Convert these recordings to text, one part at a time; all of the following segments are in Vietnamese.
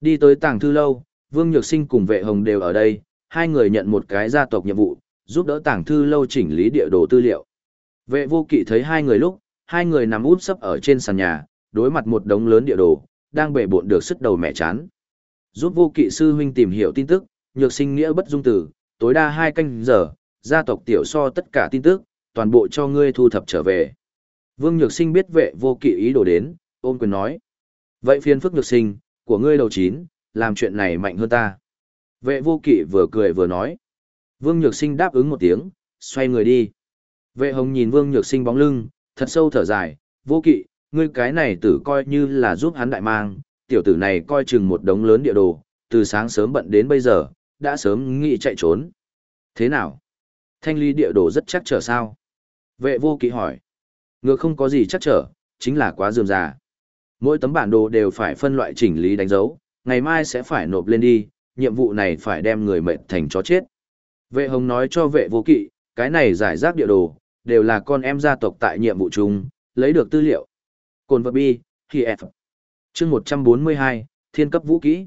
Đi tới tàng thư lâu, Vương Nhược Sinh cùng vệ hồng đều ở đây, hai người nhận một cái gia tộc nhiệm vụ, giúp đỡ tàng thư lâu chỉnh lý địa đồ tư liệu. Vệ vô kỵ thấy hai người lúc, hai người nằm úp sấp ở trên sàn nhà, đối mặt một đống lớn địa đồ, đang bể bộn được sức đầu mẹ chán. Giúp vô kỵ sư huynh tìm hiểu tin tức, nhược sinh nghĩa bất dung tử, tối đa hai canh giờ, gia tộc tiểu so tất cả tin tức, toàn bộ cho ngươi thu thập trở về. Vương Nhược Sinh biết vệ vô kỵ ý đồ đến, ôm quyền nói. Vậy phiền phức Nhược Sinh, của ngươi đầu chín, làm chuyện này mạnh hơn ta. Vệ vô kỵ vừa cười vừa nói. Vương Nhược Sinh đáp ứng một tiếng, xoay người đi. Vệ hồng nhìn Vương Nhược Sinh bóng lưng, thật sâu thở dài, vô kỵ, ngươi cái này tử coi như là giúp hắn đại mang, tiểu tử này coi chừng một đống lớn địa đồ, từ sáng sớm bận đến bây giờ, đã sớm nghĩ chạy trốn. Thế nào? Thanh lý địa đồ rất chắc trở sao? Vệ vô kỵ hỏi. Ngược không có gì chắc trở, chính là quá dườm già. Mỗi tấm bản đồ đều phải phân loại chỉnh lý đánh dấu, ngày mai sẽ phải nộp lên đi, nhiệm vụ này phải đem người mệnh thành chó chết. Vệ hồng nói cho vệ vô kỵ, cái này giải rác địa đồ, đều là con em gia tộc tại nhiệm vụ chung, lấy được tư liệu. Cồn vật bi, khi F. chương 142, thiên cấp vũ kỹ.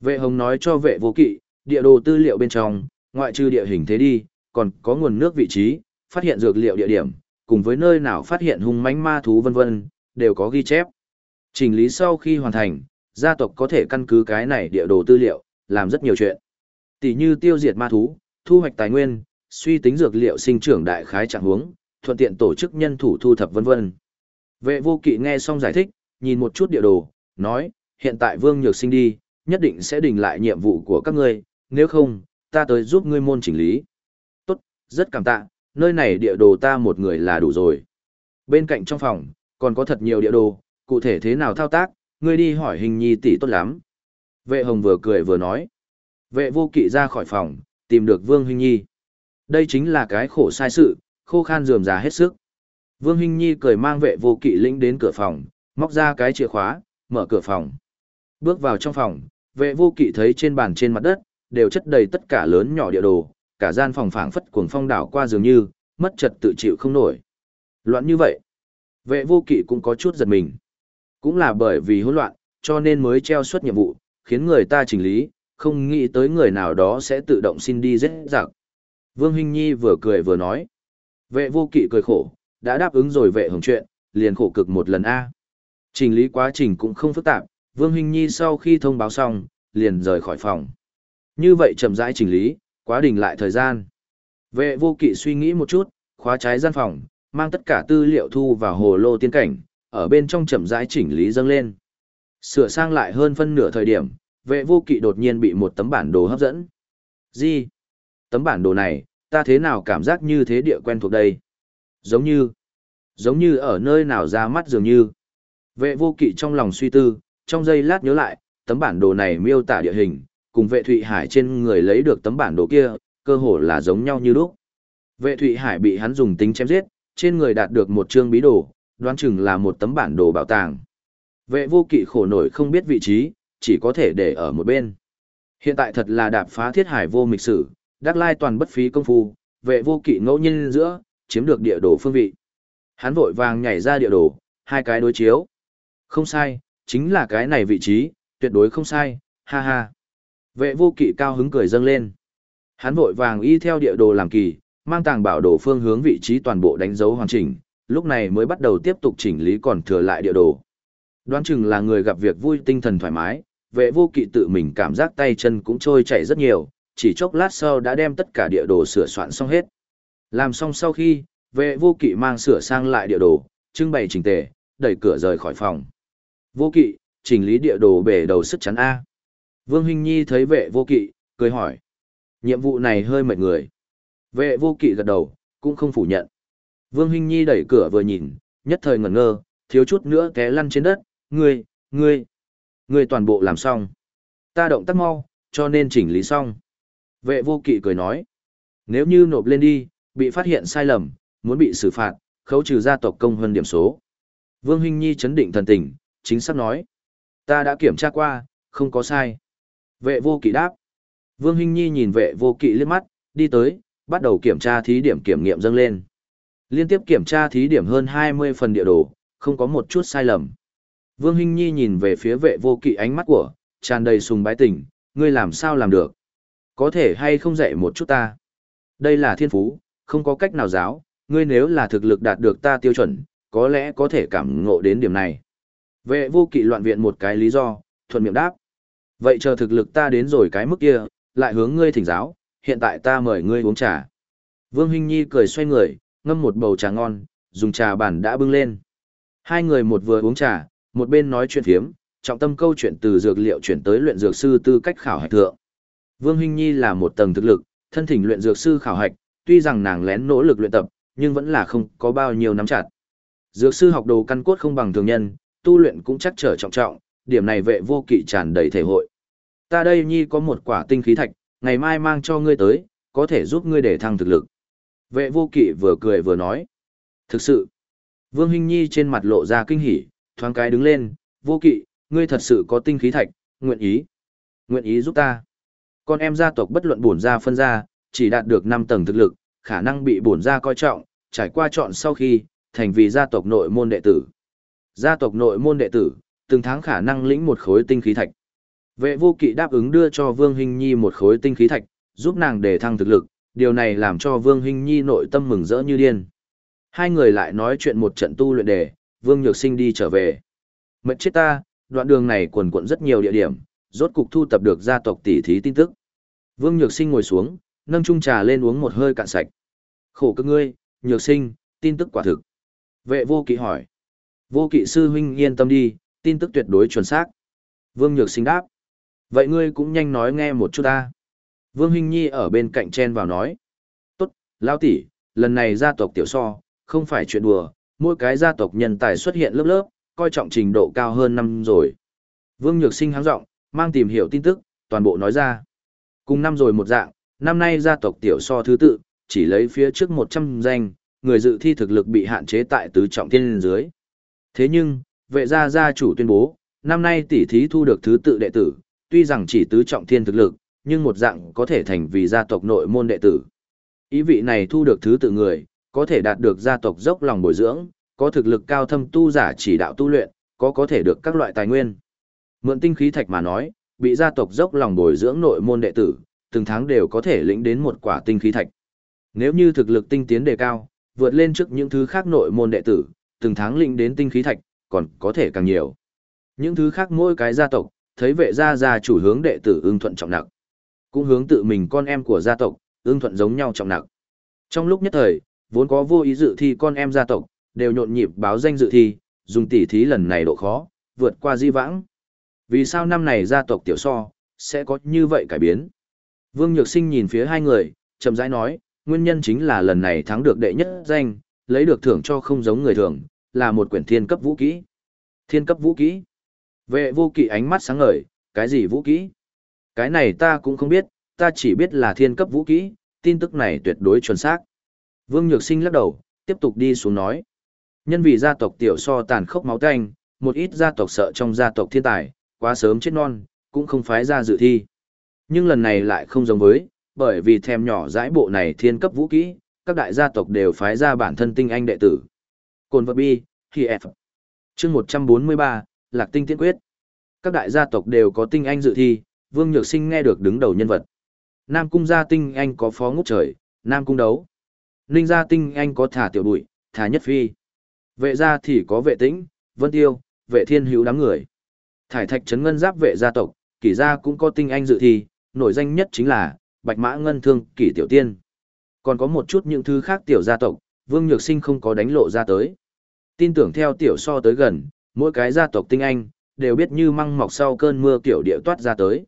Vệ hồng nói cho vệ vô kỵ, địa đồ tư liệu bên trong, ngoại trừ địa hình thế đi, còn có nguồn nước vị trí, phát hiện dược liệu địa điểm, cùng với nơi nào phát hiện hung mãnh ma thú vân vân, đều có ghi chép. Chỉnh lý sau khi hoàn thành, gia tộc có thể căn cứ cái này địa đồ tư liệu, làm rất nhiều chuyện. Tỷ như tiêu diệt ma thú, thu hoạch tài nguyên, suy tính dược liệu sinh trưởng đại khái trạng huống, thuận tiện tổ chức nhân thủ thu thập vân vân. Vệ vô kỵ nghe xong giải thích, nhìn một chút địa đồ, nói, hiện tại vương nhược sinh đi, nhất định sẽ đình lại nhiệm vụ của các ngươi, nếu không, ta tới giúp ngươi môn chỉnh lý. Tốt, rất cảm tạ, nơi này địa đồ ta một người là đủ rồi. Bên cạnh trong phòng, còn có thật nhiều địa đồ, cụ thể thế nào thao tác, ngươi đi hỏi hình nhi tỷ tốt lắm. Vệ hồng vừa cười vừa nói. Vệ vô kỵ ra khỏi phòng, tìm được Vương Huynh Nhi. Đây chính là cái khổ sai sự, khô khan dườm già hết sức. Vương Huynh Nhi cười mang vệ vô kỵ lĩnh đến cửa phòng, móc ra cái chìa khóa, mở cửa phòng. Bước vào trong phòng, vệ vô kỵ thấy trên bàn trên mặt đất, đều chất đầy tất cả lớn nhỏ địa đồ, cả gian phòng phảng phất cuồng phong đảo qua dường như, mất trật tự chịu không nổi. Loạn như vậy, vệ vô kỵ cũng có chút giật mình. Cũng là bởi vì hỗn loạn, cho nên mới treo suất nhiệm vụ, khiến người ta chỉnh lý, không nghĩ tới người nào đó sẽ tự động xin đi dễ dàng. Vương Hinh Nhi vừa cười vừa nói. Vệ vô kỵ cười khổ, đã đáp ứng rồi vệ hồng chuyện, liền khổ cực một lần A. Trình lý quá trình cũng không phức tạp, Vương Hinh Nhi sau khi thông báo xong, liền rời khỏi phòng. Như vậy chậm rãi chỉnh lý, quá đình lại thời gian. Vệ vô kỵ suy nghĩ một chút, khóa trái gian phòng, mang tất cả tư liệu thu vào hồ lô tiên cảnh, ở bên trong chậm rãi chỉnh lý dâng lên. Sửa sang lại hơn phân nửa thời điểm, vệ vô kỵ đột nhiên bị một tấm bản đồ hấp dẫn. Gì? Tấm bản đồ này, ta thế nào cảm giác như thế địa quen thuộc đây? Giống như, giống như ở nơi nào ra mắt dường như. Vệ vô kỵ trong lòng suy tư, trong giây lát nhớ lại, tấm bản đồ này miêu tả địa hình, cùng vệ Thụy Hải trên người lấy được tấm bản đồ kia, cơ hồ là giống nhau như lúc. Vệ Thụy Hải bị hắn dùng tính chém giết, trên người đạt được một chương bí đồ, đoán chừng là một tấm bản đồ bảo tàng. Vệ vô kỵ khổ nổi không biết vị trí, chỉ có thể để ở một bên. Hiện tại thật là đạp phá thiết hải vô mịch sử, đắc lai toàn bất phí công phu, vệ vô kỵ ngẫu nhiên giữa, chiếm được địa đồ phương vị. Hắn vội vàng nhảy ra địa đồ, hai cái đối chiếu. Không sai, chính là cái này vị trí, tuyệt đối không sai, ha ha. Vệ vô kỵ cao hứng cười dâng lên. Hắn vội vàng y theo địa đồ làm kỳ, mang tàng bảo đồ phương hướng vị trí toàn bộ đánh dấu hoàn chỉnh, lúc này mới bắt đầu tiếp tục chỉnh lý còn thừa lại địa đồ. Đoán chừng là người gặp việc vui tinh thần thoải mái, vệ vô kỵ tự mình cảm giác tay chân cũng trôi chảy rất nhiều, chỉ chốc lát sau đã đem tất cả địa đồ sửa soạn xong hết. Làm xong sau khi, vệ vô kỵ mang sửa sang lại địa đồ, trưng bày chỉnh tề, đẩy cửa rời khỏi phòng. Vô kỵ, chỉnh lý địa đồ bể đầu sức chắn A. Vương Hinh Nhi thấy vệ vô kỵ, cười hỏi. Nhiệm vụ này hơi mệt người. Vệ vô kỵ gật đầu, cũng không phủ nhận. Vương Hinh Nhi đẩy cửa vừa nhìn, nhất thời ngẩn ngơ, thiếu chút nữa té lăn trên đất, ngươi, ngươi, ngươi toàn bộ làm xong. Ta động tác mau, cho nên chỉnh lý xong. Vệ vô kỵ cười nói, nếu như nộp lên đi, bị phát hiện sai lầm, muốn bị xử phạt, khấu trừ gia tộc công hơn điểm số. Vương Hinh Nhi chấn định thần tình, chính xác nói. Ta đã kiểm tra qua, không có sai. Vệ vô kỵ đáp. Vương Hinh Nhi nhìn vệ vô kỵ liếc mắt, đi tới, bắt đầu kiểm tra thí điểm kiểm nghiệm dâng lên. Liên tiếp kiểm tra thí điểm hơn 20 phần địa đồ, không có một chút sai lầm. Vương Hinh Nhi nhìn về phía vệ vô kỵ ánh mắt của, tràn đầy sùng bái tình, ngươi làm sao làm được? Có thể hay không dạy một chút ta? Đây là thiên phú, không có cách nào giáo, ngươi nếu là thực lực đạt được ta tiêu chuẩn, có lẽ có thể cảm ngộ đến điểm này. Vệ vô kỵ loạn viện một cái lý do, thuận miệng đáp. Vậy chờ thực lực ta đến rồi cái mức kia, lại hướng ngươi thỉnh giáo, hiện tại ta mời ngươi uống trà. Vương Hinh Nhi cười xoay người, ngâm một bầu trà ngon, dùng trà bản đã bưng lên. Hai người một vừa uống trà, một bên nói chuyện phiếm, trọng tâm câu chuyện từ dược liệu chuyển tới luyện dược sư tư cách khảo hạch thượng. Vương Hinh Nhi là một tầng thực lực, thân thỉnh luyện dược sư khảo hạch, tuy rằng nàng lén nỗ lực luyện tập, nhưng vẫn là không có bao nhiêu nắm chặt. Dược sư học đồ căn cốt không bằng thường nhân, tu luyện cũng chắc trở trọng trọng, điểm này vệ vô kỵ tràn đầy thể hội. Ta đây nhi có một quả tinh khí thạch, ngày mai mang cho ngươi tới, có thể giúp ngươi để thăng thực lực. Vệ vô kỵ vừa cười vừa nói. Thực sự, Vương Hinh Nhi trên mặt lộ ra kinh hỉ, thoáng cái đứng lên, vô kỵ, ngươi thật sự có tinh khí thạch, nguyện ý. Nguyện ý giúp ta. Con em gia tộc bất luận bổn gia phân gia, chỉ đạt được 5 tầng thực lực, khả năng bị bổn gia coi trọng, trải qua chọn sau khi, thành vì gia tộc nội môn đệ tử. Gia tộc nội môn đệ tử, từng tháng khả năng lĩnh một khối tinh khí thạch. Vệ vô kỵ đáp ứng đưa cho Vương Hinh Nhi một khối tinh khí thạch, giúp nàng để thăng thực lực, điều này làm cho Vương Hinh Nhi nội tâm mừng rỡ như điên. Hai người lại nói chuyện một trận tu luyện đề, Vương Nhược Sinh đi trở về. Mệt chết ta, đoạn đường này quần quận rất nhiều địa điểm, rốt cục thu tập được gia tộc tỷ thí tin tức. Vương Nhược Sinh ngồi xuống, nâng chung trà lên uống một hơi cạn sạch. Khổ cơ ngươi, Nhược Sinh, tin tức quả thực. Vệ vô kỵ hỏi. Vô kỵ sư huynh yên tâm đi, tin tức tuyệt đối chuẩn xác. Vương Nhược Sinh đáp. Vậy ngươi cũng nhanh nói nghe một chút ta. Vương Hinh Nhi ở bên cạnh chen vào nói. Tốt, lao tỷ, lần này gia tộc tiểu so, không phải chuyện đùa, mỗi cái gia tộc nhân tài xuất hiện lớp lớp, coi trọng trình độ cao hơn năm rồi. Vương Nhược Sinh háng rộng, mang tìm hiểu tin tức, toàn bộ nói ra. Cùng năm rồi một dạng, năm nay gia tộc tiểu so thứ tự, chỉ lấy phía trước 100 danh, người dự thi thực lực bị hạn chế tại tứ trọng thiên dưới. Thế nhưng, vệ gia gia chủ tuyên bố, năm nay tỷ thí thu được thứ tự đệ tử, tuy rằng chỉ tứ trọng thiên thực lực, nhưng một dạng có thể thành vì gia tộc nội môn đệ tử. Ý vị này thu được thứ tự người, có thể đạt được gia tộc dốc lòng bồi dưỡng, có thực lực cao thâm tu giả chỉ đạo tu luyện, có có thể được các loại tài nguyên. Mượn tinh khí thạch mà nói, bị gia tộc dốc lòng bồi dưỡng nội môn đệ tử, từng tháng đều có thể lĩnh đến một quả tinh khí thạch. Nếu như thực lực tinh tiến đề cao, vượt lên trước những thứ khác nội môn đệ tử, từng tháng lĩnh đến tinh khí thạch, còn có thể càng nhiều. Những thứ khác mỗi cái gia tộc, thấy vệ gia gia chủ hướng đệ tử ưng thuận trọng nặng. Cũng hướng tự mình con em của gia tộc, ương thuận giống nhau trọng nặng. Trong lúc nhất thời, vốn có vô ý dự thi con em gia tộc, đều nhộn nhịp báo danh dự thi, dùng tỉ thí lần này độ khó, vượt qua di vãng. Vì sao năm này gia tộc tiểu so, sẽ có như vậy cải biến? Vương Nhược Sinh nhìn phía hai người, chậm rãi nói, nguyên nhân chính là lần này thắng được đệ nhất danh, lấy được thưởng cho không giống người thường, là một quyển thiên cấp vũ kỹ. Thiên cấp vũ kỹ? Vệ vô kỵ ánh mắt sáng ngời, cái gì vũ kỹ? Cái này ta cũng không biết, ta chỉ biết là thiên cấp vũ kỹ, tin tức này tuyệt đối chuẩn xác. Vương Nhược Sinh lắc đầu, tiếp tục đi xuống nói. Nhân vì gia tộc tiểu so tàn khốc máu tanh, một ít gia tộc sợ trong gia tộc thiên tài, quá sớm chết non, cũng không phái ra dự thi. Nhưng lần này lại không giống với, bởi vì thèm nhỏ dãi bộ này thiên cấp vũ kỹ, các đại gia tộc đều phái ra bản thân tinh anh đệ tử. Cồn vật bi, khi F. chương 143, Lạc tinh tiễn quyết. Các đại gia tộc đều có tinh anh dự thi, Vương Nhược Sinh nghe được đứng đầu nhân vật. Nam cung gia tinh anh có phó ngút trời, Nam cung đấu. Ninh gia tinh anh có thả tiểu bụi, thả nhất phi. Vệ gia thì có vệ tĩnh, vân tiêu, vệ thiên hữu đám người. Thải thạch trấn ngân giáp vệ gia tộc, kỷ gia cũng có tinh anh dự thi, nổi danh nhất chính là bạch mã ngân thương kỷ tiểu tiên. Còn có một chút những thứ khác tiểu gia tộc, Vương Nhược Sinh không có đánh lộ ra tới. Tin tưởng theo tiểu so tới gần, mỗi cái gia tộc tinh anh, đều biết như măng mọc sau cơn mưa kiểu địa toát ra tới.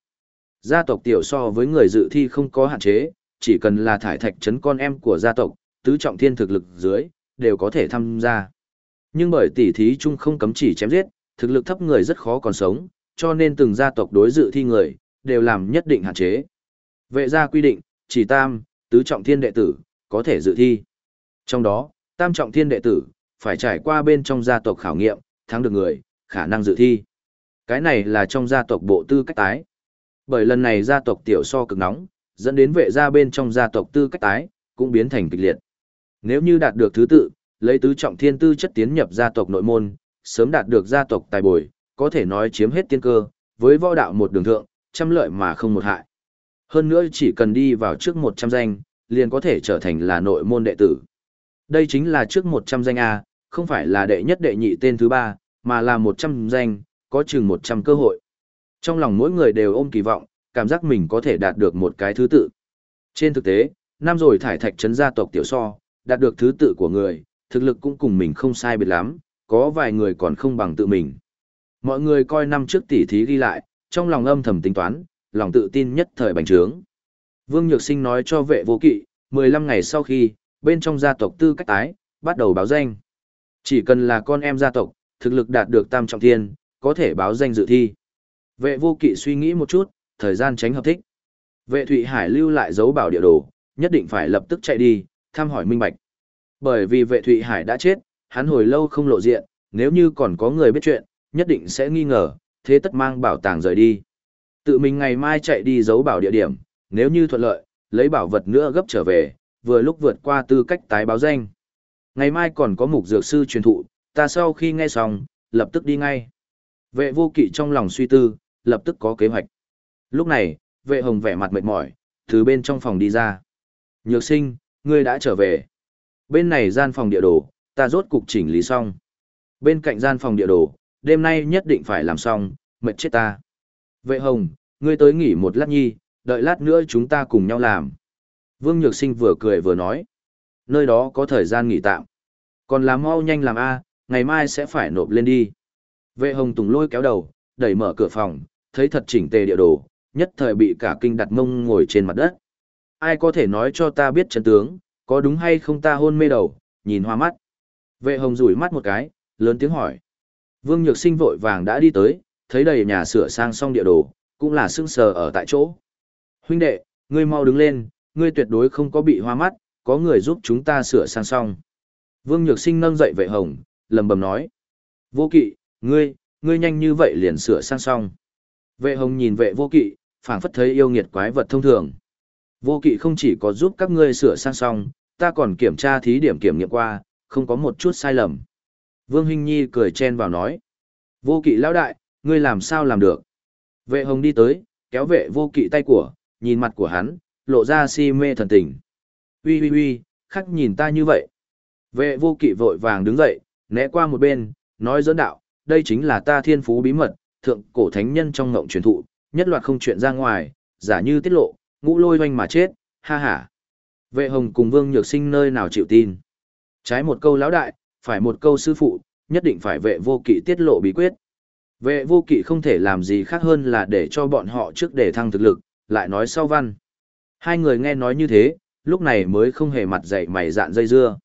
Gia tộc tiểu so với người dự thi không có hạn chế, chỉ cần là thải thạch trấn con em của gia tộc, tứ trọng thiên thực lực dưới, đều có thể tham gia. Nhưng bởi tỷ thí chung không cấm chỉ chém giết, thực lực thấp người rất khó còn sống, cho nên từng gia tộc đối dự thi người, đều làm nhất định hạn chế. Vệ gia quy định, chỉ tam, tứ trọng thiên đệ tử, có thể dự thi. Trong đó, tam trọng thiên đệ tử, phải trải qua bên trong gia tộc khảo nghiệm, thắng được người, khả năng dự thi. Cái này là trong gia tộc bộ tư cách tái. Bởi lần này gia tộc tiểu so cực nóng, dẫn đến vệ gia bên trong gia tộc tư cách tái, cũng biến thành kịch liệt. Nếu như đạt được thứ tự, lấy tứ trọng thiên tư chất tiến nhập gia tộc nội môn, sớm đạt được gia tộc tài bồi, có thể nói chiếm hết tiên cơ, với võ đạo một đường thượng, trăm lợi mà không một hại. Hơn nữa chỉ cần đi vào trước 100 danh, liền có thể trở thành là nội môn đệ tử. Đây chính là trước 100 danh A, không phải là đệ nhất đệ nhị tên thứ ba, mà là 100 danh, có chừng 100 cơ hội. Trong lòng mỗi người đều ôm kỳ vọng, cảm giác mình có thể đạt được một cái thứ tự. Trên thực tế, năm rồi thải thạch trấn gia tộc tiểu so, đạt được thứ tự của người, thực lực cũng cùng mình không sai biệt lắm, có vài người còn không bằng tự mình. Mọi người coi năm trước tỉ thí ghi lại, trong lòng âm thầm tính toán, lòng tự tin nhất thời bành trướng. Vương Nhược Sinh nói cho vệ vô kỵ, 15 ngày sau khi, bên trong gia tộc tư cách tái, bắt đầu báo danh. Chỉ cần là con em gia tộc, thực lực đạt được tam trọng thiên, có thể báo danh dự thi. Vệ vô kỵ suy nghĩ một chút, thời gian tránh hợp thích. Vệ Thụy Hải lưu lại dấu bảo địa đồ, nhất định phải lập tức chạy đi, thăm hỏi minh bạch. Bởi vì vệ Thụy Hải đã chết, hắn hồi lâu không lộ diện, nếu như còn có người biết chuyện, nhất định sẽ nghi ngờ, thế tất mang bảo tàng rời đi. Tự mình ngày mai chạy đi giấu bảo địa điểm, nếu như thuận lợi, lấy bảo vật nữa gấp trở về, vừa lúc vượt qua tư cách tái báo danh. Ngày mai còn có mục dược sư truyền thụ, ta sau khi nghe xong, lập tức đi ngay. Vệ vô kỵ trong lòng suy tư, lập tức có kế hoạch. Lúc này, vệ hồng vẻ mặt mệt mỏi, từ bên trong phòng đi ra. Nhược sinh, ngươi đã trở về. Bên này gian phòng địa đồ, ta rốt cục chỉnh lý xong. Bên cạnh gian phòng địa đồ, đêm nay nhất định phải làm xong, mệt chết ta. Vệ hồng, ngươi tới nghỉ một lát nhi, đợi lát nữa chúng ta cùng nhau làm. Vương Nhược Sinh vừa cười vừa nói. Nơi đó có thời gian nghỉ tạm. Còn làm mau nhanh làm A, ngày mai sẽ phải nộp lên đi. Vệ hồng tùng lôi kéo đầu, đẩy mở cửa phòng, thấy thật chỉnh tề địa đồ, nhất thời bị cả kinh đặt mông ngồi trên mặt đất. Ai có thể nói cho ta biết chân tướng, có đúng hay không ta hôn mê đầu, nhìn hoa mắt. Vệ hồng rủi mắt một cái, lớn tiếng hỏi. Vương Nhược Sinh vội vàng đã đi tới, thấy đầy nhà sửa sang xong địa đồ, cũng là sững sờ ở tại chỗ. Huynh đệ, ngươi mau đứng lên, ngươi tuyệt đối không có bị hoa mắt, có người giúp chúng ta sửa sang xong. Vương Nhược Sinh nâng dậy vệ hồng, lầm bầm nói. Vô kỵ, ngươi, ngươi nhanh như vậy liền sửa sang xong. Vệ hồng nhìn vệ vô kỵ, phảng phất thấy yêu nghiệt quái vật thông thường. Vô kỵ không chỉ có giúp các ngươi sửa sang xong, ta còn kiểm tra thí điểm kiểm nghiệm qua, không có một chút sai lầm. Vương Hinh Nhi cười chen vào nói. Vô kỵ lão đại, ngươi làm sao làm được? Vệ hồng đi tới, kéo vệ vô kỵ tay của, nhìn mặt của hắn, lộ ra si mê thần tình. Ui ui ui, khắc nhìn ta như vậy. Vệ vô kỵ vội vàng đứng dậy, né qua một bên, nói dẫn đạo, đây chính là ta thiên phú bí mật, thượng cổ thánh nhân trong ngộng truyền thụ, nhất loạt không chuyện ra ngoài, giả như tiết lộ, ngũ lôi hoanh mà chết, ha ha. Vệ hồng cùng vương nhược sinh nơi nào chịu tin. Trái một câu lão đại, phải một câu sư phụ, nhất định phải vệ vô kỵ tiết lộ bí quyết. Vệ vô kỵ không thể làm gì khác hơn là để cho bọn họ trước để thăng thực lực, lại nói sau văn. Hai người nghe nói như thế, lúc này mới không hề mặt dậy mày dạn dây dưa.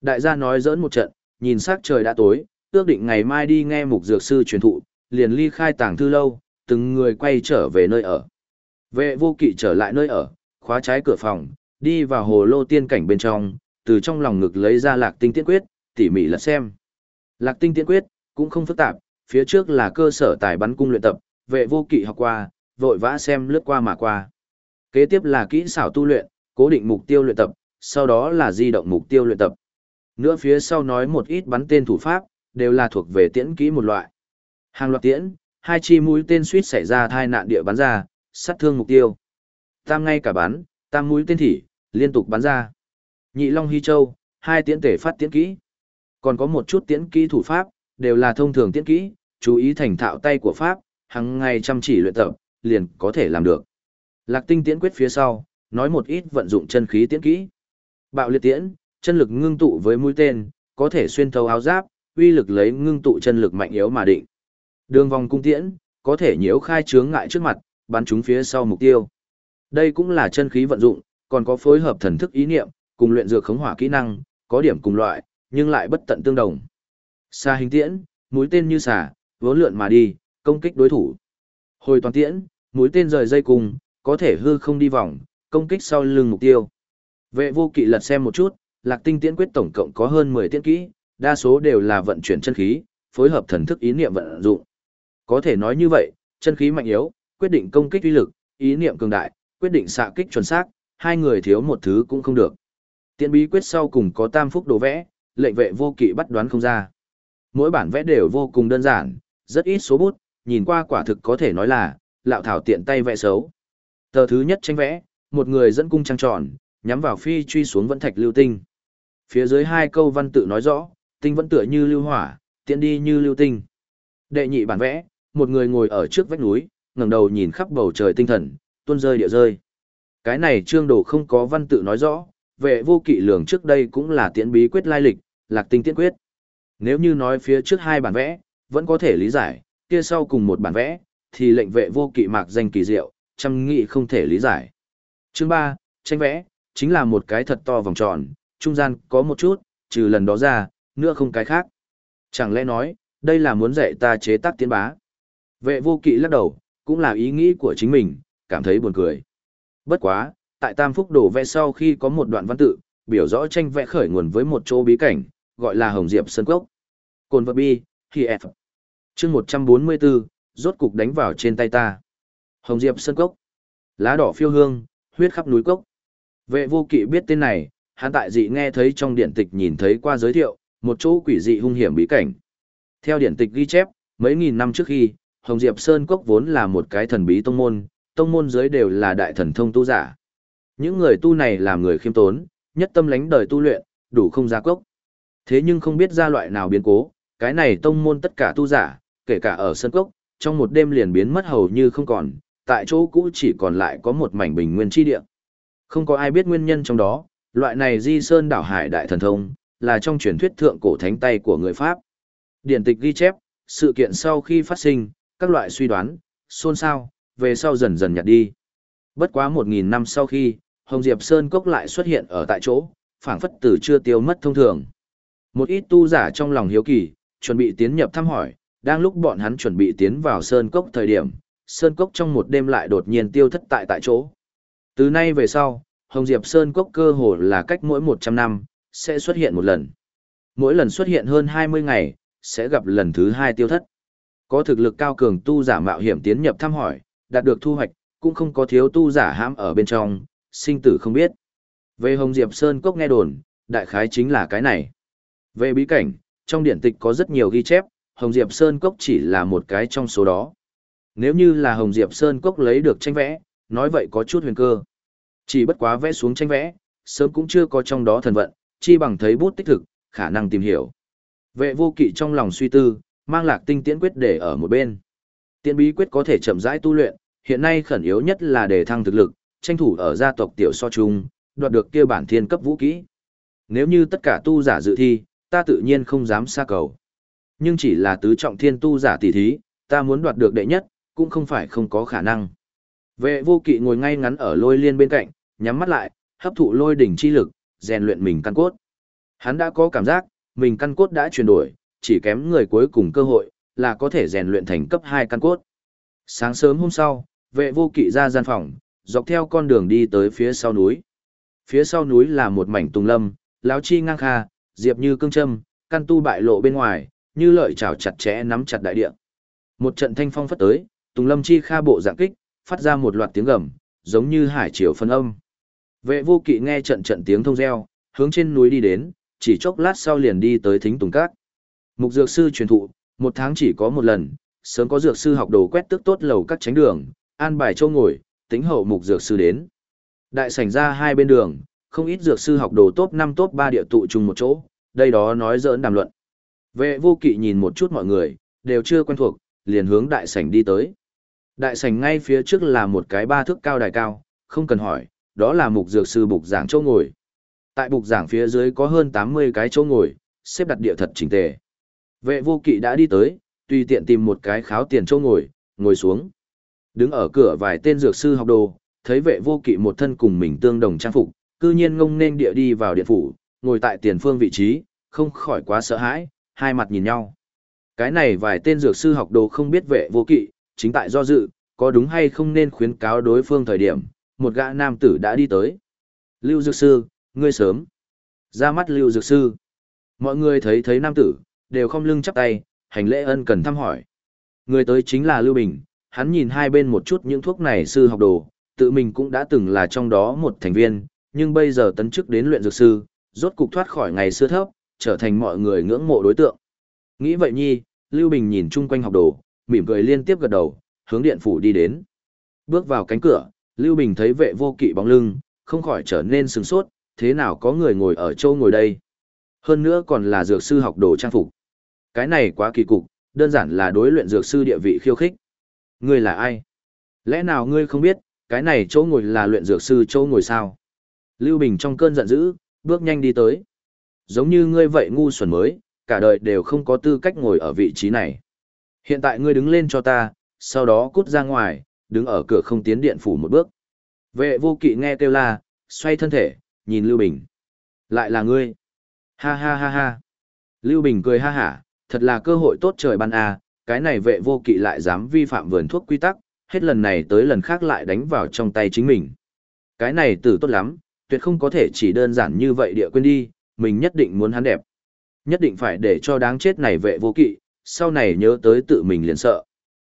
Đại gia nói dỡn một trận, nhìn sắc trời đã tối, ước định ngày mai đi nghe mục dược sư truyền thụ, liền ly khai tàng thư lâu, từng người quay trở về nơi ở. Vệ vô kỵ trở lại nơi ở, khóa trái cửa phòng, đi vào hồ lô tiên cảnh bên trong, từ trong lòng ngực lấy ra lạc tinh tiễn quyết, tỉ mỉ lật xem. Lạc tinh tiễn quyết, cũng không phức tạp, phía trước là cơ sở tài bắn cung luyện tập, vệ vô kỵ học qua, vội vã xem lướt qua mà qua. Kế tiếp là kỹ xảo tu luyện, cố định mục tiêu luyện tập, sau đó là di động mục tiêu luyện tập. Nữa phía sau nói một ít bắn tên thủ pháp, đều là thuộc về tiễn kỹ một loại. Hàng loạt tiễn, hai chi mũi tên suýt xảy ra thai nạn địa bắn ra, sát thương mục tiêu. Tam ngay cả bắn, tam mũi tên thỉ, liên tục bắn ra. Nhị Long Hy Châu, hai tiễn tể phát tiễn kỹ. Còn có một chút tiễn kỹ thủ pháp, đều là thông thường tiễn kỹ, chú ý thành thạo tay của pháp, hàng ngày chăm chỉ luyện tập, liền có thể làm được. Lạc tinh tiễn quyết phía sau, nói một ít vận dụng chân khí tiễn kỹ. Bạo liệt tiễn, chân lực ngưng tụ với mũi tên, có thể xuyên thấu áo giáp, uy lực lấy ngưng tụ chân lực mạnh yếu mà định. Đường vòng cung tiễn, có thể nhiễu khai chướng ngại trước mặt, bắn chúng phía sau mục tiêu. Đây cũng là chân khí vận dụng, còn có phối hợp thần thức ý niệm, cùng luyện dược khống hỏa kỹ năng, có điểm cùng loại, nhưng lại bất tận tương đồng. Xa hình tiễn, mũi tên như xà, vốn lượn mà đi, công kích đối thủ. Hồi toàn tiễn, mũi tên rời dây cùng, có thể hư không đi vòng, công kích sau lưng mục tiêu. Vệ vô kỵ lật xem một chút, lạc tinh tiễn quyết tổng cộng có hơn 10 tiễn kỹ, đa số đều là vận chuyển chân khí, phối hợp thần thức ý niệm vận dụng. Có thể nói như vậy, chân khí mạnh yếu, quyết định công kích uy lực, ý niệm cường đại, quyết định xạ kích chuẩn xác, hai người thiếu một thứ cũng không được. Tiễn bí quyết sau cùng có tam phúc đồ vẽ, lệnh vệ vô kỵ bắt đoán không ra. Mỗi bản vẽ đều vô cùng đơn giản, rất ít số bút, nhìn qua quả thực có thể nói là, lạo thảo tiện tay vẽ xấu. Tờ thứ nhất tranh vẽ, một người dẫn cung trăng tròn, nhắm vào phi truy xuống vẫn thạch lưu tinh. Phía dưới hai câu văn tự nói rõ, tinh vẫn tựa như lưu hỏa, tiện đi như lưu tinh. Đệ nhị bản vẽ, một người ngồi ở trước vách núi, ngẩng đầu nhìn khắp bầu trời tinh thần, tuôn rơi địa rơi. Cái này trương đồ không có văn tự nói rõ, vệ vô kỵ lường trước đây cũng là tiễn bí quyết lai lịch, lạc tinh tiễn quyết. Nếu như nói phía trước hai bản vẽ, vẫn có thể lý giải, kia sau cùng một bản vẽ, thì lệnh vệ vô kỵ mạc danh kỳ diệu, trăm nghị không thể lý giải. Chương 3, tranh vẽ, chính là một cái thật to vòng tròn, trung gian có một chút, trừ lần đó ra, nữa không cái khác. Chẳng lẽ nói, đây là muốn dạy ta chế tác tiến bá. Vệ vô kỵ lắc đầu, cũng là ý nghĩ của chính mình, cảm thấy buồn cười. Bất quá, tại Tam Phúc đổ vẽ sau khi có một đoạn văn tự, biểu rõ tranh vẽ khởi nguồn với một chỗ bí cảnh, gọi là Hồng Diệp Sơn Cốc. Cồn vật bi, thì F. chương 144, rốt cục đánh vào trên tay ta. Hồng Diệp Sơn Cốc. Lá đỏ phiêu hương, huyết khắp núi cốc. Vệ vô kỵ biết tên này, hắn tại dị nghe thấy trong điện tịch nhìn thấy qua giới thiệu, một chỗ quỷ dị hung hiểm bí cảnh. Theo điện tịch ghi chép, mấy nghìn năm trước khi, Hồng Diệp Sơn Cốc vốn là một cái thần bí tông môn, tông môn dưới đều là đại thần thông tu giả. Những người tu này là người khiêm tốn, nhất tâm lánh đời tu luyện, đủ không ra cốc. Thế nhưng không biết ra loại nào biến cố, cái này tông môn tất cả tu giả, kể cả ở Sơn Cốc, trong một đêm liền biến mất hầu như không còn, tại chỗ cũ chỉ còn lại có một mảnh bình nguyên chi địa. Không có ai biết nguyên nhân trong đó, loại này di sơn đảo hải đại thần thông, là trong truyền thuyết thượng cổ thánh tay của người Pháp. Điển tịch ghi chép, sự kiện sau khi phát sinh, các loại suy đoán, xôn xao, về sau dần dần nhạt đi. Bất quá một nghìn năm sau khi, Hồng Diệp Sơn Cốc lại xuất hiện ở tại chỗ, phảng phất từ chưa tiêu mất thông thường. Một ít tu giả trong lòng hiếu kỳ, chuẩn bị tiến nhập thăm hỏi, đang lúc bọn hắn chuẩn bị tiến vào Sơn Cốc thời điểm, Sơn Cốc trong một đêm lại đột nhiên tiêu thất tại tại chỗ. Từ nay về sau, Hồng Diệp Sơn Cốc cơ hồ là cách mỗi 100 năm, sẽ xuất hiện một lần. Mỗi lần xuất hiện hơn 20 ngày, sẽ gặp lần thứ hai tiêu thất. Có thực lực cao cường tu giả mạo hiểm tiến nhập thăm hỏi, đạt được thu hoạch, cũng không có thiếu tu giả hãm ở bên trong, sinh tử không biết. Về Hồng Diệp Sơn Cốc nghe đồn, đại khái chính là cái này. Về bí cảnh, trong điển tịch có rất nhiều ghi chép, Hồng Diệp Sơn Cốc chỉ là một cái trong số đó. Nếu như là Hồng Diệp Sơn Cốc lấy được tranh vẽ, nói vậy có chút huyền cơ. Chỉ bất quá vẽ xuống tranh vẽ, sớm cũng chưa có trong đó thần vận, chi bằng thấy bút tích thực, khả năng tìm hiểu. Vệ vô kỵ trong lòng suy tư, mang lạc tinh tiễn quyết để ở một bên. Tiễn bí quyết có thể chậm rãi tu luyện, hiện nay khẩn yếu nhất là để thăng thực lực, tranh thủ ở gia tộc tiểu so trung, đoạt được kia bản thiên cấp vũ kỹ. Nếu như tất cả tu giả dự thi, ta tự nhiên không dám xa cầu. Nhưng chỉ là tứ trọng thiên tu giả tỷ thí, ta muốn đoạt được đệ nhất, cũng không phải không có khả năng. Vệ vô kỵ ngồi ngay ngắn ở lôi liên bên cạnh, nhắm mắt lại, hấp thụ lôi đỉnh chi lực, rèn luyện mình căn cốt. Hắn đã có cảm giác, mình căn cốt đã chuyển đổi, chỉ kém người cuối cùng cơ hội, là có thể rèn luyện thành cấp 2 căn cốt. Sáng sớm hôm sau, vệ vô kỵ ra gian phòng, dọc theo con đường đi tới phía sau núi. Phía sau núi là một mảnh tùng lâm, lão chi ngang kha, diệp như cương châm, căn tu bại lộ bên ngoài, như lợi chảo chặt chẽ nắm chặt đại địa. Một trận thanh phong phất tới, tùng lâm chi kha bộ dạng kích, phát ra một loạt tiếng gầm, giống như hải triều phân âm. Vệ vô kỵ nghe trận trận tiếng thông reo, hướng trên núi đi đến, chỉ chốc lát sau liền đi tới thính tùng cát. Mục dược sư truyền thụ, một tháng chỉ có một lần, sớm có dược sư học đồ quét tước tốt lầu các tránh đường, an bài châu ngồi, tính hậu mục dược sư đến. Đại sảnh ra hai bên đường, không ít dược sư học đồ top 5 top 3 địa tụ chung một chỗ, đây đó nói giỡn đàm luận. Vệ vô kỵ nhìn một chút mọi người, đều chưa quen thuộc, liền hướng đại sảnh đi tới. Đại sảnh ngay phía trước là một cái ba thước cao đài cao, không cần hỏi, đó là mục dược sư bục giảng chỗ ngồi. Tại bục giảng phía dưới có hơn 80 cái chỗ ngồi, xếp đặt địa thật chỉnh tề. Vệ vô kỵ đã đi tới, tùy tiện tìm một cái kháo tiền châu ngồi, ngồi xuống. Đứng ở cửa vài tên dược sư học đồ, thấy vệ vô kỵ một thân cùng mình tương đồng trang phục, cư nhiên ngông nên địa đi vào điện phủ, ngồi tại tiền phương vị trí, không khỏi quá sợ hãi, hai mặt nhìn nhau. Cái này vài tên dược sư học đồ không biết vệ vô kỵ, chính tại do dự, có đúng hay không nên khuyến cáo đối phương thời điểm, một gã nam tử đã đi tới. Lưu Dược Sư, ngươi sớm. Ra mắt Lưu Dược Sư. Mọi người thấy thấy nam tử, đều không lưng chắp tay, hành lễ ân cần thăm hỏi. Người tới chính là Lưu Bình, hắn nhìn hai bên một chút những thuốc này sư học đồ, tự mình cũng đã từng là trong đó một thành viên, nhưng bây giờ tấn chức đến luyện dược sư, rốt cục thoát khỏi ngày xưa thấp, trở thành mọi người ngưỡng mộ đối tượng. Nghĩ vậy nhi, Lưu Bình nhìn chung quanh học đồ, mỉm cười liên tiếp gật đầu, hướng điện phủ đi đến. Bước vào cánh cửa, Lưu Bình thấy vệ vô kỵ bóng lưng, không khỏi trở nên sừng sốt, thế nào có người ngồi ở châu ngồi đây. Hơn nữa còn là dược sư học đồ trang phục. Cái này quá kỳ cục, đơn giản là đối luyện dược sư địa vị khiêu khích. Ngươi là ai? Lẽ nào ngươi không biết, cái này chỗ ngồi là luyện dược sư chỗ ngồi sao? Lưu Bình trong cơn giận dữ, bước nhanh đi tới. Giống như ngươi vậy ngu xuẩn mới, cả đời đều không có tư cách ngồi ở vị trí này. Hiện tại ngươi đứng lên cho ta, sau đó cút ra ngoài, đứng ở cửa không tiến điện phủ một bước. Vệ vô kỵ nghe kêu la, xoay thân thể, nhìn Lưu Bình. Lại là ngươi. Ha ha ha ha. Lưu Bình cười ha hả, thật là cơ hội tốt trời ban a, cái này vệ vô kỵ lại dám vi phạm vườn thuốc quy tắc, hết lần này tới lần khác lại đánh vào trong tay chính mình. Cái này tử tốt lắm, tuyệt không có thể chỉ đơn giản như vậy địa quên đi, mình nhất định muốn hắn đẹp. Nhất định phải để cho đáng chết này vệ vô kỵ, sau này nhớ tới tự mình liền sợ.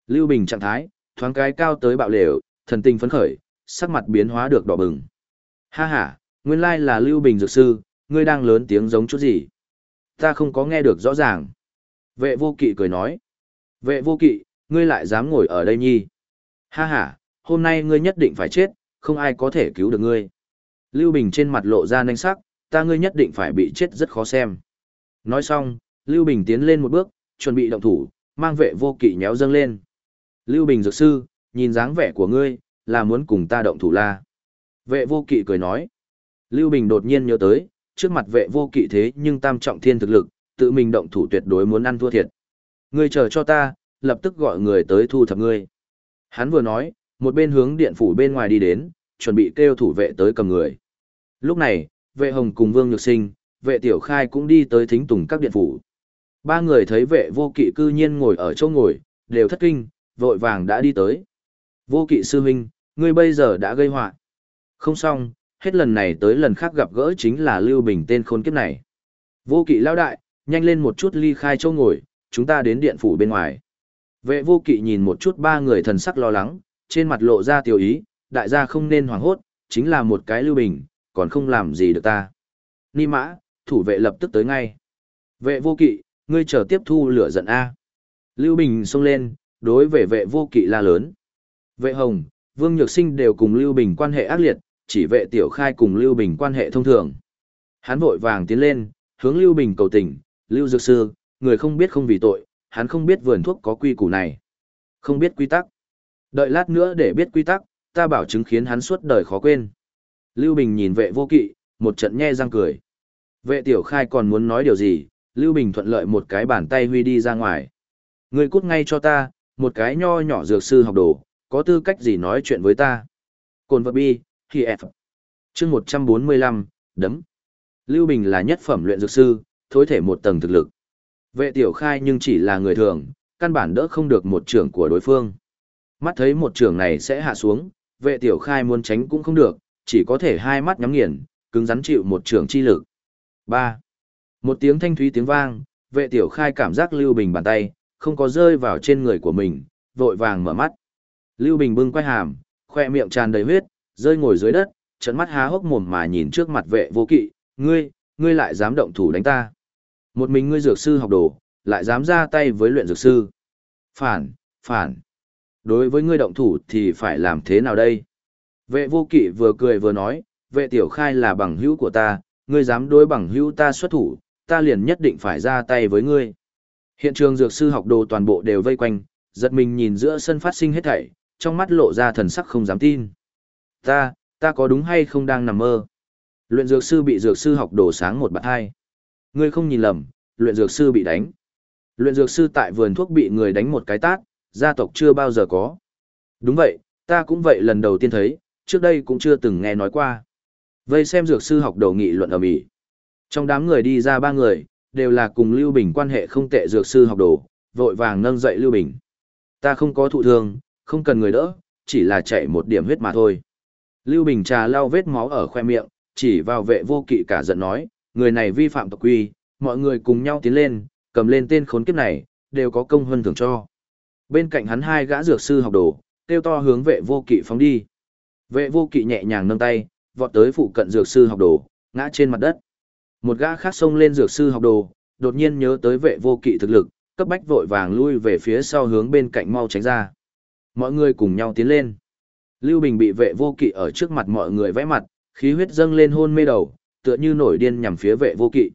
Lưu Bình trạng thái, thoáng cái cao tới bạo lều, thần tình phấn khởi, sắc mặt biến hóa được đỏ bừng. Ha ha, nguyên lai là Lưu Bình dược sư, ngươi đang lớn tiếng giống chút gì? Ta không có nghe được rõ ràng. Vệ vô kỵ cười nói. Vệ vô kỵ, ngươi lại dám ngồi ở đây nhi. Ha ha, hôm nay ngươi nhất định phải chết, không ai có thể cứu được ngươi. Lưu Bình trên mặt lộ ra nanh sắc, ta ngươi nhất định phải bị chết rất khó xem. Nói xong, Lưu Bình tiến lên một bước, chuẩn bị động thủ, mang vệ vô kỵ nhéo dâng lên. Lưu Bình dược sư, nhìn dáng vẻ của ngươi, là muốn cùng ta động thủ la. Vệ vô kỵ cười nói. Lưu Bình đột nhiên nhớ tới, trước mặt vệ vô kỵ thế nhưng tam trọng thiên thực lực, tự mình động thủ tuyệt đối muốn ăn thua thiệt. Ngươi chờ cho ta, lập tức gọi người tới thu thập ngươi. Hắn vừa nói, một bên hướng điện phủ bên ngoài đi đến, chuẩn bị kêu thủ vệ tới cầm người. Lúc này, vệ hồng cùng Vương Nhược Sinh, vệ tiểu khai cũng đi tới thính tùng các điện phủ. Ba người thấy vệ vô kỵ cư nhiên ngồi ở chỗ ngồi, đều thất kinh, vội vàng đã đi tới. Vô kỵ sư huynh, ngươi bây giờ đã gây họa Không xong, hết lần này tới lần khác gặp gỡ chính là Lưu Bình tên khốn kiếp này. Vô kỵ lao đại, nhanh lên một chút ly khai chỗ ngồi, chúng ta đến điện phủ bên ngoài. Vệ vô kỵ nhìn một chút ba người thần sắc lo lắng, trên mặt lộ ra tiểu ý, đại gia không nên hoảng hốt, chính là một cái Lưu Bình, còn không làm gì được ta. Ni mã, thủ vệ lập tức tới ngay. Vệ vô kỵ, ngươi chờ tiếp thu lửa giận A. Lưu Bình xông lên, đối với vệ vô kỵ la lớn. Vệ hồng, Vương Nhược Sinh đều cùng Lưu Bình quan hệ ác liệt, chỉ vệ tiểu khai cùng Lưu Bình quan hệ thông thường. Hắn vội vàng tiến lên, hướng Lưu Bình cầu tình, Lưu Dược Sư, người không biết không vì tội, hắn không biết vườn thuốc có quy củ này. Không biết quy tắc. Đợi lát nữa để biết quy tắc, ta bảo chứng khiến hắn suốt đời khó quên. Lưu Bình nhìn vệ vô kỵ, một trận nhe răng cười. Vệ tiểu khai còn muốn nói điều gì, Lưu Bình thuận lợi một cái bàn tay huy đi ra ngoài. Người cút ngay cho ta, một cái nho nhỏ dược sư học đồ, có tư cách gì nói chuyện với ta. Cồn vật bi, khi F. chương 145, đấm. Lưu Bình là nhất phẩm luyện dược sư, thối thể một tầng thực lực. Vệ tiểu khai nhưng chỉ là người thường, căn bản đỡ không được một trưởng của đối phương. Mắt thấy một trưởng này sẽ hạ xuống, vệ tiểu khai muốn tránh cũng không được, chỉ có thể hai mắt nhắm nghiền, cứng rắn chịu một trưởng chi lực. 3. Một tiếng thanh thúy tiếng vang, vệ tiểu khai cảm giác Lưu Bình bàn tay, không có rơi vào trên người của mình, vội vàng mở mắt. Lưu Bình bưng quay hàm, khoe miệng tràn đầy huyết, rơi ngồi dưới đất, trận mắt há hốc mồm mà nhìn trước mặt vệ vô kỵ, ngươi, ngươi lại dám động thủ đánh ta. Một mình ngươi dược sư học đồ, lại dám ra tay với luyện dược sư. Phản, phản. Đối với ngươi động thủ thì phải làm thế nào đây? Vệ vô kỵ vừa cười vừa nói, vệ tiểu khai là bằng hữu của ta, ngươi dám đối bằng hữu ta xuất thủ, ta liền nhất định phải ra tay với ngươi. Hiện trường dược sư học đồ toàn bộ đều vây quanh, giật mình nhìn giữa sân phát sinh hết thảy, trong mắt lộ ra thần sắc không dám tin. Ta, ta có đúng hay không đang nằm mơ? Luyện dược sư bị dược sư học đồ sáng một bạc hai. Ngươi không nhìn lầm, luyện dược sư bị đánh. Luyện dược sư tại vườn thuốc bị người đánh một cái tát, gia tộc chưa bao giờ có. Đúng vậy, ta cũng vậy lần đầu tiên thấy, trước đây cũng chưa từng nghe nói qua. Vây xem dược sư học đầu nghị luận ở Mỹ. Trong đám người đi ra ba người, đều là cùng Lưu Bình quan hệ không tệ dược sư học đồ, vội vàng nâng dậy Lưu Bình. Ta không có thụ thương, không cần người đỡ, chỉ là chạy một điểm huyết mà thôi. Lưu Bình trà lau vết máu ở khoe miệng, chỉ vào vệ vô kỵ cả giận nói, người này vi phạm tộc quy, mọi người cùng nhau tiến lên, cầm lên tên khốn kiếp này, đều có công hơn thưởng cho. Bên cạnh hắn hai gã dược sư học đồ, tiêu to hướng vệ vô kỵ phóng đi. Vệ vô kỵ nhẹ nhàng nâng tay, vọt tới phụ cận dược sư học đồ, ngã trên mặt đất. Một gã khác xông lên dược sư học đồ, đột nhiên nhớ tới vệ vô kỵ thực lực, cấp bách vội vàng lui về phía sau hướng bên cạnh mau tránh ra. Mọi người cùng nhau tiến lên. Lưu Bình bị vệ vô kỵ ở trước mặt mọi người vẽ mặt, khí huyết dâng lên hôn mê đầu, tựa như nổi điên nhằm phía vệ vô kỵ.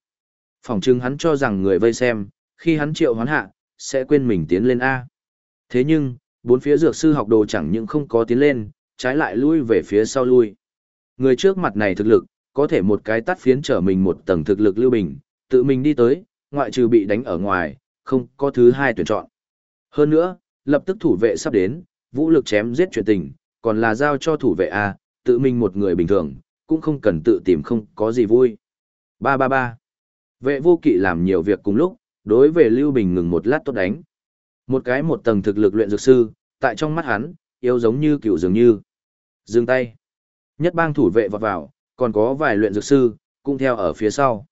Phòng trưng hắn cho rằng người vây xem, khi hắn triệu hoán hạ, sẽ quên mình tiến lên A. Thế nhưng, bốn phía dược sư học đồ chẳng những không có tiến lên, trái lại lui về phía sau lui. Người trước mặt này thực lực, có thể một cái tắt phiến trở mình một tầng thực lực lưu bình, tự mình đi tới, ngoại trừ bị đánh ở ngoài, không có thứ hai tuyển chọn. Hơn nữa, lập tức thủ vệ sắp đến, vũ lực chém giết chuyện tình, còn là giao cho thủ vệ A, tự mình một người bình thường, cũng không cần tự tìm không có gì vui. Ba ba ba. Vệ vô kỵ làm nhiều việc cùng lúc, đối về Lưu Bình ngừng một lát tốt đánh. Một cái một tầng thực lực luyện dược sư, tại trong mắt hắn, yếu giống như cựu dường như. Dừng tay. Nhất bang thủ vệ vọt vào, còn có vài luyện dược sư, cũng theo ở phía sau.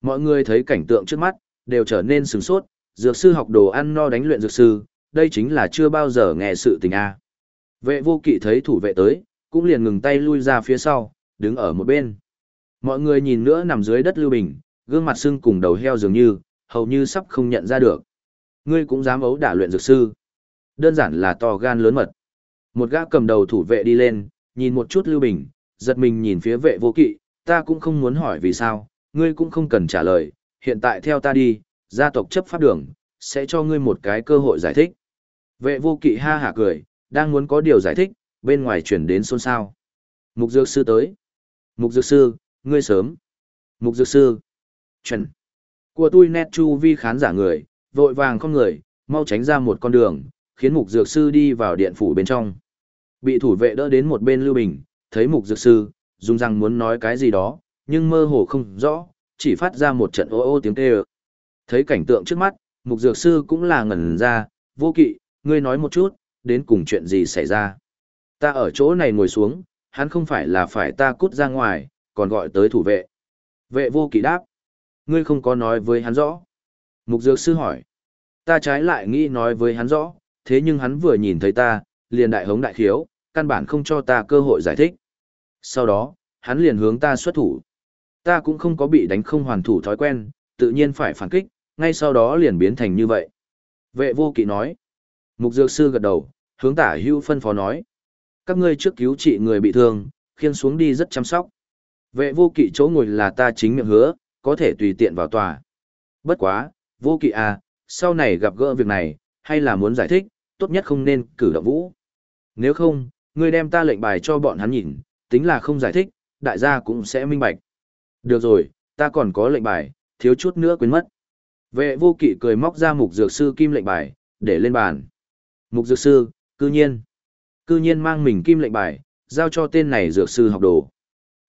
Mọi người thấy cảnh tượng trước mắt, đều trở nên sửng sốt, dược sư học đồ ăn no đánh luyện dược sư, đây chính là chưa bao giờ nghe sự tình a. Vệ vô kỵ thấy thủ vệ tới, cũng liền ngừng tay lui ra phía sau, đứng ở một bên. Mọi người nhìn nữa nằm dưới đất Lưu Bình, gương mặt sưng cùng đầu heo dường như, hầu như sắp không nhận ra được. Ngươi cũng dám ấu đả luyện dược sư. Đơn giản là to gan lớn mật. Một gã cầm đầu thủ vệ đi lên, nhìn một chút Lưu Bình, giật mình nhìn phía vệ vô kỵ, ta cũng không muốn hỏi vì sao, ngươi cũng không cần trả lời, hiện tại theo ta đi, gia tộc chấp pháp đường, sẽ cho ngươi một cái cơ hội giải thích. Vệ vô kỵ ha hả cười, đang muốn có điều giải thích, bên ngoài chuyển đến xôn xao. Mục dược sư tới. Mục dược sư, ngươi sớm. Mục dược sư. Chuẩn. Của tôi nét chu vi khán giả người, vội vàng không người, mau tránh ra một con đường, khiến mục dược sư đi vào điện phủ bên trong. Bị thủ vệ đỡ đến một bên Lưu Bình, thấy mục dược sư, dùng răng muốn nói cái gì đó, nhưng mơ hồ không rõ, chỉ phát ra một trận ô ô tiếng kêu. Thấy cảnh tượng trước mắt, mục dược sư cũng là ngẩn ra, vô kỵ, ngươi nói một chút, đến cùng chuyện gì xảy ra. Ta ở chỗ này ngồi xuống, hắn không phải là phải ta cút ra ngoài, còn gọi tới thủ vệ. Vệ vô kỵ đáp. Ngươi không có nói với hắn rõ. Mục dược sư hỏi. Ta trái lại nghĩ nói với hắn rõ, thế nhưng hắn vừa nhìn thấy ta, liền đại hống đại khiếu, căn bản không cho ta cơ hội giải thích. Sau đó, hắn liền hướng ta xuất thủ. Ta cũng không có bị đánh không hoàn thủ thói quen, tự nhiên phải phản kích, ngay sau đó liền biến thành như vậy. Vệ vô kỵ nói. Mục dược sư gật đầu, hướng tả hưu phân phó nói. Các ngươi trước cứu trị người bị thương, khiêng xuống đi rất chăm sóc. Vệ vô kỵ chỗ ngồi là ta chính miệng hứa, có thể tùy tiện vào tòa. Bất quá, vô kỵ à, sau này gặp gỡ việc này, hay là muốn giải thích, tốt nhất không nên cử động vũ. Nếu không, ngươi đem ta lệnh bài cho bọn hắn nhìn, tính là không giải thích, đại gia cũng sẽ minh bạch. Được rồi, ta còn có lệnh bài, thiếu chút nữa quên mất. Vệ vô kỵ cười móc ra mục dược sư kim lệnh bài, để lên bàn. Mục dược sư, cư nhiên. Cư nhiên mang mình kim lệnh bài, giao cho tên này dược sư học đồ.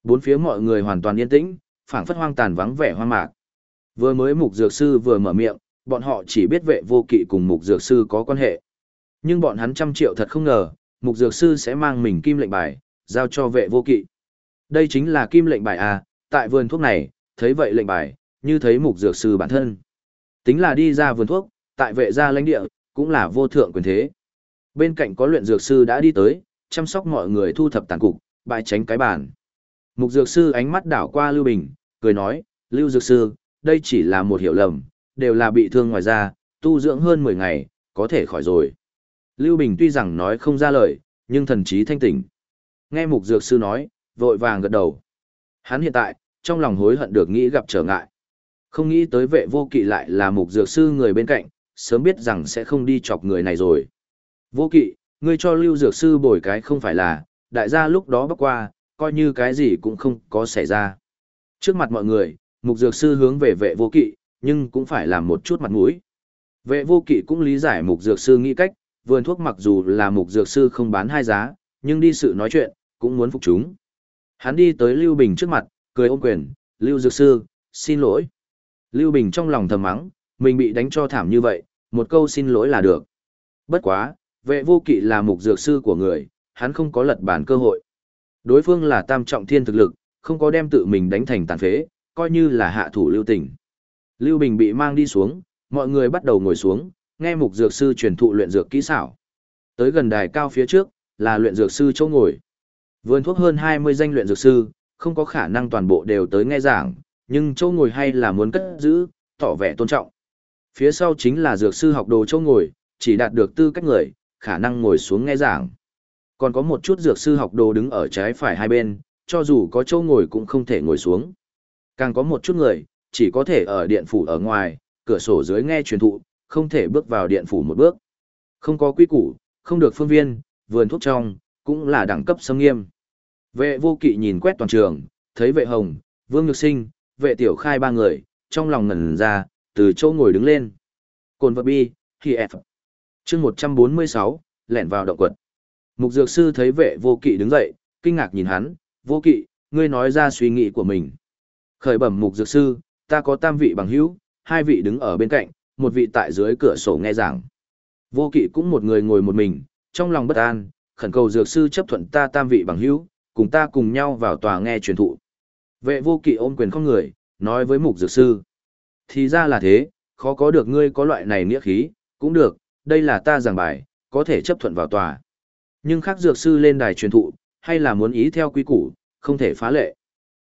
Bốn phía mọi người hoàn toàn yên tĩnh, phảng phất hoang tàn vắng vẻ hoang mạc. Vừa mới mục dược sư vừa mở miệng, bọn họ chỉ biết vệ vô kỵ cùng mục dược sư có quan hệ. Nhưng bọn hắn trăm triệu thật không ngờ, mục dược sư sẽ mang mình kim lệnh bài, giao cho vệ vô kỵ. Đây chính là kim lệnh bài à, tại vườn thuốc này, thấy vậy lệnh bài, như thấy mục dược sư bản thân. Tính là đi ra vườn thuốc, tại vệ gia lãnh địa, cũng là vô thượng quyền thế. Bên cạnh có luyện dược sư đã đi tới, chăm sóc mọi người thu thập tàn cục, bài tránh cái bàn. Mục dược sư ánh mắt đảo qua Lưu Bình, cười nói, Lưu dược sư, đây chỉ là một hiểu lầm, đều là bị thương ngoài ra, tu dưỡng hơn 10 ngày, có thể khỏi rồi. Lưu Bình tuy rằng nói không ra lời, nhưng thần trí thanh tỉnh. Nghe mục dược sư nói, vội vàng gật đầu. Hắn hiện tại, trong lòng hối hận được nghĩ gặp trở ngại. Không nghĩ tới vệ vô kỵ lại là mục dược sư người bên cạnh, sớm biết rằng sẽ không đi chọc người này rồi. Vô kỵ, ngươi cho lưu dược sư bồi cái không phải là, đại gia lúc đó bắc qua, coi như cái gì cũng không có xảy ra. Trước mặt mọi người, mục dược sư hướng về vệ vô kỵ, nhưng cũng phải làm một chút mặt mũi. Vệ vô kỵ cũng lý giải mục dược sư nghĩ cách, vườn thuốc mặc dù là mục dược sư không bán hai giá, nhưng đi sự nói chuyện, cũng muốn phục chúng. Hắn đi tới Lưu Bình trước mặt, cười ôm quyền, Lưu dược sư, xin lỗi. Lưu Bình trong lòng thầm mắng, mình bị đánh cho thảm như vậy, một câu xin lỗi là được. Bất quá, vệ vô kỵ là mục dược sư của người, hắn không có lật bản cơ hội. Đối phương là tam trọng thiên thực lực, không có đem tự mình đánh thành tàn phế, coi như là hạ thủ lưu tình. Lưu Bình bị mang đi xuống, mọi người bắt đầu ngồi xuống, nghe mục dược sư truyền thụ luyện dược kỹ xảo. Tới gần đài cao phía trước, là luyện dược sư chỗ ngồi. Vườn thuốc hơn 20 danh luyện dược sư, không có khả năng toàn bộ đều tới nghe giảng, nhưng chỗ ngồi hay là muốn cất giữ, tỏ vẻ tôn trọng. Phía sau chính là dược sư học đồ châu ngồi, chỉ đạt được tư cách người, khả năng ngồi xuống nghe giảng. Còn có một chút dược sư học đồ đứng ở trái phải hai bên, cho dù có châu ngồi cũng không thể ngồi xuống. Càng có một chút người, chỉ có thể ở điện phủ ở ngoài, cửa sổ dưới nghe truyền thụ, không thể bước vào điện phủ một bước. Không có quy củ, không được phương viên, vườn thuốc trong, cũng là đẳng cấp sâm nghiêm. Vệ vô kỵ nhìn quét toàn trường, thấy vệ hồng, vương nhược sinh, vệ tiểu khai ba người, trong lòng ngẩn ra, từ chỗ ngồi đứng lên. Cồn vật bi, khi F chương 146, lẹn vào động quật. Mục dược sư thấy vệ vô kỵ đứng dậy, kinh ngạc nhìn hắn, vô kỵ, ngươi nói ra suy nghĩ của mình. Khởi bẩm mục dược sư, ta có tam vị bằng hữu, hai vị đứng ở bên cạnh, một vị tại dưới cửa sổ nghe giảng. Vô kỵ cũng một người ngồi một mình, trong lòng bất an, khẩn cầu dược sư chấp thuận ta tam vị bằng hữu, cùng ta cùng nhau vào tòa nghe truyền thụ. Vệ vô kỵ ôm quyền không người, nói với mục dược sư. Thì ra là thế, khó có được ngươi có loại này nghĩa khí, cũng được, đây là ta giảng bài, có thể chấp thuận vào tòa. Nhưng khác dược sư lên đài truyền thụ, hay là muốn ý theo quy củ, không thể phá lệ.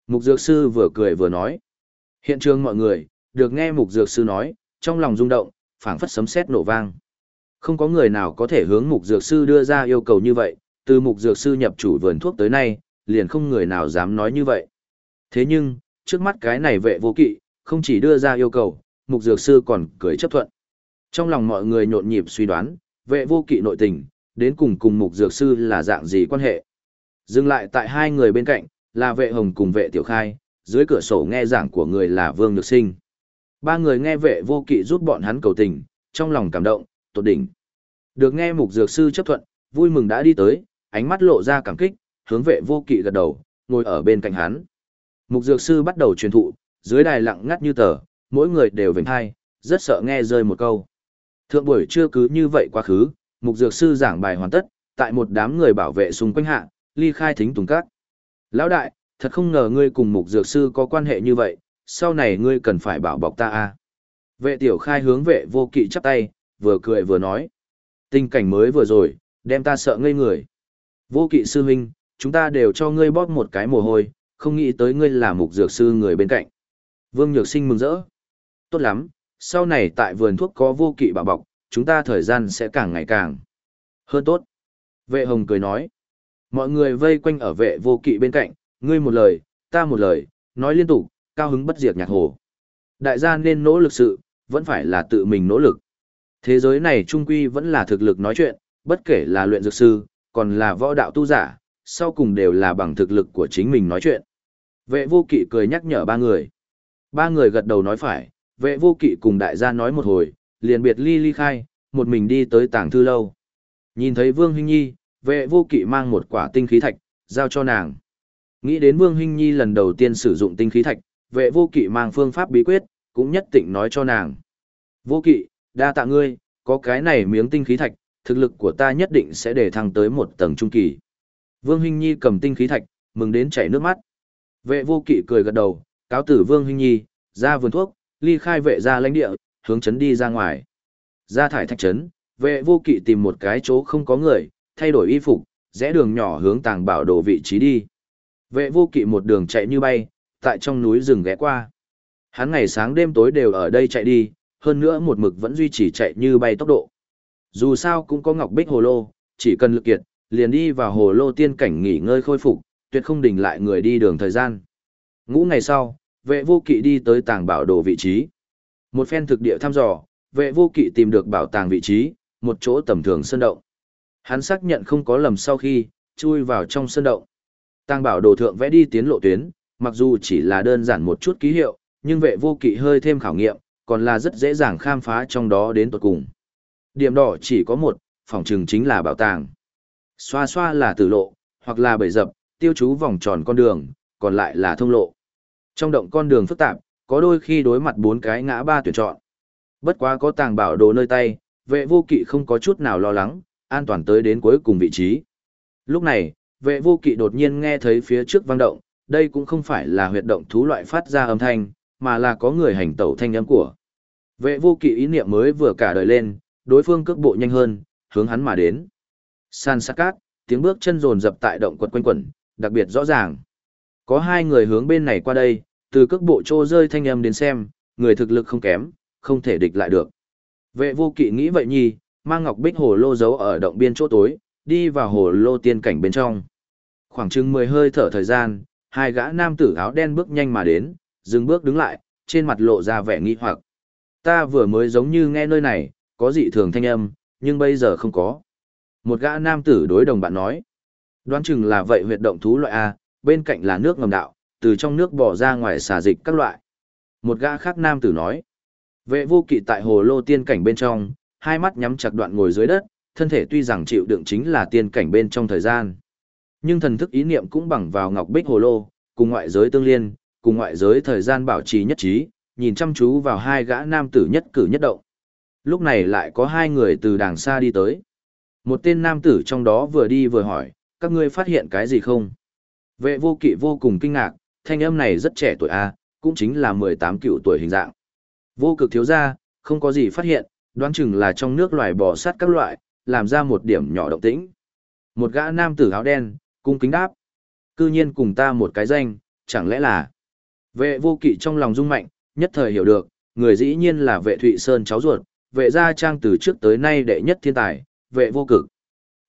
Mục dược sư vừa cười vừa nói. Hiện trường mọi người, được nghe mục dược sư nói, trong lòng rung động, phảng phất sấm sét nổ vang. Không có người nào có thể hướng mục dược sư đưa ra yêu cầu như vậy, từ mục dược sư nhập chủ vườn thuốc tới nay, liền không người nào dám nói như vậy. Thế nhưng, trước mắt cái này vệ vô kỵ, không chỉ đưa ra yêu cầu, mục dược sư còn cười chấp thuận. Trong lòng mọi người nhộn nhịp suy đoán, vệ vô kỵ nội tình, đến cùng cùng mục dược sư là dạng gì quan hệ. Dừng lại tại hai người bên cạnh, là vệ hồng cùng vệ tiểu khai, dưới cửa sổ nghe giảng của người là vương nhược sinh. Ba người nghe vệ vô kỵ giúp bọn hắn cầu tình, trong lòng cảm động, tột đỉnh. Được nghe mục dược sư chấp thuận, vui mừng đã đi tới, ánh mắt lộ ra cảm kích, hướng vệ vô kỵ gật đầu, ngồi ở bên cạnh hắn. Mục dược sư bắt đầu truyền thụ, dưới đài lặng ngắt như tờ, mỗi người đều vểnh thai, rất sợ nghe rơi một câu. Thượng buổi trưa cứ như vậy quá khứ, mục dược sư giảng bài hoàn tất, tại một đám người bảo vệ xung quanh hạ, ly khai thính tùng các. Lão đại, thật không ngờ ngươi cùng mục dược sư có quan hệ như vậy, sau này ngươi cần phải bảo bọc ta a. Vệ tiểu khai hướng vệ vô kỵ chắp tay, vừa cười vừa nói. Tình cảnh mới vừa rồi, đem ta sợ ngây người. Vô kỵ sư huynh, chúng ta đều cho ngươi bóp một cái mồ hôi, không nghĩ tới ngươi là mục dược sư người bên cạnh. Vương Nhược Sinh mừng rỡ. Tốt lắm, sau này tại vườn thuốc có vô kỵ bảo bọc, chúng ta thời gian sẽ càng ngày càng hơn tốt. Vệ Hồng cười nói. Mọi người vây quanh ở vệ vô kỵ bên cạnh, ngươi một lời, ta một lời, nói liên tục, cao hứng bất diệt nhạc hồ. Đại gia nên nỗ lực sự, vẫn phải là tự mình nỗ lực. Thế giới này trung quy vẫn là thực lực nói chuyện, bất kể là luyện dược sư, còn là võ đạo tu giả, sau cùng đều là bằng thực lực của chính mình nói chuyện. Vệ vô kỵ cười nhắc nhở ba người. Ba người gật đầu nói phải, vệ vô kỵ cùng đại gia nói một hồi, liền biệt ly ly khai, một mình đi tới tảng thư lâu. Nhìn thấy Vương Hinh Nhi, vệ vô kỵ mang một quả tinh khí thạch, giao cho nàng. Nghĩ đến Vương Hinh Nhi lần đầu tiên sử dụng tinh khí thạch, vệ vô kỵ mang phương pháp bí quyết, cũng nhất định nói cho nàng. Vô kỵ, đa tạ ngươi, có cái này miếng tinh khí thạch, thực lực của ta nhất định sẽ để thăng tới một tầng trung kỳ. Vương Hinh Nhi cầm tinh khí thạch, mừng đến chảy nước mắt. Vệ vô kỵ cười gật đầu, cáo tử Vương Hinh Nhi, ra vườn thuốc, ly khai vệ ra lãnh địa, hướng chấn đi ra ngoài. Ra thải thạch trấn, vệ vô kỵ tìm một cái chỗ không có người, thay đổi y phục, rẽ đường nhỏ hướng tàng bảo đồ vị trí đi. Vệ vô kỵ một đường chạy như bay, tại trong núi rừng ghé qua. Hắn ngày sáng đêm tối đều ở đây chạy đi, hơn nữa một mực vẫn duy trì chạy như bay tốc độ. Dù sao cũng có ngọc bích hồ lô, chỉ cần lực kiệt, liền đi vào hồ lô tiên cảnh nghỉ ngơi khôi phục, tuyệt không đình lại người đi đường thời gian. Ngũ ngày sau, vệ vô kỵ đi tới tàng bảo đồ vị trí. Một phen thực địa thăm dò, vệ vô kỵ tìm được bảo tàng vị trí, một chỗ tầm thường sơn động. Hắn xác nhận không có lầm sau khi, chui vào trong sơn động. Tàng bảo đồ thượng vẽ đi tiến lộ tuyến, mặc dù chỉ là đơn giản một chút ký hiệu, nhưng vệ vô kỵ hơi thêm khảo nghiệm, còn là rất dễ dàng khám phá trong đó đến tuột cùng. Điểm đỏ chỉ có một, phòng trừng chính là bảo tàng. Xoa xoa là tử lộ, hoặc là bầy dập, tiêu chú vòng tròn con đường, còn lại là thông lộ. Trong động con đường phức tạp, có đôi khi đối mặt bốn cái ngã ba tuyển chọn. Bất quá có tàng bảo đồ nơi tay, vệ vô kỵ không có chút nào lo lắng, an toàn tới đến cuối cùng vị trí. Lúc này, vệ vô kỵ đột nhiên nghe thấy phía trước vang động, đây cũng không phải là huyệt động thú loại phát ra âm thanh, mà là có người hành tẩu thanh âm của. Vệ vô kỵ ý niệm mới vừa cả đời lên, đối phương cước bộ nhanh hơn, hướng hắn mà đến. San sát cát, tiếng bước chân rồn dập tại động quật quanh quẩn, đặc biệt rõ ràng. Có hai người hướng bên này qua đây, từ cước bộ trô rơi thanh âm đến xem, người thực lực không kém, không thể địch lại được. Vệ vô kỵ nghĩ vậy nhi, mang ngọc bích hồ lô giấu ở động biên chỗ tối, đi vào hồ lô tiên cảnh bên trong. Khoảng chừng 10 hơi thở thời gian, hai gã nam tử áo đen bước nhanh mà đến, dừng bước đứng lại, trên mặt lộ ra vẻ nghi hoặc. Ta vừa mới giống như nghe nơi này, có dị thường thanh âm, nhưng bây giờ không có. Một gã nam tử đối đồng bạn nói. Đoán chừng là vậy huyệt động thú loại A, bên cạnh là nước ngầm đạo, từ trong nước bỏ ra ngoài xà dịch các loại. Một gã khác nam tử nói. Vệ vô kỵ tại hồ lô tiên cảnh bên trong, hai mắt nhắm chặt đoạn ngồi dưới đất, thân thể tuy rằng chịu đựng chính là tiên cảnh bên trong thời gian. Nhưng thần thức ý niệm cũng bằng vào ngọc bích hồ lô, cùng ngoại giới tương liên, cùng ngoại giới thời gian bảo trì nhất trí, nhìn chăm chú vào hai gã nam tử nhất cử nhất động. Lúc này lại có hai người từ đàng xa đi tới. Một tên nam tử trong đó vừa đi vừa hỏi, các ngươi phát hiện cái gì không? Vệ vô kỵ vô cùng kinh ngạc, thanh âm này rất trẻ tuổi A, cũng chính là 18 cựu tuổi hình dạng. Vô cực thiếu ra, không có gì phát hiện, đoán chừng là trong nước loài bò sát các loại, làm ra một điểm nhỏ động tĩnh. Một gã nam tử áo đen, cung kính đáp. Cư nhiên cùng ta một cái danh, chẳng lẽ là... Vệ vô kỵ trong lòng rung mạnh, nhất thời hiểu được, người dĩ nhiên là vệ Thụy Sơn cháu ruột, vệ gia trang từ trước tới nay đệ nhất thiên tài, vệ vô cực.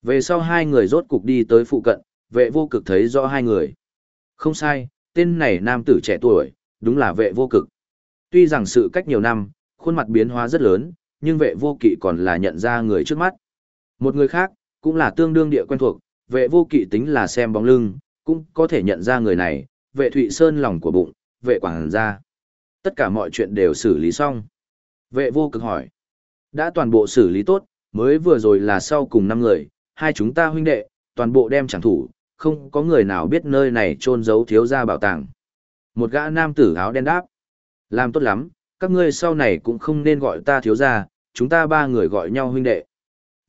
Về sau hai người rốt cục đi tới phụ cận, vệ vô cực thấy rõ hai người. Không sai, tên này nam tử trẻ tuổi, đúng là vệ vô cực. Tuy rằng sự cách nhiều năm, khuôn mặt biến hóa rất lớn, nhưng vệ vô kỵ còn là nhận ra người trước mắt. Một người khác, cũng là tương đương địa quen thuộc, vệ vô kỵ tính là xem bóng lưng, cũng có thể nhận ra người này, vệ Thụy Sơn lòng của bụng, vệ quảng gia. Tất cả mọi chuyện đều xử lý xong. Vệ vô cực hỏi. Đã toàn bộ xử lý tốt, mới vừa rồi là sau cùng năm người, hai chúng ta huynh đệ, toàn bộ đem chẳng thủ, không có người nào biết nơi này trôn giấu thiếu gia bảo tàng. Một gã nam tử áo đen đáp. Làm tốt lắm, các ngươi sau này cũng không nên gọi ta thiếu gia, chúng ta ba người gọi nhau huynh đệ.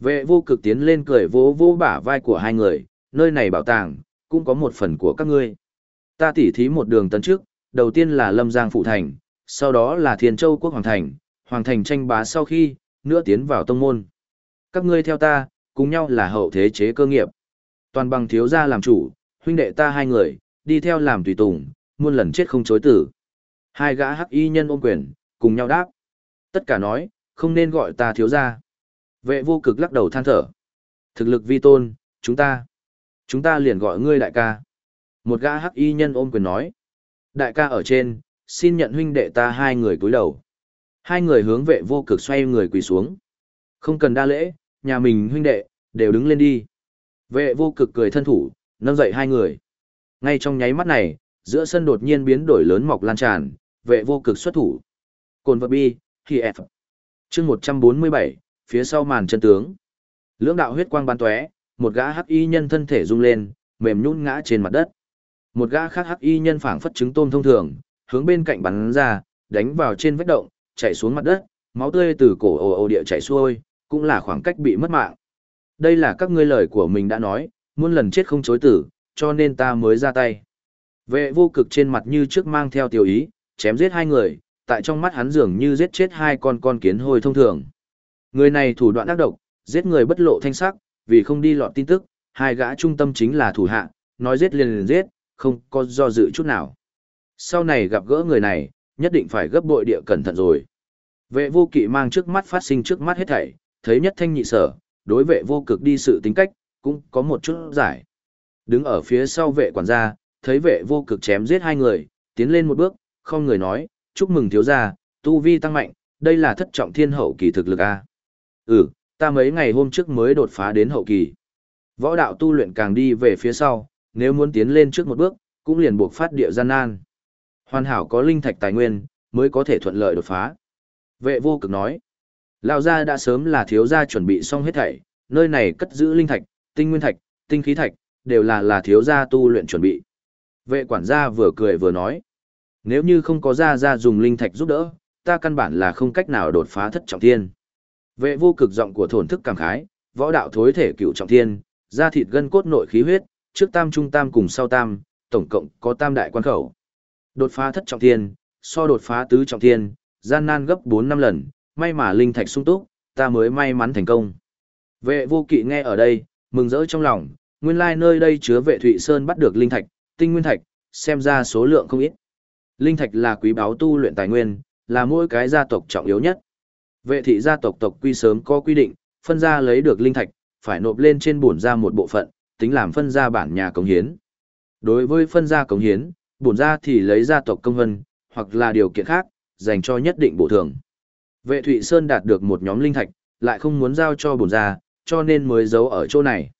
Vệ vô cực tiến lên cười vỗ vỗ bả vai của hai người, nơi này bảo tàng, cũng có một phần của các ngươi. Ta tỉ thí một đường tấn trước, đầu tiên là Lâm Giang Phụ Thành, sau đó là Thiên Châu Quốc Hoàng Thành, Hoàng Thành tranh bá sau khi, nữa tiến vào tông môn. Các ngươi theo ta, cùng nhau là hậu thế chế cơ nghiệp. Toàn bằng thiếu gia làm chủ, huynh đệ ta hai người, đi theo làm tùy tùng, muôn lần chết không chối tử. Hai gã hắc y nhân ôm quyền, cùng nhau đáp. Tất cả nói, không nên gọi ta thiếu gia. Vệ vô cực lắc đầu than thở. Thực lực vi tôn, chúng ta. Chúng ta liền gọi ngươi đại ca. Một gã hắc y nhân ôm quyền nói. Đại ca ở trên, xin nhận huynh đệ ta hai người cúi đầu. Hai người hướng vệ vô cực xoay người quỳ xuống. Không cần đa lễ, nhà mình huynh đệ, đều đứng lên đi. Vệ vô cực cười thân thủ, nâng dậy hai người. Ngay trong nháy mắt này, giữa sân đột nhiên biến đổi lớn mọc lan tràn, vệ vô cực xuất thủ. Cồn vật bi, khi F. chương 147, phía sau màn chân tướng. Lưỡng đạo huyết quang ban tóe, một gã hắc y nhân thân thể rung lên, mềm nhún ngã trên mặt đất. Một gã khác hắc y nhân phảng phất trứng tôm thông thường, hướng bên cạnh bắn ra, đánh vào trên vách động, chảy xuống mặt đất, máu tươi từ cổ ồ ồ địa chảy xuôi, cũng là khoảng cách bị mất mạng. Đây là các ngươi lời của mình đã nói, muôn lần chết không chối tử, cho nên ta mới ra tay. Vệ vô cực trên mặt như trước mang theo tiểu ý, chém giết hai người, tại trong mắt hắn dường như giết chết hai con con kiến hôi thông thường. Người này thủ đoạn ác độc, giết người bất lộ thanh sắc, vì không đi lọt tin tức, hai gã trung tâm chính là thủ hạ, nói giết liền liền giết, không có do dự chút nào. Sau này gặp gỡ người này, nhất định phải gấp bội địa cẩn thận rồi. Vệ vô kỵ mang trước mắt phát sinh trước mắt hết thảy, thấy nhất thanh nhị sở, đối vệ vô cực đi sự tính cách, cũng có một chút giải. Đứng ở phía sau vệ quản gia, thấy vệ vô cực chém giết hai người, tiến lên một bước, không người nói, chúc mừng thiếu gia, tu vi tăng mạnh, đây là thất trọng thiên hậu kỳ thực lực a. Ừ, ta mấy ngày hôm trước mới đột phá đến hậu kỳ. Võ đạo tu luyện càng đi về phía sau, nếu muốn tiến lên trước một bước, cũng liền buộc phát địa gian nan. Hoàn hảo có linh thạch tài nguyên, mới có thể thuận lợi đột phá. Vệ vô cực nói, Lão gia đã sớm là thiếu gia chuẩn bị xong hết thảy, nơi này cất giữ linh thạch, tinh nguyên thạch, tinh khí thạch, đều là là thiếu gia tu luyện chuẩn bị. Vệ quản gia vừa cười vừa nói, nếu như không có gia gia dùng linh thạch giúp đỡ, ta căn bản là không cách nào đột phá thất trọng thiên. Vệ vô cực giọng của thổn thức cảm khái, võ đạo thối thể cựu trọng thiên, da thịt gân cốt nội khí huyết, trước tam trung tam cùng sau tam, tổng cộng có tam đại quan khẩu. Đột phá thất trọng thiên, so đột phá tứ trọng thiên, gian nan gấp 4 năm lần, may mà linh thạch sung túc, ta mới may mắn thành công. Vệ vô kỵ nghe ở đây, mừng rỡ trong lòng, nguyên lai nơi đây chứa vệ Thụy Sơn bắt được linh thạch, tinh nguyên thạch, xem ra số lượng không ít. Linh thạch là quý báu tu luyện tài nguyên, là mỗi cái gia tộc trọng yếu nhất. Vệ thị gia tộc tộc quy sớm có quy định, phân ra lấy được linh thạch, phải nộp lên trên bổn ra một bộ phận, tính làm phân ra bản nhà cống hiến. Đối với phân ra cống hiến, bổn ra thì lấy gia tộc công vân, hoặc là điều kiện khác, dành cho nhất định bổ thường. Vệ Thụy Sơn đạt được một nhóm linh thạch, lại không muốn giao cho bổn gia, cho nên mới giấu ở chỗ này.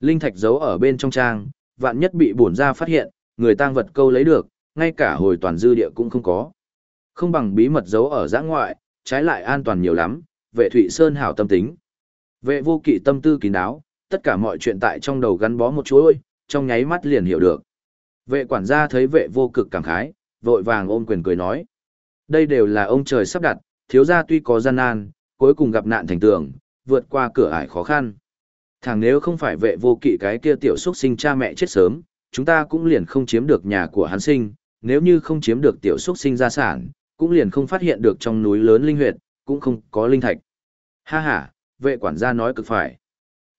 Linh thạch giấu ở bên trong trang, vạn nhất bị bổn gia phát hiện, người tang vật câu lấy được, ngay cả hồi toàn dư địa cũng không có. Không bằng bí mật giấu ở giã ngoại, trái lại an toàn nhiều lắm, vệ Thụy Sơn hảo tâm tính. Vệ vô kỵ tâm tư kín đáo, tất cả mọi chuyện tại trong đầu gắn bó một chuỗi, trong nháy mắt liền hiểu được. Vệ quản gia thấy vệ vô cực cảm khái, vội vàng ôm quyền cười nói. Đây đều là ông trời sắp đặt, thiếu gia tuy có gian nan, cuối cùng gặp nạn thành tường, vượt qua cửa ải khó khăn. Thằng nếu không phải vệ vô kỵ cái kia tiểu xuất sinh cha mẹ chết sớm, chúng ta cũng liền không chiếm được nhà của hắn sinh, nếu như không chiếm được tiểu xuất sinh gia sản, cũng liền không phát hiện được trong núi lớn linh huyệt, cũng không có linh thạch. Ha ha, vệ quản gia nói cực phải.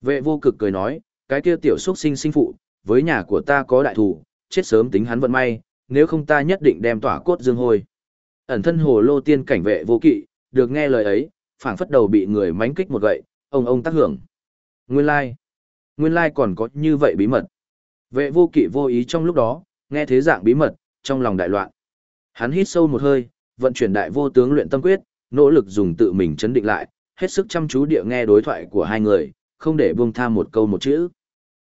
Vệ vô cực cười nói, cái kia tiểu xuất sinh sinh phụ, với nhà của ta có đại thủ, chết sớm tính hắn vận may, nếu không ta nhất định đem tỏa cốt dương hôi. Ẩn thân hồ lô tiên cảnh vệ vô kỵ, được nghe lời ấy, phảng phất đầu bị người mánh kích một gậy, ông ông tác hưởng. Nguyên lai, nguyên lai còn có như vậy bí mật. Vệ vô kỵ vô ý trong lúc đó, nghe thế dạng bí mật, trong lòng đại loạn. Hắn hít sâu một hơi, vận chuyển đại vô tướng luyện tâm quyết, nỗ lực dùng tự mình chấn định lại, hết sức chăm chú địa nghe đối thoại của hai người, không để buông tha một câu một chữ.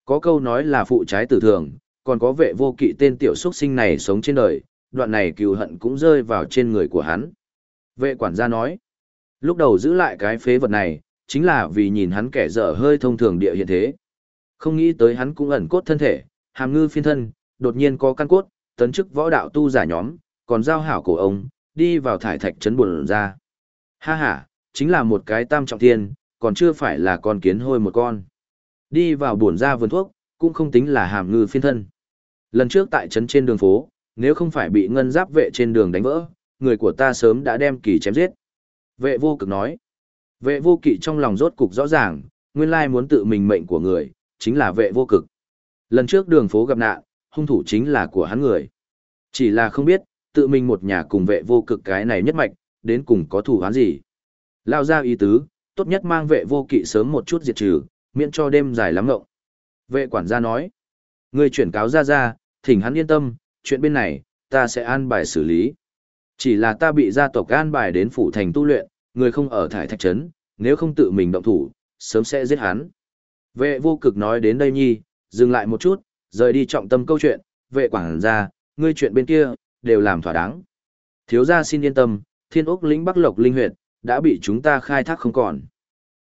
Có câu nói là phụ trái tử thường, còn có vệ vô kỵ tên tiểu xuất sinh này sống trên đời, đoạn này cừu hận cũng rơi vào trên người của hắn. Vệ quản gia nói, lúc đầu giữ lại cái phế vật này, chính là vì nhìn hắn kẻ dở hơi thông thường địa hiện thế. Không nghĩ tới hắn cũng ẩn cốt thân thể, hàm ngư phiên thân, đột nhiên có căn cốt, tấn chức võ đạo tu giả nhóm, còn giao hảo cổ ông, đi vào thải thạch trấn buồn ra. Ha ha, chính là một cái tam trọng thiên, còn chưa phải là con kiến hôi một con. Đi vào buồn ra vườn thuốc, cũng không tính là hàm ngư phiên thân. Lần trước tại trấn trên đường phố, nếu không phải bị ngân giáp vệ trên đường đánh vỡ, người của ta sớm đã đem kỳ chém giết. Vệ vô cực nói. Vệ vô kỵ trong lòng rốt cục rõ ràng, nguyên lai muốn tự mình mệnh của người, chính là vệ vô cực. Lần trước đường phố gặp nạn, hung thủ chính là của hắn người. Chỉ là không biết, tự mình một nhà cùng vệ vô cực cái này nhất mạch, đến cùng có thủ hắn gì. Lao ra ý tứ, tốt nhất mang vệ vô kỵ sớm một chút diệt trừ, miễn cho đêm dài lắm ngộng. Vệ quản gia nói, người chuyển cáo ra ra, thỉnh hắn yên tâm, chuyện bên này, ta sẽ an bài xử lý. Chỉ là ta bị gia tộc an bài đến phủ thành tu luyện, người không ở thải thạch trấn, nếu không tự mình động thủ, sớm sẽ giết hắn. Vệ vô cực nói đến đây nhi, dừng lại một chút, rời đi trọng tâm câu chuyện, vệ quảng ra, ngươi chuyện bên kia, đều làm thỏa đáng. Thiếu gia xin yên tâm, thiên ốc lĩnh bắc lộc linh huyệt, đã bị chúng ta khai thác không còn.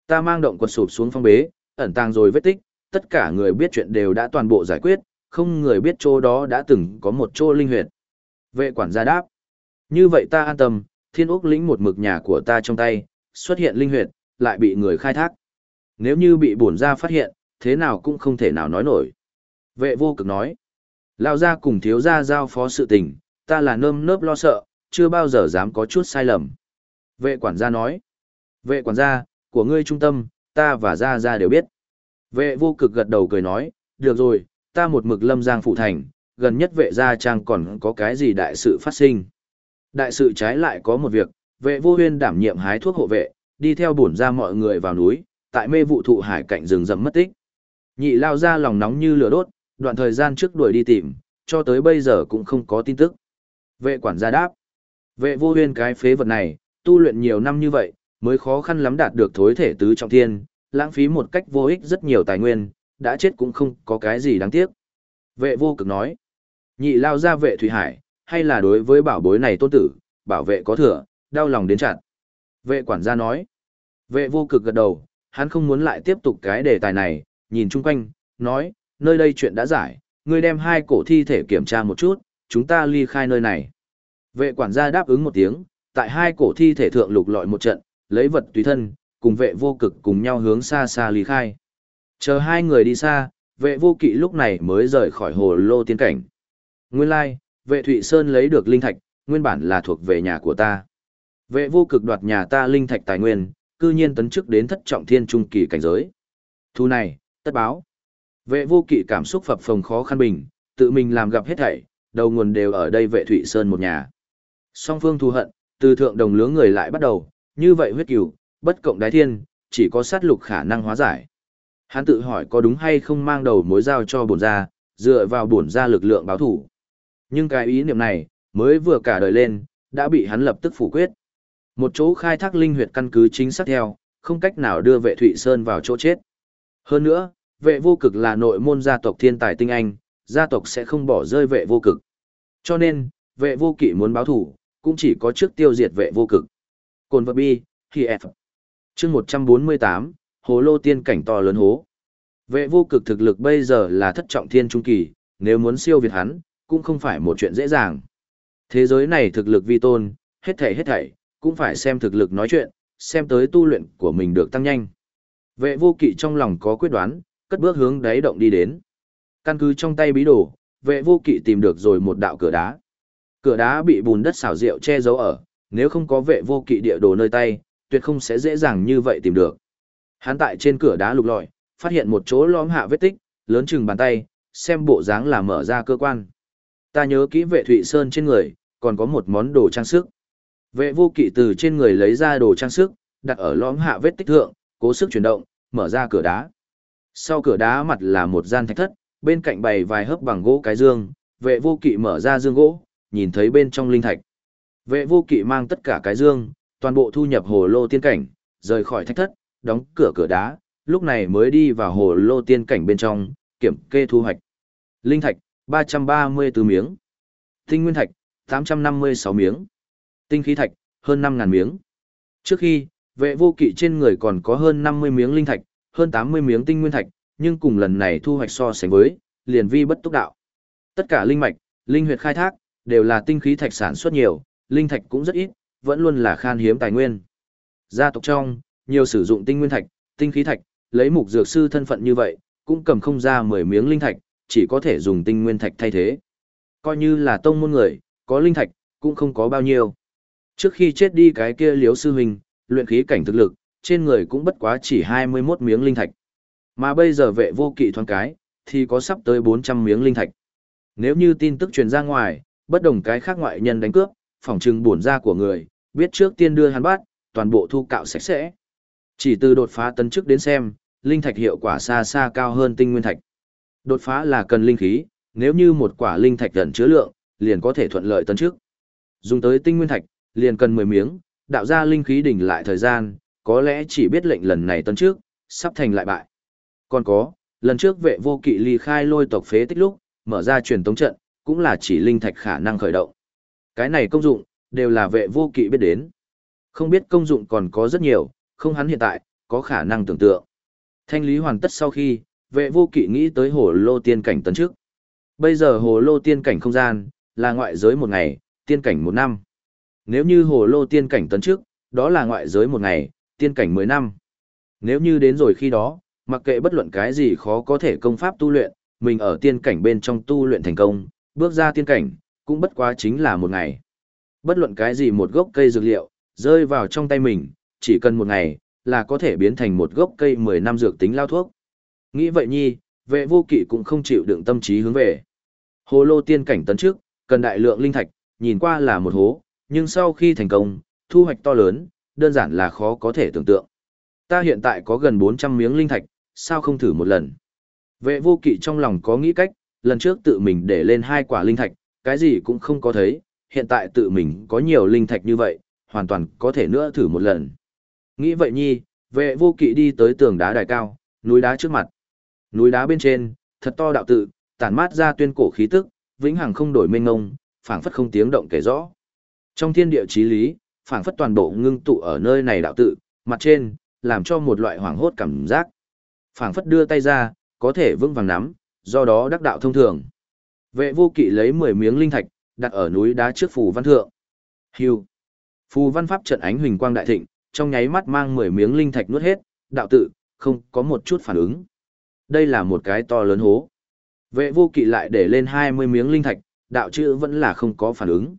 Ta mang động quật sụp xuống phong bế, ẩn tàng rồi vết tích, tất cả người biết chuyện đều đã toàn bộ giải quyết, không người biết chỗ đó đã từng có một chỗ linh huyệt. Vệ quản gia đáp. Như vậy ta an tâm, thiên ốc lĩnh một mực nhà của ta trong tay, xuất hiện linh huyệt, lại bị người khai thác. Nếu như bị bổn gia phát hiện, thế nào cũng không thể nào nói nổi. Vệ vô cực nói. Lao gia cùng thiếu gia giao phó sự tình, ta là nơm nớp lo sợ, chưa bao giờ dám có chút sai lầm. Vệ quản gia nói. Vệ quản gia, của ngươi trung tâm, ta và gia gia đều biết. Vệ vô cực gật đầu cười nói, được rồi, ta một mực lâm giang phụ thành, gần nhất vệ gia trang còn có cái gì đại sự phát sinh. Đại sự trái lại có một việc, vệ vô huyên đảm nhiệm hái thuốc hộ vệ, đi theo bổn ra mọi người vào núi, tại mê vụ thụ hải cạnh rừng rậm mất tích. Nhị lao ra lòng nóng như lửa đốt, đoạn thời gian trước đuổi đi tìm, cho tới bây giờ cũng không có tin tức. Vệ quản gia đáp. Vệ vô huyên cái phế vật này, tu luyện nhiều năm như vậy, mới khó khăn lắm đạt được thối thể tứ trọng thiên, lãng phí một cách vô ích rất nhiều tài nguyên, đã chết cũng không có cái gì đáng tiếc. Vệ vô cực nói. Nhị lao ra vệ Thủy Hải, hay là đối với bảo bối này tôn tử, bảo vệ có thừa, đau lòng đến chặt. Vệ quản gia nói. Vệ vô cực gật đầu, hắn không muốn lại tiếp tục cái đề tài này, nhìn chung quanh, nói, nơi đây chuyện đã giải, ngươi đem hai cổ thi thể kiểm tra một chút, chúng ta ly khai nơi này. Vệ quản gia đáp ứng một tiếng, tại hai cổ thi thể thượng lục lọi một trận, lấy vật tùy thân, cùng vệ vô cực cùng nhau hướng xa xa ly khai. Chờ hai người đi xa, vệ vô kỵ lúc này mới rời khỏi hồ lô tiên cảnh. Nguyên lai, vệ Thụy Sơn lấy được linh thạch, nguyên bản là thuộc về nhà của ta. Vệ vô cực đoạt nhà ta linh thạch tài nguyên, cư nhiên tấn chức đến thất trọng thiên trung kỳ cảnh giới. Thu này, tất báo. Vệ vô kỵ cảm xúc phập phồng khó khăn bình, tự mình làm gặp hết thảy, đầu nguồn đều ở đây vệ Thụy Sơn một nhà. Song phương thù hận, từ thượng đồng lứa người lại bắt đầu, Như vậy huyết cửu, bất cộng đái thiên, chỉ có sát lục khả năng hóa giải. Hắn tự hỏi có đúng hay không mang đầu mối giao cho bổn gia, dựa vào bổn gia lực lượng báo thủ. Nhưng cái ý niệm này, mới vừa cả đời lên, đã bị hắn lập tức phủ quyết. Một chỗ khai thác linh huyệt căn cứ chính xác theo, không cách nào đưa vệ Thụy Sơn vào chỗ chết. Hơn nữa, vệ vô cực là nội môn gia tộc thiên tài tinh anh, gia tộc sẽ không bỏ rơi vệ vô cực. Cho nên, vệ vô kỵ muốn báo thủ, cũng chỉ có trước tiêu diệt vệ vô cực. Cồn vật bi, khi F. chương 148, hồ lô tiên cảnh to lớn hố. Vệ vô cực thực lực bây giờ là thất trọng thiên trung kỳ, nếu muốn siêu việt hắn, cũng không phải một chuyện dễ dàng. Thế giới này thực lực vi tôn, hết thảy hết thảy, cũng phải xem thực lực nói chuyện, xem tới tu luyện của mình được tăng nhanh. Vệ vô kỵ trong lòng có quyết đoán, cất bước hướng đáy động đi đến. Căn cứ trong tay bí đồ, vệ vô kỵ tìm được rồi một đạo cửa đá. Cửa đá bị bùn đất xảo rượu che giấu ở, nếu không có vệ vô kỵ địa đồ nơi tay, tuyệt không sẽ dễ dàng như vậy tìm được. Hắn tại trên cửa đá lục lọi, phát hiện một chỗ lõm hạ vết tích, lớn chừng bàn tay, xem bộ dáng là mở ra cơ quan. Ta nhớ kỹ vệ Thụy Sơn trên người, còn có một món đồ trang sức. Vệ vô kỵ từ trên người lấy ra đồ trang sức, đặt ở lõm hạ vết tích thượng, cố sức chuyển động, mở ra cửa đá. Sau cửa đá mặt là một gian thạch thất, bên cạnh bày vài hớp bằng gỗ cái dương, vệ vô kỵ mở ra dương gỗ, nhìn thấy bên trong linh thạch. Vệ vô kỵ mang tất cả cái dương, toàn bộ thu nhập hồ lô tiên cảnh, rời khỏi thạch thất, đóng cửa cửa đá, lúc này mới đi vào hồ lô tiên cảnh bên trong, kiểm kê thu hoạch. Linh thạch, 334 miếng. Tinh nguyên thạch, 856 miếng. Tinh khí thạch, hơn 5.000 miếng. Trước khi, vệ vô kỵ trên người còn có hơn 50 miếng linh thạch, hơn 80 miếng tinh nguyên thạch, nhưng cùng lần này thu hoạch so sánh với, liền vi bất túc đạo. Tất cả linh mạch, linh huyệt khai thác, đều là tinh khí thạch sản xuất nhiều, linh thạch cũng rất ít, vẫn luôn là khan hiếm tài nguyên. Gia tộc trong, nhiều sử dụng tinh nguyên thạch, tinh khí thạch, lấy mục dược sư thân phận như vậy, cũng cầm không ra 10 miếng linh thạch, chỉ có thể dùng tinh nguyên thạch thay thế. Coi như là tông môn người, có linh thạch, cũng không có bao nhiêu. Trước khi chết đi cái kia liếu sư huynh, luyện khí cảnh thực lực, trên người cũng bất quá chỉ 21 miếng linh thạch. Mà bây giờ vệ vô kỵ thoáng cái, thì có sắp tới 400 miếng linh thạch. Nếu như tin tức truyền ra ngoài, bất đồng cái khác ngoại nhân đánh cướp, phỏng trừng bổn ra của người, biết trước tiên đưa hắn bắt, toàn bộ thu cạo sạch sẽ. Chỉ từ đột phá tấn chức đến xem, linh thạch hiệu quả xa xa cao hơn tinh nguyên thạch. Đột phá là cần linh khí, nếu như một quả linh thạch gần chứa lượng, liền có thể thuận lợi tấn chức. Dùng tới tinh nguyên thạch, liền cần 10 miếng, đạo ra linh khí đỉnh lại thời gian, có lẽ chỉ biết lệnh lần này tấn trước, sắp thành lại bại. Còn có, lần trước vệ vô kỵ ly khai lôi tộc phế tích lúc, mở ra truyền tống trận, cũng là chỉ linh thạch khả năng khởi động. Cái này công dụng, đều là vệ vô kỵ biết đến. Không biết công dụng còn có rất nhiều, không hắn hiện tại, có khả năng tưởng tượng. Thanh lý hoàn tất sau khi, vệ vô kỵ nghĩ tới hồ lô tiên cảnh tấn trước. Bây giờ hồ lô tiên cảnh không gian, là ngoại giới một ngày, tiên cảnh một năm. Nếu như hồ lô tiên cảnh tấn trước, đó là ngoại giới một ngày, tiên cảnh mười năm. Nếu như đến rồi khi đó, mặc kệ bất luận cái gì khó có thể công pháp tu luyện, mình ở tiên cảnh bên trong tu luyện thành công, bước ra tiên cảnh, cũng bất quá chính là một ngày. Bất luận cái gì một gốc cây dược liệu, rơi vào trong tay mình, chỉ cần một ngày, là có thể biến thành một gốc cây 10 năm dược tính lao thuốc. Nghĩ vậy nhi, vệ vô kỵ cũng không chịu đựng tâm trí hướng về. Hồ lô tiên cảnh tấn trước, cần đại lượng linh thạch, nhìn qua là một hố, nhưng sau khi thành công, thu hoạch to lớn, đơn giản là khó có thể tưởng tượng. Ta hiện tại có gần 400 miếng linh thạch, sao không thử một lần? Vệ vô kỵ trong lòng có nghĩ cách, lần trước tự mình để lên hai quả linh thạch, cái gì cũng không có thấy, hiện tại tự mình có nhiều linh thạch như vậy, hoàn toàn có thể nữa thử một lần. Nghĩ vậy nhi, vệ vô kỵ đi tới tường đá đài cao, núi đá trước mặt. Núi đá bên trên, thật to đạo tự, tản mát ra tuyên cổ khí tức, vĩnh hằng không đổi mênh ngông, phảng phất không tiếng động kể rõ. Trong thiên địa chí lý, phảng phất toàn bộ ngưng tụ ở nơi này đạo tự, mặt trên, làm cho một loại hoảng hốt cảm giác. Phảng phất đưa tay ra, có thể vững vàng nắm, do đó đắc đạo thông thường. Vệ vô kỵ lấy 10 miếng linh thạch, đặt ở núi đá trước phù văn thượng. Hưu. Phù văn pháp trận ánh huỳnh quang đại thịnh, trong nháy mắt mang 10 miếng linh thạch nuốt hết, đạo tự, không có một chút phản ứng. Đây là một cái to lớn hố. Vệ vô kỵ lại để lên 20 miếng linh thạch, đạo chữ vẫn là không có phản ứng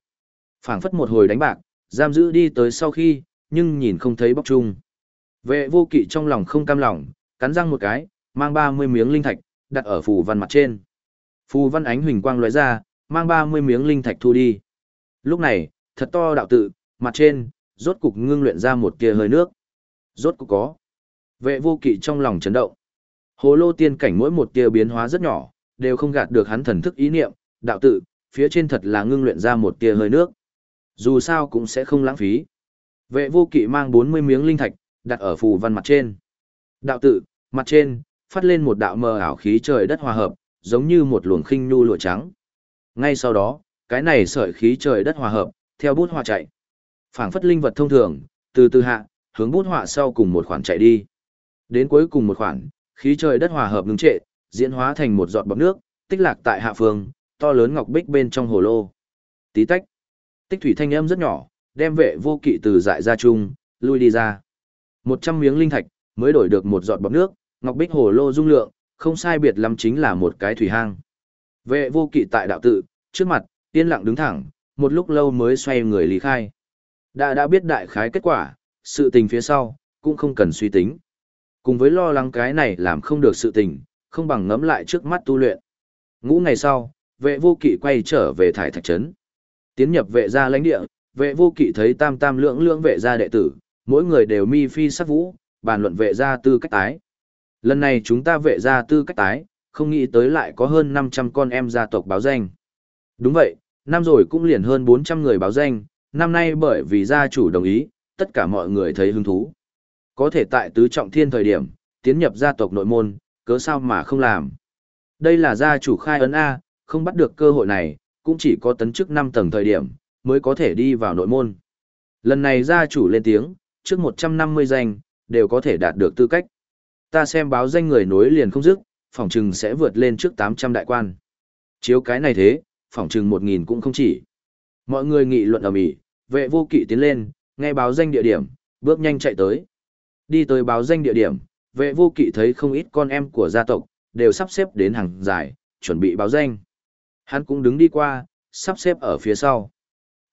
phảng phất một hồi đánh bạc, giam giữ đi tới sau khi, nhưng nhìn không thấy bóc chung. Vệ vô kỵ trong lòng không cam lòng, cắn răng một cái, mang 30 miếng linh thạch, đặt ở phù văn mặt trên. Phù văn ánh huỳnh quang lóe ra, mang 30 miếng linh thạch thu đi. Lúc này, thật to đạo tự, mặt trên, rốt cục ngưng luyện ra một tia hơi nước. Rốt cục có. Vệ vô kỵ trong lòng chấn động. Hồ lô tiên cảnh mỗi một tia biến hóa rất nhỏ, đều không gạt được hắn thần thức ý niệm, đạo tự, phía trên thật là ngưng luyện ra một tia hơi nước. Dù sao cũng sẽ không lãng phí. Vệ vô kỵ mang 40 miếng linh thạch, đặt ở phù văn mặt trên. Đạo tự, mặt trên, phát lên một đạo mờ ảo khí trời đất hòa hợp, giống như một luồng khinh nhu lụa trắng. Ngay sau đó, cái này sợi khí trời đất hòa hợp, theo bút hòa chạy phảng phất linh vật thông thường, từ từ hạ, hướng bút họa sau cùng một khoản chạy đi. Đến cuối cùng một khoản, khí trời đất hòa hợp ngưng trệ, diễn hóa thành một giọt bọt nước, tích lạc tại hạ phương, to lớn ngọc bích bên trong hồ lô. Tí tách. Tích thủy thanh âm rất nhỏ, đem vệ vô kỵ từ dại ra chung, lui đi ra. Một trăm miếng linh thạch, mới đổi được một giọt bọt nước, ngọc bích hồ lô dung lượng, không sai biệt lắm chính là một cái thủy hang. Vệ vô kỵ tại đạo tự, trước mặt, yên lặng đứng thẳng, một lúc lâu mới xoay người lý khai. Đã đã biết đại khái kết quả, sự tình phía sau, cũng không cần suy tính. Cùng với lo lắng cái này làm không được sự tình, không bằng ngẫm lại trước mắt tu luyện. Ngũ ngày sau, vệ vô kỵ quay trở về thải thạch trấn. Tiến nhập vệ gia lãnh địa, vệ vô kỵ thấy tam tam lưỡng lưỡng vệ gia đệ tử, mỗi người đều mi phi sắc vũ, bàn luận vệ gia tư cách tái. Lần này chúng ta vệ gia tư cách tái, không nghĩ tới lại có hơn 500 con em gia tộc báo danh. Đúng vậy, năm rồi cũng liền hơn 400 người báo danh, năm nay bởi vì gia chủ đồng ý, tất cả mọi người thấy hứng thú. Có thể tại tứ trọng thiên thời điểm, tiến nhập gia tộc nội môn, cớ sao mà không làm. Đây là gia chủ khai ấn A, không bắt được cơ hội này, cũng chỉ có tấn chức 5 tầng thời điểm, mới có thể đi vào nội môn. Lần này gia chủ lên tiếng, trước 150 danh, đều có thể đạt được tư cách. Ta xem báo danh người nối liền không dứt, phỏng trừng sẽ vượt lên trước 800 đại quan. Chiếu cái này thế, phỏng trừng 1.000 cũng không chỉ. Mọi người nghị luận ở mỹ, vệ vô kỵ tiến lên, nghe báo danh địa điểm, bước nhanh chạy tới. Đi tới báo danh địa điểm, vệ vô kỵ thấy không ít con em của gia tộc, đều sắp xếp đến hàng dài, chuẩn bị báo danh. Hắn cũng đứng đi qua, sắp xếp ở phía sau.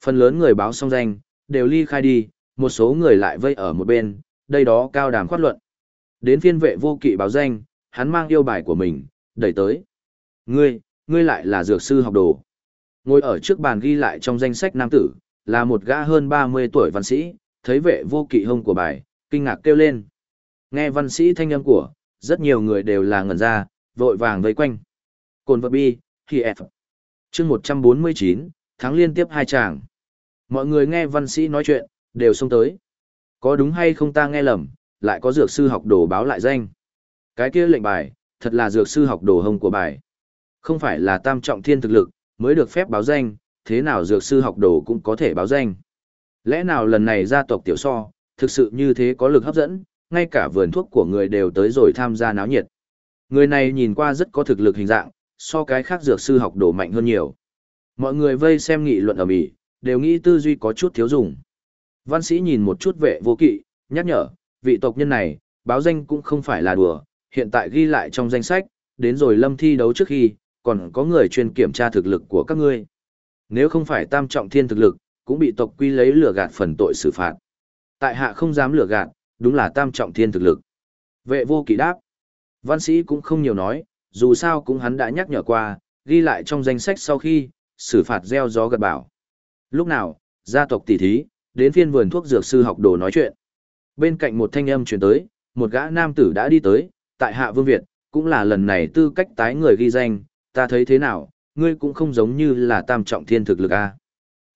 Phần lớn người báo xong danh, đều ly khai đi, một số người lại vây ở một bên, đây đó cao đàm khoát luận. Đến phiên vệ vô kỵ báo danh, hắn mang yêu bài của mình, đẩy tới. Ngươi, ngươi lại là dược sư học đồ. Ngồi ở trước bàn ghi lại trong danh sách nam tử, là một gã hơn 30 tuổi văn sĩ, thấy vệ vô kỵ hông của bài, kinh ngạc kêu lên. Nghe văn sĩ thanh âm của, rất nhiều người đều là ngẩn ra, vội vàng vây quanh. Cồn vật bi, thì F. chương 149, tháng liên tiếp hai chàng. Mọi người nghe văn sĩ nói chuyện, đều xông tới. Có đúng hay không ta nghe lầm, lại có dược sư học đồ báo lại danh. Cái kia lệnh bài, thật là dược sư học đồ hông của bài. Không phải là tam trọng thiên thực lực, mới được phép báo danh, thế nào dược sư học đồ cũng có thể báo danh. Lẽ nào lần này gia tộc tiểu so, thực sự như thế có lực hấp dẫn, ngay cả vườn thuốc của người đều tới rồi tham gia náo nhiệt. Người này nhìn qua rất có thực lực hình dạng, so cái khác dược sư học đồ mạnh hơn nhiều. Mọi người vây xem nghị luận ở mỹ, đều nghĩ tư duy có chút thiếu dùng. Văn sĩ nhìn một chút vệ vô kỵ, nhắc nhở, vị tộc nhân này, báo danh cũng không phải là đùa, hiện tại ghi lại trong danh sách, đến rồi lâm thi đấu trước khi, còn có người chuyên kiểm tra thực lực của các ngươi. Nếu không phải tam trọng thiên thực lực, cũng bị tộc quy lấy lửa gạt phần tội xử phạt. Tại hạ không dám lửa gạt, đúng là tam trọng thiên thực lực. Vệ vô kỵ đáp. Văn sĩ cũng không nhiều nói, dù sao cũng hắn đã nhắc nhở qua, ghi lại trong danh sách sau khi, xử phạt gieo gió gật bảo. Lúc nào, gia tộc tỷ thí, đến phiên vườn thuốc dược sư học đồ nói chuyện. Bên cạnh một thanh âm truyền tới, một gã nam tử đã đi tới, tại hạ vương Việt, cũng là lần này tư cách tái người ghi danh, ta thấy thế nào, ngươi cũng không giống như là tam trọng thiên thực lực a.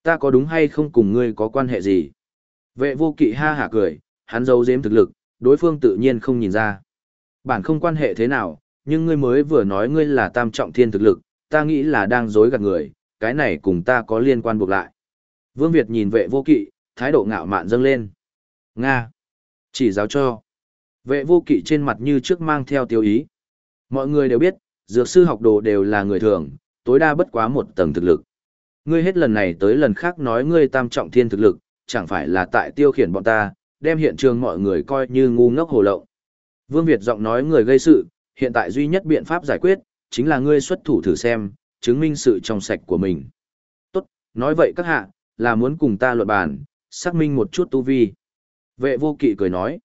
Ta có đúng hay không cùng ngươi có quan hệ gì? Vệ vô kỵ ha hả cười, hắn giấu giếm thực lực, đối phương tự nhiên không nhìn ra. Bản không quan hệ thế nào, nhưng ngươi mới vừa nói ngươi là tam trọng thiên thực lực, ta nghĩ là đang dối gạt người, cái này cùng ta có liên quan buộc lại. Vương Việt nhìn vệ vô kỵ, thái độ ngạo mạn dâng lên. Nga. Chỉ giáo cho. Vệ vô kỵ trên mặt như trước mang theo tiêu ý. Mọi người đều biết, dược sư học đồ đều là người thường, tối đa bất quá một tầng thực lực. Ngươi hết lần này tới lần khác nói ngươi tam trọng thiên thực lực, chẳng phải là tại tiêu khiển bọn ta, đem hiện trường mọi người coi như ngu ngốc hồ lộng. Vương Việt giọng nói người gây sự, hiện tại duy nhất biện pháp giải quyết, chính là ngươi xuất thủ thử xem, chứng minh sự trong sạch của mình. Tốt, nói vậy các hạ, là muốn cùng ta luận bàn, xác minh một chút tu vi. Vệ vô kỵ cười nói,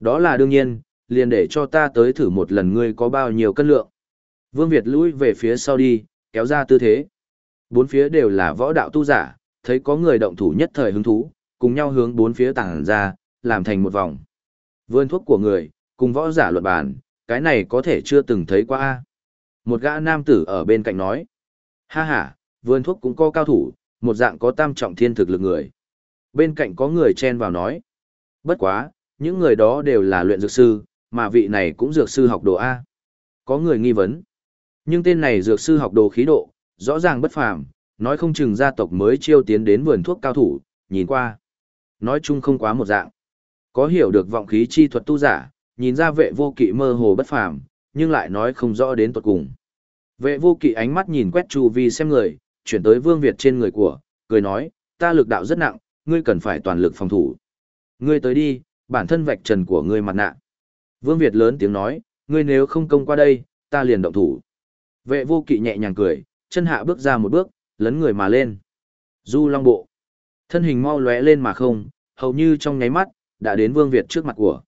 đó là đương nhiên, liền để cho ta tới thử một lần ngươi có bao nhiêu cân lượng. Vương Việt lùi về phía sau đi, kéo ra tư thế. Bốn phía đều là võ đạo tu giả, thấy có người động thủ nhất thời hứng thú, cùng nhau hướng bốn phía tàng ra, làm thành một vòng. Vươn thuốc của người, cùng võ giả luận bàn, cái này có thể chưa từng thấy qua. Một gã nam tử ở bên cạnh nói. Ha ha, vươn thuốc cũng có cao thủ, một dạng có tam trọng thiên thực lực người. Bên cạnh có người chen vào nói. Bất quá, những người đó đều là luyện dược sư, mà vị này cũng dược sư học đồ A. Có người nghi vấn. Nhưng tên này dược sư học đồ khí độ, rõ ràng bất phàm, nói không chừng gia tộc mới chiêu tiến đến vườn thuốc cao thủ, nhìn qua. Nói chung không quá một dạng. Có hiểu được vọng khí chi thuật tu giả, nhìn ra vệ vô kỵ mơ hồ bất phàm, nhưng lại nói không rõ đến tột cùng. Vệ vô kỵ ánh mắt nhìn quét chu vi xem người, chuyển tới vương Việt trên người của, cười nói, ta lực đạo rất nặng, ngươi cần phải toàn lực phòng thủ. Ngươi tới đi, bản thân vạch trần của ngươi mặt nạ. Vương Việt lớn tiếng nói, ngươi nếu không công qua đây, ta liền động thủ. Vệ vô kỵ nhẹ nhàng cười, chân hạ bước ra một bước, lấn người mà lên. Du long bộ. Thân hình mau lóe lên mà không, hầu như trong nháy mắt, đã đến Vương Việt trước mặt của.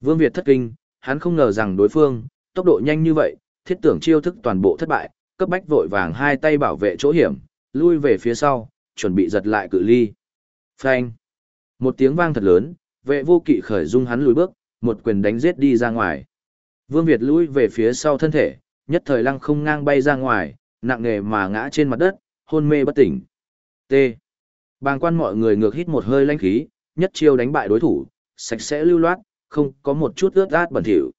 Vương Việt thất kinh, hắn không ngờ rằng đối phương, tốc độ nhanh như vậy, thiết tưởng chiêu thức toàn bộ thất bại, cấp bách vội vàng hai tay bảo vệ chỗ hiểm, lui về phía sau, chuẩn bị giật lại cự ly. Phanh! Một tiếng vang thật lớn, vệ vô kỵ khởi dung hắn lùi bước, một quyền đánh giết đi ra ngoài. Vương Việt lui về phía sau thân thể, nhất thời lăng không ngang bay ra ngoài, nặng nề mà ngã trên mặt đất, hôn mê bất tỉnh. T. Bàng quan mọi người ngược hít một hơi lãnh khí, nhất chiêu đánh bại đối thủ, sạch sẽ lưu loát, không có một chút ướt át bẩn thỉu.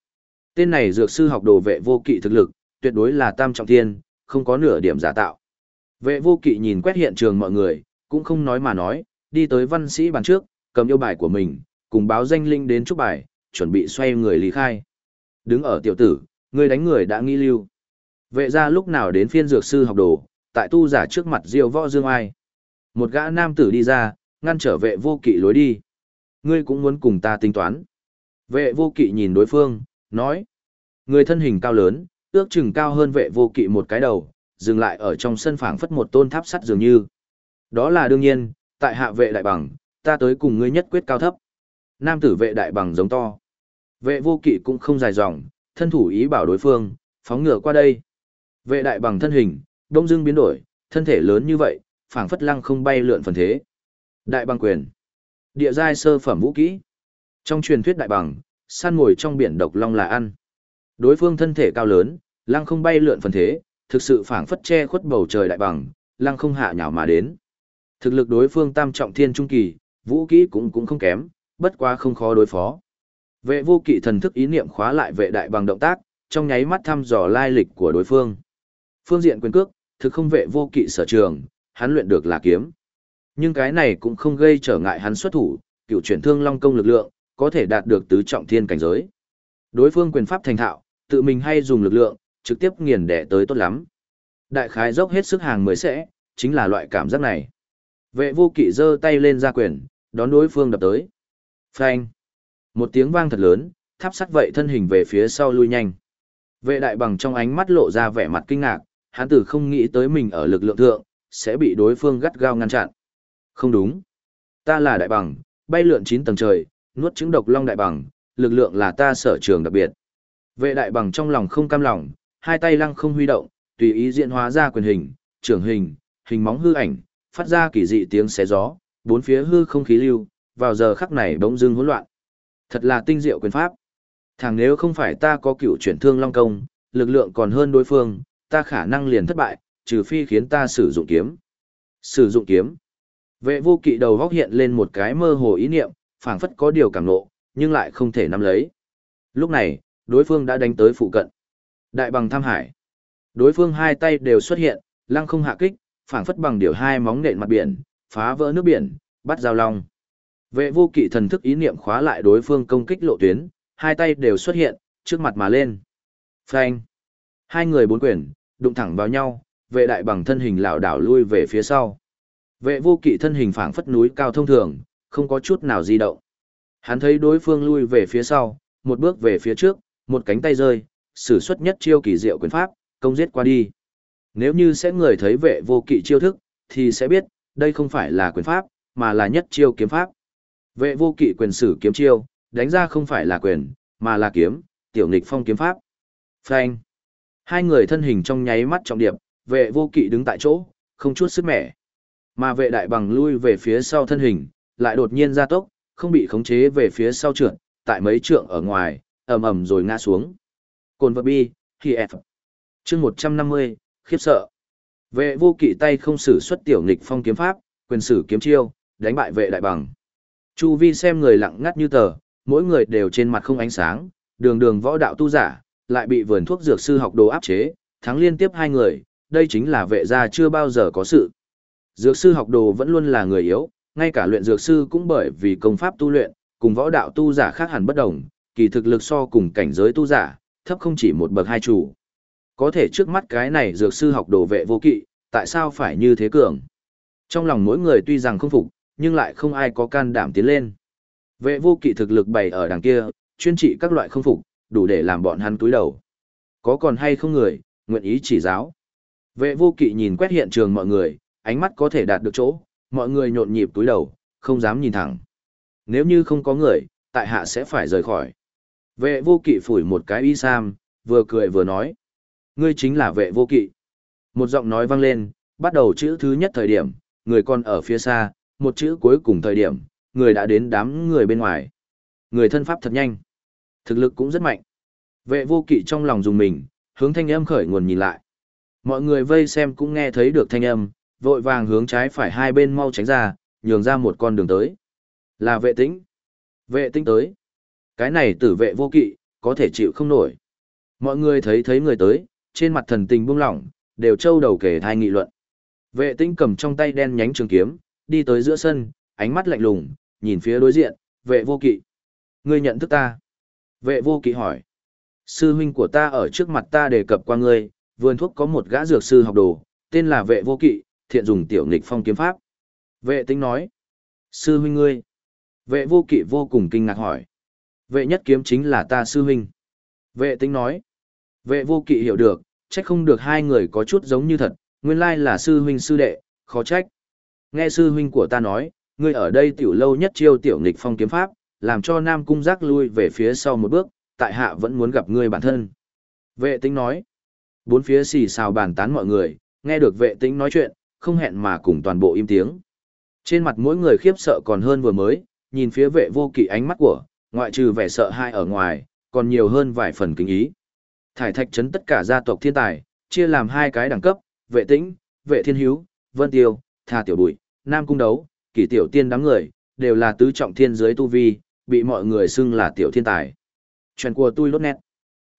Tên này dược sư học đồ vệ vô kỵ thực lực, tuyệt đối là tam trọng thiên, không có nửa điểm giả tạo. Vệ vô kỵ nhìn quét hiện trường mọi người, cũng không nói mà nói, đi tới văn sĩ bàn trước, cầm yêu bài của mình, cùng báo danh linh đến chúc bài, chuẩn bị xoay người lý khai. Đứng ở tiểu tử, người đánh người đã nghi lưu. Vệ ra lúc nào đến phiên dược sư học đồ, tại tu giả trước mặt diêu võ dương ai. Một gã nam tử đi ra, ngăn trở vệ vô kỵ lối đi. Ngươi cũng muốn cùng ta tính toán. Vệ vô kỵ nhìn đối phương, nói. Người thân hình cao lớn, ước chừng cao hơn vệ vô kỵ một cái đầu, dừng lại ở trong sân phảng phất một tôn tháp sắt dường như. Đó là đương nhiên, tại hạ vệ đại bằng, ta tới cùng ngươi nhất quyết cao thấp. Nam tử vệ đại bằng giống to. Vệ vô kỵ cũng không dài dòng, thân thủ ý bảo đối phương, phóng ngựa qua đây. Vệ đại bằng thân hình, đông dưng biến đổi, thân thể lớn như vậy, phảng phất lăng không bay lượn phần thế. Đại bằng quyền. Địa giai sơ phẩm vũ kỹ. Trong truyền thuyết đại bằng, săn ngồi trong biển độc long là ăn. Đối phương thân thể cao lớn, lăng không bay lượn phần thế, thực sự phảng phất che khuất bầu trời đại bằng, lăng không hạ nhào mà đến. Thực lực đối phương tam trọng thiên trung kỳ, vũ kỹ cũng cũng không kém, bất quá không khó đối phó. Vệ vô kỵ thần thức ý niệm khóa lại vệ đại bằng động tác, trong nháy mắt thăm dò lai lịch của đối phương. Phương diện quyền cước, thực không vệ vô kỵ sở trường, hắn luyện được là kiếm. Nhưng cái này cũng không gây trở ngại hắn xuất thủ, cựu chuyển thương long công lực lượng, có thể đạt được tứ trọng thiên cảnh giới. Đối phương quyền pháp thành thạo, tự mình hay dùng lực lượng, trực tiếp nghiền đẻ tới tốt lắm. Đại khái dốc hết sức hàng mới sẽ, chính là loại cảm giác này. Vệ vô kỵ giơ tay lên ra quyền, đón đối phương đập tới. Phanh. Một tiếng vang thật lớn, tháp sắt vậy thân hình về phía sau lui nhanh. Vệ đại bằng trong ánh mắt lộ ra vẻ mặt kinh ngạc, hắn tử không nghĩ tới mình ở lực lượng thượng, sẽ bị đối phương gắt gao ngăn chặn. Không đúng. Ta là đại bằng, bay lượn chín tầng trời, nuốt trứng độc long đại bằng, lực lượng là ta sở trường đặc biệt. Vệ đại bằng trong lòng không cam lòng, hai tay lăng không huy động, tùy ý diễn hóa ra quyền hình, trưởng hình, hình móng hư ảnh, phát ra kỳ dị tiếng xé gió, bốn phía hư không khí lưu, vào giờ khắc này bỗng dưng hỗn loạn. Thật là tinh diệu quyền pháp. Thằng nếu không phải ta có cựu chuyển thương long công, lực lượng còn hơn đối phương, ta khả năng liền thất bại, trừ phi khiến ta sử dụng kiếm. Sử dụng kiếm. Vệ vô kỵ đầu góc hiện lên một cái mơ hồ ý niệm, phảng phất có điều cảm nộ, nhưng lại không thể nắm lấy. Lúc này, đối phương đã đánh tới phụ cận. Đại bằng tham hải. Đối phương hai tay đều xuất hiện, lăng không hạ kích, phảng phất bằng điều hai móng nện mặt biển, phá vỡ nước biển, bắt giao long. Vệ vô kỵ thần thức ý niệm khóa lại đối phương công kích lộ tuyến, hai tay đều xuất hiện, trước mặt mà lên. Phanh. Hai người bốn quyền, đụng thẳng vào nhau, vệ đại bằng thân hình lảo đảo lui về phía sau. Vệ vô kỵ thân hình phảng phất núi cao thông thường, không có chút nào di động. Hắn thấy đối phương lui về phía sau, một bước về phía trước, một cánh tay rơi, sử xuất nhất chiêu kỳ diệu quyền pháp, công giết qua đi. Nếu như sẽ người thấy vệ vô kỵ chiêu thức, thì sẽ biết, đây không phải là quyền pháp, mà là nhất chiêu kiếm pháp. Vệ vô kỵ quyền sử kiếm chiêu, đánh ra không phải là quyền, mà là kiếm, tiểu nghịch phong kiếm pháp. Phanh. Hai người thân hình trong nháy mắt trọng điệp, vệ vô kỵ đứng tại chỗ, không chút sức mẻ. Mà vệ đại bằng lui về phía sau thân hình, lại đột nhiên ra tốc, không bị khống chế về phía sau trượt, tại mấy trượng ở ngoài, ầm ầm rồi ngã xuống. Cồn vật bi, khi F. Chương 150, khiếp sợ. Vệ vô kỵ tay không sử xuất tiểu nghịch phong kiếm pháp, quyền sử kiếm chiêu, đánh bại vệ đại bằng. Chu vi xem người lặng ngắt như tờ, mỗi người đều trên mặt không ánh sáng, đường đường võ đạo tu giả, lại bị vườn thuốc dược sư học đồ áp chế, thắng liên tiếp hai người, đây chính là vệ gia chưa bao giờ có sự. Dược sư học đồ vẫn luôn là người yếu, ngay cả luyện dược sư cũng bởi vì công pháp tu luyện, cùng võ đạo tu giả khác hẳn bất đồng, kỳ thực lực so cùng cảnh giới tu giả, thấp không chỉ một bậc hai chủ. Có thể trước mắt cái này dược sư học đồ vệ vô kỵ, tại sao phải như thế cường? Trong lòng mỗi người tuy rằng không phục, nhưng lại không ai có can đảm tiến lên. Vệ vô kỵ thực lực bày ở đằng kia, chuyên trị các loại không phục, đủ để làm bọn hắn túi đầu. Có còn hay không người, nguyện ý chỉ giáo. Vệ vô kỵ nhìn quét hiện trường mọi người, ánh mắt có thể đạt được chỗ, mọi người nhộn nhịp túi đầu, không dám nhìn thẳng. Nếu như không có người, tại hạ sẽ phải rời khỏi. Vệ vô kỵ phủi một cái y sam, vừa cười vừa nói. Ngươi chính là vệ vô kỵ. Một giọng nói vang lên, bắt đầu chữ thứ nhất thời điểm, người còn ở phía xa, một chữ cuối cùng thời điểm, người đã đến đám người bên ngoài. Người thân pháp thật nhanh. Thực lực cũng rất mạnh. Vệ vô kỵ trong lòng dùng mình, hướng thanh âm khởi nguồn nhìn lại. Mọi người vây xem cũng nghe thấy được thanh âm, vội vàng hướng trái phải hai bên mau tránh ra, nhường ra một con đường tới. Là vệ tĩnh. Vệ tĩnh tới. Cái này tử vệ vô kỵ, có thể chịu không nổi. Mọi người thấy thấy người tới, trên mặt thần tình buông lỏng, đều trâu đầu kể thai nghị luận. Vệ tĩnh cầm trong tay đen nhánh trường kiếm, đi tới giữa sân, ánh mắt lạnh lùng, nhìn phía đối diện, vệ vô kỵ. Ngươi nhận thức ta. Vệ vô kỵ hỏi. Sư huynh của ta ở trước mặt ta đề cập qua ngươi, vườn thuốc có một gã dược sư học đồ, tên là vệ vô kỵ, thiện dùng tiểu nghịch phong kiếm pháp. Vệ tính nói. Sư huynh ngươi. Vệ vô kỵ vô cùng kinh ngạc hỏi. Vệ nhất kiếm chính là ta sư huynh. Vệ tính nói. Vệ vô kỵ hiểu được, trách không được hai người có chút giống như thật, nguyên lai là sư huynh sư đệ, khó trách. Nghe sư huynh của ta nói, ngươi ở đây tiểu lâu nhất chiêu tiểu nghịch phong kiếm pháp, làm cho Nam Cung giác lui về phía sau một bước, tại hạ vẫn muốn gặp ngươi bản thân. Vệ tĩnh nói. Bốn phía xì xào bàn tán mọi người, nghe được vệ tĩnh nói chuyện, không hẹn mà cùng toàn bộ im tiếng. Trên mặt mỗi người khiếp sợ còn hơn vừa mới, nhìn phía vệ vô kỵ ánh mắt của, ngoại trừ vẻ sợ hai ở ngoài, còn nhiều hơn vài phần kính ý. Thải thạch chấn tất cả gia tộc thiên tài, chia làm hai cái đẳng cấp, vệ tĩnh, vệ thiên hiếu, vân tiêu, tha tiểu bụi, nam cung đấu, kỷ tiểu tiên đám người, đều là tứ trọng thiên giới tu vi, bị mọi người xưng là tiểu thiên tài. Chuyện của tôi lốt nét.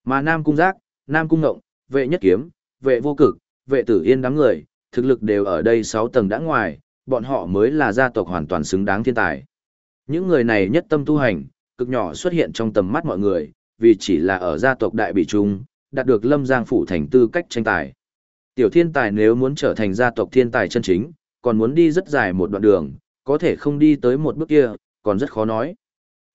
Mà nam cung giác, nam cung ngộng, vệ nhất kiếm, vệ vô cực, vệ tử yên đám người, thực lực đều ở đây 6 tầng đã ngoài, bọn họ mới là gia tộc hoàn toàn xứng đáng thiên tài. Những người này nhất tâm tu hành, cực nhỏ xuất hiện trong tầm mắt mọi người, vì chỉ là ở gia tộc đại bị trung, đạt được lâm giang phủ thành tư cách tranh tài. Tiểu thiên tài nếu muốn trở thành gia tộc thiên tài chân chính, còn muốn đi rất dài một đoạn đường, có thể không đi tới một bước kia, còn rất khó nói.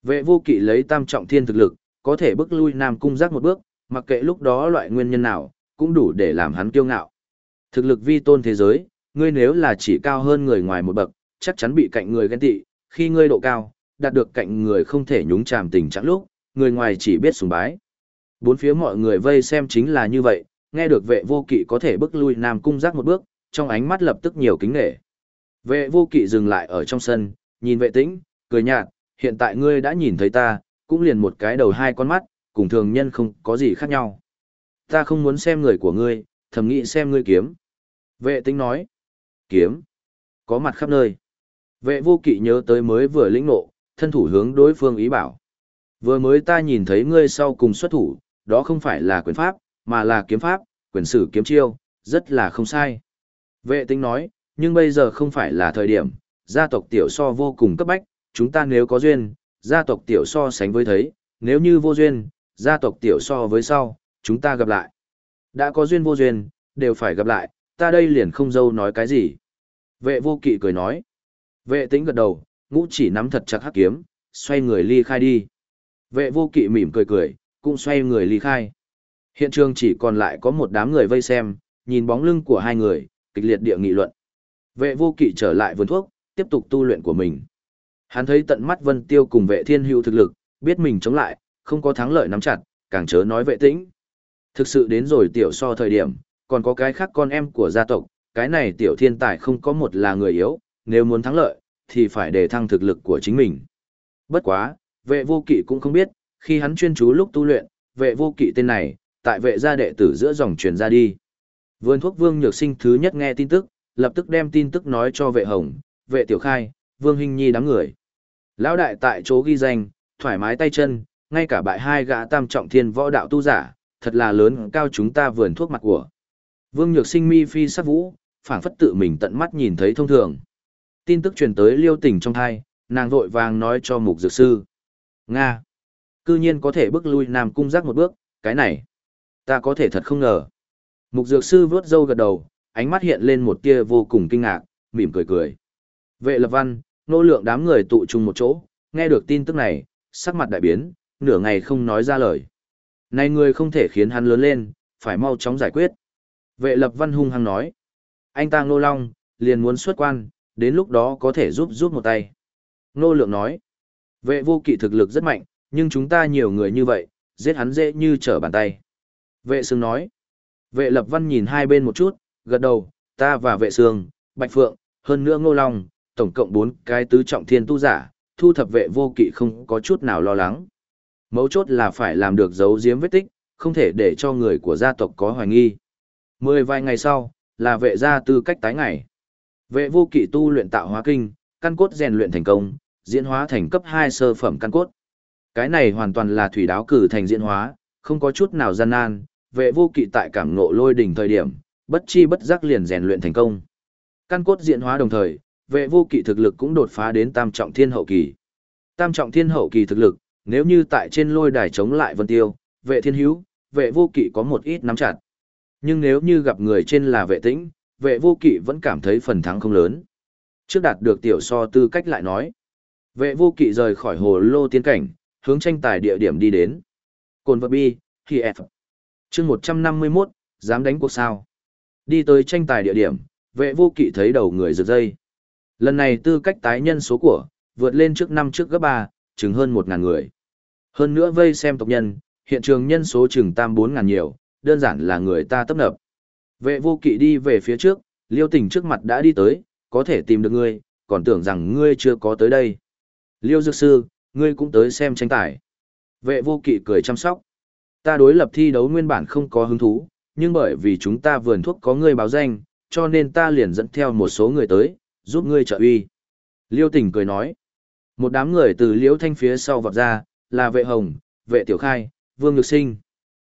Vệ vô kỵ lấy tam trọng thiên thực lực, có thể bước lui Nam Cung giác một bước, mặc kệ lúc đó loại nguyên nhân nào, cũng đủ để làm hắn kiêu ngạo. Thực lực vi tôn thế giới, ngươi nếu là chỉ cao hơn người ngoài một bậc, chắc chắn bị cạnh người ghen tị, khi ngươi độ cao, đạt được cạnh người không thể nhúng chàm tình trạng lúc, người ngoài chỉ biết sùng bái. Bốn phía mọi người vây xem chính là như vậy, nghe được vệ vô kỵ có thể bước lui Nam Cung giác một bước, trong ánh mắt lập tức nhiều kính nể. Vệ vô kỵ dừng lại ở trong sân, nhìn vệ tĩnh, cười nhạt, hiện tại ngươi đã nhìn thấy ta, cũng liền một cái đầu hai con mắt, cùng thường nhân không có gì khác nhau. Ta không muốn xem người của ngươi, thầm nghĩ xem ngươi kiếm. Vệ tĩnh nói, kiếm, có mặt khắp nơi. Vệ vô kỵ nhớ tới mới vừa lĩnh nộ, thân thủ hướng đối phương ý bảo. Vừa mới ta nhìn thấy ngươi sau cùng xuất thủ, đó không phải là quyền pháp, mà là kiếm pháp, quyền sử kiếm chiêu, rất là không sai. Vệ tinh nói, nhưng bây giờ không phải là thời điểm, gia tộc tiểu so vô cùng cấp bách, chúng ta nếu có duyên, gia tộc tiểu so sánh với thấy, nếu như vô duyên, gia tộc tiểu so với sau, chúng ta gặp lại. Đã có duyên vô duyên, đều phải gặp lại, ta đây liền không dâu nói cái gì. Vệ vô kỵ cười nói. Vệ tĩnh gật đầu, ngũ chỉ nắm thật chặt hắc kiếm, xoay người ly khai đi. Vệ vô kỵ mỉm cười cười, cũng xoay người ly khai. Hiện trường chỉ còn lại có một đám người vây xem, nhìn bóng lưng của hai người, kịch liệt địa nghị luận. Vệ vô kỵ trở lại vườn thuốc, tiếp tục tu luyện của mình. Hắn thấy tận mắt Vân Tiêu cùng vệ thiên hữu thực lực, biết mình chống lại, không có thắng lợi nắm chặt, càng chớ nói vệ tĩnh. Thực sự đến rồi tiểu so thời điểm, còn có cái khác con em của gia tộc, cái này tiểu thiên tài không có một là người yếu, nếu muốn thắng lợi, thì phải đề thăng thực lực của chính mình. Bất quá, vệ vô kỵ cũng không biết, khi hắn chuyên chú lúc tu luyện, vệ vô kỵ tên này, tại vệ gia đệ tử giữa dòng truyền ra đi. Vườn thuốc Vương Nhược Sinh thứ nhất nghe tin tức, lập tức đem tin tức nói cho vệ hồng, vệ tiểu khai, Vương Hinh Nhi đám người. Lão đại tại chỗ ghi danh, thoải mái tay chân, ngay cả bại hai gã tam trọng thiên võ đạo tu giả, thật là lớn cao chúng ta vườn thuốc mặt của. Vương Nhược Sinh mi phi sắc vũ, phảng phất tự mình tận mắt nhìn thấy thông thường. Tin tức truyền tới Liêu Tỉnh trong thai, nàng vội vàng nói cho mục dược sư. Nga! Cư nhiên có thể bước lui Nam Cung giác một bước, cái này. Ta có thể thật không ngờ. Mục dược sư vớt râu gật đầu, ánh mắt hiện lên một tia vô cùng kinh ngạc, mỉm cười cười. Vệ lập văn, nô lượng đám người tụ chung một chỗ, nghe được tin tức này, sắc mặt đại biến, nửa ngày không nói ra lời. Này người không thể khiến hắn lớn lên, phải mau chóng giải quyết. Vệ lập văn hung hăng nói. Anh ta nô long, liền muốn xuất quan, đến lúc đó có thể giúp giúp một tay. Nô lượng nói. Vệ vô kỵ thực lực rất mạnh, nhưng chúng ta nhiều người như vậy, giết hắn dễ như trở bàn tay. Vệ sương nói. Vệ lập văn nhìn hai bên một chút, gật đầu, ta và vệ sương, bạch phượng, hơn nữa ngô long, tổng cộng bốn cái tứ trọng thiên tu giả, thu thập vệ vô kỵ không có chút nào lo lắng. Mấu chốt là phải làm được giấu giếm vết tích, không thể để cho người của gia tộc có hoài nghi. Mười vài ngày sau, là vệ gia tư cách tái ngày. Vệ vô kỵ tu luyện tạo hóa kinh, căn cốt rèn luyện thành công, diễn hóa thành cấp 2 sơ phẩm căn cốt. Cái này hoàn toàn là thủy đáo cử thành diễn hóa, không có chút nào gian nan, vệ vô kỵ tại cảm ngộ lôi đỉnh thời điểm, bất chi bất giác liền rèn luyện thành công. Căn cốt diện hóa đồng thời, vệ vô kỵ thực lực cũng đột phá đến tam trọng thiên hậu kỳ. Tam trọng thiên hậu kỳ thực lực, nếu như tại trên lôi đài chống lại vân tiêu, vệ thiên hữu, vệ vô kỵ có một ít nắm chặt. Nhưng nếu như gặp người trên là vệ tĩnh, vệ vô kỵ vẫn cảm thấy phần thắng không lớn. Trước đạt được tiểu so tư cách lại nói. Vệ vô kỵ rời khỏi hồ lô tiến cảnh, hướng tranh tài địa điểm đi đến. Cồn vật bi, khi F chương 151, dám đánh cuộc sao. Đi tới tranh tài địa điểm, vệ vô kỵ thấy đầu người rực dây. Lần này tư cách tái nhân số của, vượt lên trước năm trước gấp ba, chừng hơn một ngàn người. Hơn nữa vây xem tộc nhân, hiện trường nhân số chừng tam bốn ngàn nhiều, đơn giản là người ta tấp nập. Vệ vô kỵ đi về phía trước, liêu tình trước mặt đã đi tới, có thể tìm được ngươi, còn tưởng rằng ngươi chưa có tới đây. Liêu dược sư, ngươi cũng tới xem tranh tài. Vệ vô kỵ cười chăm sóc. Ta đối lập thi đấu nguyên bản không có hứng thú, nhưng bởi vì chúng ta vườn thuốc có ngươi báo danh, cho nên ta liền dẫn theo một số người tới, giúp ngươi trợ uy. Liêu tình cười nói. Một đám người từ liễu thanh phía sau vọt ra, là vệ hồng, vệ tiểu khai, vương nhược sinh.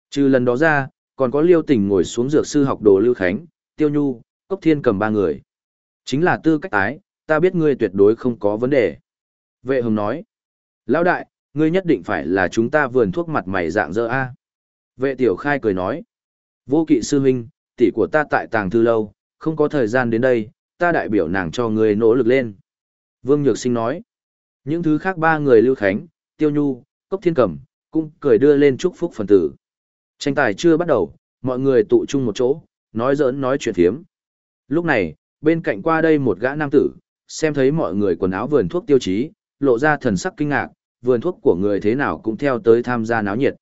Trừ lần đó ra, còn có liêu tình ngồi xuống dược sư học đồ lưu khánh, tiêu nhu, cốc thiên cầm ba người. Chính là tư cách tái, ta biết ngươi tuyệt đối không có vấn đề. Vệ hồng nói. Lão đại, ngươi nhất định phải là chúng ta vườn thuốc mặt mày dạng dơ a. Vệ tiểu khai cười nói. Vô kỵ sư huynh, tỷ của ta tại tàng thư lâu, không có thời gian đến đây, ta đại biểu nàng cho ngươi nỗ lực lên. Vương Nhược Sinh nói. Những thứ khác ba người Lưu Khánh, Tiêu Nhu, Cốc Thiên Cẩm, cũng cười đưa lên chúc phúc phần tử. Tranh tài chưa bắt đầu, mọi người tụ chung một chỗ, nói giỡn nói chuyện thiếm. Lúc này, bên cạnh qua đây một gã nam tử, xem thấy mọi người quần áo vườn thuốc tiêu chí, lộ ra thần sắc kinh ngạc, vườn thuốc của người thế nào cũng theo tới tham gia náo nhiệt.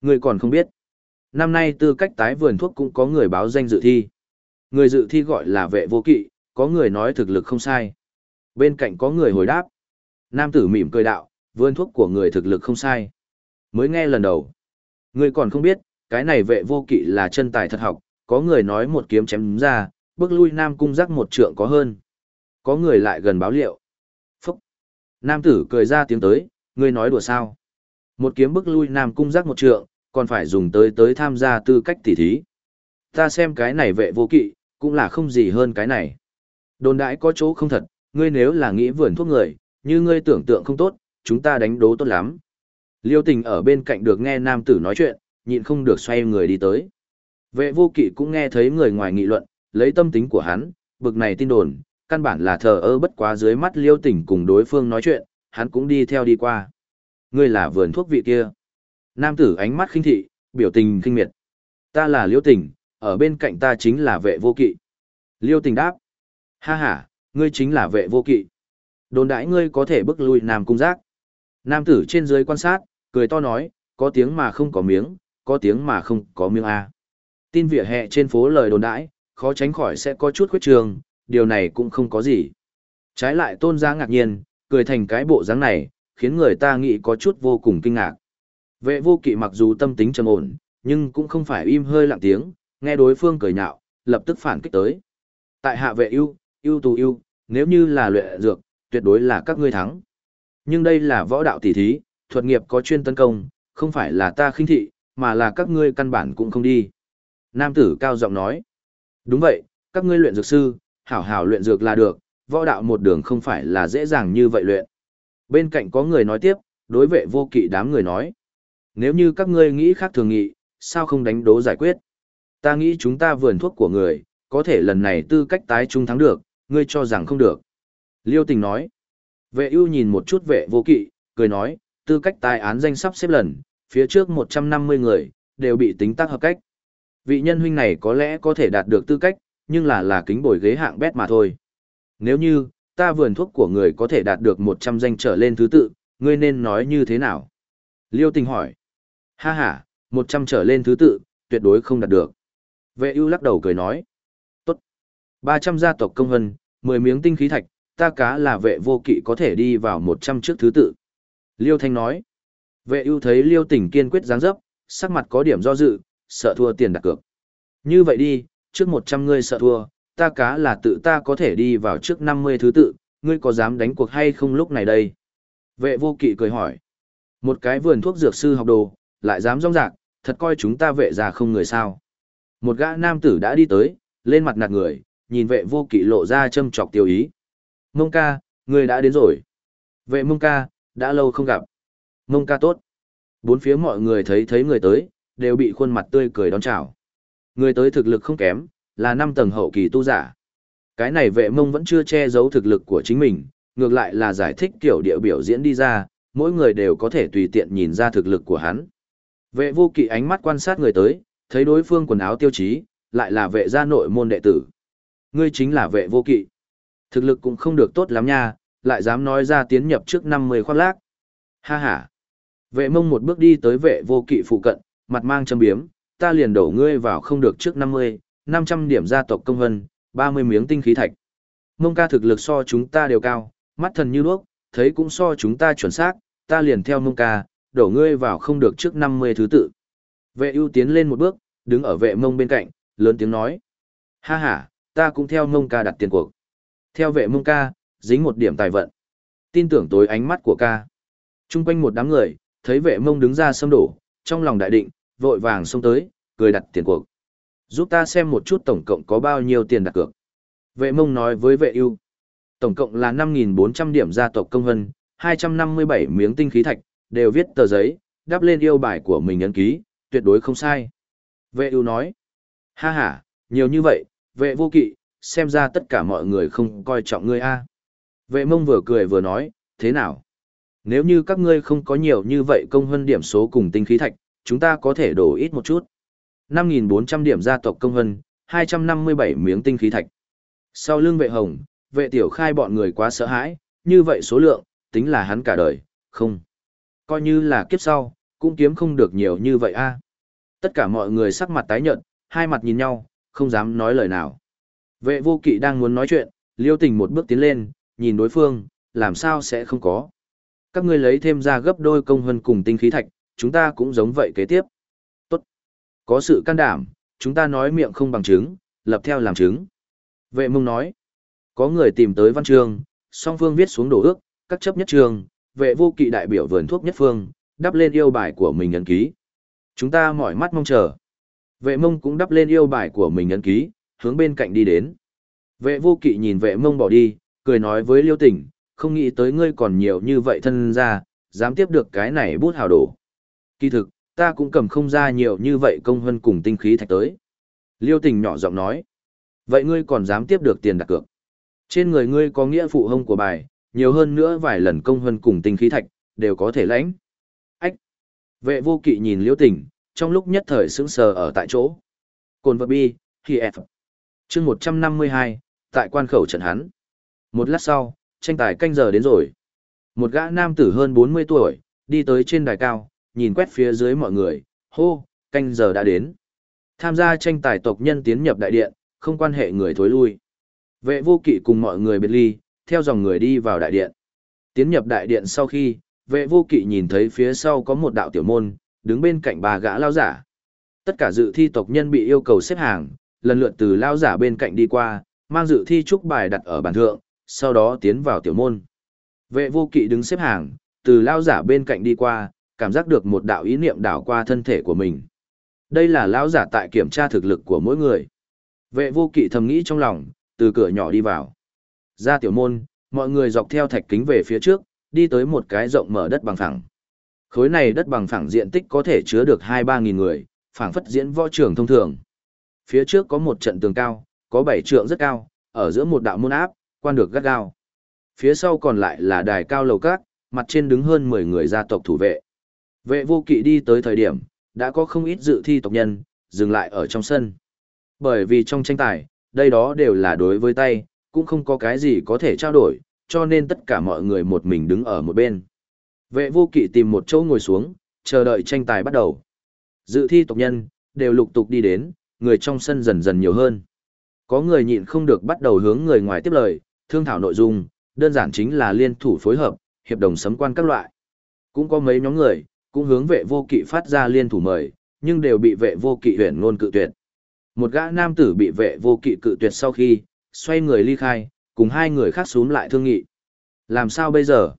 Người còn không biết. Năm nay tư cách tái vườn thuốc cũng có người báo danh dự thi. Người dự thi gọi là vệ vô kỵ, có người nói thực lực không sai. Bên cạnh có người hồi đáp. Nam tử mỉm cười đạo, vườn thuốc của người thực lực không sai. Mới nghe lần đầu. Người còn không biết, cái này vệ vô kỵ là chân tài thật học, có người nói một kiếm chém ra, bước lui Nam cung giác một trượng có hơn. Có người lại gần báo liệu. Phúc! Nam tử cười ra tiếng tới, ngươi nói đùa sao? Một kiếm bức lui Nam cung giác một trượng, còn phải dùng tới tới tham gia tư cách tỉ thí. Ta xem cái này vệ vô kỵ, cũng là không gì hơn cái này. Đồn đãi có chỗ không thật, ngươi nếu là nghĩ vườn thuốc người, như ngươi tưởng tượng không tốt, chúng ta đánh đố tốt lắm. Liêu tình ở bên cạnh được nghe nam tử nói chuyện, nhịn không được xoay người đi tới. Vệ vô kỵ cũng nghe thấy người ngoài nghị luận, lấy tâm tính của hắn, bực này tin đồn, căn bản là thờ ơ bất quá dưới mắt liêu tình cùng đối phương nói chuyện, hắn cũng đi theo đi qua. Ngươi là vườn thuốc vị kia. Nam tử ánh mắt khinh thị, biểu tình kinh miệt. Ta là liêu tình, ở bên cạnh ta chính là vệ vô kỵ. Liêu tình đáp. Ha ha, ngươi chính là vệ vô kỵ. Đồn đãi ngươi có thể bức lui nam cung giác. Nam tử trên dưới quan sát, cười to nói, có tiếng mà không có miếng, có tiếng mà không có miếng A. Tin vỉa hè trên phố lời đồn đãi, khó tránh khỏi sẽ có chút khuyết trường, điều này cũng không có gì. Trái lại tôn giá ngạc nhiên, cười thành cái bộ dáng này, khiến người ta nghĩ có chút vô cùng kinh ngạc. Vệ vô kỵ mặc dù tâm tính trầm ổn, nhưng cũng không phải im hơi lặng tiếng, nghe đối phương cười nhạo, lập tức phản kích tới. Tại hạ vệ ưu, ưu tù ưu, nếu như là luyện dược, tuyệt đối là các ngươi thắng. Nhưng đây là võ đạo tỷ thí, thuật nghiệp có chuyên tấn công, không phải là ta khinh thị, mà là các ngươi căn bản cũng không đi. Nam tử cao giọng nói. Đúng vậy, các ngươi luyện dược sư, hảo hảo luyện dược là được, võ đạo một đường không phải là dễ dàng như vậy luyện. Bên cạnh có người nói tiếp, đối vệ vô kỵ đám người nói. Nếu như các ngươi nghĩ khác thường nghị, sao không đánh đố giải quyết? Ta nghĩ chúng ta vườn thuốc của người, có thể lần này tư cách tái trung thắng được, ngươi cho rằng không được. Liêu tình nói. Vệ ưu nhìn một chút vệ vô kỵ, cười nói, tư cách tài án danh sắp xếp lần, phía trước 150 người, đều bị tính tác hợp cách. Vị nhân huynh này có lẽ có thể đạt được tư cách, nhưng là là kính bồi ghế hạng bét mà thôi. Nếu như, ta vườn thuốc của người có thể đạt được 100 danh trở lên thứ tự, ngươi nên nói như thế nào? Liêu tình hỏi. Ha ha, 100 trở lên thứ tự, tuyệt đối không đạt được. Vệ ưu lắc đầu cười nói. Tốt. 300 gia tộc công hân, 10 miếng tinh khí thạch, ta cá là vệ vô kỵ có thể đi vào 100 trước thứ tự. Liêu Thanh nói. Vệ ưu thấy Liêu tình kiên quyết dáng dấp, sắc mặt có điểm do dự, sợ thua tiền đặt cược. Như vậy đi, trước 100 ngươi sợ thua, ta cá là tự ta có thể đi vào trước 50 thứ tự, ngươi có dám đánh cuộc hay không lúc này đây? Vệ vô kỵ cười hỏi. Một cái vườn thuốc dược sư học đồ, lại dám rong rạc, thật coi chúng ta vệ già không người sao. Một gã nam tử đã đi tới, lên mặt nạt người, nhìn vệ vô kỵ lộ ra châm chọc tiêu ý. Mông ca, người đã đến rồi. Vệ mông ca, đã lâu không gặp. Mông ca tốt. Bốn phía mọi người thấy thấy người tới, đều bị khuôn mặt tươi cười đón chào. Người tới thực lực không kém, là năm tầng hậu kỳ tu giả. Cái này vệ mông vẫn chưa che giấu thực lực của chính mình, ngược lại là giải thích kiểu địa biểu diễn đi ra, mỗi người đều có thể tùy tiện nhìn ra thực lực của hắn. Vệ vô kỵ ánh mắt quan sát người tới, thấy đối phương quần áo tiêu chí, lại là vệ gia nội môn đệ tử. Ngươi chính là vệ vô kỵ. Thực lực cũng không được tốt lắm nha, lại dám nói ra tiến nhập trước 50 khoác lác. Ha ha. Vệ mông một bước đi tới vệ vô kỵ phụ cận, mặt mang châm biếm, ta liền đổ ngươi vào không được trước 50, 500 điểm gia tộc công hân, 30 miếng tinh khí thạch. Mông ca thực lực so chúng ta đều cao, mắt thần như đuốc, thấy cũng so chúng ta chuẩn xác, ta liền theo mông ca, đổ ngươi vào không được trước 50 thứ tự. Vệ ưu tiến lên một bước, đứng ở vệ mông bên cạnh, lớn tiếng nói. Ha ha, ta cũng theo mông ca đặt tiền cuộc. Theo vệ mông ca, dính một điểm tài vận. Tin tưởng tối ánh mắt của ca. Trung quanh một đám người, thấy vệ mông đứng ra xâm đổ, trong lòng đại định, vội vàng xông tới, cười đặt tiền cuộc. Giúp ta xem một chút tổng cộng có bao nhiêu tiền đặt cược. Vệ mông nói với vệ ưu Tổng cộng là 5.400 điểm gia tộc công hân, 257 miếng tinh khí thạch, đều viết tờ giấy, đắp lên yêu bài của mình ấn ký, tuyệt đối không sai. Vệ ưu nói, ha ha, nhiều như vậy, vệ vô kỵ, xem ra tất cả mọi người không coi trọng ngươi a. Vệ mông vừa cười vừa nói, thế nào? Nếu như các ngươi không có nhiều như vậy công hơn điểm số cùng tinh khí thạch, chúng ta có thể đổ ít một chút. 5.400 điểm gia tộc công hân, 257 miếng tinh khí thạch. Sau lưng vệ hồng, vệ tiểu khai bọn người quá sợ hãi, như vậy số lượng, tính là hắn cả đời, không. Coi như là kiếp sau, cũng kiếm không được nhiều như vậy a. Tất cả mọi người sắc mặt tái nhợt, hai mặt nhìn nhau, không dám nói lời nào. Vệ vô kỵ đang muốn nói chuyện, liêu tình một bước tiến lên, nhìn đối phương, làm sao sẽ không có. Các ngươi lấy thêm ra gấp đôi công hơn cùng tinh khí thạch, chúng ta cũng giống vậy kế tiếp. Có sự can đảm, chúng ta nói miệng không bằng chứng, lập theo làm chứng. Vệ mông nói. Có người tìm tới văn trường, song phương viết xuống đổ ước, các chấp nhất trường, vệ vô kỵ đại biểu vườn thuốc nhất phương, đắp lên yêu bài của mình ấn ký. Chúng ta mỏi mắt mong chờ. Vệ mông cũng đắp lên yêu bài của mình ấn ký, hướng bên cạnh đi đến. Vệ vô kỵ nhìn vệ mông bỏ đi, cười nói với liêu tỉnh, không nghĩ tới ngươi còn nhiều như vậy thân ra, dám tiếp được cái này bút hào đổ. Kỳ thực, ta cũng cầm không ra nhiều như vậy công hơn cùng tinh khí thạch tới. Liêu tình nhỏ giọng nói, vậy ngươi còn dám tiếp được tiền đặt cược. Trên người ngươi có nghĩa phụ hông của bài, nhiều hơn nữa vài lần công hơn cùng tinh khí thạch, đều có thể lãnh. Ách! Vệ vô kỵ nhìn liêu tình trong lúc nhất thời sững sờ ở tại chỗ. Cồn vật bi, khi F. chương 152, tại quan khẩu trận hắn. Một lát sau, tranh tài canh giờ đến rồi. Một gã nam tử hơn 40 tuổi, đi tới trên đài cao, nhìn quét phía dưới mọi người, hô, canh giờ đã đến. Tham gia tranh tài tộc nhân tiến nhập đại điện, không quan hệ người thối lui. Vệ vô kỵ cùng mọi người biệt ly, theo dòng người đi vào đại điện. Tiến nhập đại điện sau khi, vệ vô kỵ nhìn thấy phía sau có một đạo tiểu môn, đứng bên cạnh bà gã lao giả. Tất cả dự thi tộc nhân bị yêu cầu xếp hàng, lần lượt từ lao giả bên cạnh đi qua, mang dự thi trúc bài đặt ở bàn thượng, sau đó tiến vào tiểu môn. Vệ vô kỵ đứng xếp hàng, từ lao giả bên cạnh đi qua, cảm giác được một đạo ý niệm đảo qua thân thể của mình. Đây là lão giả tại kiểm tra thực lực của mỗi người. Vệ vô kỵ thầm nghĩ trong lòng, từ cửa nhỏ đi vào. Ra tiểu môn, mọi người dọc theo thạch kính về phía trước, đi tới một cái rộng mở đất bằng phẳng. Khối này đất bằng phẳng diện tích có thể chứa được 2-3 nghìn người, phảng phất diễn võ trường thông thường. Phía trước có một trận tường cao, có bảy trượng rất cao, ở giữa một đạo môn áp, quan được gắt gao. Phía sau còn lại là đài cao lầu cát, mặt trên đứng hơn 10 người gia tộc thủ vệ. Vệ vô kỵ đi tới thời điểm, đã có không ít dự thi tộc nhân, dừng lại ở trong sân. Bởi vì trong tranh tài, đây đó đều là đối với tay, cũng không có cái gì có thể trao đổi, cho nên tất cả mọi người một mình đứng ở một bên. Vệ vô kỵ tìm một chỗ ngồi xuống, chờ đợi tranh tài bắt đầu. Dự thi tộc nhân, đều lục tục đi đến, người trong sân dần dần nhiều hơn. Có người nhịn không được bắt đầu hướng người ngoài tiếp lời, thương thảo nội dung, đơn giản chính là liên thủ phối hợp, hiệp đồng sấm quan các loại. Cũng có mấy nhóm người, cũng hướng vệ vô kỵ phát ra liên thủ mời, nhưng đều bị vệ vô kỵ huyền ngôn cự tuyệt. Một gã nam tử bị vệ vô kỵ cự tuyệt sau khi, xoay người ly khai, cùng hai người khác xuống lại thương nghị. Làm sao bây giờ?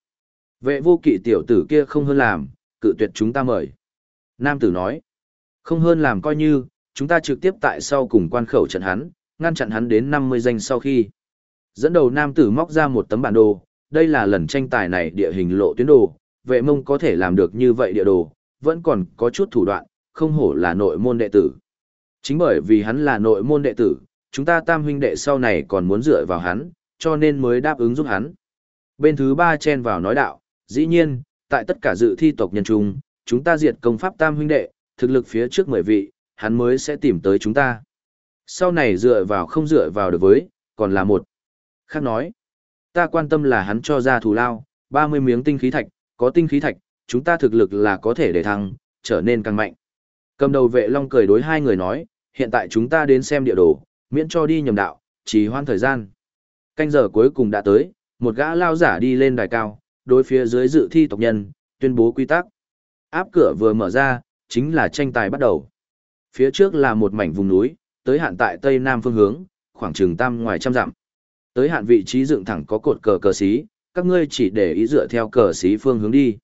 Vệ vô kỵ tiểu tử kia không hơn làm, cự tuyệt chúng ta mời. Nam tử nói, không hơn làm coi như, chúng ta trực tiếp tại sau cùng quan khẩu trận hắn, ngăn chặn hắn đến 50 danh sau khi. Dẫn đầu nam tử móc ra một tấm bản đồ, đây là lần tranh tài này địa hình lộ tuyến đồ, vệ mông có thể làm được như vậy địa đồ, vẫn còn có chút thủ đoạn, không hổ là nội môn đệ tử. Chính bởi vì hắn là nội môn đệ tử, chúng ta tam huynh đệ sau này còn muốn dựa vào hắn, cho nên mới đáp ứng giúp hắn. Bên thứ ba chen vào nói đạo, dĩ nhiên, tại tất cả dự thi tộc nhân trung, chúng ta diệt công pháp tam huynh đệ, thực lực phía trước mười vị, hắn mới sẽ tìm tới chúng ta. Sau này dựa vào không dựa vào được với, còn là một. Khác nói, ta quan tâm là hắn cho ra thù lao, 30 miếng tinh khí thạch, có tinh khí thạch, chúng ta thực lực là có thể để thăng, trở nên càng mạnh. Cầm đầu vệ long cười đối hai người nói, hiện tại chúng ta đến xem địa đồ, miễn cho đi nhầm đạo, chỉ hoan thời gian. Canh giờ cuối cùng đã tới, một gã lao giả đi lên đài cao, đối phía dưới dự thi tộc nhân, tuyên bố quy tắc. Áp cửa vừa mở ra, chính là tranh tài bắt đầu. Phía trước là một mảnh vùng núi, tới hạn tại tây nam phương hướng, khoảng chừng tam ngoài trăm dặm. Tới hạn vị trí dựng thẳng có cột cờ cờ xí, các ngươi chỉ để ý dựa theo cờ xí phương hướng đi.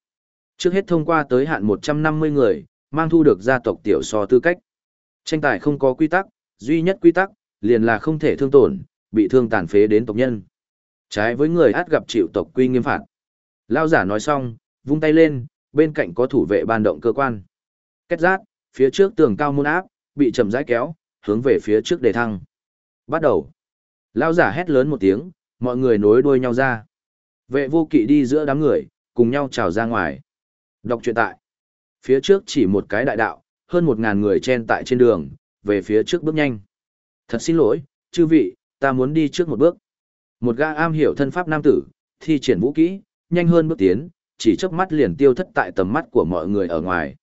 Trước hết thông qua tới hạn 150 người, mang thu được gia tộc tiểu so tư cách. Tranh tài không có quy tắc, duy nhất quy tắc, liền là không thể thương tổn, bị thương tàn phế đến tộc nhân. Trái với người át gặp chịu tộc quy nghiêm phạt. Lao giả nói xong, vung tay lên, bên cạnh có thủ vệ ban động cơ quan. Kết rát, phía trước tường cao môn áp, bị chậm rãi kéo, hướng về phía trước đề thăng. Bắt đầu. Lao giả hét lớn một tiếng, mọi người nối đuôi nhau ra. Vệ vô kỵ đi giữa đám người, cùng nhau trào ra ngoài. Đọc truyện tại. Phía trước chỉ một cái đại đạo, hơn một ngàn người chen tại trên đường, về phía trước bước nhanh. Thật xin lỗi, chư vị, ta muốn đi trước một bước. Một gã am hiểu thân pháp nam tử, thi triển vũ kỹ, nhanh hơn bước tiến, chỉ chớp mắt liền tiêu thất tại tầm mắt của mọi người ở ngoài.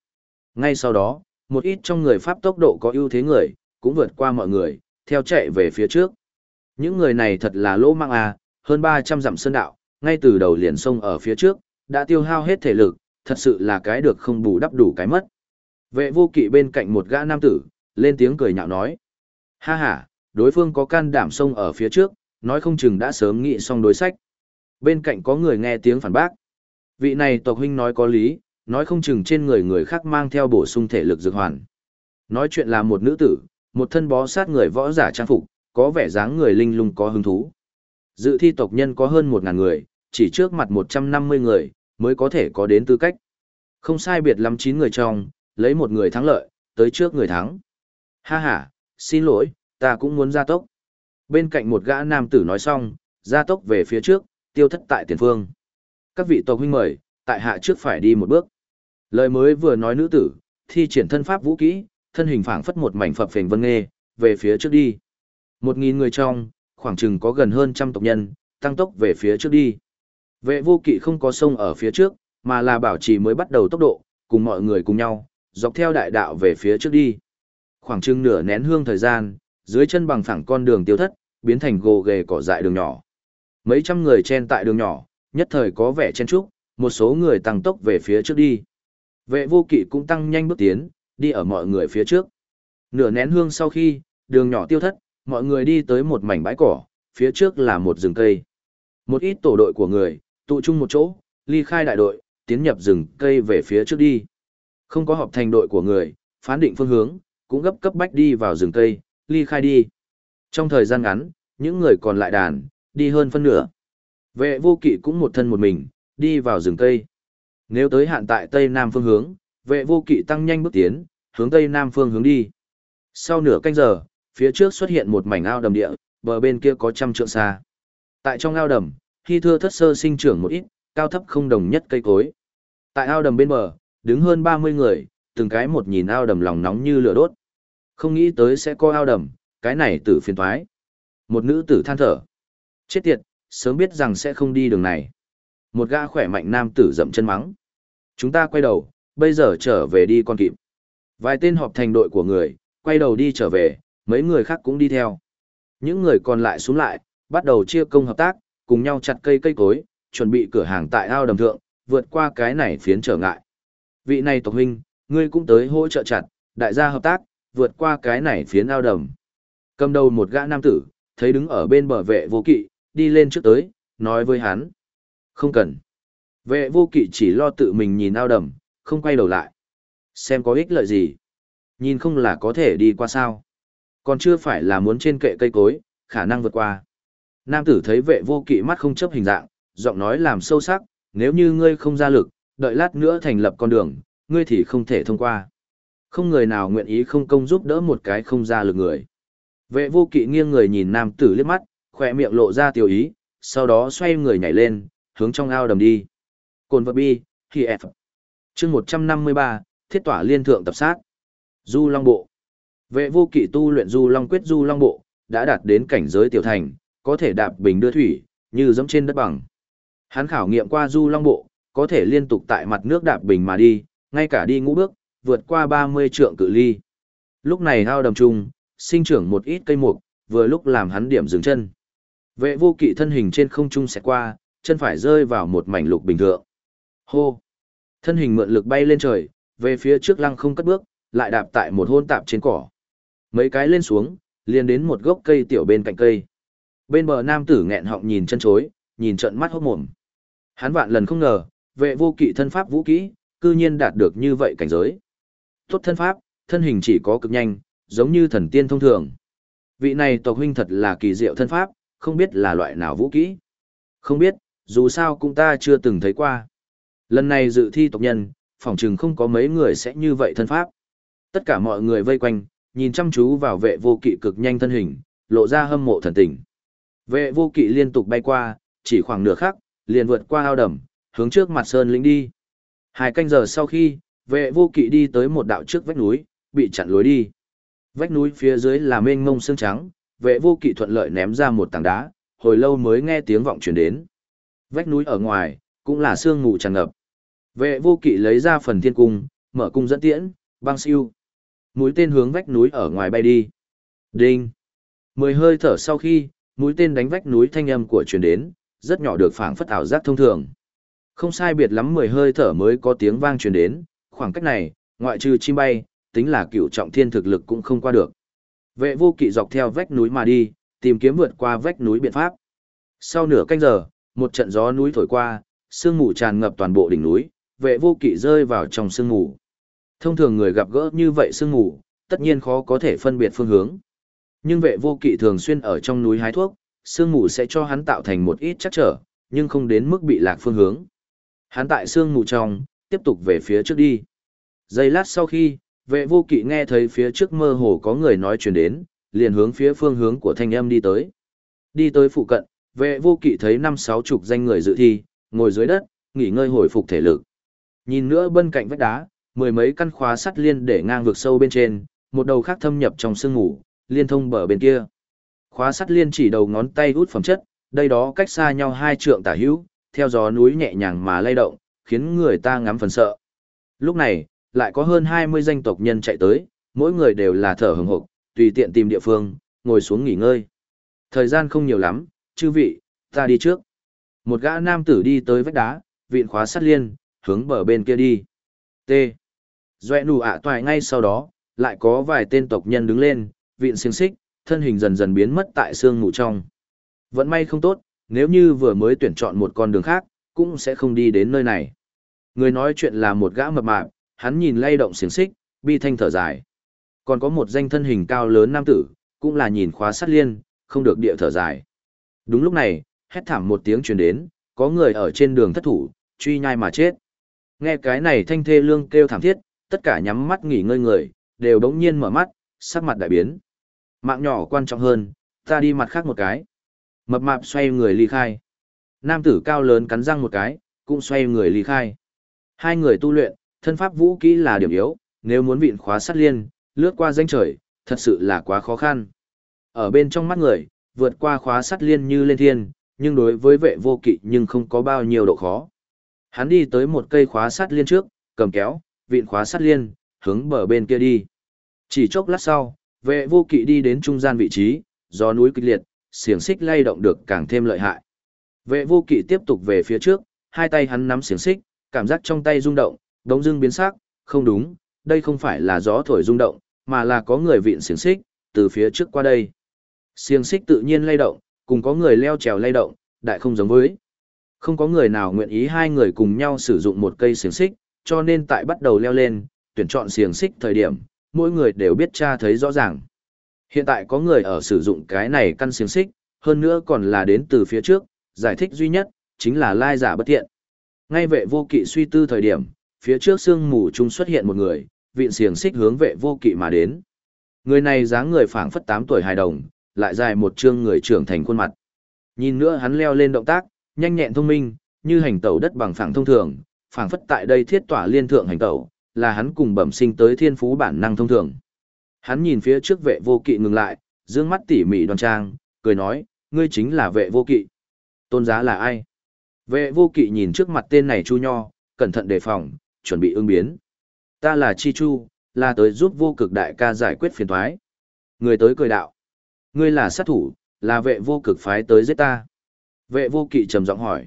Ngay sau đó, một ít trong người pháp tốc độ có ưu thế người, cũng vượt qua mọi người, theo chạy về phía trước. Những người này thật là lỗ mang à, hơn 300 dặm sơn đạo, ngay từ đầu liền sông ở phía trước, đã tiêu hao hết thể lực, thật sự là cái được không bù đắp đủ cái mất. Vệ vô kỵ bên cạnh một gã nam tử, lên tiếng cười nhạo nói. Ha ha, đối phương có can đảm sông ở phía trước, nói không chừng đã sớm nghĩ xong đối sách. Bên cạnh có người nghe tiếng phản bác. Vị này tộc huynh nói có lý, nói không chừng trên người người khác mang theo bổ sung thể lực dược hoàn. Nói chuyện là một nữ tử, một thân bó sát người võ giả trang phục, có vẻ dáng người linh lung có hứng thú. Dự thi tộc nhân có hơn 1.000 người, chỉ trước mặt 150 người, mới có thể có đến tư cách. Không sai biệt lắm 9 người trong, lấy một người thắng lợi, tới trước người thắng. Ha ha, xin lỗi, ta cũng muốn gia tốc. Bên cạnh một gã nam tử nói xong, gia tốc về phía trước, tiêu thất tại tiền phương. Các vị tộc huynh mời, tại hạ trước phải đi một bước. Lời mới vừa nói nữ tử, thi triển thân pháp vũ kỹ, thân hình phảng phất một mảnh phập phình vân nghe, về phía trước đi. Một nghìn người trong, khoảng chừng có gần hơn trăm tộc nhân, tăng tốc về phía trước đi. Vệ vô kỵ không có sông ở phía trước, mà là bảo trì mới bắt đầu tốc độ, cùng mọi người cùng nhau, dọc theo đại đạo về phía trước đi. Khoảng chừng nửa nén hương thời gian, dưới chân bằng phẳng con đường tiêu thất, biến thành gồ ghề cỏ dại đường nhỏ. Mấy trăm người chen tại đường nhỏ, nhất thời có vẻ chen trúc, một số người tăng tốc về phía trước đi. Vệ vô kỵ cũng tăng nhanh bước tiến, đi ở mọi người phía trước. Nửa nén hương sau khi, đường nhỏ tiêu thất, mọi người đi tới một mảnh bãi cỏ, phía trước là một rừng cây. Một ít tổ đội của người, tụ chung một chỗ, ly khai đại đội, tiến nhập rừng cây về phía trước đi. Không có họp thành đội của người, phán định phương hướng, cũng gấp cấp bách đi vào rừng cây, ly khai đi. Trong thời gian ngắn, những người còn lại đàn, đi hơn phân nửa. Vệ vô kỵ cũng một thân một mình, đi vào rừng cây. Nếu tới hạn tại tây nam phương hướng, vệ vô kỵ tăng nhanh bước tiến, hướng tây nam phương hướng đi. Sau nửa canh giờ, phía trước xuất hiện một mảnh ao đầm địa, bờ bên kia có trăm trượng xa. Tại trong ao đầm, khi thưa thất sơ sinh trưởng một ít, cao thấp không đồng nhất cây cối. Tại ao đầm bên bờ, đứng hơn 30 người, từng cái một nhìn ao đầm lòng nóng như lửa đốt. Không nghĩ tới sẽ có ao đầm, cái này tử phiền thoái. Một nữ tử than thở. Chết tiệt, sớm biết rằng sẽ không đi đường này. Một gã khỏe mạnh nam tử dậm chân mắng. Chúng ta quay đầu, bây giờ trở về đi con kịp. Vài tên họp thành đội của người, quay đầu đi trở về, mấy người khác cũng đi theo. Những người còn lại xuống lại, bắt đầu chia công hợp tác, cùng nhau chặt cây cây cối, chuẩn bị cửa hàng tại ao đầm thượng, vượt qua cái này phiến trở ngại. Vị này tộc huynh, ngươi cũng tới hỗ trợ chặt, đại gia hợp tác, vượt qua cái này phiến ao đầm. Cầm đầu một gã nam tử, thấy đứng ở bên bờ vệ vô kỵ, đi lên trước tới, nói với hắn. Không cần. Vệ vô kỵ chỉ lo tự mình nhìn ao đầm, không quay đầu lại. Xem có ích lợi gì. Nhìn không là có thể đi qua sao. Còn chưa phải là muốn trên kệ cây cối, khả năng vượt qua. Nam tử thấy vệ vô kỵ mắt không chấp hình dạng, giọng nói làm sâu sắc, nếu như ngươi không ra lực, đợi lát nữa thành lập con đường, ngươi thì không thể thông qua. Không người nào nguyện ý không công giúp đỡ một cái không ra lực người. Vệ vô kỵ nghiêng người nhìn nam tử liếc mắt, khỏe miệng lộ ra tiểu ý, sau đó xoay người nhảy lên, hướng trong ao đầm đi. Cồn vật bi, khi F. chương 153, thiết tỏa liên thượng tập sát. Du Long Bộ. Vệ vô kỵ tu luyện Du Long Quyết Du Long Bộ, đã đạt đến cảnh giới tiểu thành, có thể đạp bình đưa thủy, như giống trên đất bằng. Hắn khảo nghiệm qua Du Long Bộ, có thể liên tục tại mặt nước đạp bình mà đi, ngay cả đi ngũ bước, vượt qua 30 trượng cự ly. Lúc này ao đầm trung, sinh trưởng một ít cây mục, vừa lúc làm hắn điểm dừng chân. Vệ vô kỵ thân hình trên không trung sẽ qua, chân phải rơi vào một mảnh lục bình thượng. Hô! Thân hình mượn lực bay lên trời, về phía trước lăng không cất bước, lại đạp tại một hôn tạp trên cỏ. Mấy cái lên xuống, liền đến một gốc cây tiểu bên cạnh cây. Bên bờ nam tử nghẹn họng nhìn chân chối, nhìn trận mắt hốt mồm. Hắn vạn lần không ngờ, vệ vô kỵ thân pháp vũ kỹ, cư nhiên đạt được như vậy cảnh giới. Tốt thân pháp, thân hình chỉ có cực nhanh, giống như thần tiên thông thường. Vị này tộc huynh thật là kỳ diệu thân pháp, không biết là loại nào vũ kỹ. Không biết, dù sao cũng ta chưa từng thấy qua. Lần này dự thi tộc nhân, phỏng chừng không có mấy người sẽ như vậy thân pháp. Tất cả mọi người vây quanh, nhìn chăm chú vào vệ vô kỵ cực nhanh thân hình, lộ ra hâm mộ thần tình. Vệ vô kỵ liên tục bay qua, chỉ khoảng nửa khắc, liền vượt qua ao đầm, hướng trước mặt sơn lĩnh đi. Hai canh giờ sau khi, vệ vô kỵ đi tới một đạo trước vách núi, bị chặn lối đi. Vách núi phía dưới là mênh mông xương trắng, vệ vô kỵ thuận lợi ném ra một tảng đá, hồi lâu mới nghe tiếng vọng truyền đến. Vách núi ở ngoài, cũng là sương ngủ tràn ngập. Vệ vô kỵ lấy ra phần thiên cung, mở cung dẫn tiễn, băng siêu. Mũi tên hướng vách núi ở ngoài bay đi. Đinh. Mười hơi thở sau khi, mũi tên đánh vách núi thanh âm của truyền đến, rất nhỏ được phảng phất ảo giác thông thường. Không sai biệt lắm mười hơi thở mới có tiếng vang truyền đến, khoảng cách này, ngoại trừ chim bay, tính là cựu trọng thiên thực lực cũng không qua được. Vệ vô kỵ dọc theo vách núi mà đi, tìm kiếm vượt qua vách núi biện pháp. Sau nửa canh giờ, một trận gió núi thổi qua, sương mù tràn ngập toàn bộ đỉnh núi, vệ vô kỵ rơi vào trong sương mù. Thông thường người gặp gỡ như vậy sương mù, tất nhiên khó có thể phân biệt phương hướng. Nhưng vệ vô kỵ thường xuyên ở trong núi hái thuốc, sương mù sẽ cho hắn tạo thành một ít chắc trở, nhưng không đến mức bị lạc phương hướng. Hắn tại sương mù trong, tiếp tục về phía trước đi. Giây lát sau khi, vệ vô kỵ nghe thấy phía trước mơ hồ có người nói chuyện đến, liền hướng phía phương hướng của thanh âm đi tới. Đi tới phụ cận, vệ vô kỵ thấy năm sáu chục danh người dự thi, ngồi dưới đất, nghỉ ngơi hồi phục thể lực. Nhìn nữa bên cạnh vách đá, mười mấy căn khóa sắt liên để ngang vực sâu bên trên, một đầu khác thâm nhập trong sương ngủ, liên thông bờ bên kia. Khóa sắt liên chỉ đầu ngón tay út phẩm chất, đây đó cách xa nhau hai trượng tả hữu, theo gió núi nhẹ nhàng mà lay động, khiến người ta ngắm phần sợ. Lúc này, lại có hơn 20 danh tộc nhân chạy tới, mỗi người đều là thở hừng hực, tùy tiện tìm địa phương, ngồi xuống nghỉ ngơi. Thời gian không nhiều lắm, chư vị, ta đi trước. Một gã nam tử đi tới vách đá, vịn khóa sắt liên, hướng bờ bên kia đi. T. Doe nụ ạ toài ngay sau đó, lại có vài tên tộc nhân đứng lên, vịn xiềng xích, thân hình dần dần biến mất tại xương mù trong. Vẫn may không tốt, nếu như vừa mới tuyển chọn một con đường khác, cũng sẽ không đi đến nơi này. Người nói chuyện là một gã mập mạp, hắn nhìn lay động xiềng xích, bi thanh thở dài. Còn có một danh thân hình cao lớn nam tử, cũng là nhìn khóa sắt liên, không được địa thở dài. Đúng lúc này, hét thảm một tiếng truyền đến, có người ở trên đường thất thủ, truy nhai mà chết. Nghe cái này thanh thê lương kêu thảm thiết, tất cả nhắm mắt nghỉ ngơi người, đều đống nhiên mở mắt, sắc mặt đại biến. Mạng nhỏ quan trọng hơn, ta đi mặt khác một cái. Mập mạp xoay người ly khai. Nam tử cao lớn cắn răng một cái, cũng xoay người ly khai. Hai người tu luyện, thân pháp vũ kỹ là điểm yếu, nếu muốn vịn khóa sát liên, lướt qua danh trời, thật sự là quá khó khăn. Ở bên trong mắt người, vượt qua khóa sắt liên như lên thiên, nhưng đối với vệ vô kỵ nhưng không có bao nhiêu độ khó. Hắn đi tới một cây khóa sắt liên trước, cầm kéo, vịn khóa sắt liên, hướng bờ bên kia đi. Chỉ chốc lát sau, vệ vô kỵ đi đến trung gian vị trí, gió núi kịch liệt, xiềng xích lay động được càng thêm lợi hại. Vệ vô kỵ tiếp tục về phía trước, hai tay hắn nắm xiềng xích, cảm giác trong tay rung động, đống dưng biến sắc, không đúng, đây không phải là gió thổi rung động, mà là có người vịn xiềng xích, từ phía trước qua đây. Xiềng xích tự nhiên lay động, cùng có người leo trèo lay động, đại không giống với. Không có người nào nguyện ý hai người cùng nhau sử dụng một cây xiềng xích, cho nên tại bắt đầu leo lên, tuyển chọn xiềng xích thời điểm, mỗi người đều biết cha thấy rõ ràng. Hiện tại có người ở sử dụng cái này căn xiềng xích, hơn nữa còn là đến từ phía trước, giải thích duy nhất, chính là lai giả bất thiện. Ngay vệ vô kỵ suy tư thời điểm, phía trước sương mù trung xuất hiện một người, vịn xiềng xích hướng vệ vô kỵ mà đến. Người này dáng người phảng phất 8 tuổi hài đồng, lại dài một trương người trưởng thành khuôn mặt. Nhìn nữa hắn leo lên động tác, nhanh nhẹn thông minh, như hành tẩu đất bằng phẳng thông thường, phảng phất tại đây thiết tỏa liên thượng hành tẩu, là hắn cùng bẩm sinh tới thiên phú bản năng thông thường. Hắn nhìn phía trước vệ vô kỵ ngừng lại, dương mắt tỉ mỉ đoan trang, cười nói, ngươi chính là vệ vô kỵ. Tôn giá là ai? Vệ vô kỵ nhìn trước mặt tên này chu nho, cẩn thận đề phòng, chuẩn bị ứng biến. Ta là Chi Chu, là tới giúp vô cực đại ca giải quyết phiền thoái. Người tới cười đạo. Ngươi là sát thủ, là vệ vô cực phái tới giết ta. Vệ vô kỵ trầm giọng hỏi.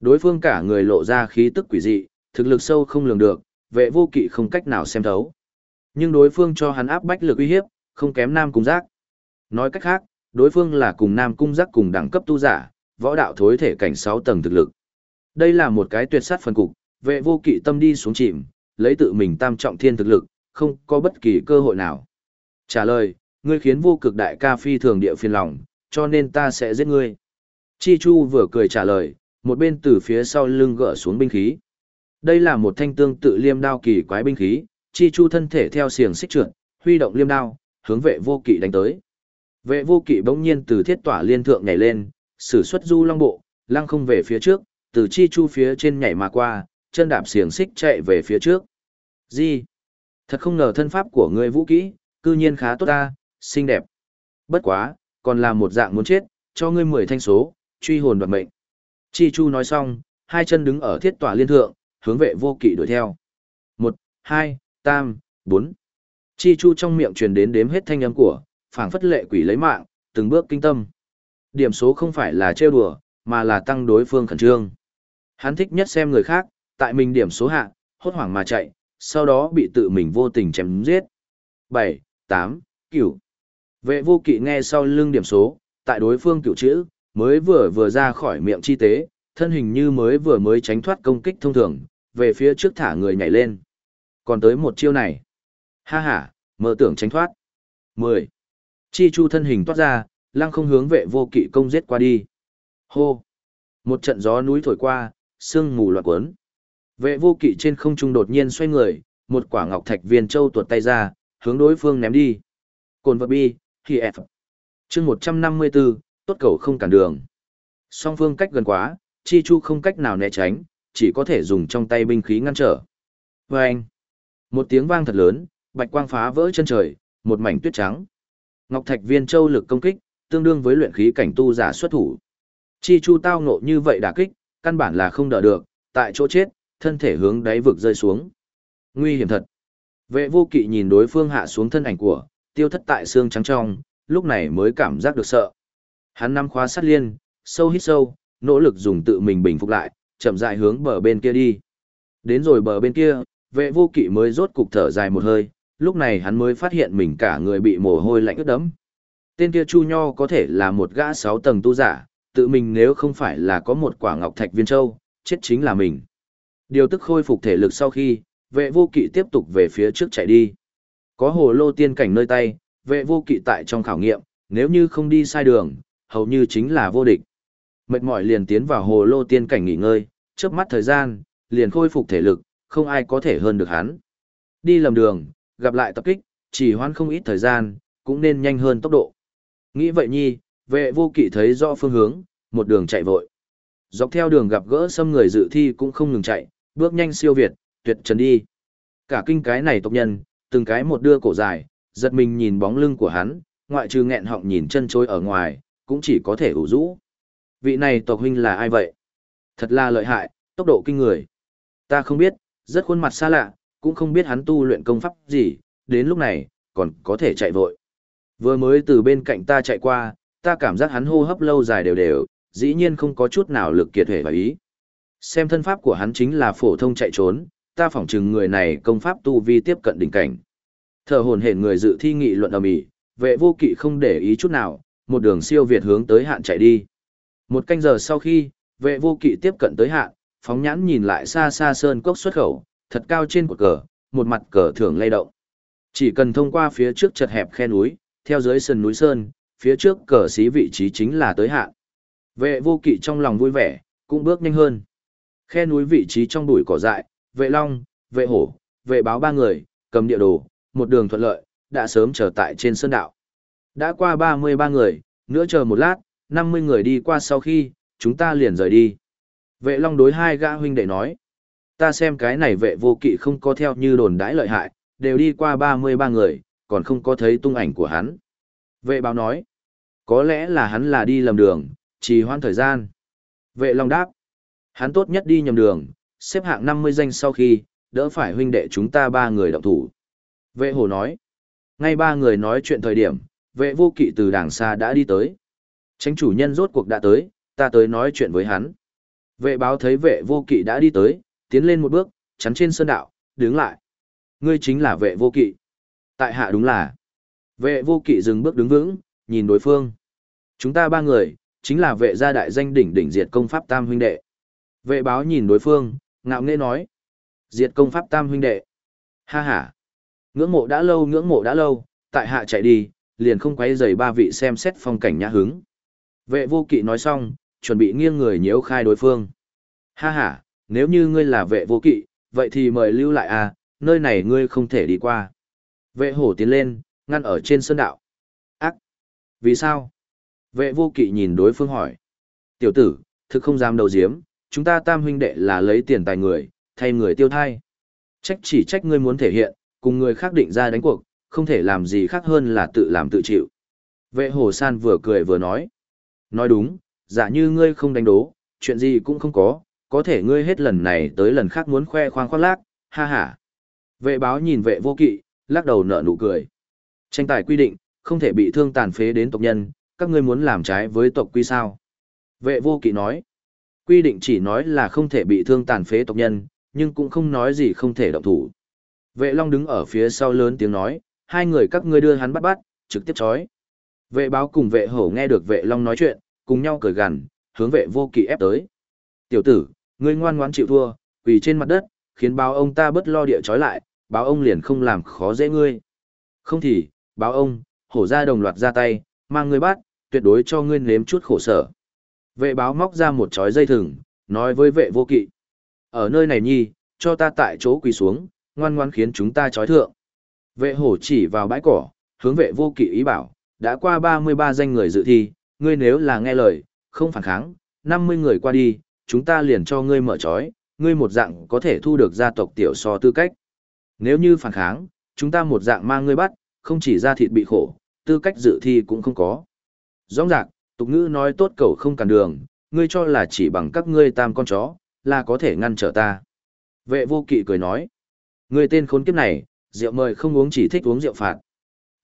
Đối phương cả người lộ ra khí tức quỷ dị, thực lực sâu không lường được, vệ vô kỵ không cách nào xem thấu. Nhưng đối phương cho hắn áp bách lực uy hiếp, không kém nam cung giác. Nói cách khác, đối phương là cùng nam cung giác cùng đẳng cấp tu giả, võ đạo thối thể cảnh 6 tầng thực lực. Đây là một cái tuyệt sát phần cục, vệ vô kỵ tâm đi xuống chìm, lấy tự mình tam trọng thiên thực lực, không có bất kỳ cơ hội nào. Trả lời, ngươi khiến vô cực đại ca phi thường địa phiền lòng, cho nên ta sẽ giết ngươi. Chi Chu vừa cười trả lời, một bên từ phía sau lưng gỡ xuống binh khí. Đây là một thanh tương tự liêm đao kỳ quái binh khí, Chi Chu thân thể theo xiềng xích trượt, huy động liêm đao, hướng vệ vô kỵ đánh tới. Vệ vô kỵ bỗng nhiên từ thiết tỏa liên thượng nhảy lên, sử xuất du long bộ, lăng không về phía trước, từ Chi Chu phía trên nhảy mà qua, chân đạp xiềng xích chạy về phía trước. Gì? Thật không ngờ thân pháp của ngươi vũ kỹ, cư nhiên khá tốt ta, xinh đẹp. Bất quá, còn là một dạng muốn chết, cho ngươi mười thanh số, truy hồn đoạt mệnh. Chi Chu nói xong, hai chân đứng ở thiết tỏa liên thượng, hướng vệ vô kỵ đuổi theo. Một, hai, tam, bốn. Chi Chu trong miệng truyền đến đếm hết thanh âm của, phảng phất lệ quỷ lấy mạng, từng bước kinh tâm. Điểm số không phải là trêu đùa, mà là tăng đối phương khẩn trương. Hắn thích nhất xem người khác, tại mình điểm số hạ, hốt hoảng mà chạy, sau đó bị tự mình vô tình chém giết. 7, 8, cửu. Vệ vô kỵ nghe sau lưng điểm số, tại đối phương cửu chữ, mới vừa vừa ra khỏi miệng chi tế, thân hình như mới vừa mới tránh thoát công kích thông thường, về phía trước thả người nhảy lên. Còn tới một chiêu này. Ha ha, mơ tưởng tránh thoát. 10. Chi chu thân hình toát ra, lăng không hướng vệ vô kỵ công giết qua đi. Hô. Một trận gió núi thổi qua, sương mù loạn cuốn. Vệ vô kỵ trên không trung đột nhiên xoay người, một quả ngọc thạch viên châu tuột tay ra, hướng đối phương ném đi. Cồn vật bi, thì F. chương 154, tốt cầu không cản đường. Song phương cách gần quá, Chi Chu không cách nào né tránh, chỉ có thể dùng trong tay binh khí ngăn trở. Và anh, một tiếng vang thật lớn, bạch quang phá vỡ chân trời, một mảnh tuyết trắng. Ngọc Thạch Viên Châu lực công kích, tương đương với luyện khí cảnh tu giả xuất thủ. Chi Chu tao ngộ như vậy đả kích, căn bản là không đỡ được, tại chỗ chết, thân thể hướng đáy vực rơi xuống. Nguy hiểm thật. Vệ vô kỵ nhìn đối phương hạ xuống thân ảnh của, tiêu thất tại xương trắng trong, lúc này mới cảm giác được sợ. Hắn năm khóa sát liên, sâu hít sâu, nỗ lực dùng tự mình bình phục lại, chậm rãi hướng bờ bên kia đi. Đến rồi bờ bên kia, vệ vô kỵ mới rốt cục thở dài một hơi, lúc này hắn mới phát hiện mình cả người bị mồ hôi lạnh ướt đẫm. Tên kia Chu Nho có thể là một gã sáu tầng tu giả, tự mình nếu không phải là có một quả ngọc thạch viên châu, chết chính là mình. Điều tức khôi phục thể lực sau khi, vệ vô kỵ tiếp tục về phía trước chạy đi. Có hồ lô tiên cảnh nơi tay, vệ vô kỵ tại trong khảo nghiệm, nếu như không đi sai đường, hầu như chính là vô địch. Mệt mỏi liền tiến vào hồ lô tiên cảnh nghỉ ngơi, chớp mắt thời gian, liền khôi phục thể lực, không ai có thể hơn được hắn. Đi lầm đường, gặp lại tập kích, chỉ hoãn không ít thời gian, cũng nên nhanh hơn tốc độ. Nghĩ vậy nhi, vệ vô kỵ thấy rõ phương hướng, một đường chạy vội. Dọc theo đường gặp gỡ xâm người dự thi cũng không ngừng chạy, bước nhanh siêu việt, tuyệt trần đi. Cả kinh cái này tộc nhân, từng cái một đưa cổ dài, giật mình nhìn bóng lưng của hắn, ngoại trừ nghẹn họng nhìn chân trôi ở ngoài, cũng chỉ có thể ủ rũ. Vị này tộc huynh là ai vậy? Thật là lợi hại, tốc độ kinh người. Ta không biết, rất khuôn mặt xa lạ, cũng không biết hắn tu luyện công pháp gì, đến lúc này, còn có thể chạy vội. Vừa mới từ bên cạnh ta chạy qua, ta cảm giác hắn hô hấp lâu dài đều đều, dĩ nhiên không có chút nào lực kiệt thể và ý. Xem thân pháp của hắn chính là phổ thông chạy trốn, ta phỏng chừng người này công pháp tu vi tiếp cận đỉnh cảnh. Thở hồn hển người dự thi nghị luận ầm ĩ, vệ vô kỵ không để ý chút nào, một đường siêu việt hướng tới hạn chạy đi. Một canh giờ sau khi, vệ vô kỵ tiếp cận tới hạn, phóng nhãn nhìn lại xa xa sơn cốc xuất khẩu, thật cao trên cột cờ, một mặt cờ thường lay động. Chỉ cần thông qua phía trước chật hẹp khe núi, theo dưới sườn núi sơn, phía trước cờ xí vị trí chính là tới hạn. Vệ vô kỵ trong lòng vui vẻ, cũng bước nhanh hơn. Khe núi vị trí trong bụi cỏ dại, vệ long, vệ hổ, vệ báo ba người, cầm địa đồ, một đường thuận lợi, đã sớm chờ tại trên sơn đạo. Đã qua 33 người, nữa chờ một lát, 50 người đi qua sau khi, chúng ta liền rời đi. Vệ long đối hai gã huynh đệ nói. Ta xem cái này vệ vô kỵ không có theo như đồn đãi lợi hại, đều đi qua 33 người, còn không có thấy tung ảnh của hắn. Vệ báo nói. Có lẽ là hắn là đi lầm đường, trì hoãn thời gian. Vệ long đáp. Hắn tốt nhất đi nhầm đường, xếp hạng 50 danh sau khi, đỡ phải huynh đệ chúng ta ba người động thủ. Vệ hồ nói. Ngay ba người nói chuyện thời điểm, vệ vô kỵ từ đàng xa đã đi tới. Tránh chủ nhân rốt cuộc đã tới, ta tới nói chuyện với hắn. Vệ báo thấy vệ vô kỵ đã đi tới, tiến lên một bước, chắn trên sơn đạo, đứng lại. Ngươi chính là vệ vô kỵ. Tại hạ đúng là. Vệ vô kỵ dừng bước đứng vững, nhìn đối phương. Chúng ta ba người, chính là vệ gia đại danh đỉnh đỉnh diệt công pháp tam huynh đệ. Vệ báo nhìn đối phương, ngạo nghễ nói. Diệt công pháp tam huynh đệ. Ha ha. Ngưỡng mộ đã lâu ngưỡng mộ đã lâu, tại hạ chạy đi, liền không quấy rầy ba vị xem xét phong cảnh nhã hứng. Vệ vô kỵ nói xong, chuẩn bị nghiêng người nhiễu khai đối phương. Ha ha, nếu như ngươi là vệ vô kỵ, vậy thì mời lưu lại à, nơi này ngươi không thể đi qua. Vệ hổ tiến lên, ngăn ở trên sơn đạo. Ác! Vì sao? Vệ vô kỵ nhìn đối phương hỏi. Tiểu tử, thực không dám đầu diếm, chúng ta tam huynh đệ là lấy tiền tài người, thay người tiêu thai. Trách chỉ trách ngươi muốn thể hiện, cùng người khác định ra đánh cuộc, không thể làm gì khác hơn là tự làm tự chịu. Vệ hồ san vừa cười vừa nói. Nói đúng, giả như ngươi không đánh đố, chuyện gì cũng không có, có thể ngươi hết lần này tới lần khác muốn khoe khoang khoác lác, ha ha. Vệ báo nhìn vệ vô kỵ, lắc đầu nở nụ cười. Tranh tài quy định, không thể bị thương tàn phế đến tộc nhân, các ngươi muốn làm trái với tộc quy sao. Vệ vô kỵ nói, quy định chỉ nói là không thể bị thương tàn phế tộc nhân, nhưng cũng không nói gì không thể động thủ. Vệ Long đứng ở phía sau lớn tiếng nói, hai người các ngươi đưa hắn bắt bắt, trực tiếp chói. Vệ báo cùng vệ hổ nghe được vệ Long nói chuyện, cùng nhau cười gằn, hướng vệ vô kỵ ép tới. Tiểu tử, ngươi ngoan ngoãn chịu thua, quỳ trên mặt đất, khiến báo ông ta bất lo địa chói lại, báo ông liền không làm khó dễ ngươi. Không thì, báo ông, hổ ra đồng loạt ra tay, mang ngươi bắt, tuyệt đối cho ngươi nếm chút khổ sở. Vệ báo móc ra một chói dây thừng, nói với vệ vô kỵ. Ở nơi này nhi, cho ta tại chỗ quỳ xuống, ngoan ngoan khiến chúng ta trói thượng. Vệ hổ chỉ vào bãi cỏ, hướng vệ vô kỵ ý bảo, đã qua 33 danh người dự thi, ngươi nếu là nghe lời, không phản kháng, 50 người qua đi, chúng ta liền cho ngươi mở trói, ngươi một dạng có thể thu được gia tộc tiểu so tư cách. Nếu như phản kháng, chúng ta một dạng mang ngươi bắt, không chỉ ra thịt bị khổ, tư cách dự thi cũng không có. Rõ ràng, tục ngữ nói tốt cầu không cản đường, ngươi cho là chỉ bằng các ngươi tam con chó, là có thể ngăn trở ta. Vệ vô kỵ cười nói, ngươi tên khốn kiếp này, rượu mời không uống chỉ thích uống rượu phạt.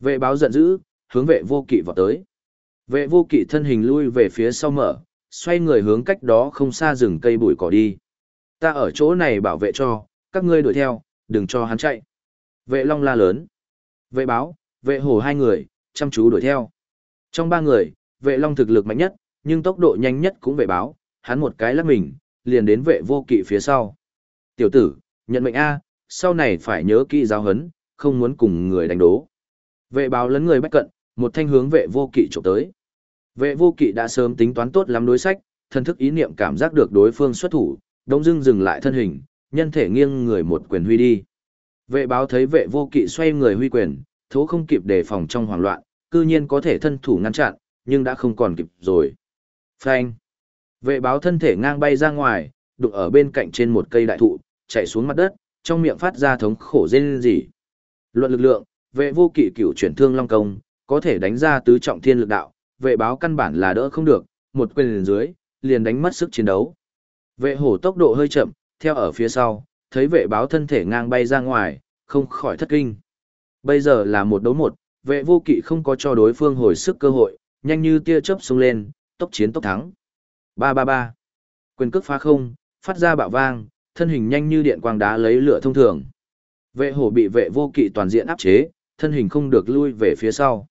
Vệ báo giận dữ, hướng vệ vô kỵ vào tới. Vệ vô kỵ thân hình lui về phía sau mở, xoay người hướng cách đó không xa rừng cây bụi cỏ đi. Ta ở chỗ này bảo vệ cho, các ngươi đuổi theo, đừng cho hắn chạy. Vệ long la lớn. Vệ báo, vệ hổ hai người, chăm chú đuổi theo. Trong ba người, vệ long thực lực mạnh nhất, nhưng tốc độ nhanh nhất cũng vệ báo, hắn một cái lắc mình, liền đến vệ vô kỵ phía sau. Tiểu tử, nhận mệnh A, sau này phải nhớ kỹ giáo hấn, không muốn cùng người đánh đố. Vệ báo lấn người bách cận, một thanh hướng vệ vô kỵ trộm tới. Vệ vô kỵ đã sớm tính toán tốt lắm đối sách, thân thức ý niệm cảm giác được đối phương xuất thủ, đông dưng dừng lại thân hình, nhân thể nghiêng người một quyền huy đi. Vệ báo thấy vệ vô kỵ xoay người huy quyền, thố không kịp đề phòng trong hoảng loạn, cư nhiên có thể thân thủ ngăn chặn, nhưng đã không còn kịp rồi. Phanh! Vệ báo thân thể ngang bay ra ngoài, đụng ở bên cạnh trên một cây đại thụ, chạy xuống mặt đất, trong miệng phát ra thống khổ rên rỉ. Luận lực lượng, vệ vô kỵ cửu chuyển thương long công, có thể đánh ra tứ trọng thiên lực đạo, vệ báo căn bản là đỡ không được, một quyền dưới, liền đánh mất sức chiến đấu. Vệ hổ tốc độ hơi chậm, theo ở phía sau, thấy vệ báo thân thể ngang bay ra ngoài, không khỏi thất kinh. Bây giờ là một đấu một, vệ vô kỵ không có cho đối phương hồi sức cơ hội, nhanh như tia chớp xuống lên, tốc chiến tốc thắng. Ba ba ba. Quyền cước phá không, phát ra bạo vang, thân hình nhanh như điện quang đá lấy lửa thông thường. Vệ hổ bị vệ vô kỵ toàn diện áp chế, thân hình không được lui về phía sau.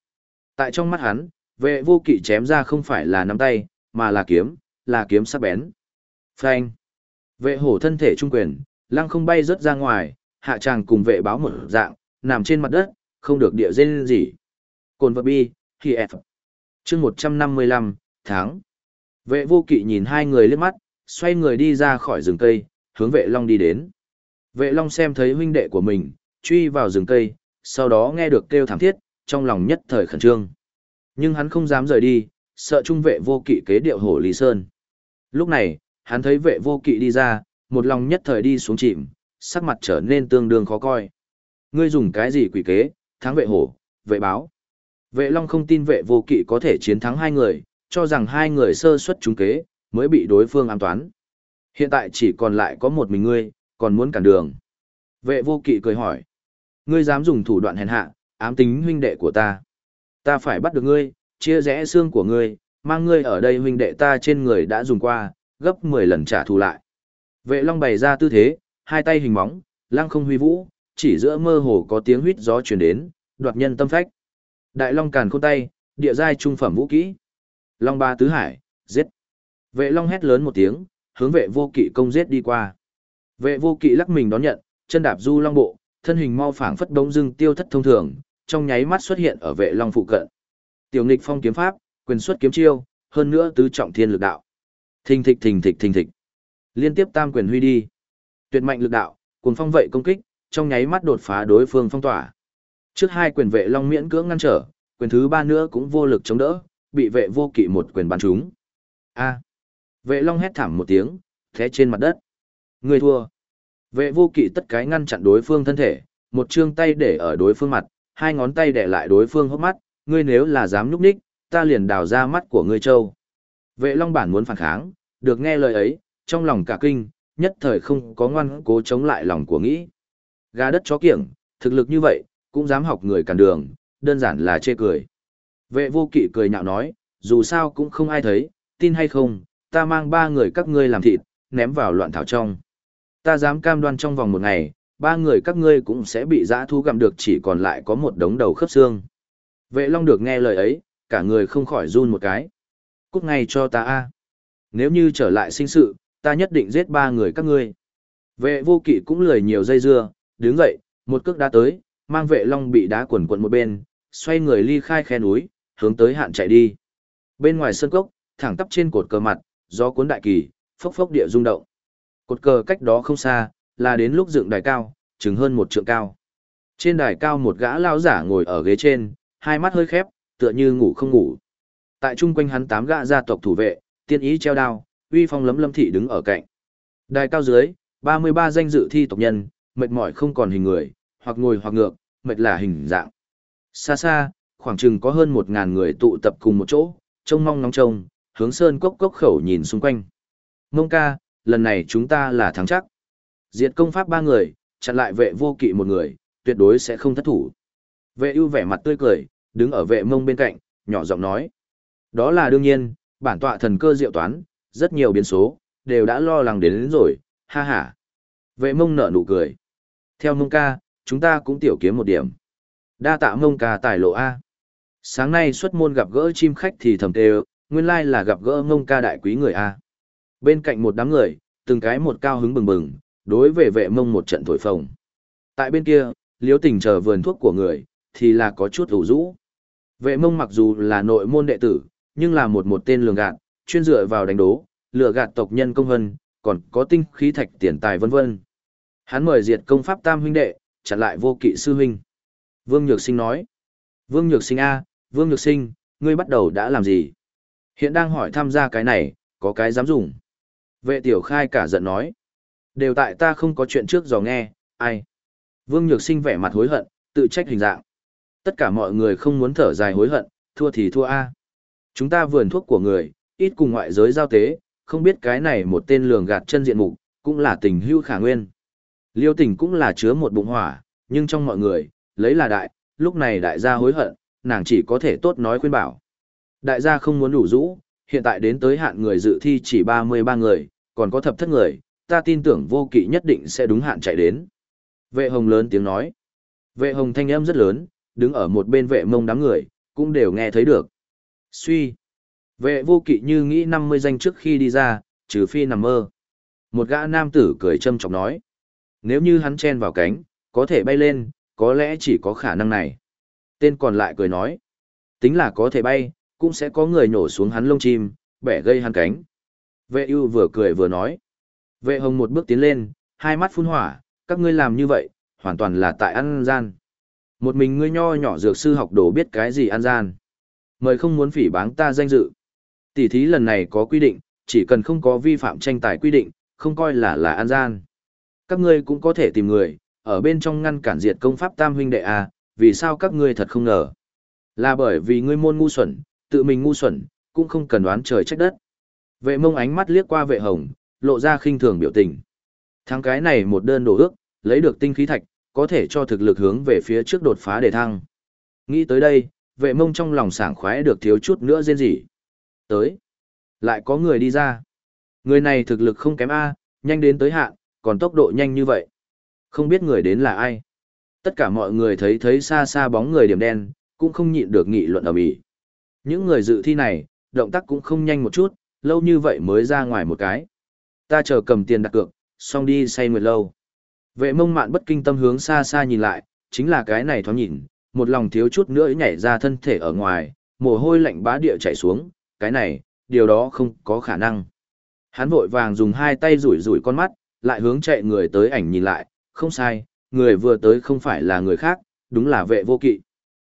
Tại trong mắt hắn, vệ vô kỵ chém ra không phải là nắm tay, mà là kiếm, là kiếm sắc bén. Phanh. Vệ hổ thân thể trung quyền, lăng không bay rớt ra ngoài, hạ tràng cùng vệ báo một dạng, nằm trên mặt đất, không được địa dên gì. Cồn vật bi, khi F. chương 155, tháng. Vệ vô kỵ nhìn hai người lên mắt, xoay người đi ra khỏi rừng cây, hướng vệ long đi đến. Vệ long xem thấy huynh đệ của mình, truy vào rừng cây, sau đó nghe được kêu thảm thiết, trong lòng nhất thời khẩn trương. Nhưng hắn không dám rời đi, sợ trung vệ vô kỵ kế điệu hổ Lý Sơn. Lúc này, hắn thấy vệ vô kỵ đi ra, một lòng nhất thời đi xuống chìm, sắc mặt trở nên tương đương khó coi. Ngươi dùng cái gì quỷ kế, thắng vệ hổ, vệ báo. Vệ long không tin vệ vô kỵ có thể chiến thắng hai người, cho rằng hai người sơ xuất trúng kế, mới bị đối phương an toán. Hiện tại chỉ còn lại có một mình ngươi, còn muốn cản đường. Vệ vô kỵ cười hỏi. Ngươi dám dùng thủ đoạn hèn hạ, ám tính huynh đệ của ta. Ta phải bắt được ngươi, chia rẽ xương của ngươi, mang ngươi ở đây huynh đệ ta trên người đã dùng qua, gấp 10 lần trả thù lại. Vệ long bày ra tư thế, hai tay hình móng, lăng không huy vũ, chỉ giữa mơ hồ có tiếng huýt gió truyền đến, đoạt nhân tâm phách. Đại long càn khôn tay, địa giai trung phẩm vũ kỹ. Long ba tứ hải, giết. Vệ long hét lớn một tiếng, hướng vệ vô kỵ công giết đi qua. Vệ vô kỵ lắc mình đón nhận, chân đạp du long bộ, thân hình mau phảng phất đống dưng tiêu thất thông thường, trong nháy mắt xuất hiện ở vệ long phụ cận. Tiểu nghịch phong kiếm pháp, quyền xuất kiếm chiêu, hơn nữa tứ trọng thiên lực đạo. Thình thịch thình thịch thình thịch. Liên tiếp tam quyền huy đi. Tuyệt mạnh lực đạo, cuồng phong vậy công kích, trong nháy mắt đột phá đối phương phong tỏa. Trước hai quyền vệ long miễn cưỡng ngăn trở, quyền thứ ba nữa cũng vô lực chống đỡ, bị vệ vô kỵ một quyền bắn trúng. A. Vệ long hét thảm một tiếng, thế trên mặt đất. Người thua. Vệ vô kỵ tất cái ngăn chặn đối phương thân thể, một chương tay để ở đối phương mặt, hai ngón tay để lại đối phương hốc mắt, ngươi nếu là dám nhúc nhích, ta liền đào ra mắt của ngươi châu. Vệ long bản muốn phản kháng, được nghe lời ấy, trong lòng cả kinh, nhất thời không có ngoan cố chống lại lòng của nghĩ. Gà đất chó kiểng, thực lực như vậy, cũng dám học người cản đường, đơn giản là chê cười. Vệ vô kỵ cười nhạo nói, dù sao cũng không ai thấy, tin hay không, ta mang ba người các ngươi làm thịt, ném vào loạn thảo trong. Ta dám cam đoan trong vòng một ngày, ba người các ngươi cũng sẽ bị dã thu gặm được chỉ còn lại có một đống đầu khớp xương. Vệ Long được nghe lời ấy, cả người không khỏi run một cái. Cút ngay cho ta a. Nếu như trở lại sinh sự, ta nhất định giết ba người các ngươi. Vệ vô kỵ cũng lười nhiều dây dưa, đứng dậy, một cước đá tới, mang vệ long bị đá quần quần một bên, xoay người ly khai khe núi, hướng tới hạn chạy đi. Bên ngoài sân cốc, thẳng tắp trên cột cờ mặt, gió cuốn đại kỳ, phốc phốc địa rung động. Cột cờ cách đó không xa, là đến lúc dựng đài cao, chừng hơn một trượng cao. Trên đài cao một gã lao giả ngồi ở ghế trên, hai mắt hơi khép, tựa như ngủ không ngủ. Tại chung quanh hắn tám gã gia tộc thủ vệ, tiên ý treo đao, uy phong lấm lâm thị đứng ở cạnh. Đài cao dưới, 33 danh dự thi tộc nhân, mệt mỏi không còn hình người, hoặc ngồi hoặc ngược, mệt là hình dạng. Xa xa, khoảng chừng có hơn 1.000 người tụ tập cùng một chỗ, trông mong nóng trông, hướng sơn cốc cốc khẩu nhìn xung quanh. Mông ca, lần này chúng ta là thắng chắc. Diệt công pháp ba người, chặn lại vệ vô kỵ một người, tuyệt đối sẽ không thất thủ. Vệ ưu vẻ mặt tươi cười, đứng ở vệ mông bên cạnh, nhỏ giọng nói. Đó là đương nhiên, bản tọa thần cơ diệu toán, rất nhiều biến số, đều đã lo lắng đến, đến rồi, ha ha. Vệ mông nở nụ cười. Theo mông ca, chúng ta cũng tiểu kiếm một điểm. Đa tạ mông ca tài lộ A. Sáng nay xuất môn gặp gỡ chim khách thì thầm tê nguyên lai là gặp gỡ mông ca đại quý người A. Bên cạnh một đám người, từng cái một cao hứng bừng bừng, đối về vệ mông một trận thổi phồng. Tại bên kia, liếu tình chờ vườn thuốc của người, thì là có chút ủ rũ. Vệ mông mặc dù là nội môn đệ tử, nhưng là một một tên lường gạt, chuyên dựa vào đánh đố, lừa gạt tộc nhân công hân, còn có tinh khí thạch tiền tài vân vân. Hắn mời diệt công pháp tam huynh đệ, chặn lại vô kỵ sư huynh. Vương Nhược Sinh nói. Vương Nhược Sinh A, Vương Nhược Sinh, ngươi bắt đầu đã làm gì? Hiện đang hỏi tham gia cái này, có cái dám dùng. Vệ tiểu khai cả giận nói. Đều tại ta không có chuyện trước dò nghe, ai? Vương Nhược Sinh vẻ mặt hối hận, tự trách hình dạng. Tất cả mọi người không muốn thở dài hối hận, thua thì thua A. Chúng ta vườn thuốc của người, ít cùng ngoại giới giao tế, không biết cái này một tên lường gạt chân diện mục, cũng là tình hưu khả nguyên. Liêu tình cũng là chứa một bụng hỏa, nhưng trong mọi người, lấy là đại, lúc này đại gia hối hận, nàng chỉ có thể tốt nói khuyên bảo. Đại gia không muốn đủ rũ, hiện tại đến tới hạn người dự thi chỉ 33 người, còn có thập thất người, ta tin tưởng vô kỵ nhất định sẽ đúng hạn chạy đến. Vệ hồng lớn tiếng nói. Vệ hồng thanh âm rất lớn, đứng ở một bên vệ mông đám người, cũng đều nghe thấy được. Suy. Vệ vô kỵ như nghĩ 50 danh trước khi đi ra, trừ phi nằm mơ. Một gã nam tử cười châm chọc nói. Nếu như hắn chen vào cánh, có thể bay lên, có lẽ chỉ có khả năng này. Tên còn lại cười nói. Tính là có thể bay, cũng sẽ có người nổ xuống hắn lông chim, bẻ gây hắn cánh. Vệ ưu vừa cười vừa nói. Vệ hồng một bước tiến lên, hai mắt phun hỏa, các ngươi làm như vậy, hoàn toàn là tại ăn gian. Một mình ngươi nho nhỏ dược sư học đồ biết cái gì ăn gian. Mời không muốn phỉ báng ta danh dự. Tỷ thí lần này có quy định, chỉ cần không có vi phạm tranh tài quy định, không coi là là ăn gian. Các ngươi cũng có thể tìm người, ở bên trong ngăn cản diệt công pháp tam huynh đệ à, vì sao các ngươi thật không ngờ. Là bởi vì ngươi môn ngu xuẩn, tự mình ngu xuẩn, cũng không cần đoán trời trách đất. Vệ mông ánh mắt liếc qua vệ hồng, lộ ra khinh thường biểu tình. Thắng cái này một đơn đồ ước, lấy được tinh khí thạch, có thể cho thực lực hướng về phía trước đột phá để thăng. Nghĩ tới đây, vệ mông trong lòng sảng khoái được thiếu chút nữa rên rỉ. Tới. Lại có người đi ra. Người này thực lực không kém A, nhanh đến tới hạn, còn tốc độ nhanh như vậy. Không biết người đến là ai. Tất cả mọi người thấy thấy xa xa bóng người điểm đen, cũng không nhịn được nghị luận ở mỹ. Những người dự thi này, động tác cũng không nhanh một chút, lâu như vậy mới ra ngoài một cái. Ta chờ cầm tiền đặt cược, xong đi say nguyệt lâu. Vệ mông mạn bất kinh tâm hướng xa xa nhìn lại, chính là cái này thoáng nhìn, một lòng thiếu chút nữa nhảy ra thân thể ở ngoài, mồ hôi lạnh bá địa chảy xuống, cái này, điều đó không có khả năng. Hắn vội vàng dùng hai tay rủi rủi con mắt, lại hướng chạy người tới ảnh nhìn lại, không sai, người vừa tới không phải là người khác, đúng là vệ vô kỵ.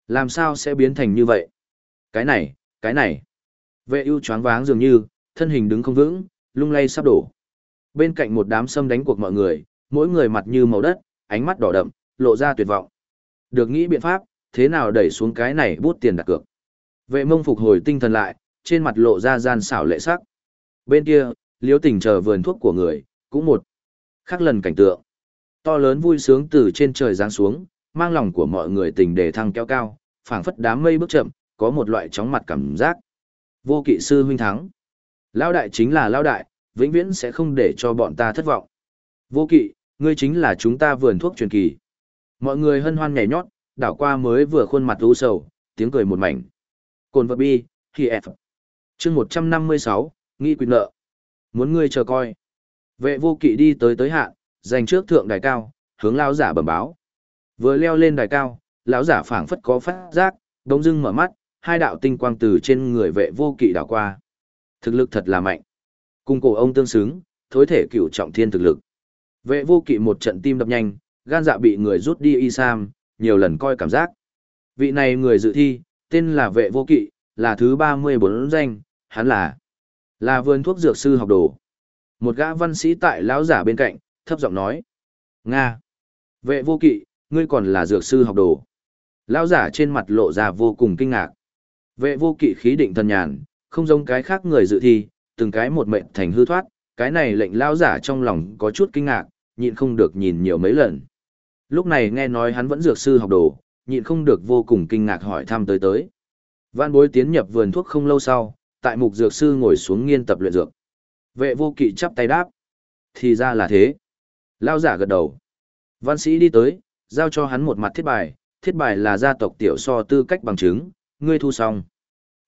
Làm sao sẽ biến thành như vậy? Cái này, cái này. Vệ ưu choáng váng dường như, thân hình đứng không vững, lung lay sắp đổ. Bên cạnh một đám xâm đánh cuộc mọi người, mỗi người mặt như màu đất, ánh mắt đỏ đậm, lộ ra tuyệt vọng. Được nghĩ biện pháp, thế nào đẩy xuống cái này bút tiền đặt cược. Vệ mông phục hồi tinh thần lại, trên mặt lộ ra gian xảo lệ sắc. Bên kia, liếu tình chờ vườn thuốc của người, cũng một. Khác lần cảnh tượng. To lớn vui sướng từ trên trời giáng xuống, mang lòng của mọi người tình đề thăng kéo cao, phảng phất đám mây bước chậm, có một loại chóng mặt cảm giác. Vô kỵ sư huynh thắng. Lao đại chính là lao đại, vĩnh viễn sẽ không để cho bọn ta thất vọng. Vô kỵ, ngươi chính là chúng ta vườn thuốc truyền kỳ. Mọi người hân hoan nhảy nhót, đảo qua mới vừa khuôn mặt u sầu, tiếng cười một mảnh. Cồn vật bi, khi F. chương 156, nghi quyền nợ. Muốn ngươi chờ coi. Vệ vô kỵ đi tới tới hạ, dành trước thượng đài cao, hướng lão giả bẩm báo. Vừa leo lên đài cao, lão giả phảng phất có phát giác, đống dưng mở mắt, hai đạo tinh quang từ trên người vệ vô kỵ đảo qua. Thực lực thật là mạnh. Cùng cổ ông tương xứng, thối thể cửu trọng thiên thực lực. Vệ vô kỵ một trận tim đập nhanh, gan dạ bị người rút đi y sam, nhiều lần coi cảm giác. Vị này người dự thi, tên là vệ vô kỵ, là thứ 34 danh, hắn là là vườn thuốc dược sư học đồ. Một gã văn sĩ tại lão giả bên cạnh, thấp giọng nói. Nga! Vệ vô kỵ, ngươi còn là dược sư học đồ. Lão giả trên mặt lộ ra vô cùng kinh ngạc. Vệ vô kỵ khí định thần nhàn, không giống cái khác người dự thi, từng cái một mệnh thành hư thoát, cái này lệnh lao giả trong lòng có chút kinh ngạc, nhịn không được nhìn nhiều mấy lần. Lúc này nghe nói hắn vẫn dược sư học đồ, nhịn không được vô cùng kinh ngạc hỏi thăm tới tới. Văn bối tiến nhập vườn thuốc không lâu sau, tại mục dược sư ngồi xuống nghiên tập luyện dược. Vệ vô kỵ chắp tay đáp. Thì ra là thế. Lao giả gật đầu. Văn sĩ đi tới, giao cho hắn một mặt thiết bài, thiết bài là gia tộc tiểu so tư cách bằng chứng, ngươi thu xong.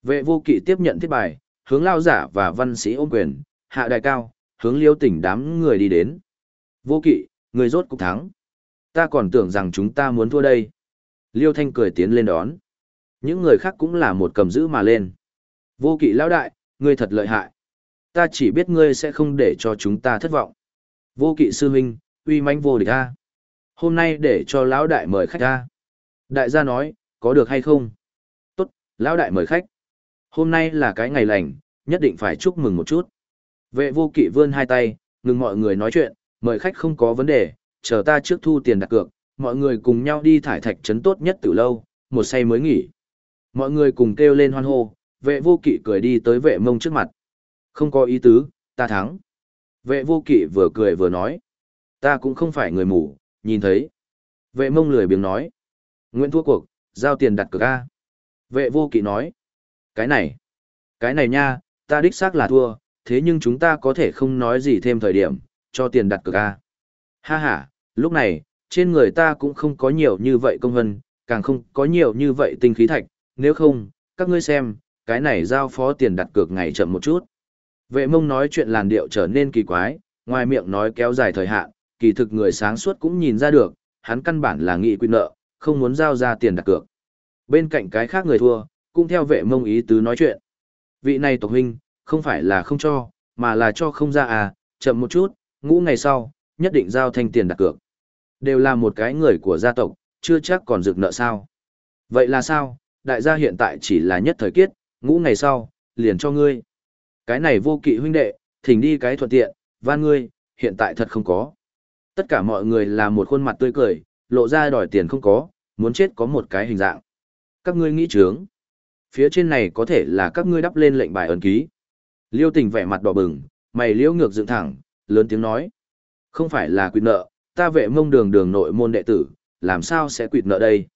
Vệ vô kỵ tiếp nhận thiết bài, hướng lao giả và văn sĩ ôm quyền, hạ đại cao, hướng liêu tỉnh đám người đi đến. Vô kỵ, người rốt cục thắng. Ta còn tưởng rằng chúng ta muốn thua đây. Liêu thanh cười tiến lên đón. Những người khác cũng là một cầm giữ mà lên. Vô kỵ lão đại, ngươi thật lợi hại. Ta chỉ biết ngươi sẽ không để cho chúng ta thất vọng. Vô kỵ sư huynh, uy manh vô địch a. Hôm nay để cho lão đại mời khách a. Đại gia nói, có được hay không? Tốt, lão đại mời khách. Hôm nay là cái ngày lành, nhất định phải chúc mừng một chút. Vệ vô kỵ vươn hai tay, ngừng mọi người nói chuyện, mời khách không có vấn đề, chờ ta trước thu tiền đặt cược, mọi người cùng nhau đi thải thạch trấn tốt nhất từ lâu, một say mới nghỉ. Mọi người cùng kêu lên hoan hô, vệ vô kỵ cười đi tới vệ mông trước mặt. Không có ý tứ, ta thắng. Vệ vô kỵ vừa cười vừa nói. Ta cũng không phải người mù, nhìn thấy. Vệ mông lười biếng nói. Nguyễn thua cuộc, giao tiền đặt cược A. Vệ vô kỵ nói. Cái này, cái này nha, ta đích xác là thua, thế nhưng chúng ta có thể không nói gì thêm thời điểm, cho tiền đặt cược A. Ha ha, lúc này, trên người ta cũng không có nhiều như vậy công hân, càng không có nhiều như vậy tinh khí thạch, nếu không, các ngươi xem, cái này giao phó tiền đặt cược ngày chậm một chút. Vệ mông nói chuyện làn điệu trở nên kỳ quái, ngoài miệng nói kéo dài thời hạn, kỳ thực người sáng suốt cũng nhìn ra được, hắn căn bản là nghị quy nợ, không muốn giao ra tiền đặt cược. Bên cạnh cái khác người thua, cũng theo vệ mông ý tứ nói chuyện. Vị này tộc huynh, không phải là không cho, mà là cho không ra à, chậm một chút, ngũ ngày sau, nhất định giao thanh tiền đặt cược. Đều là một cái người của gia tộc, chưa chắc còn rực nợ sao. Vậy là sao, đại gia hiện tại chỉ là nhất thời kiết, ngũ ngày sau, liền cho ngươi. Cái này vô kỵ huynh đệ, thỉnh đi cái thuận tiện, van ngươi, hiện tại thật không có. Tất cả mọi người là một khuôn mặt tươi cười, lộ ra đòi tiền không có, muốn chết có một cái hình dạng. Các ngươi nghĩ trướng. Phía trên này có thể là các ngươi đắp lên lệnh bài ấn ký. Liêu tình vẻ mặt đỏ bừng, mày liễu ngược dựng thẳng, lớn tiếng nói. Không phải là quyệt nợ, ta vệ mông đường đường nội môn đệ tử, làm sao sẽ quyệt nợ đây?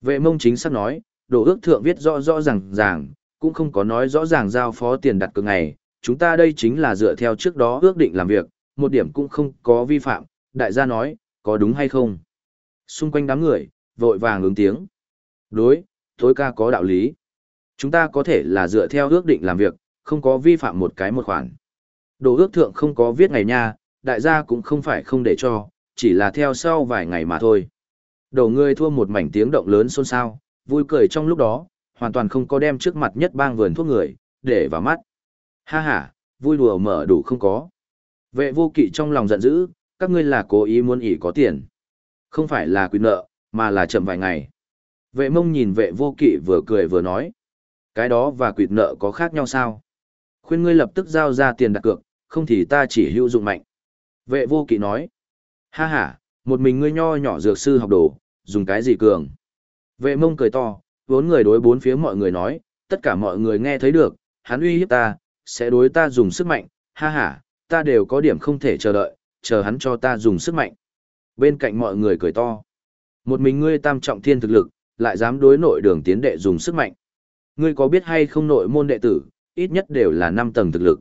Vệ mông chính xác nói, đồ ước thượng viết rõ rõ ràng ràng, cũng không có nói rõ ràng giao phó tiền đặt cược ngày, chúng ta đây chính là dựa theo trước đó ước định làm việc, một điểm cũng không có vi phạm, đại gia nói, có đúng hay không? Xung quanh đám người, vội vàng ứng tiếng. Đối, tối ca có đạo lý. Chúng ta có thể là dựa theo ước định làm việc, không có vi phạm một cái một khoản. Đồ ước thượng không có viết ngày nha, đại gia cũng không phải không để cho, chỉ là theo sau vài ngày mà thôi. Đầu người thua một mảnh tiếng động lớn xôn xao, vui cười trong lúc đó, hoàn toàn không có đem trước mặt nhất bang vườn thuốc người, để vào mắt. Ha ha, vui đùa mở đủ không có. Vệ vô kỵ trong lòng giận dữ, các ngươi là cố ý muốn ỉ có tiền. Không phải là quyền nợ, mà là chậm vài ngày. Vệ mông nhìn vệ vô kỵ vừa cười vừa nói. Cái đó và quỵt nợ có khác nhau sao? Khuyên ngươi lập tức giao ra tiền đặt cược, không thì ta chỉ hữu dụng mạnh. Vệ vô kỵ nói. Ha ha, một mình ngươi nho nhỏ dược sư học đồ, dùng cái gì cường? Vệ mông cười to, vốn người đối bốn phía mọi người nói, tất cả mọi người nghe thấy được, hắn uy hiếp ta, sẽ đối ta dùng sức mạnh, ha ha, ta đều có điểm không thể chờ đợi, chờ hắn cho ta dùng sức mạnh. Bên cạnh mọi người cười to. Một mình ngươi tam trọng thiên thực lực, lại dám đối nội đường tiến đệ dùng sức mạnh. Ngươi có biết hay không nội môn đệ tử, ít nhất đều là 5 tầng thực lực.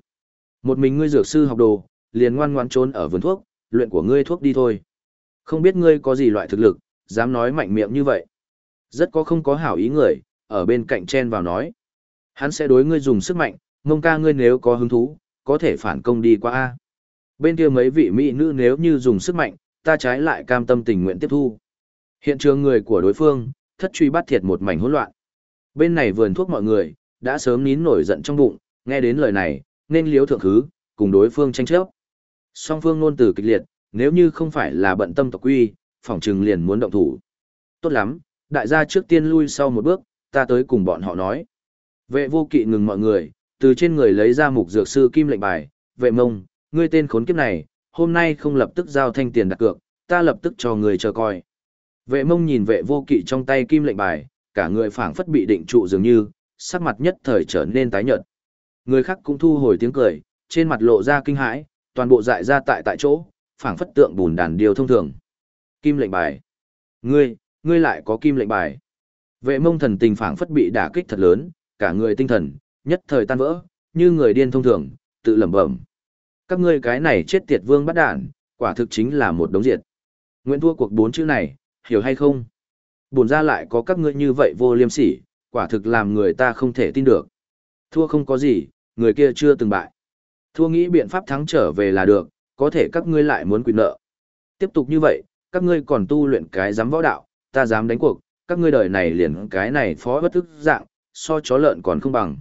Một mình ngươi dược sư học đồ, liền ngoan ngoãn trốn ở vườn thuốc, luyện của ngươi thuốc đi thôi. Không biết ngươi có gì loại thực lực, dám nói mạnh miệng như vậy. Rất có không có hảo ý người, ở bên cạnh chen vào nói. Hắn sẽ đối ngươi dùng sức mạnh, mông ca ngươi nếu có hứng thú, có thể phản công đi qua A. Bên kia mấy vị mỹ nữ nếu như dùng sức mạnh, ta trái lại cam tâm tình nguyện tiếp thu. Hiện trường người của đối phương, thất truy bắt thiệt một mảnh hỗn loạn. Bên này vườn thuốc mọi người, đã sớm nín nổi giận trong bụng, nghe đến lời này, nên liếu thượng khứ, cùng đối phương tranh chấp. Song phương ngôn từ kịch liệt, nếu như không phải là bận tâm tộc quy, phỏng trừng liền muốn động thủ. Tốt lắm, đại gia trước tiên lui sau một bước, ta tới cùng bọn họ nói. Vệ vô kỵ ngừng mọi người, từ trên người lấy ra mục dược sư kim lệnh bài, vệ mông, ngươi tên khốn kiếp này, hôm nay không lập tức giao thanh tiền đặt cược, ta lập tức cho người chờ coi. Vệ mông nhìn vệ vô kỵ trong tay kim lệnh bài, cả người phảng phất bị định trụ dường như, sắc mặt nhất thời trở nên tái nhợt. Người khác cũng thu hồi tiếng cười, trên mặt lộ ra kinh hãi, toàn bộ dại ra tại tại chỗ, phảng phất tượng bùn đàn điều thông thường. Kim lệnh bài. Ngươi, ngươi lại có kim lệnh bài. Vệ mông thần tình phảng phất bị đả kích thật lớn, cả người tinh thần, nhất thời tan vỡ, như người điên thông thường, tự lẩm bẩm. Các ngươi cái này chết tiệt vương bắt đản, quả thực chính là một đống diệt. Nguyễn thua cuộc bốn chữ này, hiểu hay không? Buồn ra lại có các ngươi như vậy vô liêm sỉ, quả thực làm người ta không thể tin được. Thua không có gì, người kia chưa từng bại. Thua nghĩ biện pháp thắng trở về là được, có thể các ngươi lại muốn quyền nợ. Tiếp tục như vậy, các ngươi còn tu luyện cái dám võ đạo, ta dám đánh cuộc, các ngươi đời này liền cái này phó bất tức dạng, so chó lợn còn không bằng.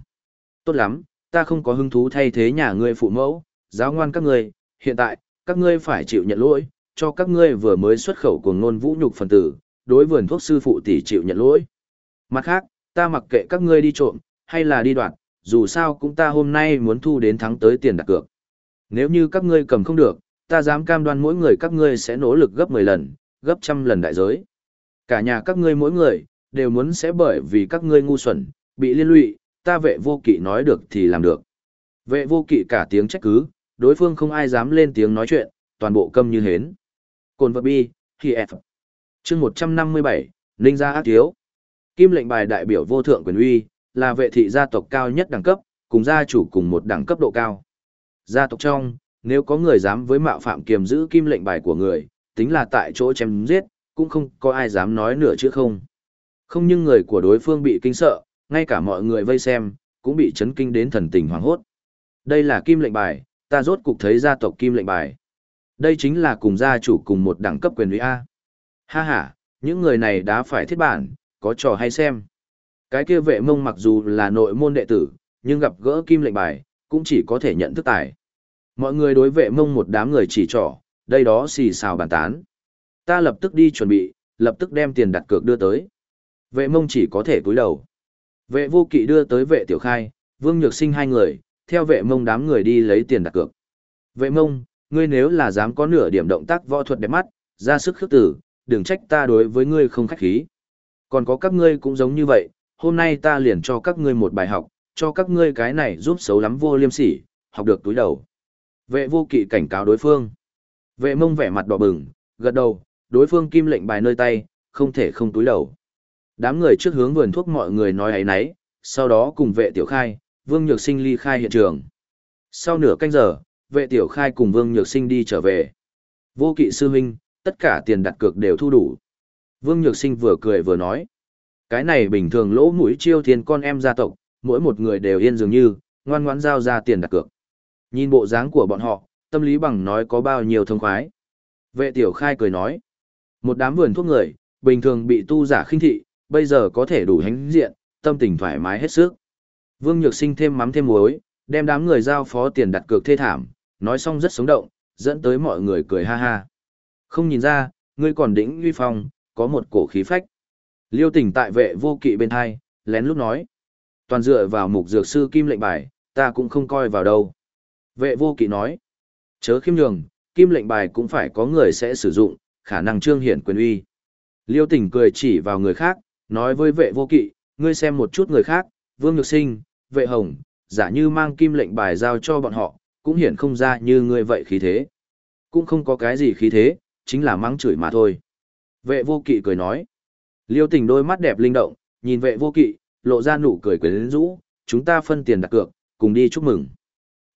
Tốt lắm, ta không có hứng thú thay thế nhà ngươi phụ mẫu, giáo ngoan các ngươi, hiện tại, các ngươi phải chịu nhận lỗi, cho các ngươi vừa mới xuất khẩu cuồng ngôn vũ nhục phần tử, đối vườn thuốc sư phụ tỷ chịu nhận lỗi. Mặt khác, ta mặc kệ các ngươi đi trộm, hay là đi đoạt, dù sao cũng ta hôm nay muốn thu đến thắng tới tiền đặt cược. Nếu như các ngươi cầm không được, ta dám cam đoan mỗi người các ngươi sẽ nỗ lực gấp 10 lần, gấp trăm lần đại giới. Cả nhà các ngươi mỗi người, đều muốn sẽ bởi vì các ngươi ngu xuẩn, bị liên lụy, ta vệ vô kỵ nói được thì làm được. Vệ vô kỵ cả tiếng trách cứ, đối phương không ai dám lên tiếng nói chuyện, toàn bộ câm như hến. Cồn vật bi, khi F chương 157, Ninh gia ác thiếu. Kim lệnh bài đại biểu vô thượng quyền uy, là vệ thị gia tộc cao nhất đẳng cấp, cùng gia chủ cùng một đẳng cấp độ cao. Gia tộc trong, nếu có người dám với mạo phạm kiềm giữ kim lệnh bài của người, tính là tại chỗ chém giết, cũng không có ai dám nói nửa chữ không. Không nhưng người của đối phương bị kinh sợ, ngay cả mọi người vây xem, cũng bị chấn kinh đến thần tình hoảng hốt. Đây là kim lệnh bài, ta rốt cục thấy gia tộc kim lệnh bài. Đây chính là cùng gia chủ cùng một đẳng cấp quyền uy A. Ha ha, những người này đã phải thiết bản, có trò hay xem. Cái kia vệ mông mặc dù là nội môn đệ tử, nhưng gặp gỡ kim lệnh bài, cũng chỉ có thể nhận thức tài. Mọi người đối vệ mông một đám người chỉ trỏ, đây đó xì xào bàn tán. Ta lập tức đi chuẩn bị, lập tức đem tiền đặt cược đưa tới. Vệ mông chỉ có thể cúi đầu. Vệ vô kỵ đưa tới vệ tiểu khai, vương nhược sinh hai người, theo vệ mông đám người đi lấy tiền đặt cược. Vệ mông, ngươi nếu là dám có nửa điểm động tác võ thuật đẹp mắt, ra sức khước tử, đừng trách ta đối với ngươi không khách khí. Còn có các ngươi cũng giống như vậy, hôm nay ta liền cho các ngươi một bài học, cho các ngươi cái này giúp xấu lắm vô liêm sỉ, học được túi đầu. Vệ vô kỵ cảnh cáo đối phương. Vệ mông vẻ mặt đỏ bừng, gật đầu, đối phương kim lệnh bài nơi tay, không thể không túi đầu. Đám người trước hướng vườn thuốc mọi người nói ấy nấy, sau đó cùng vệ tiểu khai, vương nhược sinh ly khai hiện trường. Sau nửa canh giờ, vệ tiểu khai cùng vương nhược sinh đi trở về. Vô kỵ sư huynh, tất cả tiền đặt cược đều thu đủ. Vương nhược sinh vừa cười vừa nói. Cái này bình thường lỗ mũi chiêu thiên con em gia tộc, mỗi một người đều yên dường như, ngoan ngoãn giao ra tiền đặt cược. Nhìn bộ dáng của bọn họ, tâm lý bằng nói có bao nhiêu thông khoái. Vệ tiểu khai cười nói. Một đám vườn thuốc người, bình thường bị tu giả khinh thị, bây giờ có thể đủ hánh diện, tâm tình thoải mái hết sức. Vương Nhược Sinh thêm mắm thêm muối, đem đám người giao phó tiền đặt cược thê thảm, nói xong rất sống động, dẫn tới mọi người cười ha ha. Không nhìn ra, ngươi còn đỉnh uy phong, có một cổ khí phách. Liêu tỉnh tại vệ vô kỵ bên hai, lén lúc nói. Toàn dựa vào mục dược sư kim lệnh bài, ta cũng không coi vào đâu. Vệ vô kỵ nói. Chớ khiêm nhường, kim lệnh bài cũng phải có người sẽ sử dụng, khả năng trương hiển quyền uy. Liêu tỉnh cười chỉ vào người khác, nói với vệ vô kỵ, ngươi xem một chút người khác, vương nhược sinh, vệ hồng, giả như mang kim lệnh bài giao cho bọn họ, cũng hiển không ra như ngươi vậy khí thế. Cũng không có cái gì khí thế, chính là mắng chửi mà thôi. Vệ vô kỵ cười nói. Liêu tình đôi mắt đẹp linh động, nhìn vệ vô kỵ, lộ ra nụ cười quyến rũ, chúng ta phân tiền đặt cược, cùng đi chúc mừng.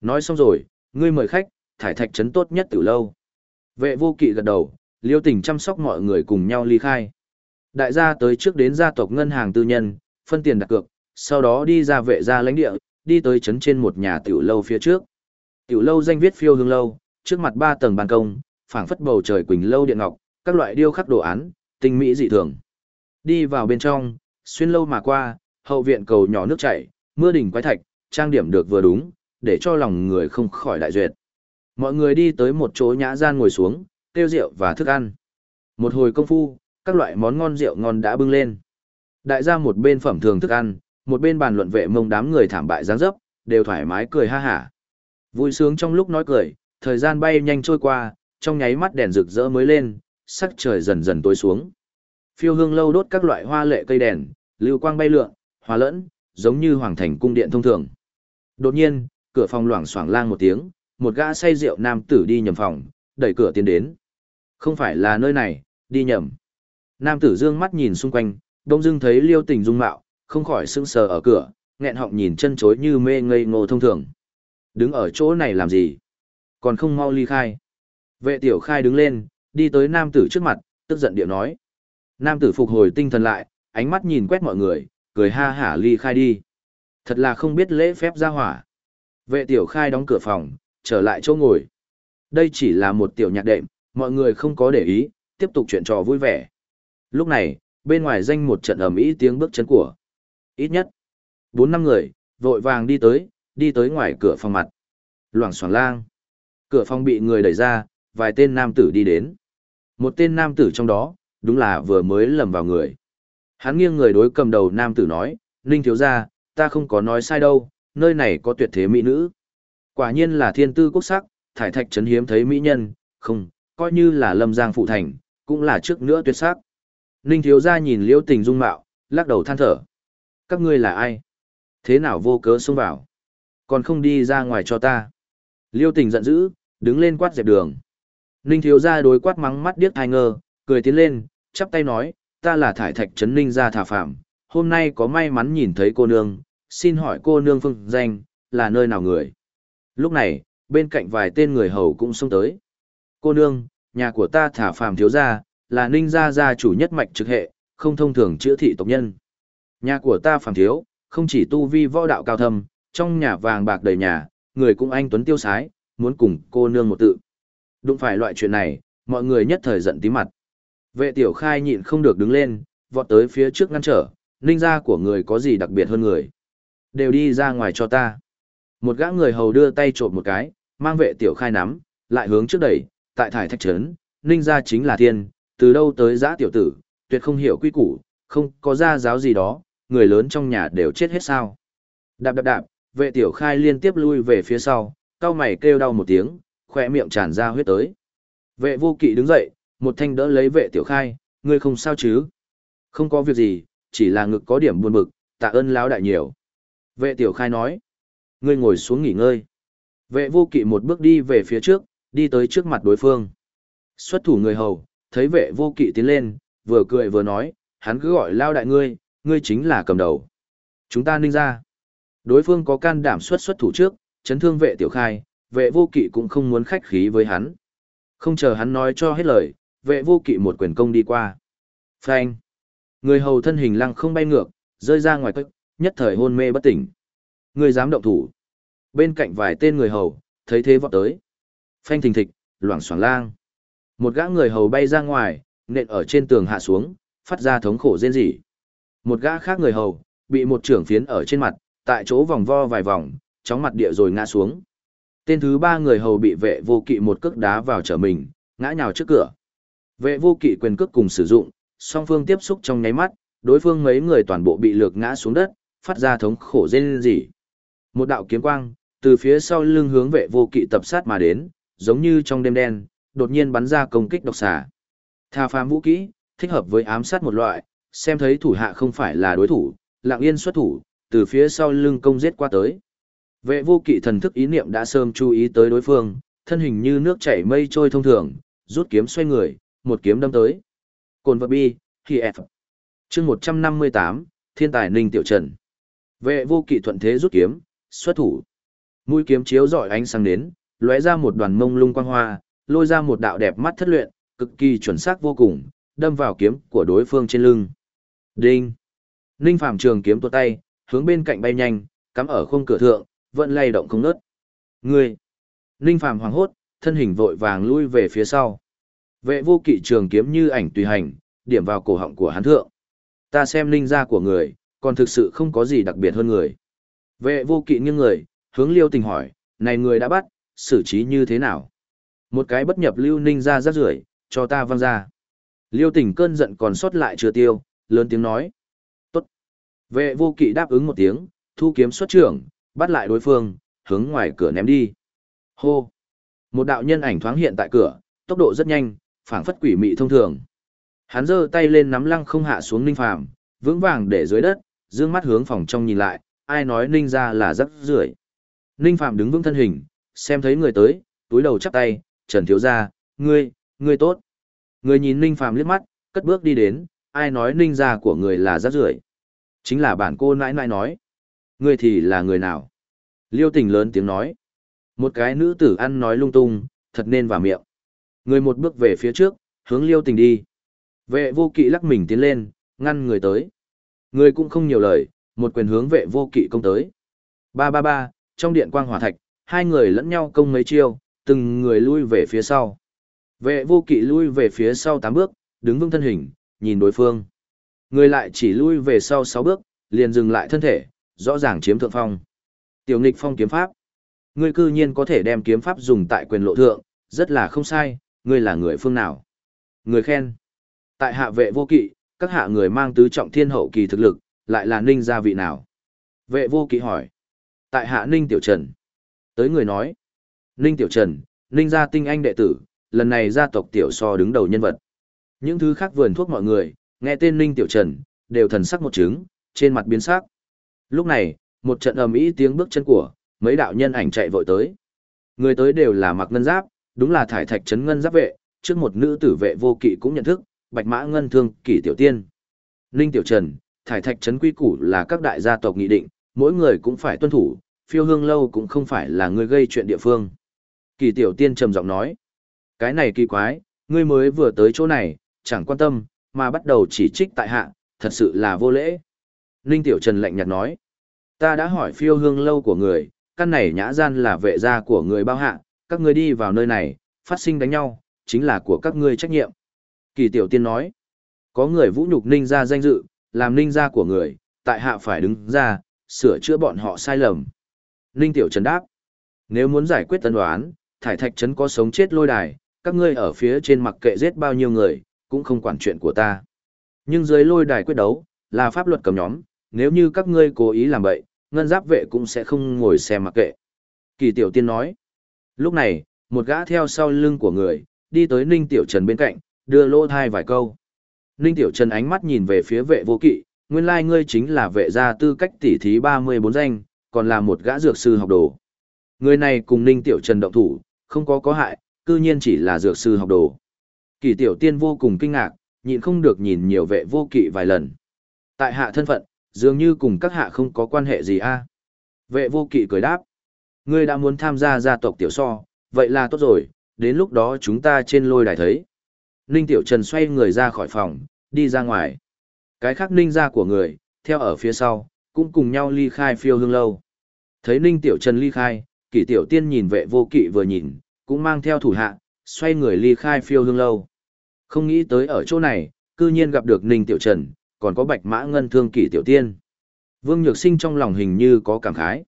Nói xong rồi, ngươi mời khách, thải thạch trấn tốt nhất từ lâu. Vệ vô kỵ gật đầu, liêu tình chăm sóc mọi người cùng nhau ly khai. Đại gia tới trước đến gia tộc ngân hàng tư nhân, phân tiền đặt cược, sau đó đi ra vệ gia lãnh địa, đi tới trấn trên một nhà tiểu lâu phía trước. Tiểu lâu danh viết phiêu hương lâu, trước mặt ba tầng ban công, phảng phất bầu trời quỳnh lâu điện ngọc, các loại điêu khắc đồ án, tinh mỹ dị thường. Đi vào bên trong, xuyên lâu mà qua, hậu viện cầu nhỏ nước chảy, mưa đỉnh quái thạch, trang điểm được vừa đúng, để cho lòng người không khỏi đại duyệt. Mọi người đi tới một chỗ nhã gian ngồi xuống, tiêu rượu và thức ăn. Một hồi công phu, các loại món ngon rượu ngon đã bưng lên. Đại gia một bên phẩm thường thức ăn, một bên bàn luận vệ mông đám người thảm bại giáng dấp, đều thoải mái cười ha hả. Vui sướng trong lúc nói cười, thời gian bay nhanh trôi qua, trong nháy mắt đèn rực rỡ mới lên, sắc trời dần dần tối xuống. Phiêu hương lâu đốt các loại hoa lệ cây đèn, lưu quang bay lượn, hòa lẫn, giống như hoàng thành cung điện thông thường. Đột nhiên, cửa phòng loảng xoảng lang một tiếng, một gã say rượu nam tử đi nhầm phòng, đẩy cửa tiến đến. Không phải là nơi này, đi nhầm. Nam tử dương mắt nhìn xung quanh, đông dưng thấy liêu tình dung mạo, không khỏi sững sờ ở cửa, nghẹn họng nhìn chân chối như mê ngây ngô thông thường. Đứng ở chỗ này làm gì? Còn không mau ly khai. Vệ tiểu khai đứng lên, đi tới nam tử trước mặt, tức giận điệu nói. Nam tử phục hồi tinh thần lại, ánh mắt nhìn quét mọi người, cười ha hả ly khai đi. Thật là không biết lễ phép ra hỏa. Vệ tiểu khai đóng cửa phòng, trở lại chỗ ngồi. Đây chỉ là một tiểu nhạc đệm, mọi người không có để ý, tiếp tục chuyện trò vui vẻ. Lúc này, bên ngoài danh một trận ầm ĩ tiếng bước chân của. Ít nhất, bốn năm người, vội vàng đi tới, đi tới ngoài cửa phòng mặt. Loảng xoảng lang. Cửa phòng bị người đẩy ra, vài tên nam tử đi đến. Một tên nam tử trong đó, đúng là vừa mới lầm vào người. Hắn nghiêng người đối cầm đầu nam tử nói, Ninh thiếu gia, ta không có nói sai đâu, nơi này có tuyệt thế mỹ nữ. Quả nhiên là thiên tư quốc sắc, thải thạch trấn hiếm thấy mỹ nhân, không, coi như là lâm giang phụ thành, cũng là trước nữa tuyệt sắc. Ninh thiếu gia nhìn liễu tình dung mạo, lắc đầu than thở. Các ngươi là ai? Thế nào vô cớ xông vào? Còn không đi ra ngoài cho ta. Liêu tình giận dữ, đứng lên quát dẹp đường. Ninh thiếu gia đối quát mắng mắt điếc hai ngơ, cười tiến lên, chắp tay nói, ta là thải thạch trấn ninh gia thả phạm, hôm nay có may mắn nhìn thấy cô nương, xin hỏi cô nương phương danh, là nơi nào người? Lúc này, bên cạnh vài tên người hầu cũng xông tới. Cô nương, nhà của ta thả phàm thiếu gia, là ninh gia gia chủ nhất mạch trực hệ, không thông thường chữa thị tộc nhân. Nhà của ta phàm thiếu, không chỉ tu vi võ đạo cao thâm, trong nhà vàng bạc đầy nhà, người cũng anh tuấn tiêu sái, muốn cùng cô nương một tự. Đụng phải loại chuyện này, mọi người nhất thời giận tí mặt. Vệ tiểu khai nhịn không được đứng lên, vọt tới phía trước ngăn trở, ninh gia của người có gì đặc biệt hơn người. Đều đi ra ngoài cho ta. Một gã người hầu đưa tay trộm một cái, mang vệ tiểu khai nắm, lại hướng trước đẩy, tại thải thạch trấn, ninh gia chính là thiên, từ đâu tới giã tiểu tử, tuyệt không hiểu quy củ, không có gia giáo gì đó, người lớn trong nhà đều chết hết sao. Đạp đạp đạp, vệ tiểu khai liên tiếp lui về phía sau, cao mày kêu đau một tiếng, khỏe miệng tràn ra huyết tới. Vệ vô kỵ đứng dậy, một thanh đỡ lấy vệ tiểu khai, ngươi không sao chứ? Không có việc gì, chỉ là ngực có điểm buồn bực, tạ ơn lão đại nhiều. Vệ tiểu khai nói, ngươi ngồi xuống nghỉ ngơi. Vệ vô kỵ một bước đi về phía trước, đi tới trước mặt đối phương. Xuất thủ người hầu, thấy vệ vô kỵ tiến lên, vừa cười vừa nói, hắn cứ gọi lao đại ngươi, ngươi chính là cầm đầu. Chúng ta ninh ra. Đối phương có can đảm xuất xuất thủ trước, chấn thương vệ tiểu khai, vệ vô kỵ cũng không muốn khách khí với hắn. Không chờ hắn nói cho hết lời, vệ vô kỵ một quyền công đi qua. Phanh. Người hầu thân hình lăng không bay ngược, rơi ra ngoài cách, nhất thời hôn mê bất tỉnh. Người dám động thủ. Bên cạnh vài tên người hầu, thấy thế vọt tới. Phanh thình thịch, loảng xoảng lang. Một gã người hầu bay ra ngoài, nện ở trên tường hạ xuống, phát ra thống khổ rên rỉ. Một gã khác người hầu, bị một trưởng phiến ở trên mặt, tại chỗ vòng vo vài vòng, chóng mặt địa rồi ngã xuống. Tên thứ ba người hầu bị vệ vô kỵ một cước đá vào trở mình, ngã nhào trước cửa. Vệ vô kỵ quyền cước cùng sử dụng, song phương tiếp xúc trong nháy mắt, đối phương mấy người toàn bộ bị lược ngã xuống đất, phát ra thống khổ rên rỉ. Một đạo kiếm quang, từ phía sau lưng hướng vệ vô kỵ tập sát mà đến, giống như trong đêm đen, đột nhiên bắn ra công kích độc xà. Tha phàm vũ kỹ, thích hợp với ám sát một loại, xem thấy thủ hạ không phải là đối thủ, lặng yên xuất thủ, từ phía sau lưng công giết qua tới. Vệ vô kỵ thần thức ý niệm đã sớm chú ý tới đối phương, thân hình như nước chảy mây trôi thông thường, rút kiếm xoay người, một kiếm đâm tới. Cồn vật bi, khi F. chương 158, thiên tài ninh tiểu trần. Vệ vô kỵ thuận thế rút kiếm, xuất thủ. Mũi kiếm chiếu rọi ánh sáng đến, lóe ra một đoàn mông lung quang hoa, lôi ra một đạo đẹp mắt thất luyện, cực kỳ chuẩn xác vô cùng, đâm vào kiếm của đối phương trên lưng. Đinh! Ninh Phạm Trường kiếm tuột tay, hướng bên cạnh bay nhanh, cắm ở khung cửa thượng, vẫn lay động không ngớt. Ngươi! Ninh Phạm hoàng hốt, thân hình vội vàng lui về phía sau. Vệ vô kỵ trường kiếm như ảnh tùy hành, điểm vào cổ họng của hắn thượng. Ta xem linh gia của người, còn thực sự không có gì đặc biệt hơn người. Vệ vô kỵ nghiêng người, hướng liêu tình hỏi, này người đã bắt, xử trí như thế nào? Một cái bất nhập lưu ninh ra rắc rưởi cho ta văng ra. Liêu tình cơn giận còn sót lại chưa tiêu, lớn tiếng nói. Tốt. Vệ vô kỵ đáp ứng một tiếng, thu kiếm xuất trưởng, bắt lại đối phương, hướng ngoài cửa ném đi. Hô. Một đạo nhân ảnh thoáng hiện tại cửa, tốc độ rất nhanh, phảng phất quỷ mị thông thường. Hắn giơ tay lên nắm lăng không hạ xuống Ninh Phàm, vững vàng để dưới đất, dương mắt hướng phòng trong nhìn lại, ai nói Ninh ra là rất rưởi. Ninh Phàm đứng vững thân hình, xem thấy người tới, túi đầu chắp tay, Trần thiếu gia, ngươi, ngươi tốt. Người nhìn Ninh Phàm liếc mắt, cất bước đi đến, ai nói Ninh gia của người là rất rưởi. Chính là bản cô nãi nãi nói. Ngươi thì là người nào? Liêu tình lớn tiếng nói. Một cái nữ tử ăn nói lung tung, thật nên vào miệng. Người một bước về phía trước, hướng liêu tình đi. Vệ vô kỵ lắc mình tiến lên, ngăn người tới. Người cũng không nhiều lời, một quyền hướng vệ vô kỵ công tới. Ba ba ba, trong điện quang hỏa thạch, hai người lẫn nhau công mấy chiêu, từng người lui về phía sau. Vệ vô kỵ lui về phía sau tám bước, đứng vững thân hình, nhìn đối phương. Người lại chỉ lui về sau sáu bước, liền dừng lại thân thể, rõ ràng chiếm thượng phong. Tiểu nghịch phong kiếm pháp. Ngươi cư nhiên có thể đem kiếm pháp dùng tại quyền lộ thượng, rất là không sai, ngươi là người phương nào. Người khen. Tại hạ vệ vô kỵ, các hạ người mang tứ trọng thiên hậu kỳ thực lực, lại là ninh gia vị nào? Vệ vô kỵ hỏi. Tại hạ ninh tiểu trần. Tới người nói. Ninh tiểu trần, ninh gia tinh anh đệ tử, lần này gia tộc tiểu so đứng đầu nhân vật. Những thứ khác vườn thuốc mọi người, nghe tên ninh tiểu trần, đều thần sắc một trứng, trên mặt biến sắc. Lúc này, một trận ầm ĩ tiếng bước chân của mấy đạo nhân ảnh chạy vội tới. Người tới đều là mặc ngân giáp, đúng là thải thạch trấn ngân giáp vệ, trước một nữ tử vệ vô kỵ cũng nhận thức, bạch mã ngân thương kỷ tiểu tiên. Ninh tiểu trần, thải thạch trấn quy củ là các đại gia tộc nghị định, mỗi người cũng phải tuân thủ, phiêu hương lâu cũng không phải là người gây chuyện địa phương. Kỳ tiểu tiên trầm giọng nói, cái này kỳ quái, ngươi mới vừa tới chỗ này, chẳng quan tâm, mà bắt đầu chỉ trích tại hạ, thật sự là vô lễ. Ninh tiểu trần lạnh nhạt nói, ta đã hỏi phiêu hương lâu của người, căn này nhã gian là vệ gia của người bao hạ, các ngươi đi vào nơi này, phát sinh đánh nhau, chính là của các ngươi trách nhiệm. Kỳ tiểu tiên nói, có người vũ nhục ninh gia danh dự, làm ninh gia của người, tại hạ phải đứng ra, sửa chữa bọn họ sai lầm. Ninh tiểu trần đáp, nếu muốn giải quyết tân đoán, thải thạch trấn có sống chết lôi đài, các ngươi ở phía trên mặc kệ giết bao nhiêu người, cũng không quản chuyện của ta. Nhưng dưới lôi đài quyết đấu, là pháp luật cầm nhóm, nếu như các ngươi cố ý làm vậy, ngân giáp vệ cũng sẽ không ngồi xem mặc kệ. Kỳ tiểu tiên nói. Lúc này, một gã theo sau lưng của người, đi tới Ninh Tiểu Trần bên cạnh, đưa lô thai vài câu. Ninh Tiểu Trần ánh mắt nhìn về phía vệ vô kỵ, nguyên lai ngươi chính là vệ gia tư cách tỷ thí 34 danh, còn là một gã dược sư học đồ. Người này cùng Ninh Tiểu Trần động thủ, không có có hại, cư nhiên chỉ là dược sư học đồ. Kỳ Tiểu Tiên vô cùng kinh ngạc, nhịn không được nhìn nhiều vệ vô kỵ vài lần. Tại hạ thân phận, dường như cùng các hạ không có quan hệ gì a. Vệ vô kỵ cười đáp. Ngươi đã muốn tham gia gia tộc tiểu so, vậy là tốt rồi, đến lúc đó chúng ta trên lôi đài thấy. Ninh Tiểu Trần xoay người ra khỏi phòng, đi ra ngoài. Cái khác ninh ra của người, theo ở phía sau, cũng cùng nhau ly khai phiêu hương lâu. Thấy Ninh Tiểu Trần ly khai, kỷ tiểu tiên nhìn vệ vô kỵ vừa nhìn, cũng mang theo thủ hạ, xoay người ly khai phiêu hương lâu. Không nghĩ tới ở chỗ này, cư nhiên gặp được Ninh Tiểu Trần, còn có bạch mã ngân thương kỷ tiểu tiên. Vương Nhược Sinh trong lòng hình như có cảm khái.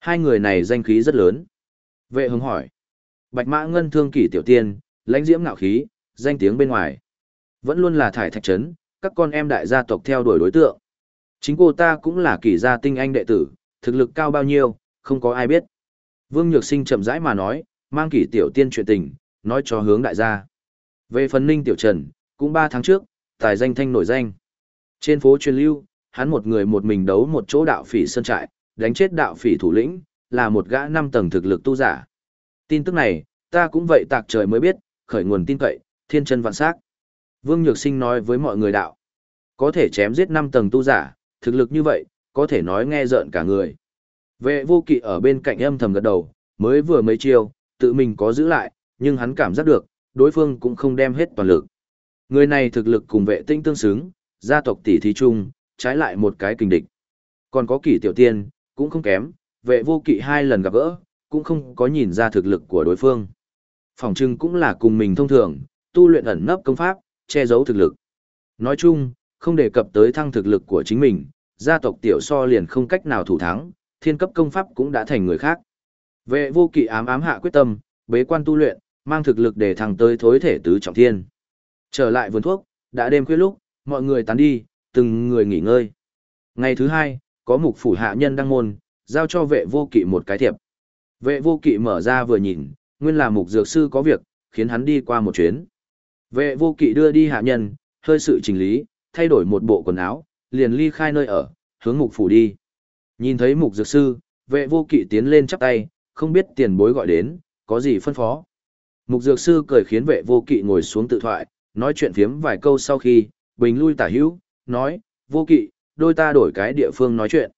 Hai người này danh khí rất lớn. Vệ hứng hỏi. Bạch mã ngân thương kỷ tiểu tiên, lãnh diễm ngạo khí, danh tiếng bên ngoài. Vẫn luôn là thải thạch trấn, các con em đại gia tộc theo đuổi đối tượng. Chính cô ta cũng là kỷ gia tinh anh đệ tử, thực lực cao bao nhiêu, không có ai biết. Vương Nhược Sinh chậm rãi mà nói, mang kỷ tiểu tiên chuyện tình, nói cho hướng đại gia. Về phần ninh tiểu trần, cũng ba tháng trước, tài danh thanh nổi danh. Trên phố truyền lưu, hắn một người một mình đấu một chỗ đạo phỉ sơn trại, đánh chết đạo phỉ thủ lĩnh, là một gã năm tầng thực lực tu giả. Tin tức này, ta cũng vậy tạc trời mới biết, khởi nguồn tin cậy, thiên chân vạn sắc. Vương Nhược Sinh nói với mọi người đạo, có thể chém giết năm tầng tu giả, thực lực như vậy, có thể nói nghe rợn cả người. Vệ vô kỵ ở bên cạnh âm thầm gật đầu, mới vừa mấy chiêu, tự mình có giữ lại, nhưng hắn cảm giác được, đối phương cũng không đem hết toàn lực. Người này thực lực cùng vệ tinh tương xứng, gia tộc tỷ thí chung, trái lại một cái kinh địch. Còn có kỷ tiểu tiên, cũng không kém, vệ vô kỵ hai lần gặp gỡ, cũng không có nhìn ra thực lực của đối phương. Phòng trưng cũng là cùng mình thông thường, tu luyện ẩn nấp công pháp, che giấu thực lực. Nói chung, không đề cập tới thăng thực lực của chính mình, gia tộc tiểu so liền không cách nào thủ thắng, thiên cấp công pháp cũng đã thành người khác. Vệ vô kỵ ám ám hạ quyết tâm, bế quan tu luyện, mang thực lực để thăng tới thối thể tứ trọng thiên. Trở lại vườn thuốc, đã đêm khuya lúc, mọi người tán đi, từng người nghỉ ngơi. Ngày thứ hai, có mục phủ hạ nhân đăng môn, giao cho vệ vô kỵ một cái thiệp. Vệ vô kỵ mở ra vừa nhìn, nguyên là mục dược sư có việc, khiến hắn đi qua một chuyến. Vệ vô kỵ đưa đi hạ nhân, hơi sự chỉnh lý, thay đổi một bộ quần áo, liền ly khai nơi ở, hướng mục phủ đi. Nhìn thấy mục dược sư, vệ vô kỵ tiến lên chắp tay, không biết tiền bối gọi đến, có gì phân phó. Mục dược sư cười khiến vệ vô kỵ ngồi xuống tự thoại, nói chuyện phiếm vài câu sau khi, bình lui tả hữu, nói, vô kỵ, đôi ta đổi cái địa phương nói chuyện.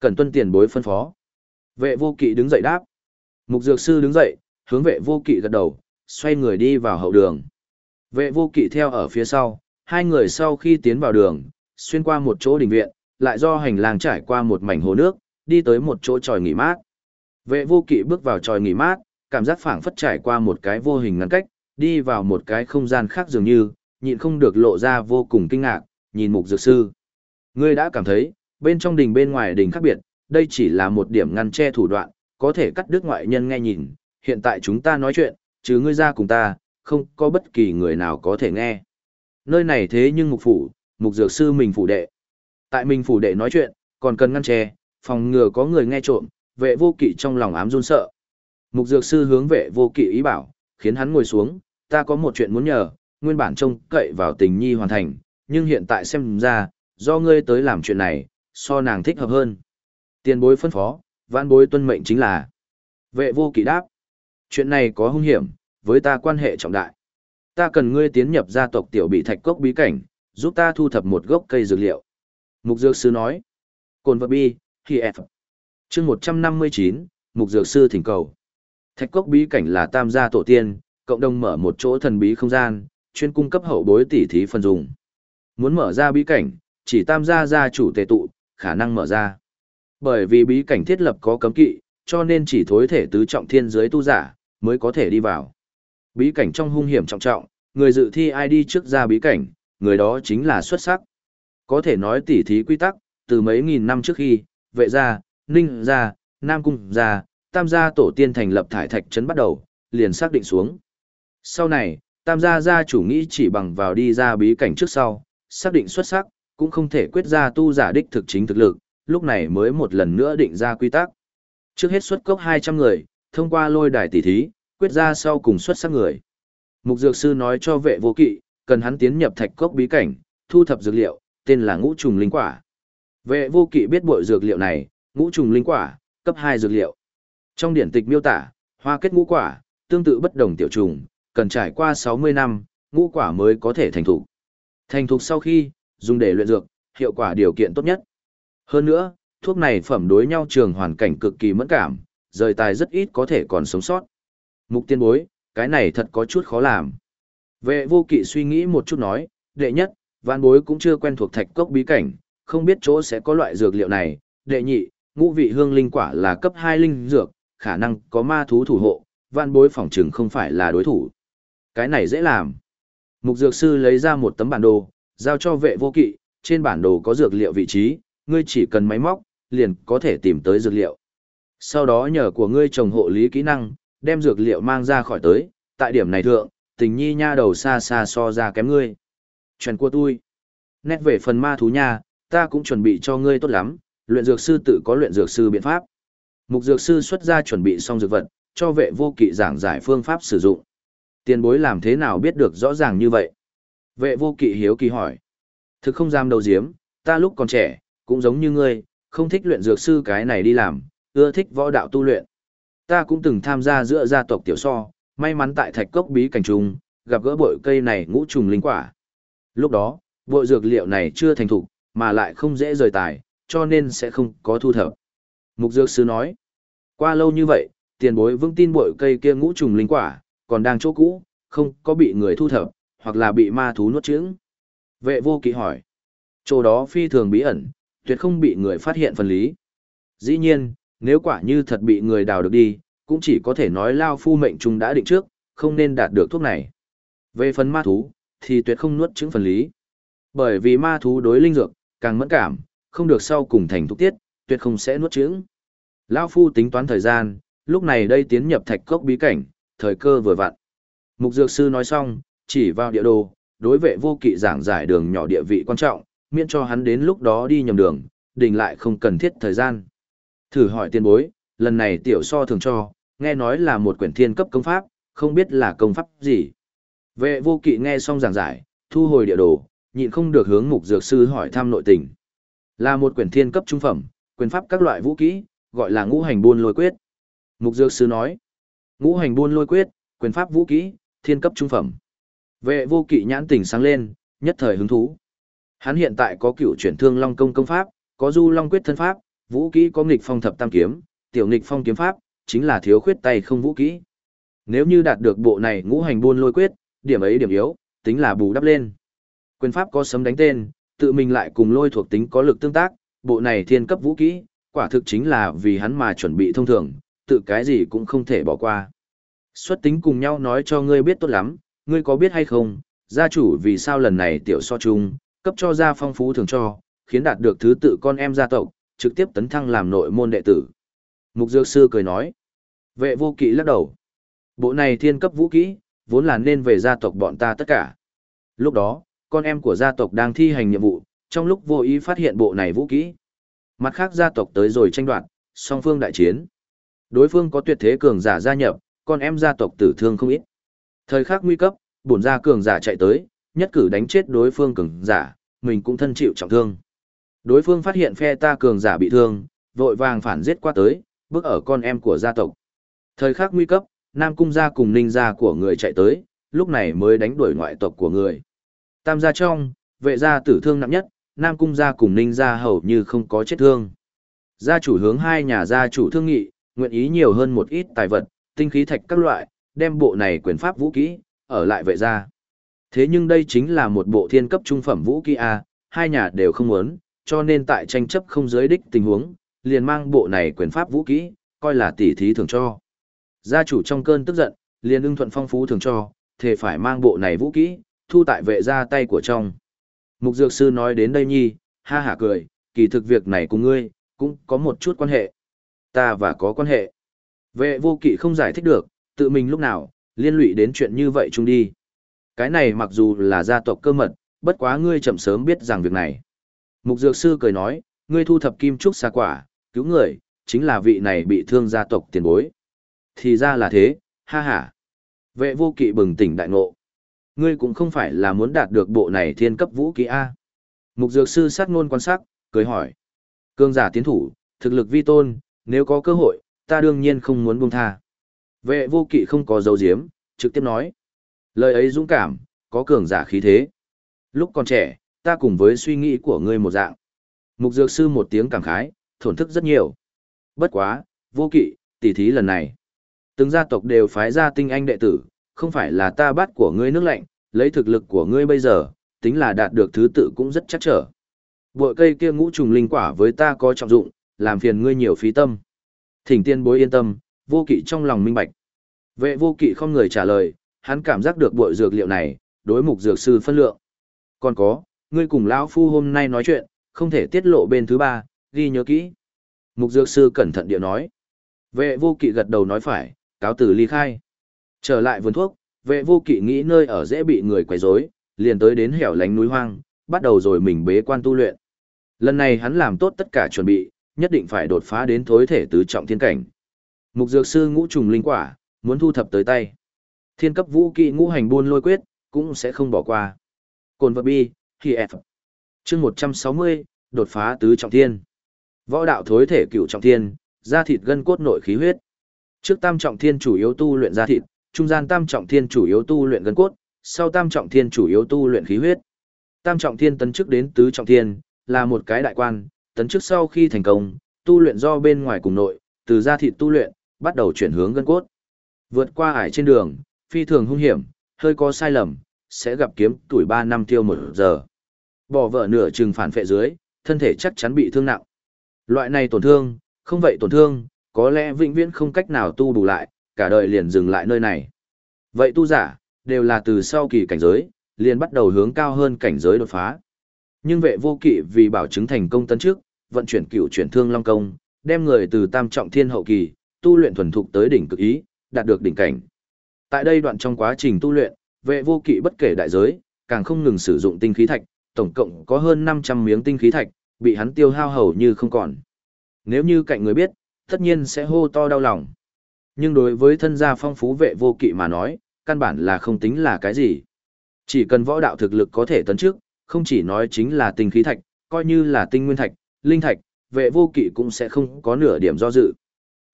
Cần tuân tiền bối phân phó. Vệ vô kỵ đứng dậy đáp. Mục dược sư đứng dậy, hướng vệ vô kỵ gật đầu, xoay người đi vào hậu đường. Vệ vô kỵ theo ở phía sau, hai người sau khi tiến vào đường, xuyên qua một chỗ đình viện, lại do hành lang trải qua một mảnh hồ nước, đi tới một chỗ tròi nghỉ mát. Vệ vô kỵ bước vào tròi nghỉ mát, cảm giác phảng phất trải qua một cái vô hình ngăn cách, đi vào một cái không gian khác dường như, nhịn không được lộ ra vô cùng kinh ngạc, nhìn mục dược sư. Ngươi đã cảm thấy, bên trong đình bên ngoài đình khác biệt, đây chỉ là một điểm ngăn che thủ đoạn, có thể cắt đứt ngoại nhân nghe nhìn, hiện tại chúng ta nói chuyện, chứ ngươi ra cùng ta, không có bất kỳ người nào có thể nghe. Nơi này thế nhưng mục phủ, mục dược sư mình phủ đệ. Tại mình phủ đệ nói chuyện, còn cần ngăn che, phòng ngừa có người nghe trộm, vệ vô kỵ trong lòng ám run sợ. Mục dược sư hướng vệ vô kỵ ý bảo, khiến hắn ngồi xuống, ta có một chuyện muốn nhờ, nguyên bản trông cậy vào tình nhi hoàn thành, nhưng hiện tại xem ra, do ngươi tới làm chuyện này, so nàng thích hợp hơn. Tiền bối phân phó, vãn bối tuân mệnh chính là. Vệ vô kỵ đáp. Chuyện này có hung hiểm, với ta quan hệ trọng đại. Ta cần ngươi tiến nhập gia tộc tiểu bị thạch cốc bí cảnh, giúp ta thu thập một gốc cây dược liệu. Mục dược sư nói. Cồn vật bi, khi F. chương 159, Mục dược sư thỉnh cầu. Thạch cốc bí cảnh là tam gia tổ tiên, cộng đồng mở một chỗ thần bí không gian, chuyên cung cấp hậu bối tỉ thí phần dùng. Muốn mở ra bí cảnh, chỉ tam gia gia chủ tề tụ, khả năng mở ra. Bởi vì bí cảnh thiết lập có cấm kỵ, cho nên chỉ thối thể tứ trọng thiên giới tu giả, mới có thể đi vào. Bí cảnh trong hung hiểm trọng trọng, người dự thi ai đi trước ra bí cảnh, người đó chính là xuất sắc. Có thể nói tỉ thí quy tắc, từ mấy nghìn năm trước khi, vệ gia, ninh gia, nam cung gia, tam gia tổ tiên thành lập thải thạch trấn bắt đầu, liền xác định xuống. Sau này, tam gia gia chủ nghĩ chỉ bằng vào đi ra bí cảnh trước sau, xác định xuất sắc, cũng không thể quyết ra tu giả đích thực chính thực lực, lúc này mới một lần nữa định ra quy tắc. Trước hết xuất cốc 200 người, thông qua lôi đài tỷ thí, quyết ra sau cùng xuất sắc người. Mục dược sư nói cho vệ vô kỵ, cần hắn tiến nhập thạch cốc bí cảnh, thu thập dược liệu, tên là ngũ trùng linh quả. Vệ vô kỵ biết bội dược liệu này, ngũ trùng linh quả, cấp 2 dược liệu. Trong điển tịch miêu tả, hoa kết ngũ quả, tương tự bất đồng tiểu trùng, cần trải qua 60 năm, ngũ quả mới có thể thành thục. Thành thục sau khi, dùng để luyện dược, hiệu quả điều kiện tốt nhất. Hơn nữa, thuốc này phẩm đối nhau trường hoàn cảnh cực kỳ mẫn cảm, rời tài rất ít có thể còn sống sót. Mục tiên bối, cái này thật có chút khó làm. Vệ vô kỵ suy nghĩ một chút nói, đệ nhất, văn bối cũng chưa quen thuộc thạch cốc bí cảnh, không biết chỗ sẽ có loại dược liệu này. Đệ nhị, ngũ vị hương linh quả là cấp 2 linh dược, khả năng có ma thú thủ hộ, văn bối phỏng chừng không phải là đối thủ. Cái này dễ làm. Mục dược sư lấy ra một tấm bản đồ, giao cho vệ vô kỵ, trên bản đồ có dược liệu vị trí, ngươi chỉ cần máy móc, liền có thể tìm tới dược liệu. Sau đó nhờ của ngươi trồng hộ lý kỹ năng, đem dược liệu mang ra khỏi tới, tại điểm này thượng, tình nhi nha đầu xa xa so ra kém ngươi. Chuyện của tôi. Nét về phần ma thú nha, ta cũng chuẩn bị cho ngươi tốt lắm, luyện dược sư tự có luyện dược sư biện pháp. Mục dược sư xuất ra chuẩn bị xong dược vật, cho vệ vô kỵ giảng giải phương pháp sử dụng. Tiền bối làm thế nào biết được rõ ràng như vậy? Vệ vô kỵ hiếu kỳ hỏi. Thực không dám đầu diếm, ta lúc còn trẻ, cũng giống như ngươi, không thích luyện dược sư cái này đi làm, ưa thích võ đạo tu luyện. Ta cũng từng tham gia giữa gia tộc tiểu so, may mắn tại thạch cốc bí cảnh trùng, gặp gỡ bội cây này ngũ trùng linh quả. Lúc đó, bội dược liệu này chưa thành thục, mà lại không dễ rời tài, cho nên sẽ không có thu thập. Mục dược sư nói, qua lâu như vậy, tiền bối vững tin bội cây kia ngũ trùng linh quả, còn đang chỗ cũ, không có bị người thu thập, hoặc là bị ma thú nuốt chửng. Vệ vô kỵ hỏi, chỗ đó phi thường bí ẩn, tuyệt không bị người phát hiện phần lý. Dĩ nhiên, nếu quả như thật bị người đào được đi, cũng chỉ có thể nói Lao Phu mệnh chúng đã định trước, không nên đạt được thuốc này. Về phần ma thú, thì tuyệt không nuốt chứng phần lý. Bởi vì ma thú đối linh dược, càng mẫn cảm, không được sau cùng thành thuốc tiết, tuyệt không sẽ nuốt chứng. Lao Phu tính toán thời gian, lúc này đây tiến nhập thạch cốc bí cảnh, thời cơ vừa vặn. Mục Dược Sư nói xong, chỉ vào địa đồ, đối vệ vô kỵ giảng giải đường nhỏ địa vị quan trọng, miễn cho hắn đến lúc đó đi nhầm đường, đình lại không cần thiết thời gian. Thử hỏi tiên bối, lần này tiểu so thường cho, nghe nói là một quyển thiên cấp công pháp, không biết là công pháp gì. Vệ vô kỵ nghe xong giảng giải, thu hồi địa đồ, nhịn không được hướng mục dược sư hỏi thăm nội tình. Là một quyển thiên cấp trung phẩm, quyền pháp các loại vũ kỹ, gọi là ngũ hành buôn lôi quyết. Mục dược sư nói, ngũ hành buôn lôi quyết, quyền pháp vũ kỹ, thiên cấp trung phẩm. Vệ vô kỵ nhãn tỉnh sáng lên, nhất thời hứng thú. Hắn hiện tại có cựu chuyển thương long công công pháp, có du long quyết thân pháp, vũ kỹ có nghịch phong thập tam kiếm, tiểu nghịch phong kiếm pháp, chính là thiếu khuyết tay không vũ kỹ. Nếu như đạt được bộ này ngũ hành buôn lôi quyết, điểm ấy điểm yếu, tính là bù đắp lên. Quyền pháp có sấm đánh tên, tự mình lại cùng lôi thuộc tính có lực tương tác, bộ này thiên cấp vũ kỹ, quả thực chính là vì hắn mà chuẩn bị thông thường, tự cái gì cũng không thể bỏ qua. Xuất tính cùng nhau nói cho ngươi biết tốt lắm, ngươi có biết hay không, gia chủ vì sao lần này tiểu so chung, cấp cho gia phong phú thường cho, khiến đạt được thứ tự con em gia tộc, trực tiếp tấn thăng làm nội môn đệ tử. Mục Dược Sư cười nói, vệ vô kỵ lắc đầu. Bộ này thiên cấp vũ kỹ, vốn là nên về gia tộc bọn ta tất cả. Lúc đó, con em của gia tộc đang thi hành nhiệm vụ, trong lúc vô ý phát hiện bộ này vũ kỹ. Mặt khác gia tộc tới rồi tranh đoạt, song phương đại chiến. Đối phương có tuyệt thế cường giả gia nhập, con em gia tộc tử thương không ít. Thời khắc nguy cấp, bổn gia cường giả chạy tới, nhất cử đánh chết đối phương cường giả, mình cũng thân chịu trọng thương. Đối phương phát hiện phe ta cường giả bị thương, vội vàng phản giết qua tới, bước ở con em của gia tộc. Thời khắc nguy cấp, Nam cung gia cùng Ninh gia của người chạy tới, lúc này mới đánh đuổi ngoại tộc của người. Tam gia trong, vệ gia tử thương nặng nhất, Nam cung gia cùng Ninh gia hầu như không có chết thương. Gia chủ hướng hai nhà gia chủ thương nghị, nguyện ý nhiều hơn một ít tài vật, tinh khí thạch các loại, đem bộ này quyền pháp vũ kỹ, ở lại vệ gia. Thế nhưng đây chính là một bộ thiên cấp trung phẩm vũ kỹ A, hai nhà đều không muốn, cho nên tại tranh chấp không giới đích tình huống, liền mang bộ này quyền pháp vũ kỹ, coi là tỉ thí thường cho. Gia chủ trong cơn tức giận, liền ưng thuận phong phú thường cho, thề phải mang bộ này vũ kỹ, thu tại vệ gia tay của trong. Mục dược sư nói đến đây nhi, ha hả cười, kỳ thực việc này cùng ngươi, cũng có một chút quan hệ. Ta và có quan hệ. Vệ vô kỵ không giải thích được, tự mình lúc nào, liên lụy đến chuyện như vậy chung đi. Cái này mặc dù là gia tộc cơ mật, bất quá ngươi chậm sớm biết rằng việc này. Mục dược sư cười nói, ngươi thu thập kim trúc xa quả, cứu người, chính là vị này bị thương gia tộc tiền bối. Thì ra là thế, ha ha. Vệ vô kỵ bừng tỉnh đại ngộ. Ngươi cũng không phải là muốn đạt được bộ này thiên cấp vũ kỹ A. Mục dược sư sát ngôn quan sát, cười hỏi. Cương giả tiến thủ, thực lực vi tôn, nếu có cơ hội, ta đương nhiên không muốn buông tha. Vệ vô kỵ không có dấu diếm, trực tiếp nói. Lời ấy dũng cảm, có cường giả khí thế. Lúc còn trẻ, ta cùng với suy nghĩ của ngươi một dạng. Mục dược sư một tiếng cảm khái, thổn thức rất nhiều. Bất quá, vô kỵ, tỉ thí lần này. Từng gia tộc đều phái ra tinh anh đệ tử, không phải là ta bắt của ngươi nước lạnh, lấy thực lực của ngươi bây giờ, tính là đạt được thứ tự cũng rất chắc trở. Bội cây kia ngũ trùng linh quả với ta có trọng dụng, làm phiền ngươi nhiều phí tâm. Thỉnh tiên bối yên tâm, vô kỵ trong lòng minh bạch. Vệ vô kỵ không người trả lời, hắn cảm giác được bội dược liệu này, đối mục dược sư phân lượng. Còn có, ngươi cùng lão phu hôm nay nói chuyện, không thể tiết lộ bên thứ ba, ghi nhớ kỹ. Mục dược sư cẩn thận điệu nói. Vệ vô kỵ gật đầu nói phải, cáo tử ly khai. Trở lại vườn thuốc, vệ vô kỵ nghĩ nơi ở dễ bị người quấy rối, liền tới đến hẻo lánh núi hoang, bắt đầu rồi mình bế quan tu luyện. Lần này hắn làm tốt tất cả chuẩn bị, nhất định phải đột phá đến thối thể tứ trọng thiên cảnh. Mục dược sư ngũ trùng linh quả, muốn thu thập tới tay. Thiên cấp vũ kỵ ngũ hành buôn lôi quyết, cũng sẽ không bỏ qua. Cồn vật bi, thì F. Chương 160, đột phá tứ trọng thiên. Võ đạo thối thể cửu trọng thiên, da thịt gân cốt nội khí huyết. Trước tam trọng thiên chủ yếu tu luyện da thịt, trung gian tam trọng thiên chủ yếu tu luyện gân cốt, sau tam trọng thiên chủ yếu tu luyện khí huyết. Tam trọng thiên tấn chức đến tứ trọng thiên, là một cái đại quan, tấn chức sau khi thành công, tu luyện do bên ngoài cùng nội, từ da thịt tu luyện, bắt đầu chuyển hướng gân cốt. Vượt qua ải trên đường, phi thường hung hiểm, hơi có sai lầm, sẽ gặp kiếm tuổi 3 năm tiêu một giờ. Bỏ vợ nửa chừng phản phệ dưới, thân thể chắc chắn bị thương nặng. Loại này tổn thương, không vậy tổn thương, có lẽ vĩnh viễn không cách nào tu bù lại, cả đời liền dừng lại nơi này. Vậy tu giả, đều là từ sau kỳ cảnh giới, liền bắt đầu hướng cao hơn cảnh giới đột phá. Nhưng vệ vô kỵ vì bảo chứng thành công tấn trước, vận chuyển cựu chuyển thương long công, đem người từ tam trọng thiên hậu kỳ, tu luyện thuần thục tới đỉnh cực ý, đạt được đỉnh cảnh. Tại đây đoạn trong quá trình tu luyện, vệ vô kỵ bất kể đại giới, càng không ngừng sử dụng tinh khí thạch, tổng cộng có hơn 500 miếng tinh khí thạch, bị hắn tiêu hao hầu như không còn. Nếu như cạnh người biết, tất nhiên sẽ hô to đau lòng. Nhưng đối với thân gia phong phú vệ vô kỵ mà nói, căn bản là không tính là cái gì. Chỉ cần võ đạo thực lực có thể tấn trước, không chỉ nói chính là tinh khí thạch, coi như là tinh nguyên thạch, linh thạch, vệ vô kỵ cũng sẽ không có nửa điểm do dự.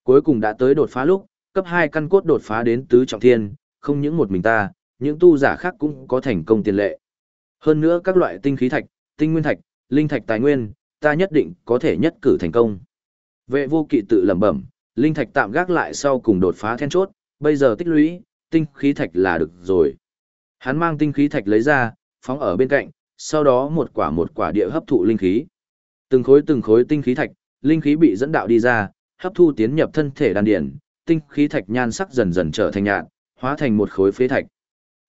Cuối cùng đã tới đột phá lúc, cấp 2 căn cốt đột phá đến tứ trọng thiên, không những một mình ta, những tu giả khác cũng có thành công tiền lệ. Hơn nữa các loại tinh khí thạch, tinh nguyên thạch, linh thạch tài nguyên, ta nhất định có thể nhất cử thành công. Vệ vô kỵ tự lẩm bẩm, linh thạch tạm gác lại sau cùng đột phá then chốt, bây giờ tích lũy, tinh khí thạch là được rồi. Hắn mang tinh khí thạch lấy ra, phóng ở bên cạnh, sau đó một quả một quả địa hấp thụ linh khí. Từng khối từng khối tinh khí thạch, linh khí bị dẫn đạo đi ra, hấp thu tiến nhập thân thể đan điền, tinh khí thạch nhan sắc dần dần trở thành nhạt, hóa thành một khối phế thạch.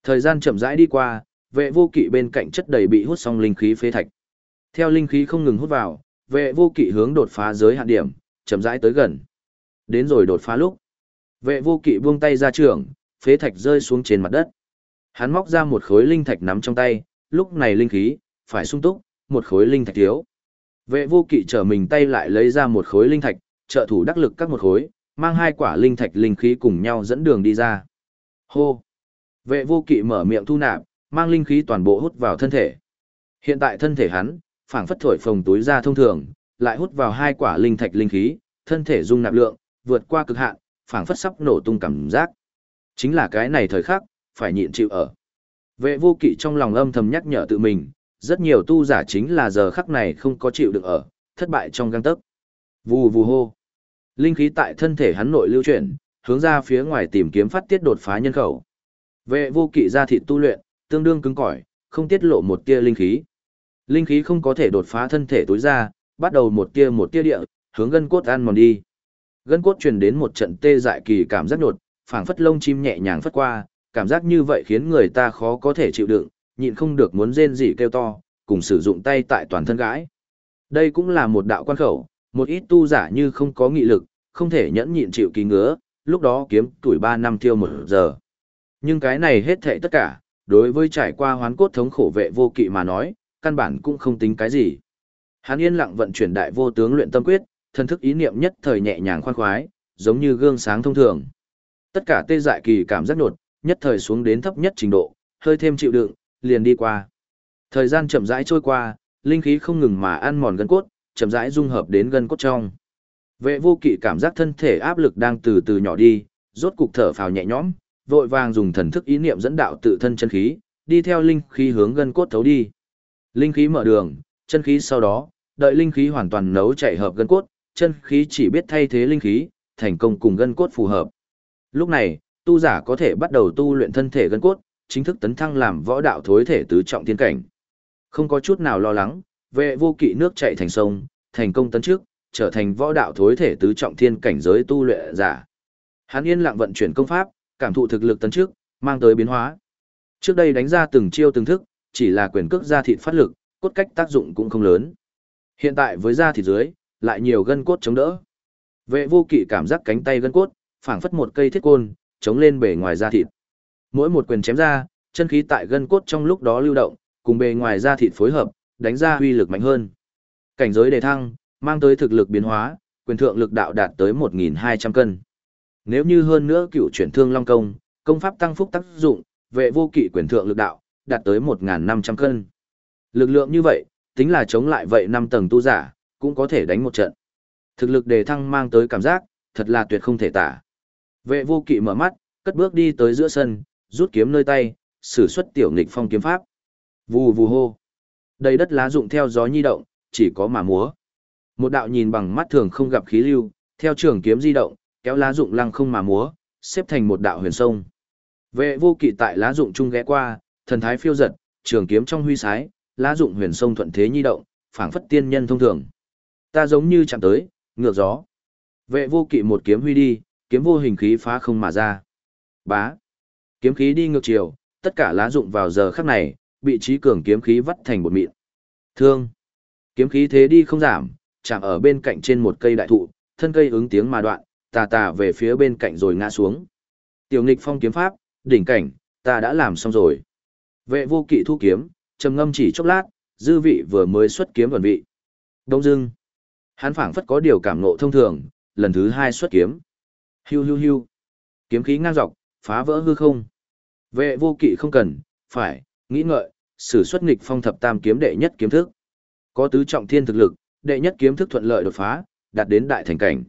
Thời gian chậm rãi đi qua, vệ vô kỵ bên cạnh chất đầy bị hút xong linh khí phế thạch. Theo linh khí không ngừng hút vào, vệ vô kỵ hướng đột phá giới hạn điểm, chậm rãi tới gần. Đến rồi đột phá lúc. Vệ vô kỵ buông tay ra trường, phế thạch rơi xuống trên mặt đất. Hắn móc ra một khối linh thạch nắm trong tay, lúc này linh khí, phải sung túc, một khối linh thạch thiếu. Vệ vô kỵ trở mình tay lại lấy ra một khối linh thạch, trợ thủ đắc lực các một khối, mang hai quả linh thạch linh khí cùng nhau dẫn đường đi ra. Hô! Vệ vô kỵ mở miệng thu nạp, mang linh khí toàn bộ hút vào thân thể. Hiện tại thân thể hắn, phảng phất thổi phồng túi ra thông thường, lại hút vào hai quả linh thạch linh khí, thân thể dung nạp lượng, vượt qua cực hạn, phảng phất sắp nổ tung cảm giác. Chính là cái này thời khắc, phải nhịn chịu ở. Vệ vô kỵ trong lòng âm thầm nhắc nhở tự mình, rất nhiều tu giả chính là giờ khắc này không có chịu được ở, thất bại trong găng tấc. Vù vù hô. Linh khí tại thân thể hắn nội lưu chuyển, hướng ra phía ngoài tìm kiếm phát tiết đột phá nhân khẩu. Vệ vô kỵ ra thịt tu luyện, tương đương cứng cỏi, không tiết lộ một tia linh khí. Linh khí không có thể đột phá thân thể tối ra, bắt đầu một tia một tia địa, hướng gân cốt ăn mòn đi. Gân cốt truyền đến một trận tê dại kỳ cảm giác đột, phảng phất lông chim nhẹ nhàng phất qua, cảm giác như vậy khiến người ta khó có thể chịu đựng, nhịn không được muốn rên rỉ kêu to, cùng sử dụng tay tại toàn thân gãi. Đây cũng là một đạo quan khẩu, một ít tu giả như không có nghị lực, không thể nhẫn nhịn chịu kỳ ngứa, lúc đó kiếm tuổi 3 năm tiêu một giờ. Nhưng cái này hết thệ tất cả, đối với trải qua hoán cốt thống khổ vệ vô kỵ mà nói, căn bản cũng không tính cái gì. Hắn yên lặng vận chuyển đại vô tướng luyện tâm quyết, thân thức ý niệm nhất thời nhẹ nhàng khoan khoái, giống như gương sáng thông thường. Tất cả tê dại kỳ cảm giác nột, nhất thời xuống đến thấp nhất trình độ, hơi thêm chịu đựng, liền đi qua. Thời gian chậm rãi trôi qua, linh khí không ngừng mà ăn mòn gân cốt, chậm rãi dung hợp đến gân cốt trong. Vệ vô kỵ cảm giác thân thể áp lực đang từ từ nhỏ đi, rốt cục thở phào nhẹ nhõm, vội vàng dùng thần thức ý niệm dẫn đạo tự thân chân khí, đi theo linh khí hướng gân cốt thấu đi. Linh khí mở đường, chân khí sau đó, đợi linh khí hoàn toàn nấu chảy hợp gân cốt, chân khí chỉ biết thay thế linh khí, thành công cùng gân cốt phù hợp. Lúc này, tu giả có thể bắt đầu tu luyện thân thể gân cốt, chính thức tấn thăng làm võ đạo thối thể tứ trọng thiên cảnh. Không có chút nào lo lắng, vệ vô kỵ nước chảy thành sông, thành công tấn trước, trở thành võ đạo thối thể tứ trọng thiên cảnh giới tu luyện giả. Hắn yên lặng vận chuyển công pháp, cảm thụ thực lực tấn trước, mang tới biến hóa. Trước đây đánh ra từng chiêu từng thức, chỉ là quyền cước ra thịt phát lực, cốt cách tác dụng cũng không lớn. Hiện tại với da thịt dưới, lại nhiều gân cốt chống đỡ. Vệ vô kỵ cảm giác cánh tay gân cốt, phảng phất một cây thiết côn, chống lên bề ngoài da thịt. Mỗi một quyền chém ra, chân khí tại gân cốt trong lúc đó lưu động, cùng bề ngoài da thịt phối hợp, đánh ra huy lực mạnh hơn. Cảnh giới đề thăng, mang tới thực lực biến hóa, quyền thượng lực đạo đạt tới 1.200 cân. Nếu như hơn nữa cựu chuyển thương long công, công pháp tăng phúc tác dụng, vệ vô kỵ quyền thượng lực đạo, đạt tới 1.500 cân. Lực lượng như vậy, tính là chống lại vậy năm tầng tu giả, cũng có thể đánh một trận. Thực lực đề thăng mang tới cảm giác, thật là tuyệt không thể tả. Vệ vô kỵ mở mắt, cất bước đi tới giữa sân, rút kiếm nơi tay, sử xuất tiểu nghịch phong kiếm pháp. Vù vù hô. Đầy đất lá rụng theo gió nhi động, chỉ có mà múa. Một đạo nhìn bằng mắt thường không gặp khí lưu, theo trường kiếm di động, kéo lá rụng lăng không mà múa, xếp thành một đạo huyền sông. Vệ vô kỵ tại lá rụng trung ghé qua, thần thái phiêu giật, trường kiếm trong huy sái, lá rụng huyền sông thuận thế nhi động, phảng phất tiên nhân thông thường. Ta giống như chạm tới, ngược gió. Vệ vô kỵ một kiếm huy đi, kiếm vô hình khí phá không mà ra. Bá. Kiếm khí đi ngược chiều, tất cả lá dụng vào giờ khắc này, bị trí cường kiếm khí vắt thành một mịn. Thương. Kiếm khí thế đi không giảm, chạm ở bên cạnh trên một cây đại thụ, thân cây ứng tiếng mà đoạn, tà tà về phía bên cạnh rồi ngã xuống. Tiểu nghịch phong kiếm pháp, đỉnh cảnh, ta đã làm xong rồi. Vệ vô kỵ thu kiếm, trầm ngâm chỉ chốc lát, dư vị vừa mới xuất kiếm chuẩn vị. Đông dưng. Hắn phảng phất có điều cảm ngộ thông thường, lần thứ hai xuất kiếm. Hiu hiu hiu. Kiếm khí ngang dọc, phá vỡ hư không. Vệ vô kỵ không cần, phải, nghĩ ngợi, sử xuất nghịch phong thập tam kiếm đệ nhất kiếm thức. Có tứ trọng thiên thực lực, đệ nhất kiếm thức thuận lợi đột phá, đạt đến đại thành cảnh.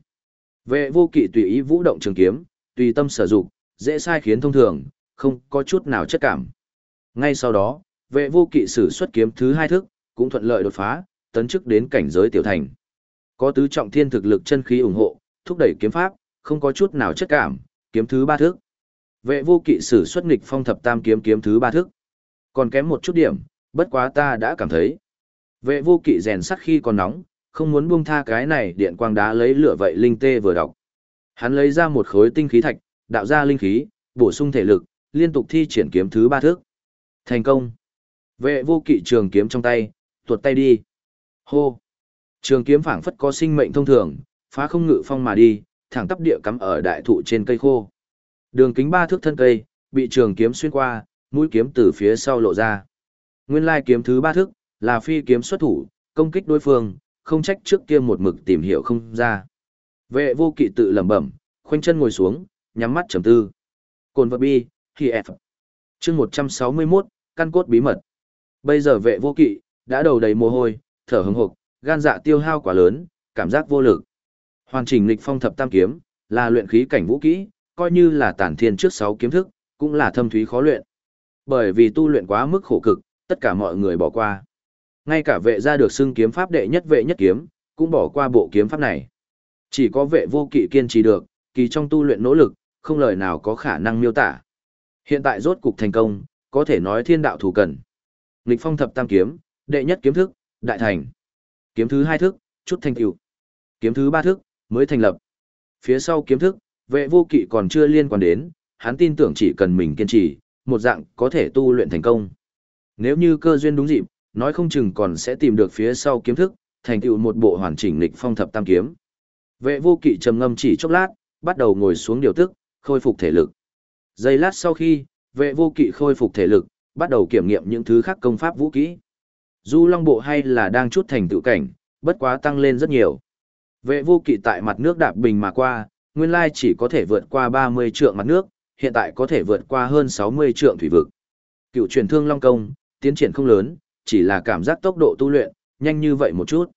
Vệ vô kỵ tùy ý vũ động trường kiếm, tùy tâm sở dụng, dễ sai khiến thông thường, không có chút nào chất cảm. Ngay sau đó, vệ vô kỵ sử xuất kiếm thứ hai thức, cũng thuận lợi đột phá, tấn chức đến cảnh giới tiểu thành. Có tứ trọng thiên thực lực chân khí ủng hộ, thúc đẩy kiếm pháp, không có chút nào chất cảm, kiếm thứ ba thức. Vệ vô kỵ sử xuất nghịch phong thập tam kiếm kiếm thứ ba thức. Còn kém một chút điểm, bất quá ta đã cảm thấy. Vệ vô kỵ rèn sắt khi còn nóng, không muốn buông tha cái này điện quang đá lấy lửa vậy linh tê vừa đọc. Hắn lấy ra một khối tinh khí thạch, đạo ra linh khí, bổ sung thể lực, liên tục thi triển kiếm thứ ba thước. Thành công. Vệ vô kỵ trường kiếm trong tay, tuột tay đi. Hô. Trường kiếm phảng phất có sinh mệnh thông thường, phá không ngự phong mà đi, thẳng tắp địa cắm ở đại thụ trên cây khô. Đường kính ba thước thân cây, bị trường kiếm xuyên qua, mũi kiếm từ phía sau lộ ra. Nguyên lai kiếm thứ ba thước, là phi kiếm xuất thủ, công kích đối phương, không trách trước kia một mực tìm hiểu không ra. Vệ vô kỵ tự lẩm bẩm, khoanh chân ngồi xuống, nhắm mắt trầm tư. Cồn vật bi, khi F. Chương 161, căn cốt bí mật. Bây giờ vệ vô kỵ, đã đầu đầy mồ hôi, thở hừng hộp, gan dạ tiêu hao quá lớn, cảm giác vô lực. Hoàn chỉnh lịch phong thập tam kiếm, là luyện khí cảnh vũ kỹ, coi như là tản thiên trước sáu kiếm thức, cũng là thâm thúy khó luyện. Bởi vì tu luyện quá mức khổ cực, tất cả mọi người bỏ qua. Ngay cả vệ gia được xưng kiếm pháp đệ nhất vệ nhất kiếm, cũng bỏ qua bộ kiếm pháp này. Chỉ có vệ vô kỵ kiên trì được, kỳ trong tu luyện nỗ lực, không lời nào có khả năng miêu tả. Hiện tại rốt cục thành công, có thể nói thiên đạo thủ cần. lịch phong thập tam kiếm, đệ nhất kiếm thức, đại thành. Kiếm thứ hai thức, chút thành tựu. Kiếm thứ ba thức, mới thành lập. Phía sau kiếm thức, vệ vô kỵ còn chưa liên quan đến, hắn tin tưởng chỉ cần mình kiên trì, một dạng có thể tu luyện thành công. Nếu như cơ duyên đúng dịp, nói không chừng còn sẽ tìm được phía sau kiếm thức, thành tựu một bộ hoàn chỉnh lịch phong thập tam kiếm. Vệ vô kỵ trầm ngâm chỉ chốc lát, bắt đầu ngồi xuống điều tức, khôi phục thể lực. Giây lát sau khi, vệ vô kỵ khôi phục thể lực, bắt đầu kiểm nghiệm những thứ khác công pháp vũ kỹ. Du long bộ hay là đang chút thành tựu cảnh, bất quá tăng lên rất nhiều. Vệ vô kỵ tại mặt nước đạp bình mà qua, nguyên lai chỉ có thể vượt qua 30 trượng mặt nước, hiện tại có thể vượt qua hơn 60 trượng thủy vực. Cựu truyền thương long công, tiến triển không lớn, chỉ là cảm giác tốc độ tu luyện, nhanh như vậy một chút.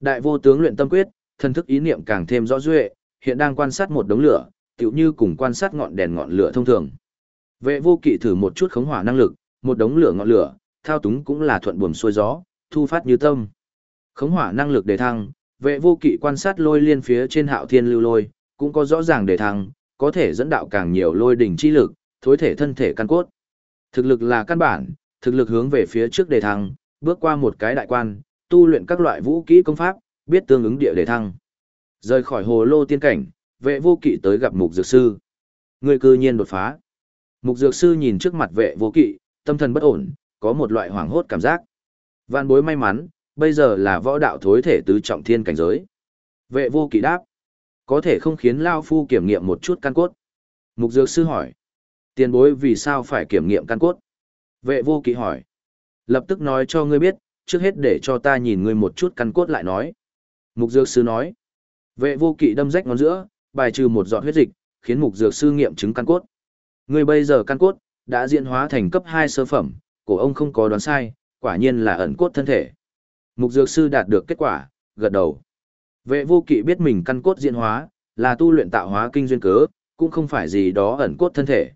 Đại vô tướng luyện tâm quyết, thân thức ý niệm càng thêm rõ duệ, hiện đang quan sát một đống lửa, tựu như cùng quan sát ngọn đèn ngọn lửa thông thường. Vệ vô kỵ thử một chút khống hỏa năng lực, một đống lửa ngọn lửa, thao túng cũng là thuận buồm xuôi gió, thu phát như tâm. Khống hỏa năng lực đề thăng, vệ vô kỵ quan sát lôi liên phía trên hạo thiên lưu lôi, cũng có rõ ràng đề thăng, có thể dẫn đạo càng nhiều lôi đỉnh chi lực, thối thể thân thể căn cốt. Thực lực là căn bản, thực lực hướng về phía trước đề thăng, bước qua một cái đại quan, tu luyện các loại vũ kỹ công pháp, biết tương ứng địa đề thăng. Rời khỏi hồ lô tiên cảnh, vệ vô kỵ tới gặp mục dược sư. Người cư nhiên đột phá. Mục dược sư nhìn trước mặt vệ vô kỵ, tâm thần bất ổn, có một loại hoảng hốt cảm giác. Vạn bối may mắn, bây giờ là võ đạo thối thể tứ trọng thiên cảnh giới. Vệ vô kỵ đáp. Có thể không khiến Lao Phu kiểm nghiệm một chút căn cốt. Mục dược sư hỏi. Tiền bối vì sao phải kiểm nghiệm căn cốt? Vệ vô kỵ hỏi. Lập tức nói cho ngươi biết, trước hết để cho ta nhìn ngươi một chút căn cốt lại nói. Mục dược sư nói. Vệ vô kỵ đâm rách ngón giữa, bài trừ một giọt huyết dịch, khiến mục dược sư nghiệm chứng căn cốt. Ngươi bây giờ căn cốt, đã diễn hóa thành cấp 2 sơ phẩm, cổ ông không có đoán sai, quả nhiên là ẩn cốt thân thể. Mục dược sư đạt được kết quả, gật đầu. Vệ vô kỵ biết mình căn cốt diễn hóa, là tu luyện tạo hóa kinh duyên cớ, cũng không phải gì đó ẩn cốt thân thể.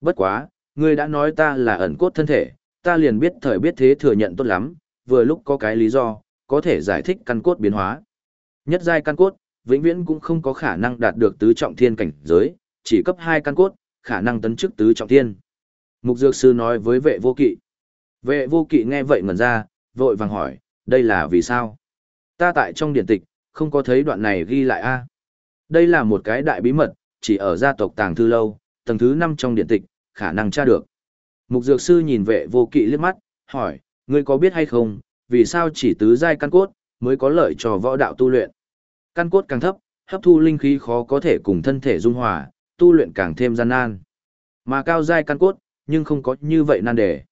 Bất quá, ngươi đã nói ta là ẩn cốt thân thể, ta liền biết thời biết thế thừa nhận tốt lắm, vừa lúc có cái lý do, có thể giải thích căn cốt biến hóa. Nhất giai căn cốt, vĩnh viễn cũng không có khả năng đạt được tứ trọng thiên cảnh giới, chỉ cấp 2 căn cốt, khả năng tấn chức tứ trọng thiên. Mục Dược Sư nói với vệ vô kỵ. Vệ vô kỵ nghe vậy ngẩn ra, vội vàng hỏi, đây là vì sao? Ta tại trong điển tịch, không có thấy đoạn này ghi lại a. Đây là một cái đại bí mật, chỉ ở gia tộc tàng thư lâu, tầng thứ năm trong điện tịch, khả năng tra được. Mục Dược Sư nhìn vệ vô kỵ liếc mắt, hỏi, ngươi có biết hay không, vì sao chỉ tứ giai căn cốt, mới có lợi cho võ đạo tu luyện? Căn cốt càng thấp, hấp thu linh khí khó có thể cùng thân thể dung hòa, tu luyện càng thêm gian nan. Mà cao giai căn cốt, nhưng không có như vậy nan đề.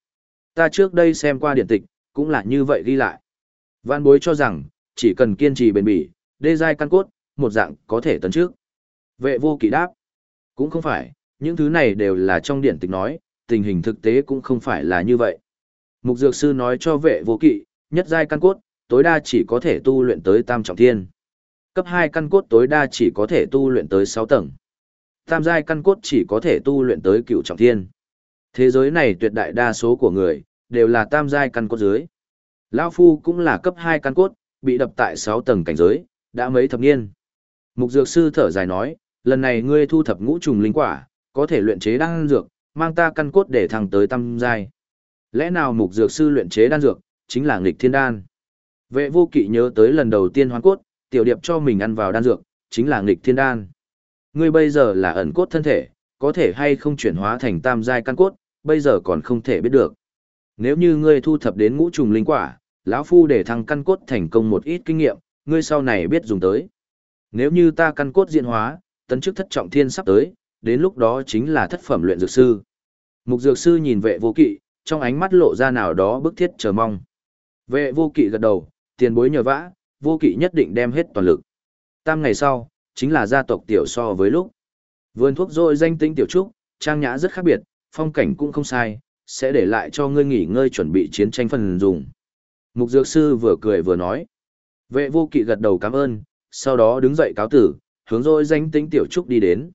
Ta trước đây xem qua điện tịch, cũng là như vậy ghi lại. văn bối cho rằng, chỉ cần kiên trì bền bỉ, đê giai căn cốt, một dạng có thể tấn trước. Vệ vô kỵ đáp. Cũng không phải, những thứ này đều là trong điển tịch nói, tình hình thực tế cũng không phải là như vậy. Mục Dược Sư nói cho vệ vô kỵ, nhất giai căn cốt, tối đa chỉ có thể tu luyện tới tam trọng thiên. Cấp 2 căn cốt tối đa chỉ có thể tu luyện tới 6 tầng. Tam giai căn cốt chỉ có thể tu luyện tới cựu trọng thiên. Thế giới này tuyệt đại đa số của người, đều là tam giai căn cốt dưới. Lão Phu cũng là cấp 2 căn cốt, bị đập tại 6 tầng cảnh giới, đã mấy thập niên. Mục dược sư thở dài nói, lần này ngươi thu thập ngũ trùng linh quả, có thể luyện chế đan dược, mang ta căn cốt để thăng tới tâm giai. Lẽ nào mục dược sư luyện chế đan dược, chính là nghịch thiên đan? Vệ vô kỵ nhớ tới lần đầu tiên hoán cốt, tiểu điệp cho mình ăn vào đan dược, chính là nghịch thiên đan. Ngươi bây giờ là ẩn cốt thân thể, có thể hay không chuyển hóa thành tam giai căn cốt, bây giờ còn không thể biết được. Nếu như ngươi thu thập đến ngũ trùng linh quả, lão phu để thăng căn cốt thành công một ít kinh nghiệm, ngươi sau này biết dùng tới. Nếu như ta căn cốt diễn hóa, tấn chức thất trọng thiên sắp tới, đến lúc đó chính là thất phẩm luyện dược sư. Mục dược sư nhìn vệ vô kỵ, trong ánh mắt lộ ra nào đó bức thiết chờ mong. Vệ vô kỵ gật đầu, tiền bối nhờ vã, vô kỵ nhất định đem hết toàn lực. Tam ngày sau, chính là gia tộc tiểu so với lúc. Vườn thuốc rồi danh tinh tiểu trúc, trang nhã rất khác biệt, phong cảnh cũng không sai, sẽ để lại cho ngươi nghỉ ngơi chuẩn bị chiến tranh phần dùng. Mục dược sư vừa cười vừa nói. Vệ vô kỵ gật đầu cảm ơn, sau đó đứng dậy cáo tử, hướng rồi danh tính tiểu trúc đi đến.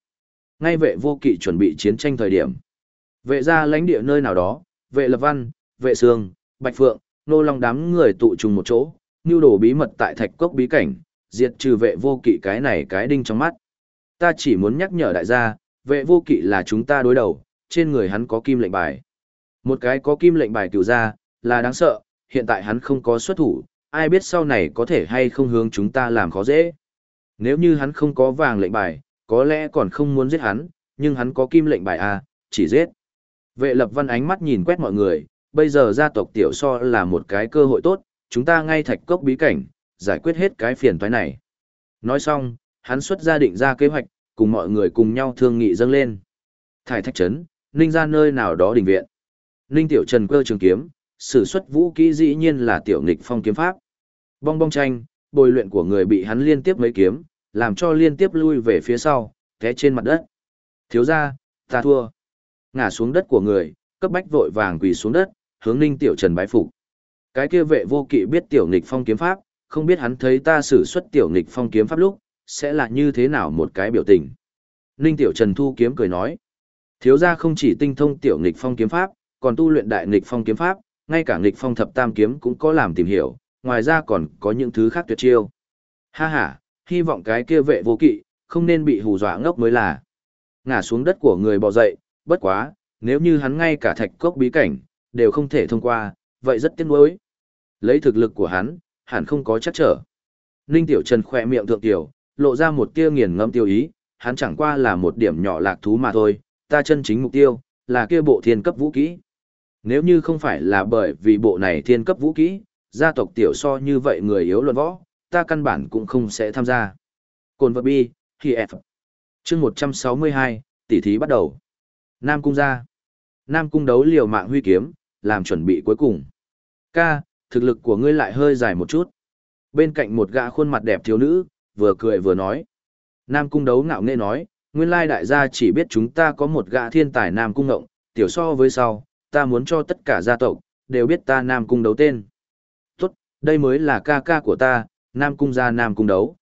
Ngay vệ vô kỵ chuẩn bị chiến tranh thời điểm. Vệ ra lãnh địa nơi nào đó, vệ lập văn, vệ sương, bạch phượng, nô long đám người tụ trùng một chỗ, như đồ bí mật tại thạch cốc bí cảnh, diệt trừ vệ vô kỵ cái này cái đinh trong mắt. Ta chỉ muốn nhắc nhở đại gia, vệ vô kỵ là chúng ta đối đầu, trên người hắn có kim lệnh bài. Một cái có kim lệnh bài cửu ra, là đáng sợ, hiện tại hắn không có xuất thủ, ai biết sau này có thể hay không hướng chúng ta làm khó dễ. Nếu như hắn không có vàng lệnh bài, có lẽ còn không muốn giết hắn, nhưng hắn có kim lệnh bài à, chỉ giết. Vệ lập văn ánh mắt nhìn quét mọi người, bây giờ gia tộc tiểu so là một cái cơ hội tốt, chúng ta ngay thạch cốc bí cảnh, giải quyết hết cái phiền toái này. Nói xong, hắn xuất gia định ra kế hoạch, cùng mọi người cùng nhau thương nghị dâng lên. Thải thạch trấn, ninh ra nơi nào đó đình viện. Ninh tiểu trần cơ trường kiếm, sử xuất vũ kỹ dĩ nhiên là tiểu nghịch phong kiếm pháp. Bong bong tranh, bồi luyện của người bị hắn liên tiếp mấy kiếm, làm cho liên tiếp lui về phía sau, té trên mặt đất. Thiếu ra, ta thua. Ngả xuống đất của người, cấp bách vội vàng quỳ xuống đất, hướng ninh tiểu trần bái phục. Cái kia vệ vô kỵ biết tiểu nghịch phong kiếm pháp, không biết hắn thấy ta sử xuất tiểu nghịch phong kiếm pháp lúc, sẽ là như thế nào một cái biểu tình. Ninh tiểu trần thu kiếm cười nói. Thiếu gia không chỉ tinh thông tiểu nghịch phong kiếm pháp, còn tu luyện đại nghịch phong kiếm pháp, ngay cả nghịch phong thập tam kiếm cũng có làm tìm hiểu, ngoài ra còn có những thứ khác tuyệt chiêu. Ha ha, hy vọng cái kia vệ vô kỵ, không nên bị hù dọa ngốc mới là. Ngả xuống đất của người bò dậy, bất quá, nếu như hắn ngay cả thạch cốc bí cảnh, đều không thể thông qua, vậy rất tiếc nuối. Lấy thực lực của hắn, hẳn không có chắc trở. Ninh Tiểu Trần khỏe miệng thượng tiểu, lộ ra một tia nghiền ngẫm tiêu ý, hắn chẳng qua là một điểm nhỏ lạc thú mà thôi, ta chân chính mục tiêu, là kia bộ thiên cấp vũ kỹ. Nếu như không phải là bởi vì bộ này thiên cấp vũ kỹ, gia tộc tiểu so như vậy người yếu luận võ, ta căn bản cũng không sẽ tham gia. Cồn vật bi, khi F. chương 162, tỷ thí bắt đầu. Nam cung ra. Nam cung đấu liều mạng huy kiếm, làm chuẩn bị cuối cùng. Ca, thực lực của ngươi lại hơi dài một chút. Bên cạnh một gã khuôn mặt đẹp thiếu nữ, vừa cười vừa nói. Nam cung đấu ngạo nghễ nói, nguyên lai đại gia chỉ biết chúng ta có một gã thiên tài Nam cung ngộng, tiểu so với sau, ta muốn cho tất cả gia tộc, đều biết ta Nam cung đấu tên. Tốt, đây mới là ca ca của ta, Nam cung gia Nam cung đấu.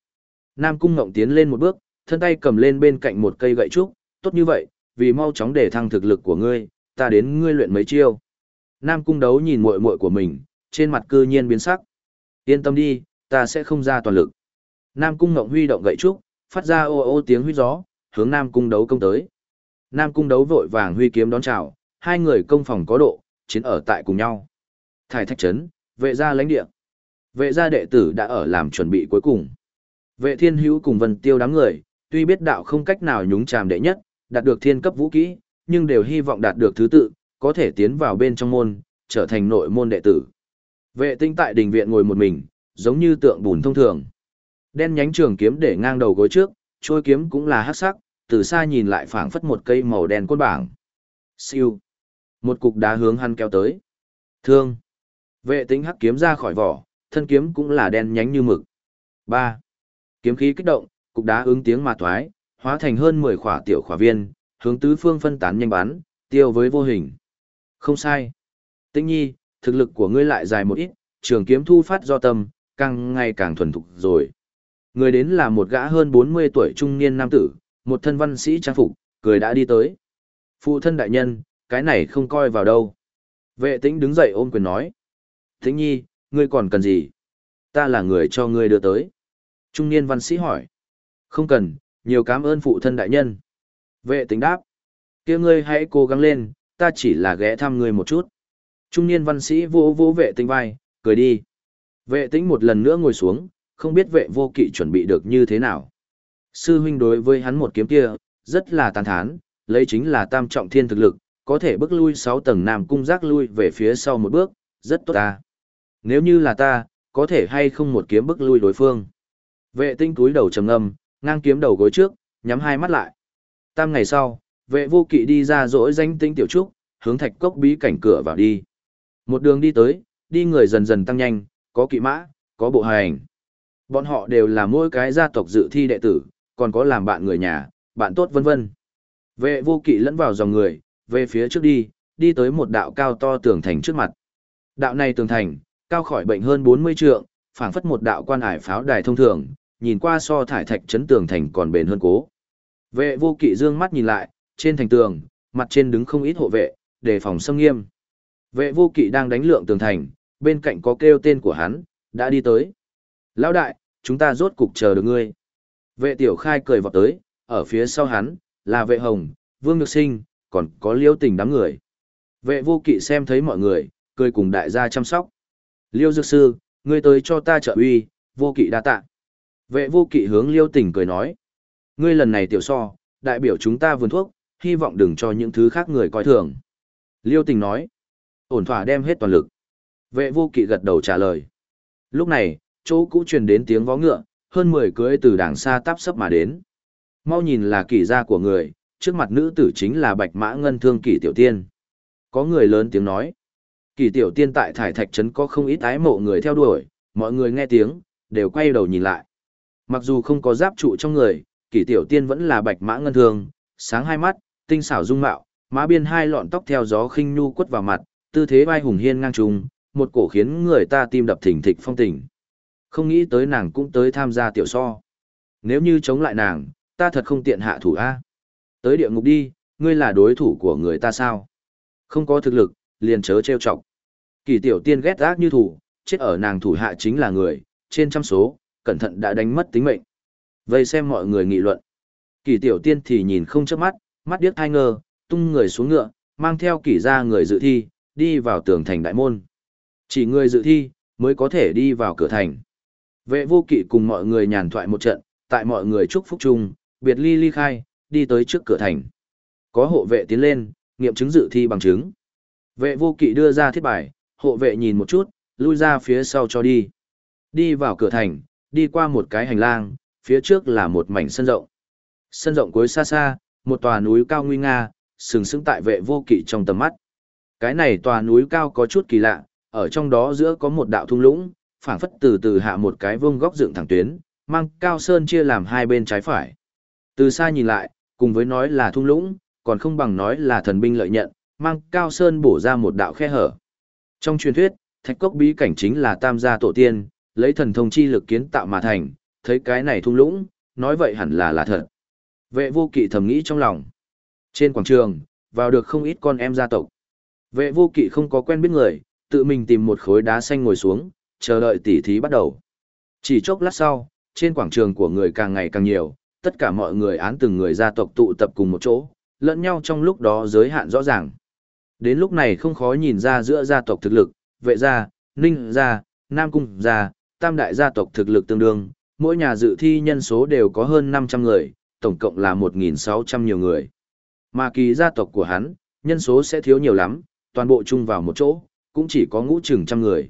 Nam cung ngộng tiến lên một bước, thân tay cầm lên bên cạnh một cây gậy trúc, tốt như vậy, vì mau chóng để thăng thực lực của ngươi, ta đến ngươi luyện mấy chiêu. Nam cung đấu nhìn muội muội của mình, trên mặt cư nhiên biến sắc. Yên tâm đi, ta sẽ không ra toàn lực. Nam cung ngộng huy động gậy trúc, phát ra ô ô tiếng huy gió, hướng Nam cung đấu công tới. Nam cung đấu vội vàng huy kiếm đón chào, hai người công phòng có độ, chiến ở tại cùng nhau. Thải thách trấn, vệ gia lãnh địa. Vệ gia đệ tử đã ở làm chuẩn bị cuối cùng. Vệ thiên hữu cùng vân tiêu đám người, tuy biết đạo không cách nào nhúng chàm đệ nhất, đạt được thiên cấp vũ kỹ, nhưng đều hy vọng đạt được thứ tự, có thể tiến vào bên trong môn, trở thành nội môn đệ tử. Vệ tinh tại đình viện ngồi một mình, giống như tượng bùn thông thường. Đen nhánh trường kiếm để ngang đầu gối trước, trôi kiếm cũng là hắc sắc, từ xa nhìn lại phảng phất một cây màu đen cốt bảng. Siêu. Một cục đá hướng hắn kéo tới. Thương. Vệ tính hắc kiếm ra khỏi vỏ, thân kiếm cũng là đen nhánh như mực. ba, Kiếm khí kích động, cục đá ứng tiếng mà thoái, hóa thành hơn 10 khỏa tiểu khỏa viên, hướng tứ phương phân tán nhanh bắn, tiêu với vô hình. Không sai. Tĩnh nhi, thực lực của ngươi lại dài một ít, trường kiếm thu phát do tâm, càng ngày càng thuần thục rồi. Người đến là một gã hơn 40 tuổi trung niên nam tử, một thân văn sĩ trang phục, cười đã đi tới. Phụ thân đại nhân, cái này không coi vào đâu. Vệ tĩnh đứng dậy ôm quyền nói. Tĩnh nhi, ngươi còn cần gì? Ta là người cho ngươi đưa tới. Trung niên văn sĩ hỏi. Không cần, nhiều cảm ơn phụ thân đại nhân. Vệ tĩnh đáp. kia ngươi hãy cố gắng lên, ta chỉ là ghé thăm ngươi một chút. Trung niên văn sĩ vô vô vệ tĩnh vai, cười đi. Vệ tĩnh một lần nữa ngồi xuống, không biết vệ vô kỵ chuẩn bị được như thế nào. Sư huynh đối với hắn một kiếm kia, rất là tàn thán, lấy chính là tam trọng thiên thực lực, có thể bước lui 6 tầng nam cung giác lui về phía sau một bước, rất tốt ta. Nếu như là ta, có thể hay không một kiếm bước lui đối phương. Vệ tinh túi đầu trầm ngâm, ngang kiếm đầu gối trước, nhắm hai mắt lại. Tam ngày sau, vệ vô kỵ đi ra dỗi danh tinh tiểu trúc, hướng thạch cốc bí cảnh cửa vào đi. Một đường đi tới, đi người dần dần tăng nhanh, có kỵ mã, có bộ hành. Bọn họ đều là mỗi cái gia tộc dự thi đệ tử, còn có làm bạn người nhà, bạn tốt vân vân. Vệ vô kỵ lẫn vào dòng người, về phía trước đi, đi tới một đạo cao to tường thành trước mặt. Đạo này tường thành, cao khỏi bệnh hơn 40 trượng, phảng phất một đạo quan ải pháo đài thông thường, nhìn qua so thải thạch chấn tường thành còn bền hơn cố. Vệ vô kỵ dương mắt nhìn lại, trên thành tường, mặt trên đứng không ít hộ vệ, đề phòng xâm nghiêm. Vệ vô kỵ đang đánh lượng tường thành, bên cạnh có kêu tên của hắn, đã đi tới. Lão đại, chúng ta rốt cục chờ được ngươi. Vệ tiểu khai cười vọt tới, ở phía sau hắn, là vệ hồng, vương nhược sinh, còn có liêu tình đám người. Vệ vô kỵ xem thấy mọi người, cười cùng đại gia chăm sóc. Liêu dược sư, ngươi tới cho ta trợ uy, vô kỵ đa tạ. Vệ vô kỵ hướng liêu tình cười nói. Ngươi lần này tiểu so, đại biểu chúng ta vườn thuốc, hy vọng đừng cho những thứ khác người coi thường. Liêu tình nói. Ổn thỏa đem hết toàn lực. Vệ vô kỵ gật đầu trả lời. Lúc này, chỗ cũ truyền đến tiếng vó ngựa, hơn 10 cưỡi từ đàng xa táp sấp mà đến. Mau nhìn là kỷ gia của người, trước mặt nữ tử chính là bạch mã ngân thương kỷ tiểu tiên. Có người lớn tiếng nói. Kỷ tiểu tiên tại thải thạch trấn có không ít ái mộ người theo đuổi, mọi người nghe tiếng, đều quay đầu nhìn lại. Mặc dù không có giáp trụ trong người, kỷ tiểu tiên vẫn là bạch mã ngân thương, sáng hai mắt, tinh xảo dung mạo, mã biên hai lọn tóc theo gió khinh nhu quất vào mặt, tư thế vai hùng hiên ngang trùng, một cổ khiến người ta tim đập thình thịch phong tình. Không nghĩ tới nàng cũng tới tham gia tiểu so. Nếu như chống lại nàng, ta thật không tiện hạ thủ A. Tới địa ngục đi, ngươi là đối thủ của người ta sao? Không có thực lực, liền chớ trêu chọc. Kỳ tiểu tiên ghét ác như thủ, chết ở nàng thủ hạ chính là người, trên trăm số, cẩn thận đã đánh mất tính mệnh. Vây xem mọi người nghị luận. Kỳ tiểu tiên thì nhìn không chớp mắt, mắt điếc thai ngơ, tung người xuống ngựa, mang theo kỳ ra người dự thi, đi vào tường thành đại môn. Chỉ người dự thi, mới có thể đi vào cửa thành. Vệ vô kỵ cùng mọi người nhàn thoại một trận, tại mọi người chúc phúc chung, biệt ly ly khai, đi tới trước cửa thành. Có hộ vệ tiến lên, nghiệm chứng dự thi bằng chứng. Vệ vô kỵ đưa ra thiết bài, hộ vệ nhìn một chút, lui ra phía sau cho đi. Đi vào cửa thành, đi qua một cái hành lang, phía trước là một mảnh sân rộng. Sân rộng cuối xa xa, một tòa núi cao nguy nga, sừng sững tại vệ vô kỵ trong tầm mắt. Cái này tòa núi cao có chút kỳ lạ, ở trong đó giữa có một đạo thung lũng, phảng phất từ từ hạ một cái vương góc dựng thẳng tuyến, mang cao sơn chia làm hai bên trái phải. Từ xa nhìn lại, cùng với nói là thung lũng, còn không bằng nói là thần binh lợi nhận, mang cao sơn bổ ra một đạo khe hở. Trong truyền thuyết, thạch cốc bí cảnh chính là tam gia tổ tiên, lấy thần thông chi lực kiến tạo mà thành, thấy cái này thung lũng, nói vậy hẳn là là thật. Vệ vô kỵ thầm nghĩ trong lòng. Trên quảng trường, vào được không ít con em gia tộc. Vệ vô kỵ không có quen biết người, tự mình tìm một khối đá xanh ngồi xuống, chờ đợi tỉ thí bắt đầu. Chỉ chốc lát sau, trên quảng trường của người càng ngày càng nhiều, tất cả mọi người án từng người gia tộc tụ tập cùng một chỗ, lẫn nhau trong lúc đó giới hạn rõ ràng. Đến lúc này không khó nhìn ra giữa gia tộc thực lực, vệ gia, ninh gia, nam cung gia, tam đại gia tộc thực lực tương đương, mỗi nhà dự thi nhân số đều có hơn 500 người, tổng cộng là 1.600 nhiều người. Mà kỳ gia tộc của hắn, nhân số sẽ thiếu nhiều lắm, toàn bộ chung vào một chỗ, cũng chỉ có ngũ chừng trăm người.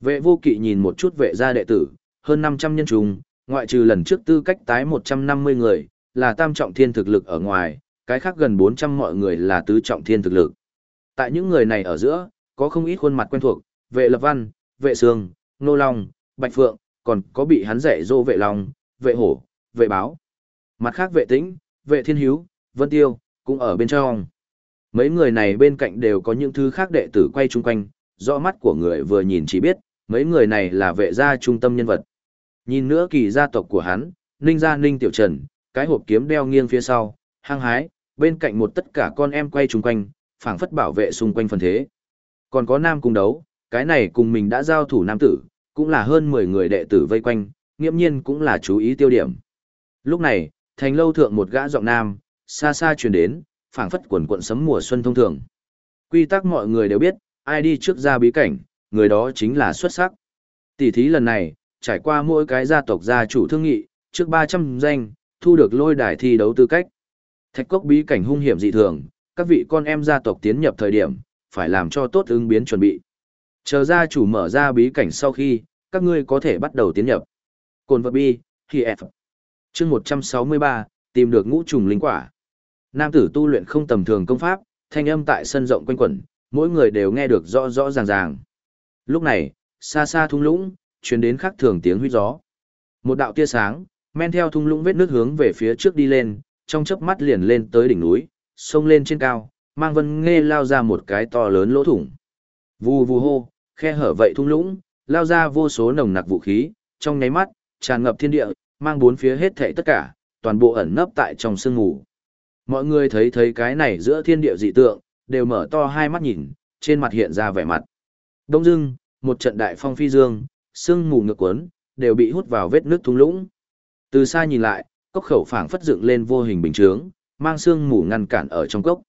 Vệ vô kỵ nhìn một chút vệ gia đệ tử, hơn 500 nhân trùng, ngoại trừ lần trước tư cách tái 150 người, là tam trọng thiên thực lực ở ngoài, cái khác gần 400 mọi người là tứ trọng thiên thực lực. Tại những người này ở giữa, có không ít khuôn mặt quen thuộc, vệ lập văn, vệ sương, nô long, bạch phượng, còn có bị hắn dạy dỗ vệ long, vệ hổ, vệ báo. Mặt khác vệ tĩnh, vệ thiên hiếu, vân tiêu, cũng ở bên trong. Mấy người này bên cạnh đều có những thứ khác đệ tử quay chung quanh, rõ mắt của người vừa nhìn chỉ biết, mấy người này là vệ gia trung tâm nhân vật. Nhìn nữa kỳ gia tộc của hắn, ninh gia ninh tiểu trần, cái hộp kiếm đeo nghiêng phía sau, hăng hái, bên cạnh một tất cả con em quay chung quanh, phảng phất bảo vệ xung quanh phần thế. Còn có nam cung đấu, cái này cùng mình đã giao thủ nam tử, cũng là hơn 10 người đệ tử vây quanh, nghiễm nhiên cũng là chú ý tiêu điểm. Lúc này, thành lâu thượng một gã giọng nam, xa xa truyền đến, phảng phất quần quận sấm mùa xuân thông thường. Quy tắc mọi người đều biết, ai đi trước ra bí cảnh, người đó chính là xuất sắc. Tỷ thí lần này, trải qua mỗi cái gia tộc gia chủ thương nghị, trước 300 danh, thu được lôi đài thi đấu tư cách. Thạch cốc bí cảnh hung hiểm dị thường, các vị con em gia tộc tiến nhập thời điểm, phải làm cho tốt ứng biến chuẩn bị. Chờ gia chủ mở ra bí cảnh sau khi, các ngươi có thể bắt đầu tiến nhập. Cồn vật bi, khi F. Chương 163, tìm được ngũ trùng linh quả. Nam tử tu luyện không tầm thường công pháp, thanh âm tại sân rộng quanh quẩn, mỗi người đều nghe được rõ rõ ràng ràng. Lúc này, xa xa thung lũng, truyền đến khắc thường tiếng huýt gió. Một đạo tia sáng, men theo thung lũng vết nước hướng về phía trước đi lên, trong chớp mắt liền lên tới đỉnh núi, sông lên trên cao, mang vân nghe lao ra một cái to lớn lỗ thủng. Vù vù hô, khe hở vậy thung lũng, lao ra vô số nồng nặc vũ khí, trong nháy mắt, tràn ngập thiên địa, mang bốn phía hết thảy tất cả, toàn bộ ẩn nấp tại trong sương mù. Mọi người thấy thấy cái này giữa thiên địa dị tượng, đều mở to hai mắt nhìn, trên mặt hiện ra vẻ mặt. Đông dưng, một trận đại phong phi dương, sương mù ngược cuốn, đều bị hút vào vết nước thung lũng. Từ xa nhìn lại, cốc khẩu phảng phất dựng lên vô hình bình chướng, mang sương mù ngăn cản ở trong cốc.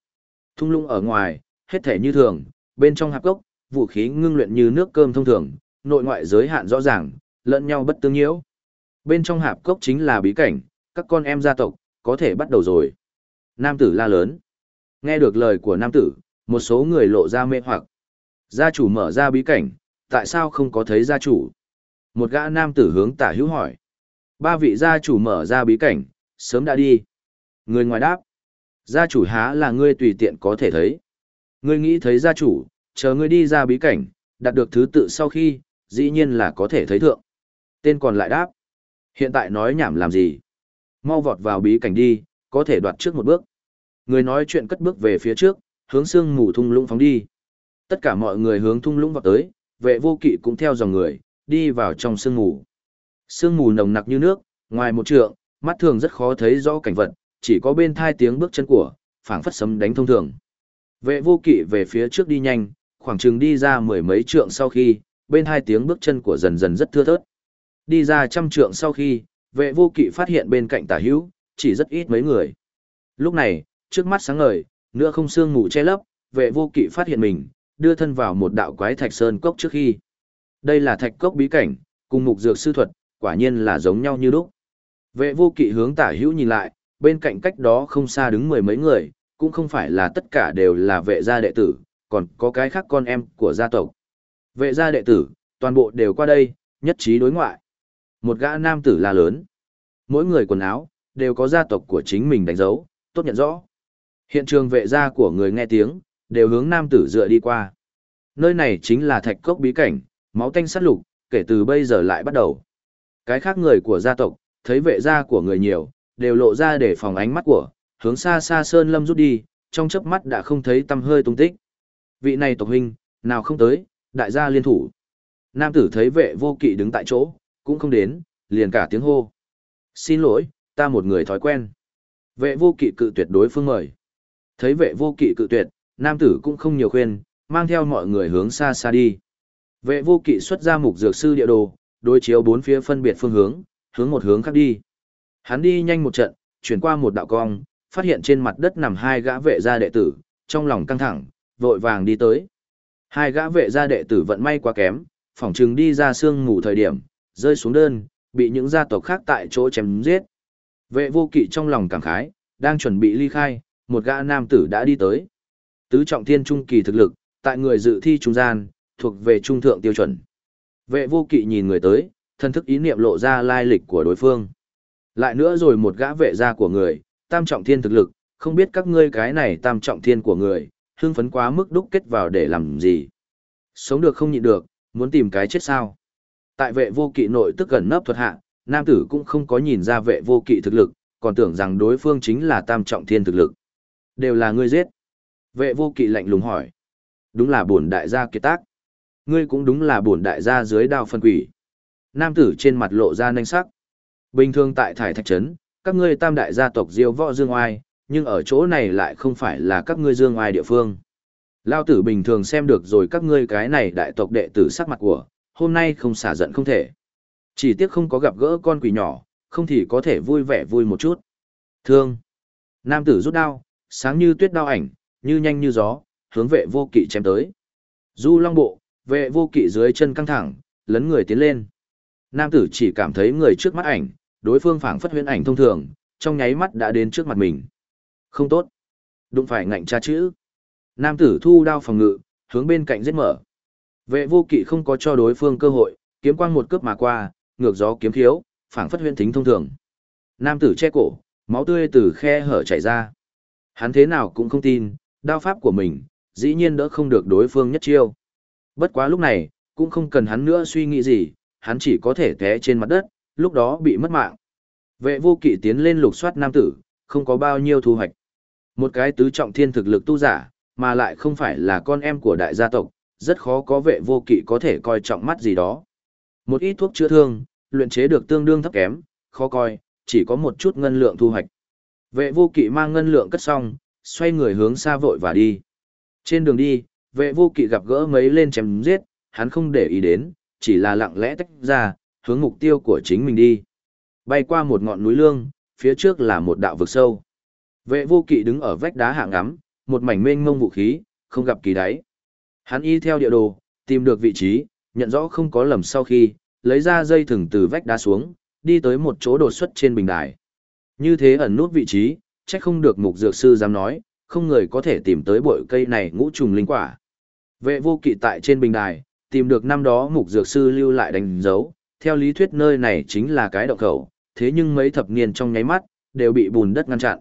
Thung lũng ở ngoài, hết thể như thường, bên trong hạp cốc, vũ khí ngưng luyện như nước cơm thông thường, nội ngoại giới hạn rõ ràng, lẫn nhau bất tương nhiễu. Bên trong hạp cốc chính là bí cảnh, các con em gia tộc, có thể bắt đầu rồi. Nam tử la lớn. Nghe được lời của nam tử, một số người lộ ra mê hoặc. Gia chủ mở ra bí cảnh, tại sao không có thấy gia chủ? Một gã nam tử hướng tả hữu hỏi. Ba vị gia chủ mở ra bí cảnh, sớm đã đi. Người ngoài đáp. Gia chủ há là ngươi tùy tiện có thể thấy. Ngươi nghĩ thấy gia chủ, chờ ngươi đi ra bí cảnh, đạt được thứ tự sau khi, dĩ nhiên là có thể thấy thượng. Tên còn lại đáp. Hiện tại nói nhảm làm gì? Mau vọt vào bí cảnh đi, có thể đoạt trước một bước. Người nói chuyện cất bước về phía trước, hướng xương mù thung lũng phóng đi. Tất cả mọi người hướng thung lũng vọt tới, vệ vô kỵ cũng theo dòng người, đi vào trong sương mù. Sương mù nồng nặc như nước, ngoài một trượng, mắt thường rất khó thấy rõ cảnh vật, chỉ có bên thai tiếng bước chân của, phảng phất sấm đánh thông thường. Vệ vô kỵ về phía trước đi nhanh, khoảng chừng đi ra mười mấy trượng sau khi, bên hai tiếng bước chân của dần dần rất thưa thớt. Đi ra trăm trượng sau khi, vệ vô kỵ phát hiện bên cạnh tả hữu, chỉ rất ít mấy người. Lúc này, trước mắt sáng ngời, nữa không sương mù che lấp, vệ vô kỵ phát hiện mình, đưa thân vào một đạo quái thạch sơn cốc trước khi. Đây là thạch cốc bí cảnh, cùng mục dược sư thuật, quả nhiên là giống nhau như lúc. Vệ vô kỵ hướng tả hữu nhìn lại, bên cạnh cách đó không xa đứng mười mấy người, cũng không phải là tất cả đều là vệ gia đệ tử, còn có cái khác con em của gia tộc. Vệ gia đệ tử, toàn bộ đều qua đây, nhất trí đối ngoại. Một gã nam tử là lớn. Mỗi người quần áo, đều có gia tộc của chính mình đánh dấu, tốt nhận rõ. Hiện trường vệ gia của người nghe tiếng, đều hướng nam tử dựa đi qua. Nơi này chính là thạch cốc bí cảnh, máu tanh sát lục, kể từ bây giờ lại bắt đầu. Cái khác người của gia tộc, thấy vệ gia của người nhiều, đều lộ ra để phòng ánh mắt của, hướng xa xa sơn lâm rút đi, trong chớp mắt đã không thấy tâm hơi tung tích. Vị này tộc huynh, nào không tới, đại gia liên thủ. Nam tử thấy vệ vô kỵ đứng tại chỗ, cũng không đến, liền cả tiếng hô. Xin lỗi, ta một người thói quen. Vệ vô kỵ cự tuyệt đối phương mời. Thấy vệ vô kỵ cự tuyệt, nam tử cũng không nhiều khuyên, mang theo mọi người hướng xa xa đi. Vệ vô kỵ xuất ra mục dược sư địa đồ, đối chiếu bốn phía phân biệt phương hướng, hướng một hướng khác đi. Hắn đi nhanh một trận, chuyển qua một đạo cong, phát hiện trên mặt đất nằm hai gã vệ gia đệ tử, trong lòng căng thẳng, vội vàng đi tới. Hai gã vệ gia đệ tử vận may quá kém, phỏng chừng đi ra xương ngủ thời điểm, rơi xuống đơn, bị những gia tộc khác tại chỗ chém giết. Vệ vô kỵ trong lòng cảm khái, đang chuẩn bị ly khai, một gã nam tử đã đi tới. Tứ trọng thiên trung kỳ thực lực, tại người dự thi trung gian, thuộc về trung thượng tiêu chuẩn. Vệ vô kỵ nhìn người tới, thân thức ý niệm lộ ra lai lịch của đối phương. Lại nữa rồi một gã vệ gia của người, tam trọng thiên thực lực, không biết các ngươi cái này tam trọng thiên của người, hưng phấn quá mức đúc kết vào để làm gì. Sống được không nhịn được, muốn tìm cái chết sao. Tại vệ vô kỵ nội tức gần nấp thuật hạ, nam tử cũng không có nhìn ra vệ vô kỵ thực lực, còn tưởng rằng đối phương chính là tam trọng thiên thực lực. Đều là ngươi giết. Vệ vô kỵ lạnh lùng hỏi. Đúng là bổn đại gia kiệt tác. Ngươi cũng đúng là bổn đại gia dưới đao phân quỷ. Nam tử trên mặt lộ ra nanh sắc. Bình thường tại thải thạch trấn, các ngươi tam đại gia tộc diêu võ dương oai, nhưng ở chỗ này lại không phải là các ngươi dương oai địa phương. Lao tử bình thường xem được rồi các ngươi cái này đại tộc đệ tử sắc mặt của, hôm nay không xả giận không thể. Chỉ tiếc không có gặp gỡ con quỷ nhỏ, không thì có thể vui vẻ vui một chút. Thương. Nam tử rút đao, sáng như tuyết đao ảnh, như nhanh như gió, hướng vệ vô kỵ chém tới. Du long bộ, vệ vô kỵ dưới chân căng thẳng, lấn người tiến lên. Nam tử chỉ cảm thấy người trước mắt ảnh, đối phương phảng phất huyễn ảnh thông thường, trong nháy mắt đã đến trước mặt mình. Không tốt. Đụng phải ngạnh tra chữ. Nam tử thu đao phòng ngự, hướng bên cạnh giết mở. Vệ vô kỵ không có cho đối phương cơ hội, kiếm quang một cướp mà qua, ngược gió kiếm thiếu, phảng phất huyễn thính thông thường. Nam tử che cổ, máu tươi từ khe hở chảy ra. Hắn thế nào cũng không tin, đao pháp của mình, dĩ nhiên đỡ không được đối phương nhất chiêu. Bất quá lúc này, cũng không cần hắn nữa suy nghĩ gì, hắn chỉ có thể té trên mặt đất, lúc đó bị mất mạng. Vệ vô kỵ tiến lên lục soát nam tử, không có bao nhiêu thu hoạch. Một cái tứ trọng thiên thực lực tu giả, mà lại không phải là con em của đại gia tộc, rất khó có vệ vô kỵ có thể coi trọng mắt gì đó. Một ít thuốc chữa thương, luyện chế được tương đương thấp kém, khó coi, chỉ có một chút ngân lượng thu hoạch. Vệ vô kỵ mang ngân lượng cất xong, xoay người hướng xa vội và đi. Trên đường đi, vệ vô kỵ gặp gỡ mấy lên chém giết, hắn không để ý đến, chỉ là lặng lẽ tách ra, hướng mục tiêu của chính mình đi. Bay qua một ngọn núi lương, phía trước là một đạo vực sâu. Vệ vô kỵ đứng ở vách đá hạng ngắm, một mảnh mênh mông vũ khí, không gặp kỳ đáy. Hắn y theo địa đồ, tìm được vị trí, nhận rõ không có lầm sau khi, lấy ra dây thừng từ vách đá xuống, đi tới một chỗ đột xuất trên bình đài. Như thế ẩn nút vị trí, chắc không được mục dược sư dám nói, không người có thể tìm tới bội cây này ngũ trùng linh quả. Vệ vô kỵ tại trên bình đài, tìm được năm đó mục dược sư lưu lại đánh dấu, theo lý thuyết nơi này chính là cái động khẩu, thế nhưng mấy thập niên trong nháy mắt, đều bị bùn đất ngăn chặn.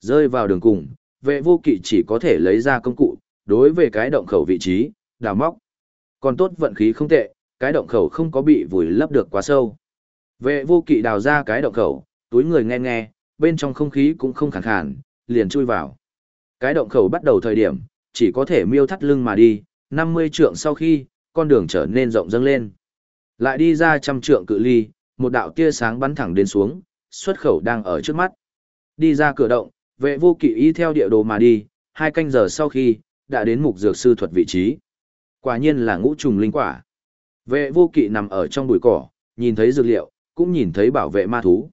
Rơi vào đường cùng, vệ vô kỵ chỉ có thể lấy ra công cụ, đối về cái động khẩu vị trí, đào móc. Còn tốt vận khí không tệ, cái động khẩu không có bị vùi lấp được quá sâu. Vệ vô kỵ đào ra cái động khẩu, túi người nghe nghe, bên trong không khí cũng không khẳng khàn, liền chui vào. Cái động khẩu bắt đầu thời điểm, chỉ có thể miêu thắt lưng mà đi, 50 trượng sau khi, con đường trở nên rộng dâng lên. Lại đi ra trăm trượng cự ly, một đạo tia sáng bắn thẳng đến xuống, xuất khẩu đang ở trước mắt. Đi ra cửa động, vệ vô kỵ y theo địa đồ mà đi, hai canh giờ sau khi, đã đến mục dược sư thuật vị trí. Quả nhiên là ngũ trùng linh quả. Vệ vô kỵ nằm ở trong bụi cỏ, nhìn thấy dược liệu, cũng nhìn thấy bảo vệ ma thú.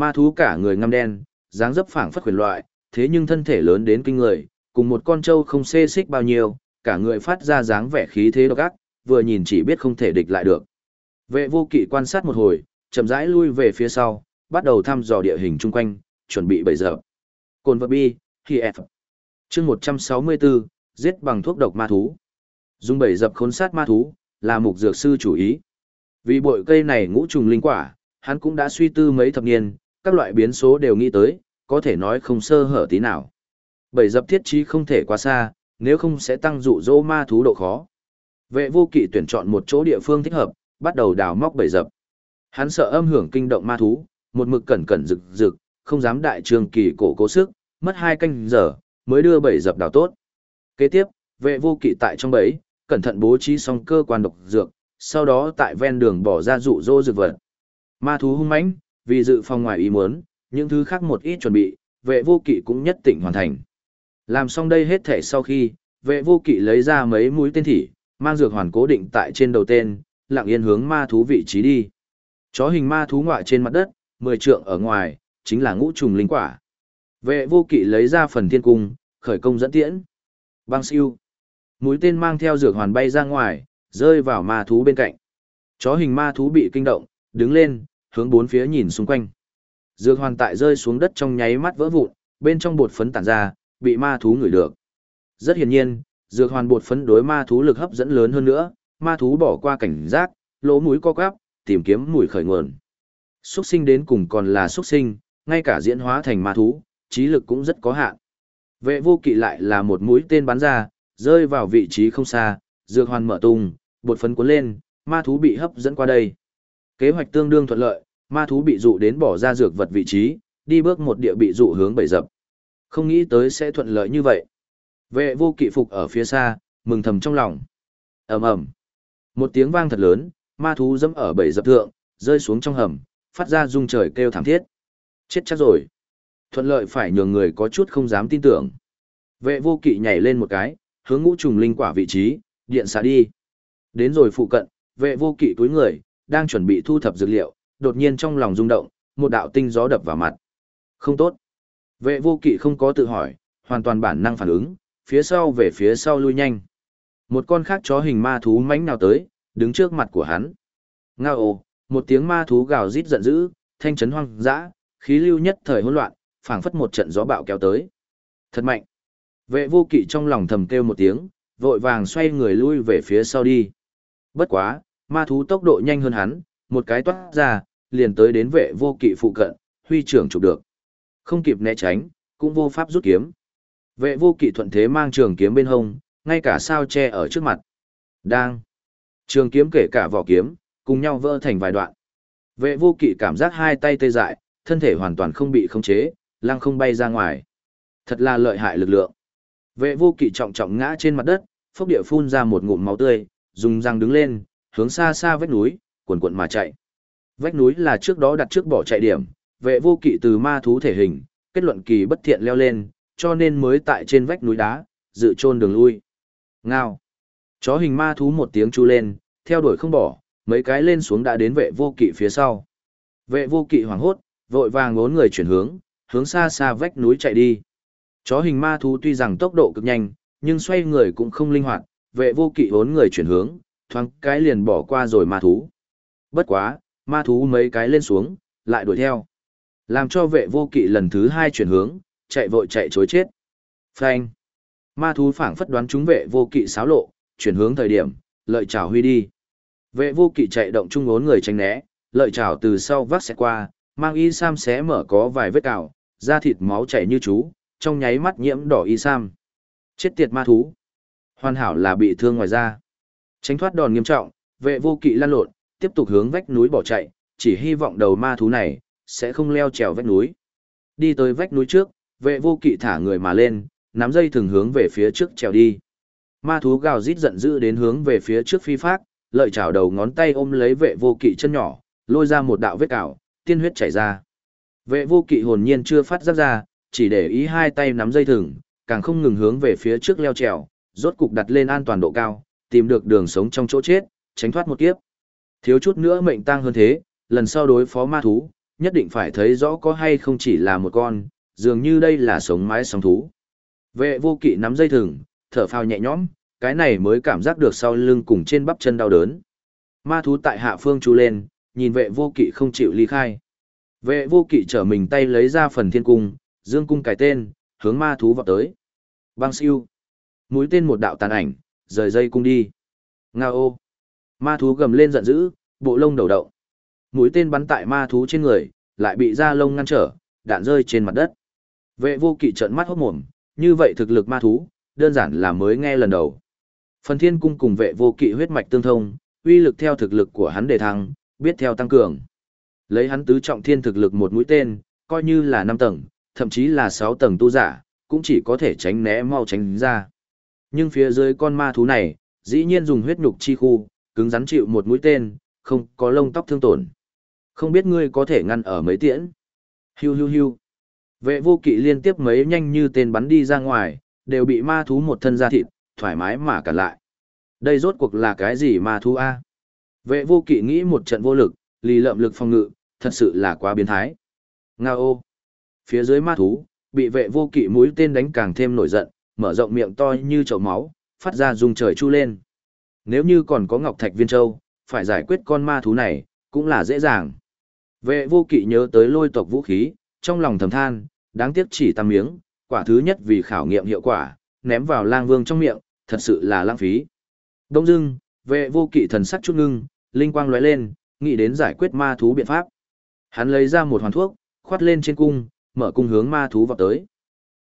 Ma thú cả người ngăm đen, dáng dấp phảng phất quyền loại, thế nhưng thân thể lớn đến kinh người, cùng một con trâu không xê xích bao nhiêu, cả người phát ra dáng vẻ khí thế độc ác, vừa nhìn chỉ biết không thể địch lại được. Vệ vô kỵ quan sát một hồi, chậm rãi lui về phía sau, bắt đầu thăm dò địa hình chung quanh, chuẩn bị bày giờ. Cồn vật bi, khi F. Chương 164, giết bằng thuốc độc ma thú. Dùng bầy dập khốn sát ma thú, là mục dược sư chủ ý. Vì bội cây này ngũ trùng linh quả, hắn cũng đã suy tư mấy thập niên, các loại biến số đều nghĩ tới, có thể nói không sơ hở tí nào. Bảy dập thiết trí không thể quá xa, nếu không sẽ tăng dụ dỗ ma thú độ khó. Vệ vô kỵ tuyển chọn một chỗ địa phương thích hợp, bắt đầu đào móc bảy dập. Hắn sợ âm hưởng kinh động ma thú, một mực cẩn cẩn rực rực, không dám đại trường kỳ cổ cố sức, mất hai canh giờ, mới đưa bảy dập đào tốt. Kế tiếp, vệ vô kỵ tại trong bẫy, cẩn thận bố trí xong cơ quan độc dược, sau đó tại ven đường bỏ ra dụ dỗ dược vật. Ma thú hung mãnh, vì dự phòng ngoài ý muốn, những thứ khác một ít chuẩn bị, vệ vô kỵ cũng nhất định hoàn thành. Làm xong đây hết thể sau khi, vệ vô kỵ lấy ra mấy mũi tên thỉ, mang dược hoàn cố định tại trên đầu tên, lặng yên hướng ma thú vị trí đi. Chó hình ma thú ngoại trên mặt đất, 10 trượng ở ngoài, chính là ngũ trùng linh quả. Vệ vô kỵ lấy ra phần thiên cung, khởi công dẫn tiễn. Băng siêu. Mũi tên mang theo dược hoàn bay ra ngoài, rơi vào ma thú bên cạnh. Chó hình ma thú bị kinh động, đứng lên, hướng bốn phía nhìn xung quanh. Dược hoàn tại rơi xuống đất trong nháy mắt vỡ vụn, bên trong bột phấn tản ra, bị ma thú ngửi được. Rất hiển nhiên, dược hoàn bột phấn đối ma thú lực hấp dẫn lớn hơn nữa, ma thú bỏ qua cảnh giác, lỗ mũi co quắp, tìm kiếm mùi khởi nguồn. Xuất sinh đến cùng còn là xuất sinh, ngay cả diễn hóa thành ma thú, trí lực cũng rất có hạn. Vệ vô kỵ lại là một mũi tên bắn ra, rơi vào vị trí không xa, dược hoàn mở tung, bột phấn cuốn lên, ma thú bị hấp dẫn qua đây. Kế hoạch tương đương thuận lợi, ma thú bị dụ đến bỏ ra dược vật vị trí, đi bước một địa bị dụ hướng bảy dập. Không nghĩ tới sẽ thuận lợi như vậy. Vệ vô kỵ phục ở phía xa, mừng thầm trong lòng. ầm ầm Một tiếng vang thật lớn, ma thú dẫm ở bảy dập thượng, rơi xuống trong hầm, phát ra rung trời kêu thảm thiết. Chết chắc rồi. Thuận lợi phải nhường người có chút không dám tin tưởng. Vệ vô kỵ nhảy lên một cái, hướng ngũ trùng linh quả vị trí, điện xả đi. Đến rồi phụ cận, vệ vô kỵ túi người, đang chuẩn bị thu thập dược liệu, đột nhiên trong lòng rung động, một đạo tinh gió đập vào mặt. Không tốt. Vệ vô kỵ không có tự hỏi, hoàn toàn bản năng phản ứng, phía sau về phía sau lui nhanh. Một con khác chó hình ma thú mãnh nào tới, đứng trước mặt của hắn. Ngao ồ, một tiếng ma thú gào rít giận dữ, thanh chấn hoang dã, khí lưu nhất thời hỗn loạn, phảng phất một trận gió bạo kéo tới. Thật mạnh. Vệ vô kỵ trong lòng thầm kêu một tiếng, vội vàng xoay người lui về phía sau đi. Bất quá, ma thú tốc độ nhanh hơn hắn, một cái toát ra, liền tới đến vệ vô kỵ phụ cận, huy trưởng chụp được. Không kịp né tránh, cũng vô pháp rút kiếm. Vệ vô kỵ thuận thế mang trường kiếm bên hông, ngay cả sao che ở trước mặt. Đang. Trường kiếm kể cả vỏ kiếm, cùng nhau vỡ thành vài đoạn. Vệ vô kỵ cảm giác hai tay tê dại, thân thể hoàn toàn không bị khống chế, lăng không bay ra ngoài. Thật là lợi hại lực lượng. Vệ vô kỵ trọng trọng ngã trên mặt đất, phốc địa phun ra một ngụm máu tươi, dùng răng đứng lên, hướng xa xa vách núi, cuộn cuộn mà chạy. Vách núi là trước đó đặt trước bỏ chạy điểm, vệ vô kỵ từ ma thú thể hình, kết luận kỳ bất thiện leo lên, cho nên mới tại trên vách núi đá, dự trôn đường lui. Ngao. Chó hình ma thú một tiếng chu lên, theo đuổi không bỏ, mấy cái lên xuống đã đến vệ vô kỵ phía sau. Vệ vô kỵ hoảng hốt, vội vàng ngốn người chuyển hướng, hướng xa xa vách núi chạy đi. Chó hình ma thú tuy rằng tốc độ cực nhanh, nhưng xoay người cũng không linh hoạt, vệ vô kỵ vốn người chuyển hướng, thoáng cái liền bỏ qua rồi ma thú. Bất quá, ma thú mấy cái lên xuống, lại đuổi theo. Làm cho vệ vô kỵ lần thứ hai chuyển hướng, chạy vội chạy chối chết. Phanh. Ma thú phảng phất đoán chúng vệ vô kỵ xáo lộ, chuyển hướng thời điểm, lợi chảo huy đi. Vệ vô kỵ chạy động trung ốn người tránh né, lợi chảo từ sau vác xe qua, mang y sam xé mở có vài vết cào, da thịt máu chảy như chú, trong nháy mắt nhiễm đỏ y sam. Chết tiệt ma thú. Hoàn hảo là bị thương ngoài da. Tránh thoát đòn nghiêm trọng, vệ vô kỵ lăn lộn, tiếp tục hướng vách núi bỏ chạy, chỉ hy vọng đầu ma thú này, sẽ không leo trèo vách núi. Đi tới vách núi trước, vệ vô kỵ thả người mà lên, nắm dây thường hướng về phía trước trèo đi. Ma thú gào rít giận dữ đến hướng về phía trước phi phát, lợi chảo đầu ngón tay ôm lấy vệ vô kỵ chân nhỏ, lôi ra một đạo vết cào, tiên huyết chảy ra. Vệ vô kỵ hồn nhiên chưa phát giác ra, chỉ để ý hai tay nắm dây thừng, càng không ngừng hướng về phía trước leo trèo, rốt cục đặt lên an toàn độ cao, tìm được đường sống trong chỗ chết, tránh thoát một kiếp. Thiếu chút nữa mệnh tang hơn thế, lần sau đối phó ma thú, nhất định phải thấy rõ có hay không chỉ là một con, dường như đây là sống mái sóng thú. Vệ vô kỵ nắm dây thừng, thở phào nhẹ nhõm, cái này mới cảm giác được sau lưng cùng trên bắp chân đau đớn. Ma thú tại hạ phương chú lên, nhìn vệ vô kỵ không chịu ly khai. Vệ vô kỵ trở mình tay lấy ra phần thiên cung, dương cung cài tên, hướng ma thú vào tới. Bang siêu. Mũi tên một đạo tàn ảnh, rời dây cung đi. Nga ô. Ma thú gầm lên giận dữ, bộ lông đầu động. Mũi tên bắn tại ma thú trên người, lại bị da lông ngăn trở, đạn rơi trên mặt đất. Vệ vô kỵ trợn mắt hốt mồm, như vậy thực lực ma thú, đơn giản là mới nghe lần đầu. Phần thiên cung cùng vệ vô kỵ huyết mạch tương thông, uy lực theo thực lực của hắn đề thăng, biết theo tăng cường. Lấy hắn tứ trọng thiên thực lực một mũi tên, coi như là 5 tầng, thậm chí là 6 tầng tu giả, cũng chỉ có thể tránh né mau tránh ra. Nhưng phía dưới con ma thú này, dĩ nhiên dùng huyết nhục chi khu, cứng rắn chịu một mũi tên, không có lông tóc thương tổn. Không biết ngươi có thể ngăn ở mấy tiễn. Hiu hiu hiu. Vệ vô kỵ liên tiếp mấy nhanh như tên bắn đi ra ngoài, đều bị ma thú một thân da thịt, thoải mái mà cản lại. Đây rốt cuộc là cái gì ma thú A? Vệ vô kỵ nghĩ một trận vô lực, lì lợm lực phòng ngự, thật sự là quá biến thái. Nga ô! Phía dưới ma thú, bị vệ vô kỵ mũi tên đánh càng thêm nổi giận, mở rộng miệng to như chậu máu, phát ra rung trời chu lên. Nếu như còn có Ngọc Thạch Viên Châu, phải giải quyết con ma thú này, cũng là dễ dàng. Vệ vô kỵ nhớ tới lôi tộc vũ khí, trong lòng thầm than, đáng tiếc chỉ tam miếng, quả thứ nhất vì khảo nghiệm hiệu quả, ném vào lang vương trong miệng, thật sự là lãng phí. Đông dưng, vệ vô kỵ thần sắc chút ngưng, linh quang lóe lên, nghĩ đến giải quyết ma thú biện pháp. Hắn lấy ra một hoàn thuốc, khoát lên trên cung, mở cung hướng ma thú vào tới.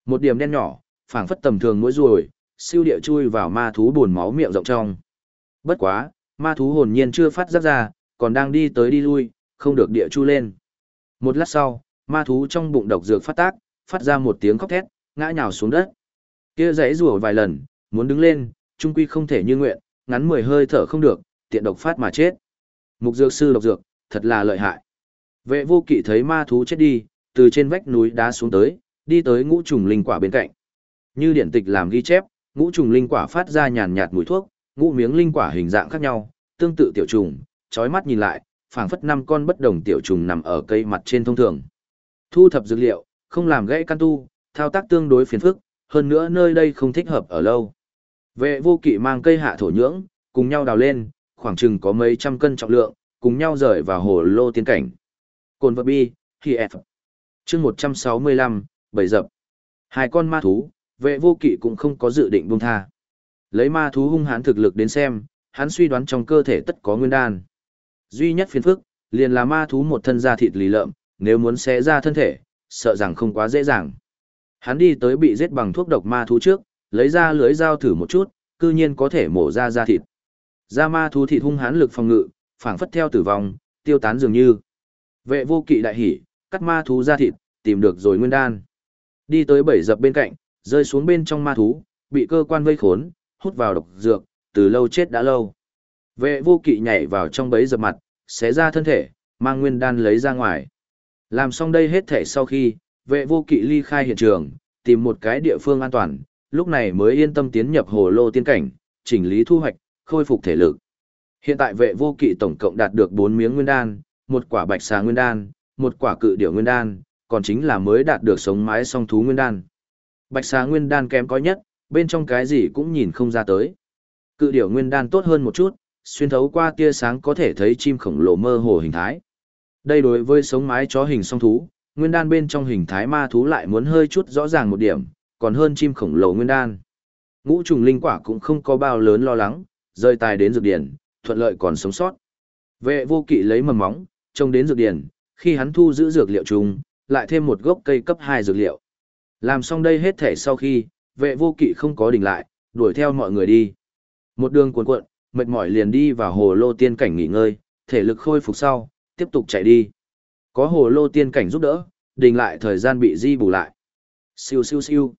Một điểm đen nhỏ, phảng phất tầm thường mỗi ruồi, siêu địa chui vào ma thú buồn máu miệng rộng trong. Bất quá, ma thú hồn nhiên chưa phát giác ra, còn đang đi tới đi lui, không được địa chu lên. Một lát sau, ma thú trong bụng độc dược phát tác, phát ra một tiếng khóc thét, ngã nhào xuống đất. Kia giãy rủa vài lần, muốn đứng lên, trung quy không thể như nguyện, ngắn mười hơi thở không được, tiện độc phát mà chết. Mục dược sư độc dược, thật là lợi hại. Vệ vô kỵ thấy ma thú chết đi, từ trên vách núi đá xuống tới, đi tới ngũ trùng linh quả bên cạnh. Như điển tịch làm ghi chép, ngũ trùng linh quả phát ra nhàn nhạt mùi thuốc, ngũ miếng linh quả hình dạng khác nhau, tương tự tiểu trùng, chói mắt nhìn lại, phảng phất năm con bất đồng tiểu trùng nằm ở cây mặt trên thông thường. Thu thập dược liệu, không làm gãy căn tu, thao tác tương đối phiền phức, hơn nữa nơi đây không thích hợp ở lâu. Vệ vô kỵ mang cây hạ thổ nhưỡng, cùng nhau đào lên, khoảng chừng có mấy trăm cân trọng lượng, cùng nhau rời vào hồ lô tiên cảnh. Cồn vật bi, khi F. chương 165, bảy dập. Hai con ma thú, vệ vô kỵ cũng không có dự định buông tha. Lấy ma thú hung hãn thực lực đến xem, hắn suy đoán trong cơ thể tất có nguyên đan. Duy nhất phiền phức, liền là ma thú một thân da thịt lì lợm, nếu muốn xé ra thân thể, sợ rằng không quá dễ dàng. Hắn đi tới bị giết bằng thuốc độc ma thú trước, lấy ra lưới dao thử một chút, cư nhiên có thể mổ ra da thịt. Da ma thú thịt hung hãn lực phòng ngự, phảng phất theo tử vong, tiêu tán dường như. Vệ vô kỵ đại hỉ, cắt ma thú da thịt, tìm được rồi nguyên đan. Đi tới bảy dập bên cạnh, rơi xuống bên trong ma thú, bị cơ quan vây khốn, hút vào độc dược, từ lâu chết đã lâu. Vệ vô kỵ nhảy vào trong bẫy dập mặt, xé ra thân thể, mang nguyên đan lấy ra ngoài. Làm xong đây hết thể sau khi, vệ vô kỵ ly khai hiện trường, tìm một cái địa phương an toàn, lúc này mới yên tâm tiến nhập hồ lô tiên cảnh, chỉnh lý thu hoạch, khôi phục thể lực. Hiện tại vệ vô kỵ tổng cộng đạt được 4 miếng nguyên đan, một quả bạch xà nguyên đan, một quả cự điểu nguyên đan, còn chính là mới đạt được sống mái song thú nguyên đan. Bạch xà nguyên đan kém có nhất, bên trong cái gì cũng nhìn không ra tới. Cự điểu nguyên đan tốt hơn một chút, xuyên thấu qua tia sáng có thể thấy chim khổng lồ mơ hồ hình thái. Đây đối với sống mái chó hình song thú, nguyên đan bên trong hình thái ma thú lại muốn hơi chút rõ ràng một điểm, còn hơn chim khổng lồ nguyên đan. Ngũ trùng linh quả cũng không có bao lớn lo lắng, rơi tài đến dược điển, thuận lợi còn sống sót. Vệ vô kỵ lấy mầm móng, trông đến dược điển, khi hắn thu giữ dược liệu trùng, lại thêm một gốc cây cấp 2 dược liệu. Làm xong đây hết thể sau khi, vệ vô kỵ không có đình lại, đuổi theo mọi người đi. Một đường cuộn cuộn, mệt mỏi liền đi vào hồ lô tiên cảnh nghỉ ngơi, thể lực khôi phục sau, tiếp tục chạy đi. Có hồ lô tiên cảnh giúp đỡ, đình lại thời gian bị di bù lại. Siêu siêu siêu.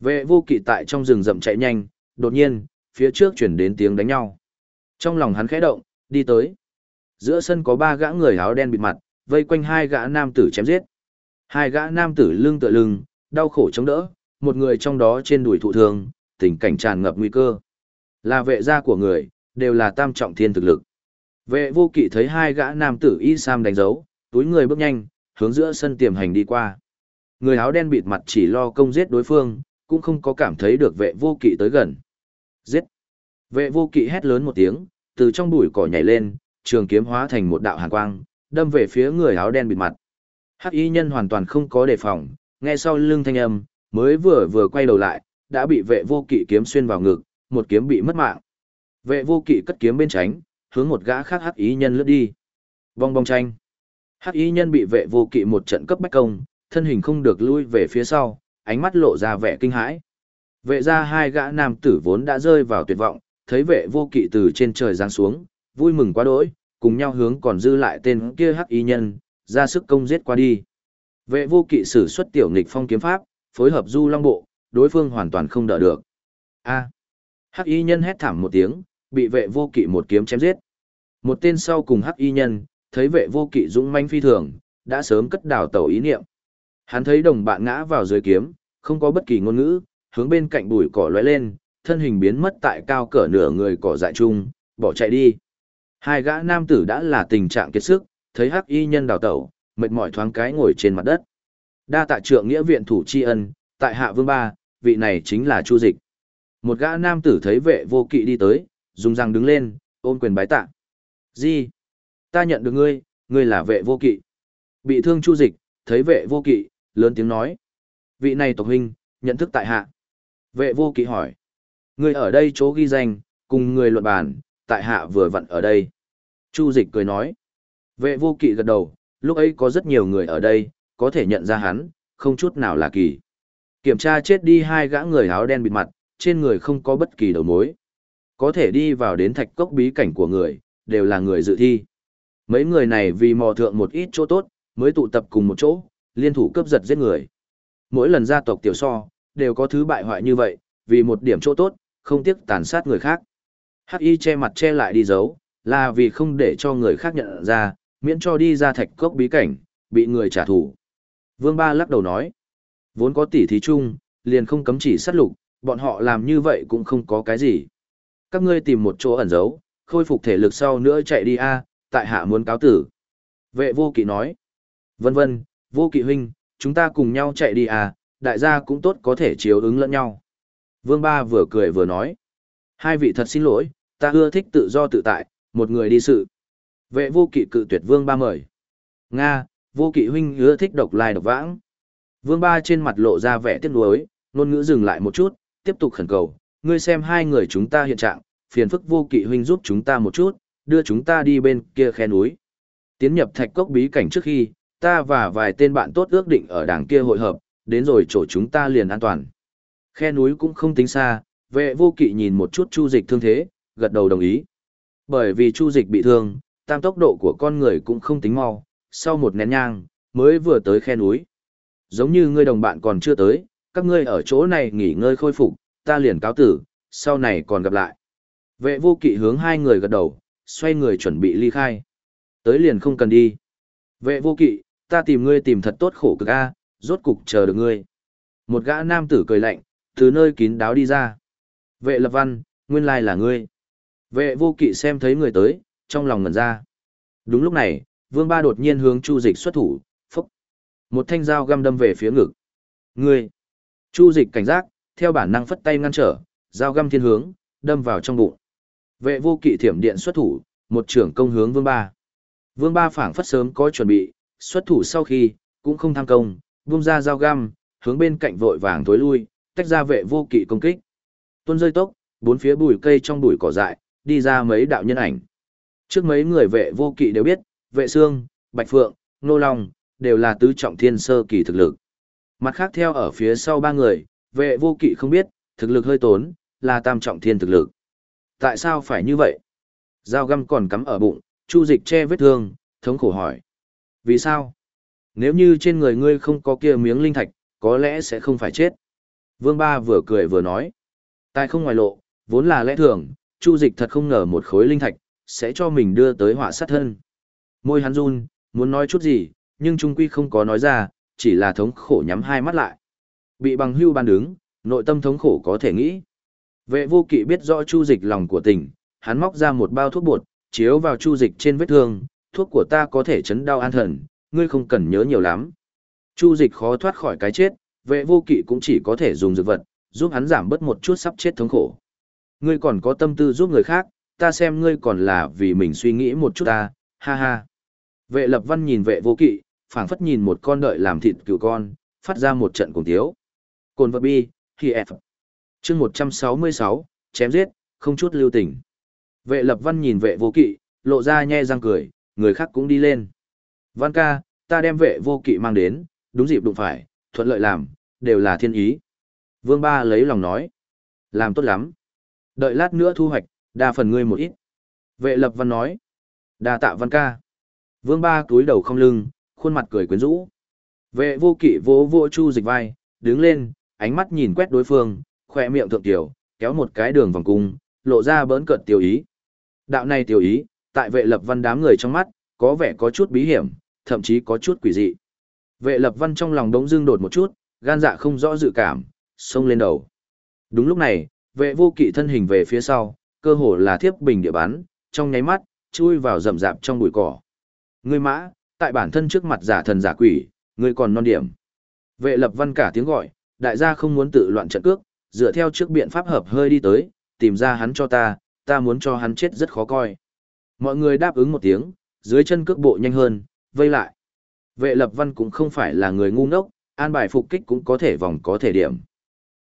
Vệ vô kỵ tại trong rừng rậm chạy nhanh, đột nhiên, phía trước chuyển đến tiếng đánh nhau. Trong lòng hắn khẽ động, đi tới. Giữa sân có ba gã người áo đen bịt mặt, vây quanh hai gã nam tử chém giết. Hai gã nam tử lưng tựa lưng, đau khổ chống đỡ, một người trong đó trên đùi thụ thương, tình cảnh tràn ngập nguy cơ. Là vệ gia của người, đều là tam trọng thiên thực lực. Vệ vô kỵ thấy hai gã nam tử y sam đánh dấu, túi người bước nhanh, hướng giữa sân tiềm hành đi qua. Người áo đen bịt mặt chỉ lo công giết đối phương, cũng không có cảm thấy được vệ vô kỵ tới gần. Giết! Vệ vô kỵ hét lớn một tiếng, từ trong bụi cỏ nhảy lên, trường kiếm hóa thành một đạo hàn quang, đâm về phía người áo đen bịt mặt. Hắc y nhân hoàn toàn không có đề phòng, nghe sau lưng thanh âm, mới vừa vừa quay đầu lại, đã bị vệ vô kỵ kiếm xuyên vào ngực, một kiếm bị mất mạng. Vệ vô kỵ cất kiếm bên tránh, hướng một gã khác hắc y nhân lướt đi. Vong bong tranh. Hắc y nhân bị vệ vô kỵ một trận cấp bách công, thân hình không được lui về phía sau, ánh mắt lộ ra vẻ kinh hãi. Vệ ra hai gã nam tử vốn đã rơi vào tuyệt vọng, thấy vệ vô kỵ từ trên trời giáng xuống, vui mừng quá đỗi, cùng nhau hướng còn dư lại tên kia hắc y nhân, ra sức công giết qua đi. Vệ vô kỵ sử xuất tiểu nghịch phong kiếm pháp, phối hợp du long bộ, đối phương hoàn toàn không đỡ được. A. Hắc y nhân hét thảm một tiếng, bị vệ vô kỵ một kiếm chém giết. Một tên sau cùng hắc y nhân, thấy vệ vô kỵ dũng manh phi thường, đã sớm cất đào tẩu ý niệm. Hắn thấy đồng bạn ngã vào dưới kiếm, không có bất kỳ ngôn ngữ, hướng bên cạnh bụi cỏ lóe lên, thân hình biến mất tại cao cỡ nửa người cỏ dại chung, bỏ chạy đi. Hai gã nam tử đã là tình trạng kiệt sức, thấy hắc y nhân đào tẩu, mệt mỏi thoáng cái ngồi trên mặt đất. Đa tạ trượng nghĩa viện thủ tri ân, tại hạ vương ba, vị này chính là Chu Dịch. Một gã nam tử thấy vệ vô kỵ đi tới, dùng răng đứng lên, ôm quyền bái tạ. Gì? Ta nhận được ngươi, ngươi là vệ vô kỵ. Bị thương Chu Dịch, thấy vệ vô kỵ, lớn tiếng nói. Vị này tộc huynh, nhận thức tại hạ. Vệ vô kỵ hỏi. Ngươi ở đây chỗ ghi danh, cùng người luận bàn, tại hạ vừa vặn ở đây. Chu Dịch cười nói. Vệ vô kỵ gật đầu, lúc ấy có rất nhiều người ở đây, có thể nhận ra hắn, không chút nào là kỳ. Kiểm tra chết đi hai gã người áo đen bịt mặt, trên người không có bất kỳ đầu mối. Có thể đi vào đến thạch cốc bí cảnh của người, đều là người dự thi. Mấy người này vì mò thượng một ít chỗ tốt, mới tụ tập cùng một chỗ, liên thủ cướp giật giết người. Mỗi lần gia tộc tiểu so, đều có thứ bại hoại như vậy, vì một điểm chỗ tốt, không tiếc tàn sát người khác. Hắc y che mặt che lại đi giấu, là vì không để cho người khác nhận ra, miễn cho đi ra thạch cốc bí cảnh, bị người trả thù. Vương Ba lắc đầu nói, vốn có tỉ thí chung, liền không cấm chỉ sát lục, bọn họ làm như vậy cũng không có cái gì. Các ngươi tìm một chỗ ẩn giấu, khôi phục thể lực sau nữa chạy đi a, tại hạ muốn cáo tử. Vệ vô kỵ nói. Vân vân, vô kỵ huynh, chúng ta cùng nhau chạy đi à, đại gia cũng tốt có thể chiếu ứng lẫn nhau. Vương Ba vừa cười vừa nói. Hai vị thật xin lỗi, ta ưa thích tự do tự tại, một người đi sự. Vệ vô kỵ cự tuyệt Vương Ba mời. Nga, vô kỵ huynh ưa thích độc lai độc vãng. Vương Ba trên mặt lộ ra vẻ tiếc nuối, ngôn ngữ dừng lại một chút, tiếp tục khẩn cầu, ngươi xem hai người chúng ta hiện trạng, phiền phức vô kỵ huynh giúp chúng ta một chút, đưa chúng ta đi bên kia khe núi. Tiến nhập thạch cốc bí cảnh trước khi, ta và vài tên bạn tốt ước định ở đảng kia hội hợp, đến rồi chỗ chúng ta liền an toàn. Khe núi cũng không tính xa, vệ vô kỵ nhìn một chút chu dịch thương thế, gật đầu đồng ý. Bởi vì chu dịch bị thương, tam tốc độ của con người cũng không tính mau, sau một nén nhang, mới vừa tới khe núi. Giống như ngươi đồng bạn còn chưa tới, các ngươi ở chỗ này nghỉ ngơi khôi phục, ta liền cáo tử, sau này còn gặp lại. Vệ vô kỵ hướng hai người gật đầu, xoay người chuẩn bị ly khai. Tới liền không cần đi. Vệ vô kỵ, ta tìm ngươi tìm thật tốt khổ cực a, rốt cục chờ được ngươi. Một gã nam tử cười lạnh, từ nơi kín đáo đi ra. Vệ lập văn, nguyên lai là ngươi. Vệ vô kỵ xem thấy người tới, trong lòng ngẩn ra. Đúng lúc này, vương ba đột nhiên hướng chu dịch xuất thủ, phốc. Một thanh dao găm đâm về phía ngực. Ngươi. Chu dịch cảnh giác, theo bản năng phất tay ngăn trở, dao găm thiên hướng, đâm vào trong bụng. Vệ vô kỵ thiểm điện xuất thủ, một trưởng công hướng vương ba. Vương ba phảng phất sớm có chuẩn bị, xuất thủ sau khi, cũng không tham công, vung ra dao găm, hướng bên cạnh vội vàng tối lui, tách ra vệ vô kỵ công kích. Tuôn rơi tốc, bốn phía bụi cây trong bụi cỏ dại, đi ra mấy đạo nhân ảnh. Trước mấy người vệ vô kỵ đều biết, vệ xương, bạch phượng, nô long, đều là tứ trọng thiên sơ kỳ thực lực. Mặt khác theo ở phía sau ba người, vệ vô kỵ không biết, thực lực hơi tốn, là tam trọng thiên thực lực. Tại sao phải như vậy? Dao găm còn cắm ở bụng, chu dịch che vết thương, thống khổ hỏi. Vì sao? Nếu như trên người ngươi không có kia miếng linh thạch, có lẽ sẽ không phải chết. Vương Ba vừa cười vừa nói. tại không ngoài lộ, vốn là lẽ thường, chu dịch thật không ngờ một khối linh thạch, sẽ cho mình đưa tới họa sát thân. Môi hắn run, muốn nói chút gì, nhưng trung quy không có nói ra, chỉ là thống khổ nhắm hai mắt lại. Bị bằng hưu ban đứng, nội tâm thống khổ có thể nghĩ. Vệ vô kỵ biết rõ chu dịch lòng của tỉnh, hắn móc ra một bao thuốc bột, chiếu vào chu dịch trên vết thương, thuốc của ta có thể chấn đau an thần, ngươi không cần nhớ nhiều lắm. Chu dịch khó thoát khỏi cái chết, vệ vô kỵ cũng chỉ có thể dùng dược vật, giúp hắn giảm bớt một chút sắp chết thống khổ. Ngươi còn có tâm tư giúp người khác, ta xem ngươi còn là vì mình suy nghĩ một chút ta, ha ha. Vệ lập văn nhìn vệ vô kỵ, phảng phất nhìn một con đợi làm thịt cừu con, phát ra một trận cùng tiếu. Cồn vật bi, khi F. chương 166, chém giết, không chút lưu tình. Vệ lập văn nhìn vệ vô kỵ, lộ ra nhe răng cười, người khác cũng đi lên. Văn ca, ta đem vệ vô kỵ mang đến, đúng dịp đụng phải, thuận lợi làm, đều là thiên ý. Vương ba lấy lòng nói. Làm tốt lắm. Đợi lát nữa thu hoạch, đa phần ngươi một ít. Vệ lập văn nói. Đa tạ văn ca. Vương ba túi đầu không lưng, khuôn mặt cười quyến rũ. Vệ vô kỵ vỗ vỗ chu dịch vai, đứng lên, ánh mắt nhìn quét đối phương, khoe miệng thượng tiểu, kéo một cái đường vòng cung, lộ ra bỡn cợt tiểu ý. Đạo này tiểu ý, tại vệ lập văn đám người trong mắt, có vẻ có chút bí hiểm, thậm chí có chút quỷ dị. Vệ lập văn trong lòng đống dưng đột một chút, gan dạ không rõ dự cảm, xông lên đầu. Đúng lúc này, vệ vô kỵ thân hình về phía sau, cơ hồ là thiếp bình địa bán, trong nháy mắt, chui vào rậm rạp trong bụi cỏ. Ngươi mã, tại bản thân trước mặt giả thần giả quỷ, ngươi còn non điểm. Vệ lập văn cả tiếng gọi, đại gia không muốn tự loạn trận cước, dựa theo trước biện pháp hợp hơi đi tới, tìm ra hắn cho ta, ta muốn cho hắn chết rất khó coi. Mọi người đáp ứng một tiếng, dưới chân cước bộ nhanh hơn, vây lại. Vệ lập văn cũng không phải là người ngu ngốc, an bài phục kích cũng có thể vòng có thể điểm.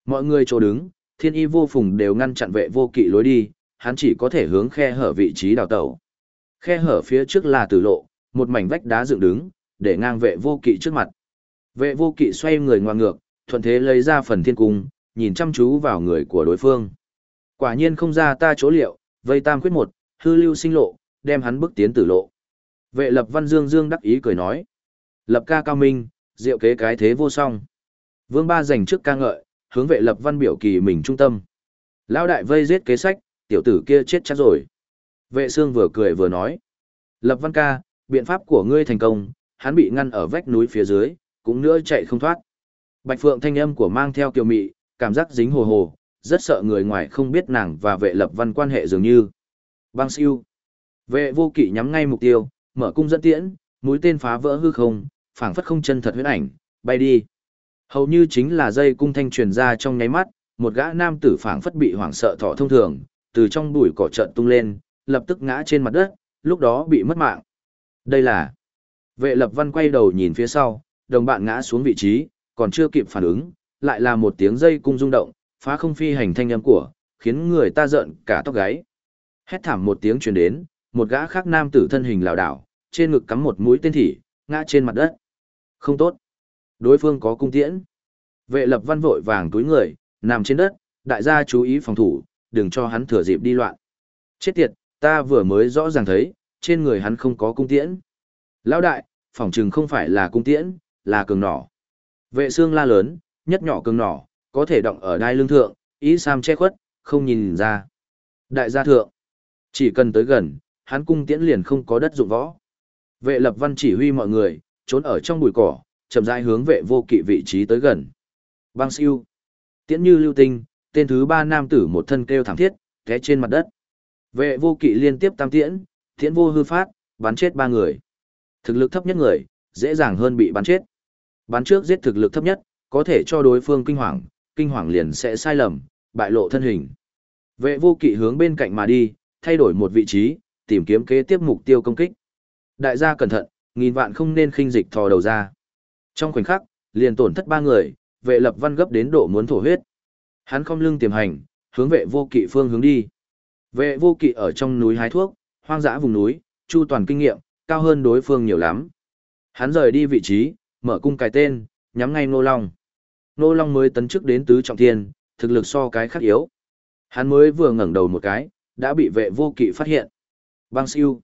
Mọi người chỗ đứng, thiên y vô phùng đều ngăn chặn vệ vô kỵ lối đi, hắn chỉ có thể hướng khe hở vị trí đào tẩu. Khe hở phía trước là tử lộ, một mảnh vách đá dựng đứng, để ngang vệ vô kỵ trước mặt. Vệ vô kỵ xoay người ngoan ngược, thuận thế lấy ra phần thiên cung, nhìn chăm chú vào người của đối phương. Quả nhiên không ra ta chỗ liệu, vây tam quyết một, hư lưu sinh lộ, đem hắn bước tiến tử lộ. Vệ lập văn dương dương đắc ý cười nói. Lập ca cao minh, diệu kế cái thế vô song. Vương ba dành trước ca ngợi, hướng vệ lập văn biểu kỳ mình trung tâm. Lão đại vây giết kế sách, tiểu tử kia chết chắc rồi. Vệ xương vừa cười vừa nói. Lập văn ca, biện pháp của ngươi thành công, hắn bị ngăn ở vách núi phía dưới, cũng nữa chạy không thoát. Bạch phượng thanh âm của mang theo kiều mị, cảm giác dính hồ hồ, rất sợ người ngoài không biết nàng và vệ lập văn quan hệ dường như. Băng siêu. Vệ vô kỵ nhắm ngay mục tiêu, mở cung dẫn tiễn, mũi tên phá vỡ hư không, phảng phất không chân thật huyết ảnh, bay đi. Hầu như chính là dây cung thanh truyền ra trong nháy mắt, một gã nam tử phảng phất bị hoảng sợ thọ thông thường, từ trong bụi cỏ trận tung lên, lập tức ngã trên mặt đất, lúc đó bị mất mạng. Đây là Vệ lập văn quay đầu nhìn phía sau, đồng bạn ngã xuống vị trí, còn chưa kịp phản ứng, lại là một tiếng dây cung rung động, phá không phi hành thanh âm của, khiến người ta giận cả tóc gáy. Hét thảm một tiếng truyền đến, một gã khác nam tử thân hình lảo đảo, trên ngực cắm một mũi tên thỉ, ngã trên mặt đất. Không tốt. Đối phương có cung tiễn. Vệ lập văn vội vàng túi người, nằm trên đất, đại gia chú ý phòng thủ, đừng cho hắn thừa dịp đi loạn. Chết tiệt, ta vừa mới rõ ràng thấy, trên người hắn không có cung tiễn. Lão đại, phòng trừng không phải là cung tiễn, là cường nỏ. Vệ xương la lớn, nhất nhỏ cường nỏ, có thể động ở đai lưng thượng, ý sam che khuất, không nhìn ra. Đại gia thượng, chỉ cần tới gần, hắn cung tiễn liền không có đất dụng võ. Vệ lập văn chỉ huy mọi người, trốn ở trong bụi cỏ, chậm rãi hướng vệ vô kỵ vị trí tới gần. Bang siêu, tiễn như lưu tinh, tên thứ ba nam tử một thân kêu thảm thiết, té trên mặt đất. Vệ vô kỵ liên tiếp tam tiễn, tiễn vô hư phát, bắn chết ba người. Thực lực thấp nhất người, dễ dàng hơn bị bắn chết. Bắn trước giết thực lực thấp nhất, có thể cho đối phương kinh hoàng, kinh hoàng liền sẽ sai lầm, bại lộ thân hình. Vệ vô kỵ hướng bên cạnh mà đi, thay đổi một vị trí, tìm kiếm kế tiếp mục tiêu công kích. Đại gia cẩn thận, nghìn vạn không nên khinh dịch thò đầu ra. Trong khoảnh khắc, liền tổn thất ba người, vệ lập văn gấp đến độ muốn thổ huyết. Hắn không lưng tiềm hành, hướng vệ vô kỵ phương hướng đi. Vệ vô kỵ ở trong núi hái thuốc, hoang dã vùng núi, chu toàn kinh nghiệm, cao hơn đối phương nhiều lắm. Hắn rời đi vị trí, mở cung cài tên, nhắm ngay Nô Long. Nô Long mới tấn chức đến tứ trọng thiên, thực lực so cái khác yếu. Hắn mới vừa ngẩng đầu một cái, đã bị vệ vô kỵ phát hiện. Bang siêu.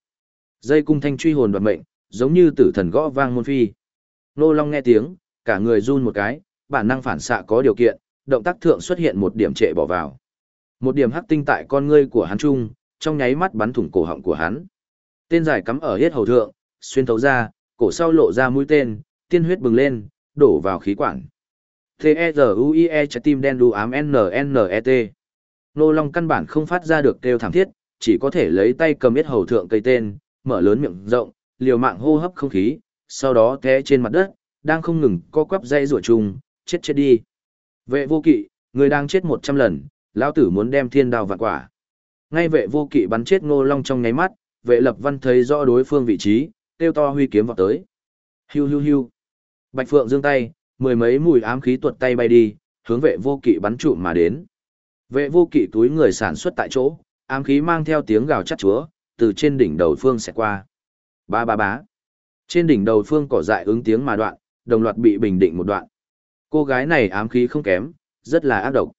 Dây cung thanh truy hồn đoạt mệnh, giống như tử thần gõ vang môn phi. Nô Long nghe tiếng, cả người run một cái, bản năng phản xạ có điều kiện, động tác thượng xuất hiện một điểm trệ bỏ vào. Một điểm hắc tinh tại con ngươi của hắn trung, trong nháy mắt bắn thủng cổ họng của hắn. Tên dài cắm ở hết hầu thượng, xuyên thấu ra, cổ sau lộ ra mũi tên, tiên huyết bừng lên, đổ vào khí quản. T-E-Z-U-I-E e trái tim đen đu ám N-N-E-T. Nô Long căn bản không phát ra được kêu thảm thiết, chỉ có thể lấy tay cầm hết hầu thượng cây tên, mở lớn miệng rộng, liều mạng hô hấp không khí, sau đó té trên mặt đất, đang không ngừng co quắp dây rủa trùng, chết chết đi. Vệ vô kỵ, người đang chết 100 lần, lão tử muốn đem thiên đao vạn quả. Ngay vệ vô kỵ bắn chết Ngô Long trong nháy mắt, vệ lập văn thấy rõ đối phương vị trí, tiêu to huy kiếm vào tới. Hiu hiu hiu. Bạch Phượng giương tay, mười mấy mùi ám khí tuột tay bay đi, hướng vệ vô kỵ bắn trụ mà đến. Vệ vô kỵ túi người sản xuất tại chỗ, ám khí mang theo tiếng gào chát chúa, từ trên đỉnh đầu phương sẽ qua. Ba ba bá. Trên đỉnh đầu phương cỏ dại ứng tiếng mà đoạn, đồng loạt bị bình định một đoạn. Cô gái này ám khí không kém, rất là ác độc.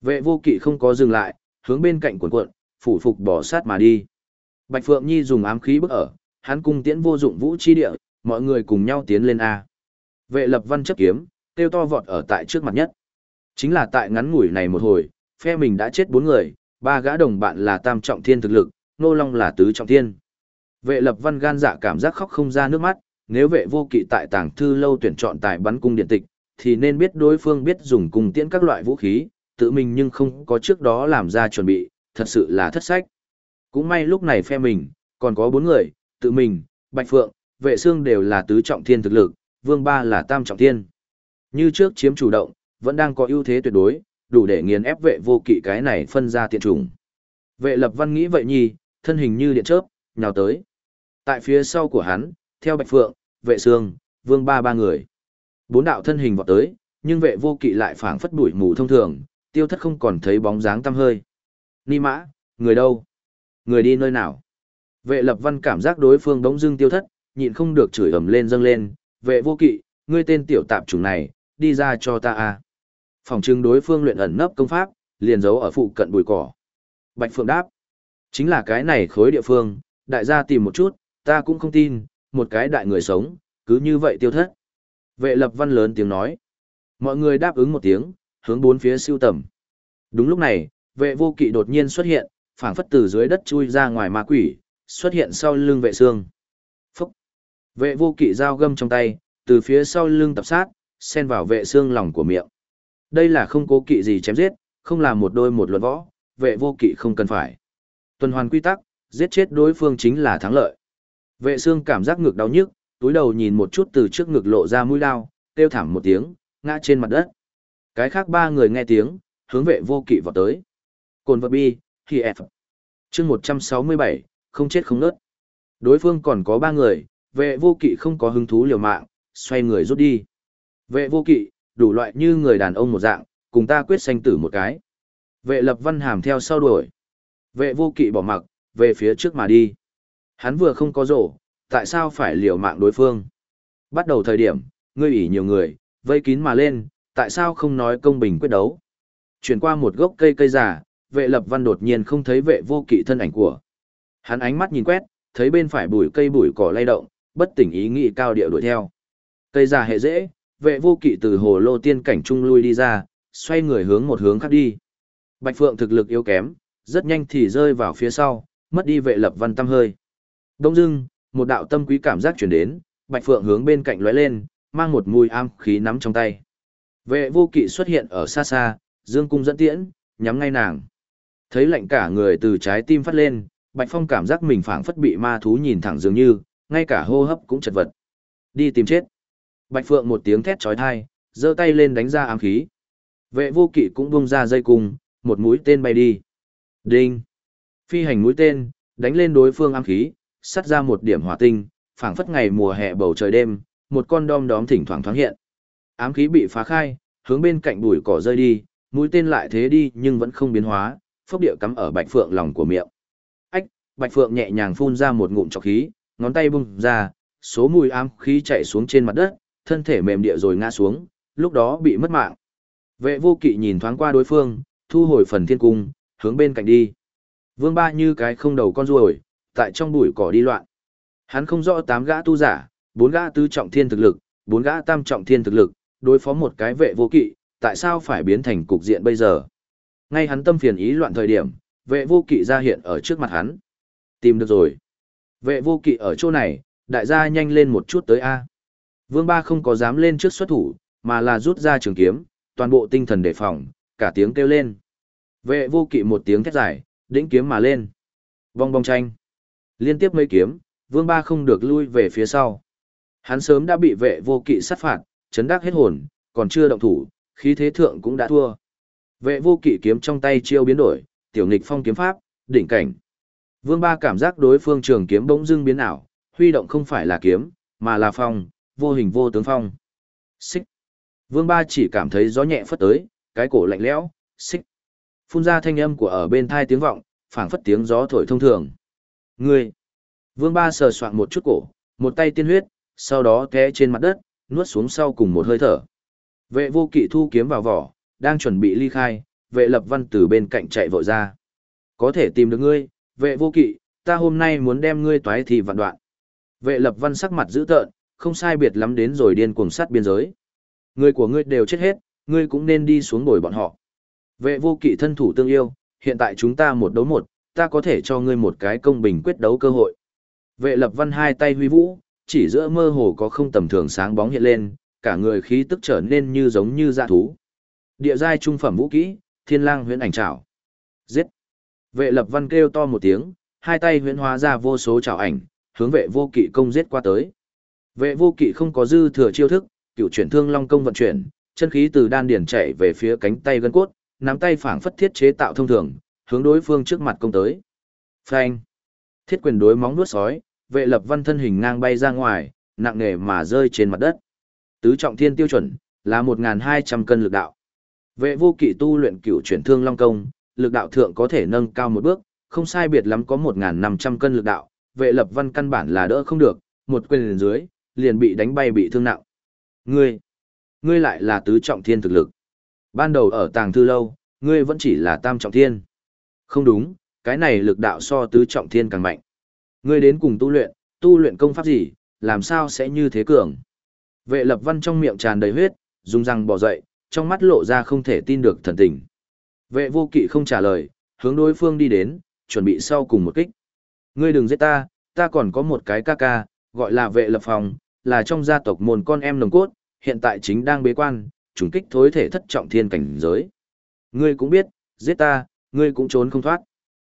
Vệ vô kỵ không có dừng lại, hướng bên cạnh cuộn cuộn, phủ phục bỏ sát mà đi. Bạch Phượng Nhi dùng ám khí bức ở, hắn cung tiễn vô dụng vũ chi địa, mọi người cùng nhau tiến lên A. Vệ lập văn chấp kiếm, tiêu to vọt ở tại trước mặt nhất. Chính là tại ngắn ngủi này một hồi, phe mình đã chết bốn người, ba gã đồng bạn là tam trọng thiên thực lực, nô long là tứ trọng thiên. Vệ lập văn gan dạ cảm giác khóc không ra nước mắt, nếu vệ vô kỵ tại tàng thư lâu tuyển chọn tại bắn cung điện tịch, thì nên biết đối phương biết dùng cùng tiễn các loại vũ khí, tự mình nhưng không có trước đó làm ra chuẩn bị, thật sự là thất sách. Cũng may lúc này phe mình, còn có bốn người, tự mình, Bạch Phượng, vệ xương đều là tứ trọng thiên thực lực, vương ba là tam trọng thiên. Như trước chiếm chủ động, vẫn đang có ưu thế tuyệt đối, đủ để nghiền ép vệ vô kỵ cái này phân ra tiện trùng. Vệ lập văn nghĩ vậy nhi, thân hình như điện chớp, nhào tới. Tại phía sau của hắn, theo Bạch Phượng, vệ xương, vương ba ba người. Bốn đạo thân hình vọt tới, nhưng vệ vô kỵ lại phảng phất bụi mù thông thường, tiêu thất không còn thấy bóng dáng tăm hơi. Ni mã, người đâu? Người đi nơi nào? Vệ lập văn cảm giác đối phương đống dưng tiêu thất, nhịn không được chửi ầm lên dâng lên, vệ vô kỵ, ngươi tên tiểu tạp chủng này, đi ra cho ta a. Phòng trưng đối phương luyện ẩn nấp công pháp, liền giấu ở phụ cận bụi cỏ. Bạch Phượng đáp, chính là cái này khối địa phương, đại gia tìm một chút, ta cũng không tin, một cái đại người sống, cứ như vậy tiêu thất. Vệ lập văn lớn tiếng nói. Mọi người đáp ứng một tiếng, hướng bốn phía siêu tầm. Đúng lúc này, vệ vô kỵ đột nhiên xuất hiện, phảng phất từ dưới đất chui ra ngoài ma quỷ, xuất hiện sau lưng vệ xương. Phúc! Vệ vô kỵ dao găm trong tay, từ phía sau lưng tập sát, xen vào vệ xương lòng của miệng. Đây là không cố kỵ gì chém giết, không là một đôi một luận võ, vệ vô kỵ không cần phải. Tuần hoàn quy tắc, giết chết đối phương chính là thắng lợi. Vệ xương cảm giác ngược đau nhức, túi đầu nhìn một chút từ trước ngực lộ ra mũi lao, kêu thảm một tiếng, ngã trên mặt đất. Cái khác ba người nghe tiếng, hướng vệ vô kỵ vào tới. Cồn vật bi, khi F. chương 167, không chết không nớt. Đối phương còn có ba người, vệ vô kỵ không có hứng thú liều mạng, xoay người rút đi. Vệ vô kỵ, đủ loại như người đàn ông một dạng, cùng ta quyết sanh tử một cái. Vệ lập văn hàm theo sau đuổi. Vệ vô kỵ bỏ mặc, về phía trước mà đi. Hắn vừa không có rổ, tại sao phải liều mạng đối phương? Bắt đầu thời điểm, ngươi ủy nhiều người, vây kín mà lên, tại sao không nói công bình quyết đấu? Chuyển qua một gốc cây cây già, vệ lập văn đột nhiên không thấy vệ vô kỵ thân ảnh của. Hắn ánh mắt nhìn quét, thấy bên phải bụi cây bụi cỏ lay động, bất tỉnh ý nghĩ cao điệu đuổi theo. Cây già hệ dễ, vệ vô kỵ từ hồ lô tiên cảnh trung lui đi ra, xoay người hướng một hướng khác đi. Bạch Phượng thực lực yếu kém, rất nhanh thì rơi vào phía sau, mất đi vệ lập văn tâm hơi. Đông dưng, một đạo tâm quý cảm giác chuyển đến, Bạch Phượng hướng bên cạnh lóe lên, mang một mùi am khí nắm trong tay. Vệ vô kỵ xuất hiện ở xa xa, dương cung dẫn tiễn, nhắm ngay nàng. Thấy lạnh cả người từ trái tim phát lên, Bạch Phong cảm giác mình phảng phất bị ma thú nhìn thẳng dường như, ngay cả hô hấp cũng chật vật. Đi tìm chết. Bạch Phượng một tiếng thét chói tai, giơ tay lên đánh ra ám khí. Vệ vô kỵ cũng buông ra dây cung, một mũi tên bay đi. Đinh. Phi hành mũi tên, đánh lên đối phương ám khí, sắt ra một điểm hỏa tinh, phảng phất ngày mùa hè bầu trời đêm, một con đom đóm thỉnh thoảng thoáng hiện. Ám khí bị phá khai, hướng bên cạnh bụi cỏ rơi đi, mũi tên lại thế đi nhưng vẫn không biến hóa, phốc địa cắm ở Bạch Phượng lòng của miệng. Ách, Bạch Phượng nhẹ nhàng phun ra một ngụm trọc khí, ngón tay bung ra, số mùi ám khí chạy xuống trên mặt đất, thân thể mềm địa rồi ngã xuống, lúc đó bị mất mạng. Vệ vô kỵ nhìn thoáng qua đối phương, thu hồi phần thiên cung, hướng bên cạnh đi. Vương ba như cái không đầu con ruồi, tại trong bụi cỏ đi loạn. Hắn không rõ tám gã tu giả, bốn gã tứ trọng thiên thực lực, bốn gã tam trọng thiên thực lực, đối phó một cái vệ vô kỵ, tại sao phải biến thành cục diện bây giờ? Ngay hắn tâm phiền ý loạn thời điểm, vệ vô kỵ ra hiện ở trước mặt hắn. Tìm được rồi. Vệ vô kỵ ở chỗ này, đại gia nhanh lên một chút tới A. Vương ba không có dám lên trước xuất thủ, mà là rút ra trường kiếm, toàn bộ tinh thần đề phòng, cả tiếng kêu lên. Vệ vô kỵ một tiếng thét dài, đĩnh kiếm mà lên. Vong bong tranh. Liên tiếp mấy kiếm, vương ba không được lui về phía sau. Hắn sớm đã bị vệ vô kỵ sát phạt, chấn đắc hết hồn, còn chưa động thủ, khí thế thượng cũng đã thua. Vệ vô kỵ kiếm trong tay chiêu biến đổi, tiểu nghịch phong kiếm pháp, đỉnh cảnh. Vương ba cảm giác đối phương trường kiếm bỗng dưng biến ảo, huy động không phải là kiếm, mà là phong, vô hình vô tướng phong. Xích. Vương ba chỉ cảm thấy gió nhẹ phất tới, cái cổ lạnh lẽo, xích. Phun ra thanh âm của ở bên thai tiếng vọng, phảng phất tiếng gió thổi thông thường. Ngươi. Vương ba sờ soạn một chút cổ, một tay tiên huyết, sau đó té trên mặt đất, nuốt xuống sau cùng một hơi thở. Vệ vô kỵ thu kiếm vào vỏ, đang chuẩn bị ly khai, vệ lập văn từ bên cạnh chạy vội ra. Có thể tìm được ngươi, vệ vô kỵ, ta hôm nay muốn đem ngươi toái thì vạn đoạn. Vệ lập văn sắc mặt dữ tợn, không sai biệt lắm đến rồi điên cuồng sát biên giới. Người của ngươi đều chết hết, ngươi cũng nên đi xuống bồi bọn họ. Vệ vô kỵ thân thủ tương yêu, hiện tại chúng ta một đấu một, ta có thể cho ngươi một cái công bình quyết đấu cơ hội. Vệ lập văn hai tay huy vũ, chỉ giữa mơ hồ có không tầm thường sáng bóng hiện lên, cả người khí tức trở nên như giống như dạ thú. Địa giai trung phẩm vũ kỹ, thiên lang huyễn ảnh trảo. Giết! Vệ lập văn kêu to một tiếng, hai tay huyễn hóa ra vô số trảo ảnh, hướng vệ vô kỵ công giết qua tới. Vệ vô kỵ không có dư thừa chiêu thức, cựu chuyển thương long công vận chuyển, chân khí từ đan điển chạy về phía cánh tay gân cốt, nắm tay phảng phất thiết chế tạo thông thường, hướng đối phương trước mặt công tới. Phanh! Thiết quyền đối móng nuốt sói, vệ lập văn thân hình ngang bay ra ngoài, nặng nề mà rơi trên mặt đất. Tứ trọng thiên tiêu chuẩn, là 1.200 cân lực đạo. Vệ vô kỵ tu luyện cửu chuyển thương long công, lực đạo thượng có thể nâng cao một bước, không sai biệt lắm có 1.500 cân lực đạo, vệ lập văn căn bản là đỡ không được, một quyền dưới, liền bị đánh bay bị thương nặng. Ngươi, ngươi lại là tứ trọng thiên thực lực. Ban đầu ở tàng thư lâu, ngươi vẫn chỉ là tam trọng thiên. Không đúng, cái này lực đạo so tứ trọng thiên càng mạnh. Ngươi đến cùng tu luyện, tu luyện công pháp gì, làm sao sẽ như thế cường? Vệ lập văn trong miệng tràn đầy huyết, dùng răng bỏ dậy, trong mắt lộ ra không thể tin được thần tình. Vệ vô kỵ không trả lời, hướng đối phương đi đến, chuẩn bị sau cùng một kích. Ngươi đừng giết ta, ta còn có một cái ca ca, gọi là vệ lập phòng, là trong gia tộc môn con em nồng cốt, hiện tại chính đang bế quan, trùng kích thối thể thất trọng thiên cảnh giới. Ngươi cũng biết, giết ta, ngươi cũng trốn không thoát.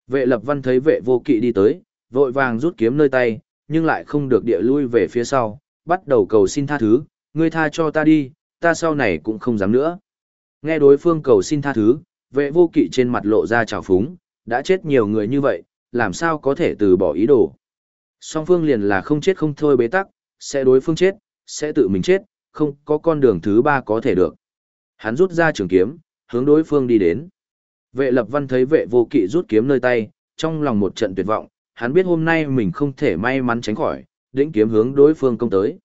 Vệ lập văn thấy vệ vô kỵ đi tới, vội vàng rút kiếm nơi tay, nhưng lại không được địa lui về phía sau, bắt đầu cầu xin tha thứ, ngươi tha cho ta đi, ta sau này cũng không dám nữa. Nghe đối phương cầu xin tha thứ, vệ vô kỵ trên mặt lộ ra trào phúng, đã chết nhiều người như vậy, làm sao có thể từ bỏ ý đồ. Song phương liền là không chết không thôi bế tắc, sẽ đối phương chết, sẽ tự mình chết, không có con đường thứ ba có thể được. Hắn rút ra trường kiếm, hướng đối phương đi đến. Vệ lập văn thấy vệ vô kỵ rút kiếm nơi tay, trong lòng một trận tuyệt vọng, hắn biết hôm nay mình không thể may mắn tránh khỏi, đĩnh kiếm hướng đối phương công tới.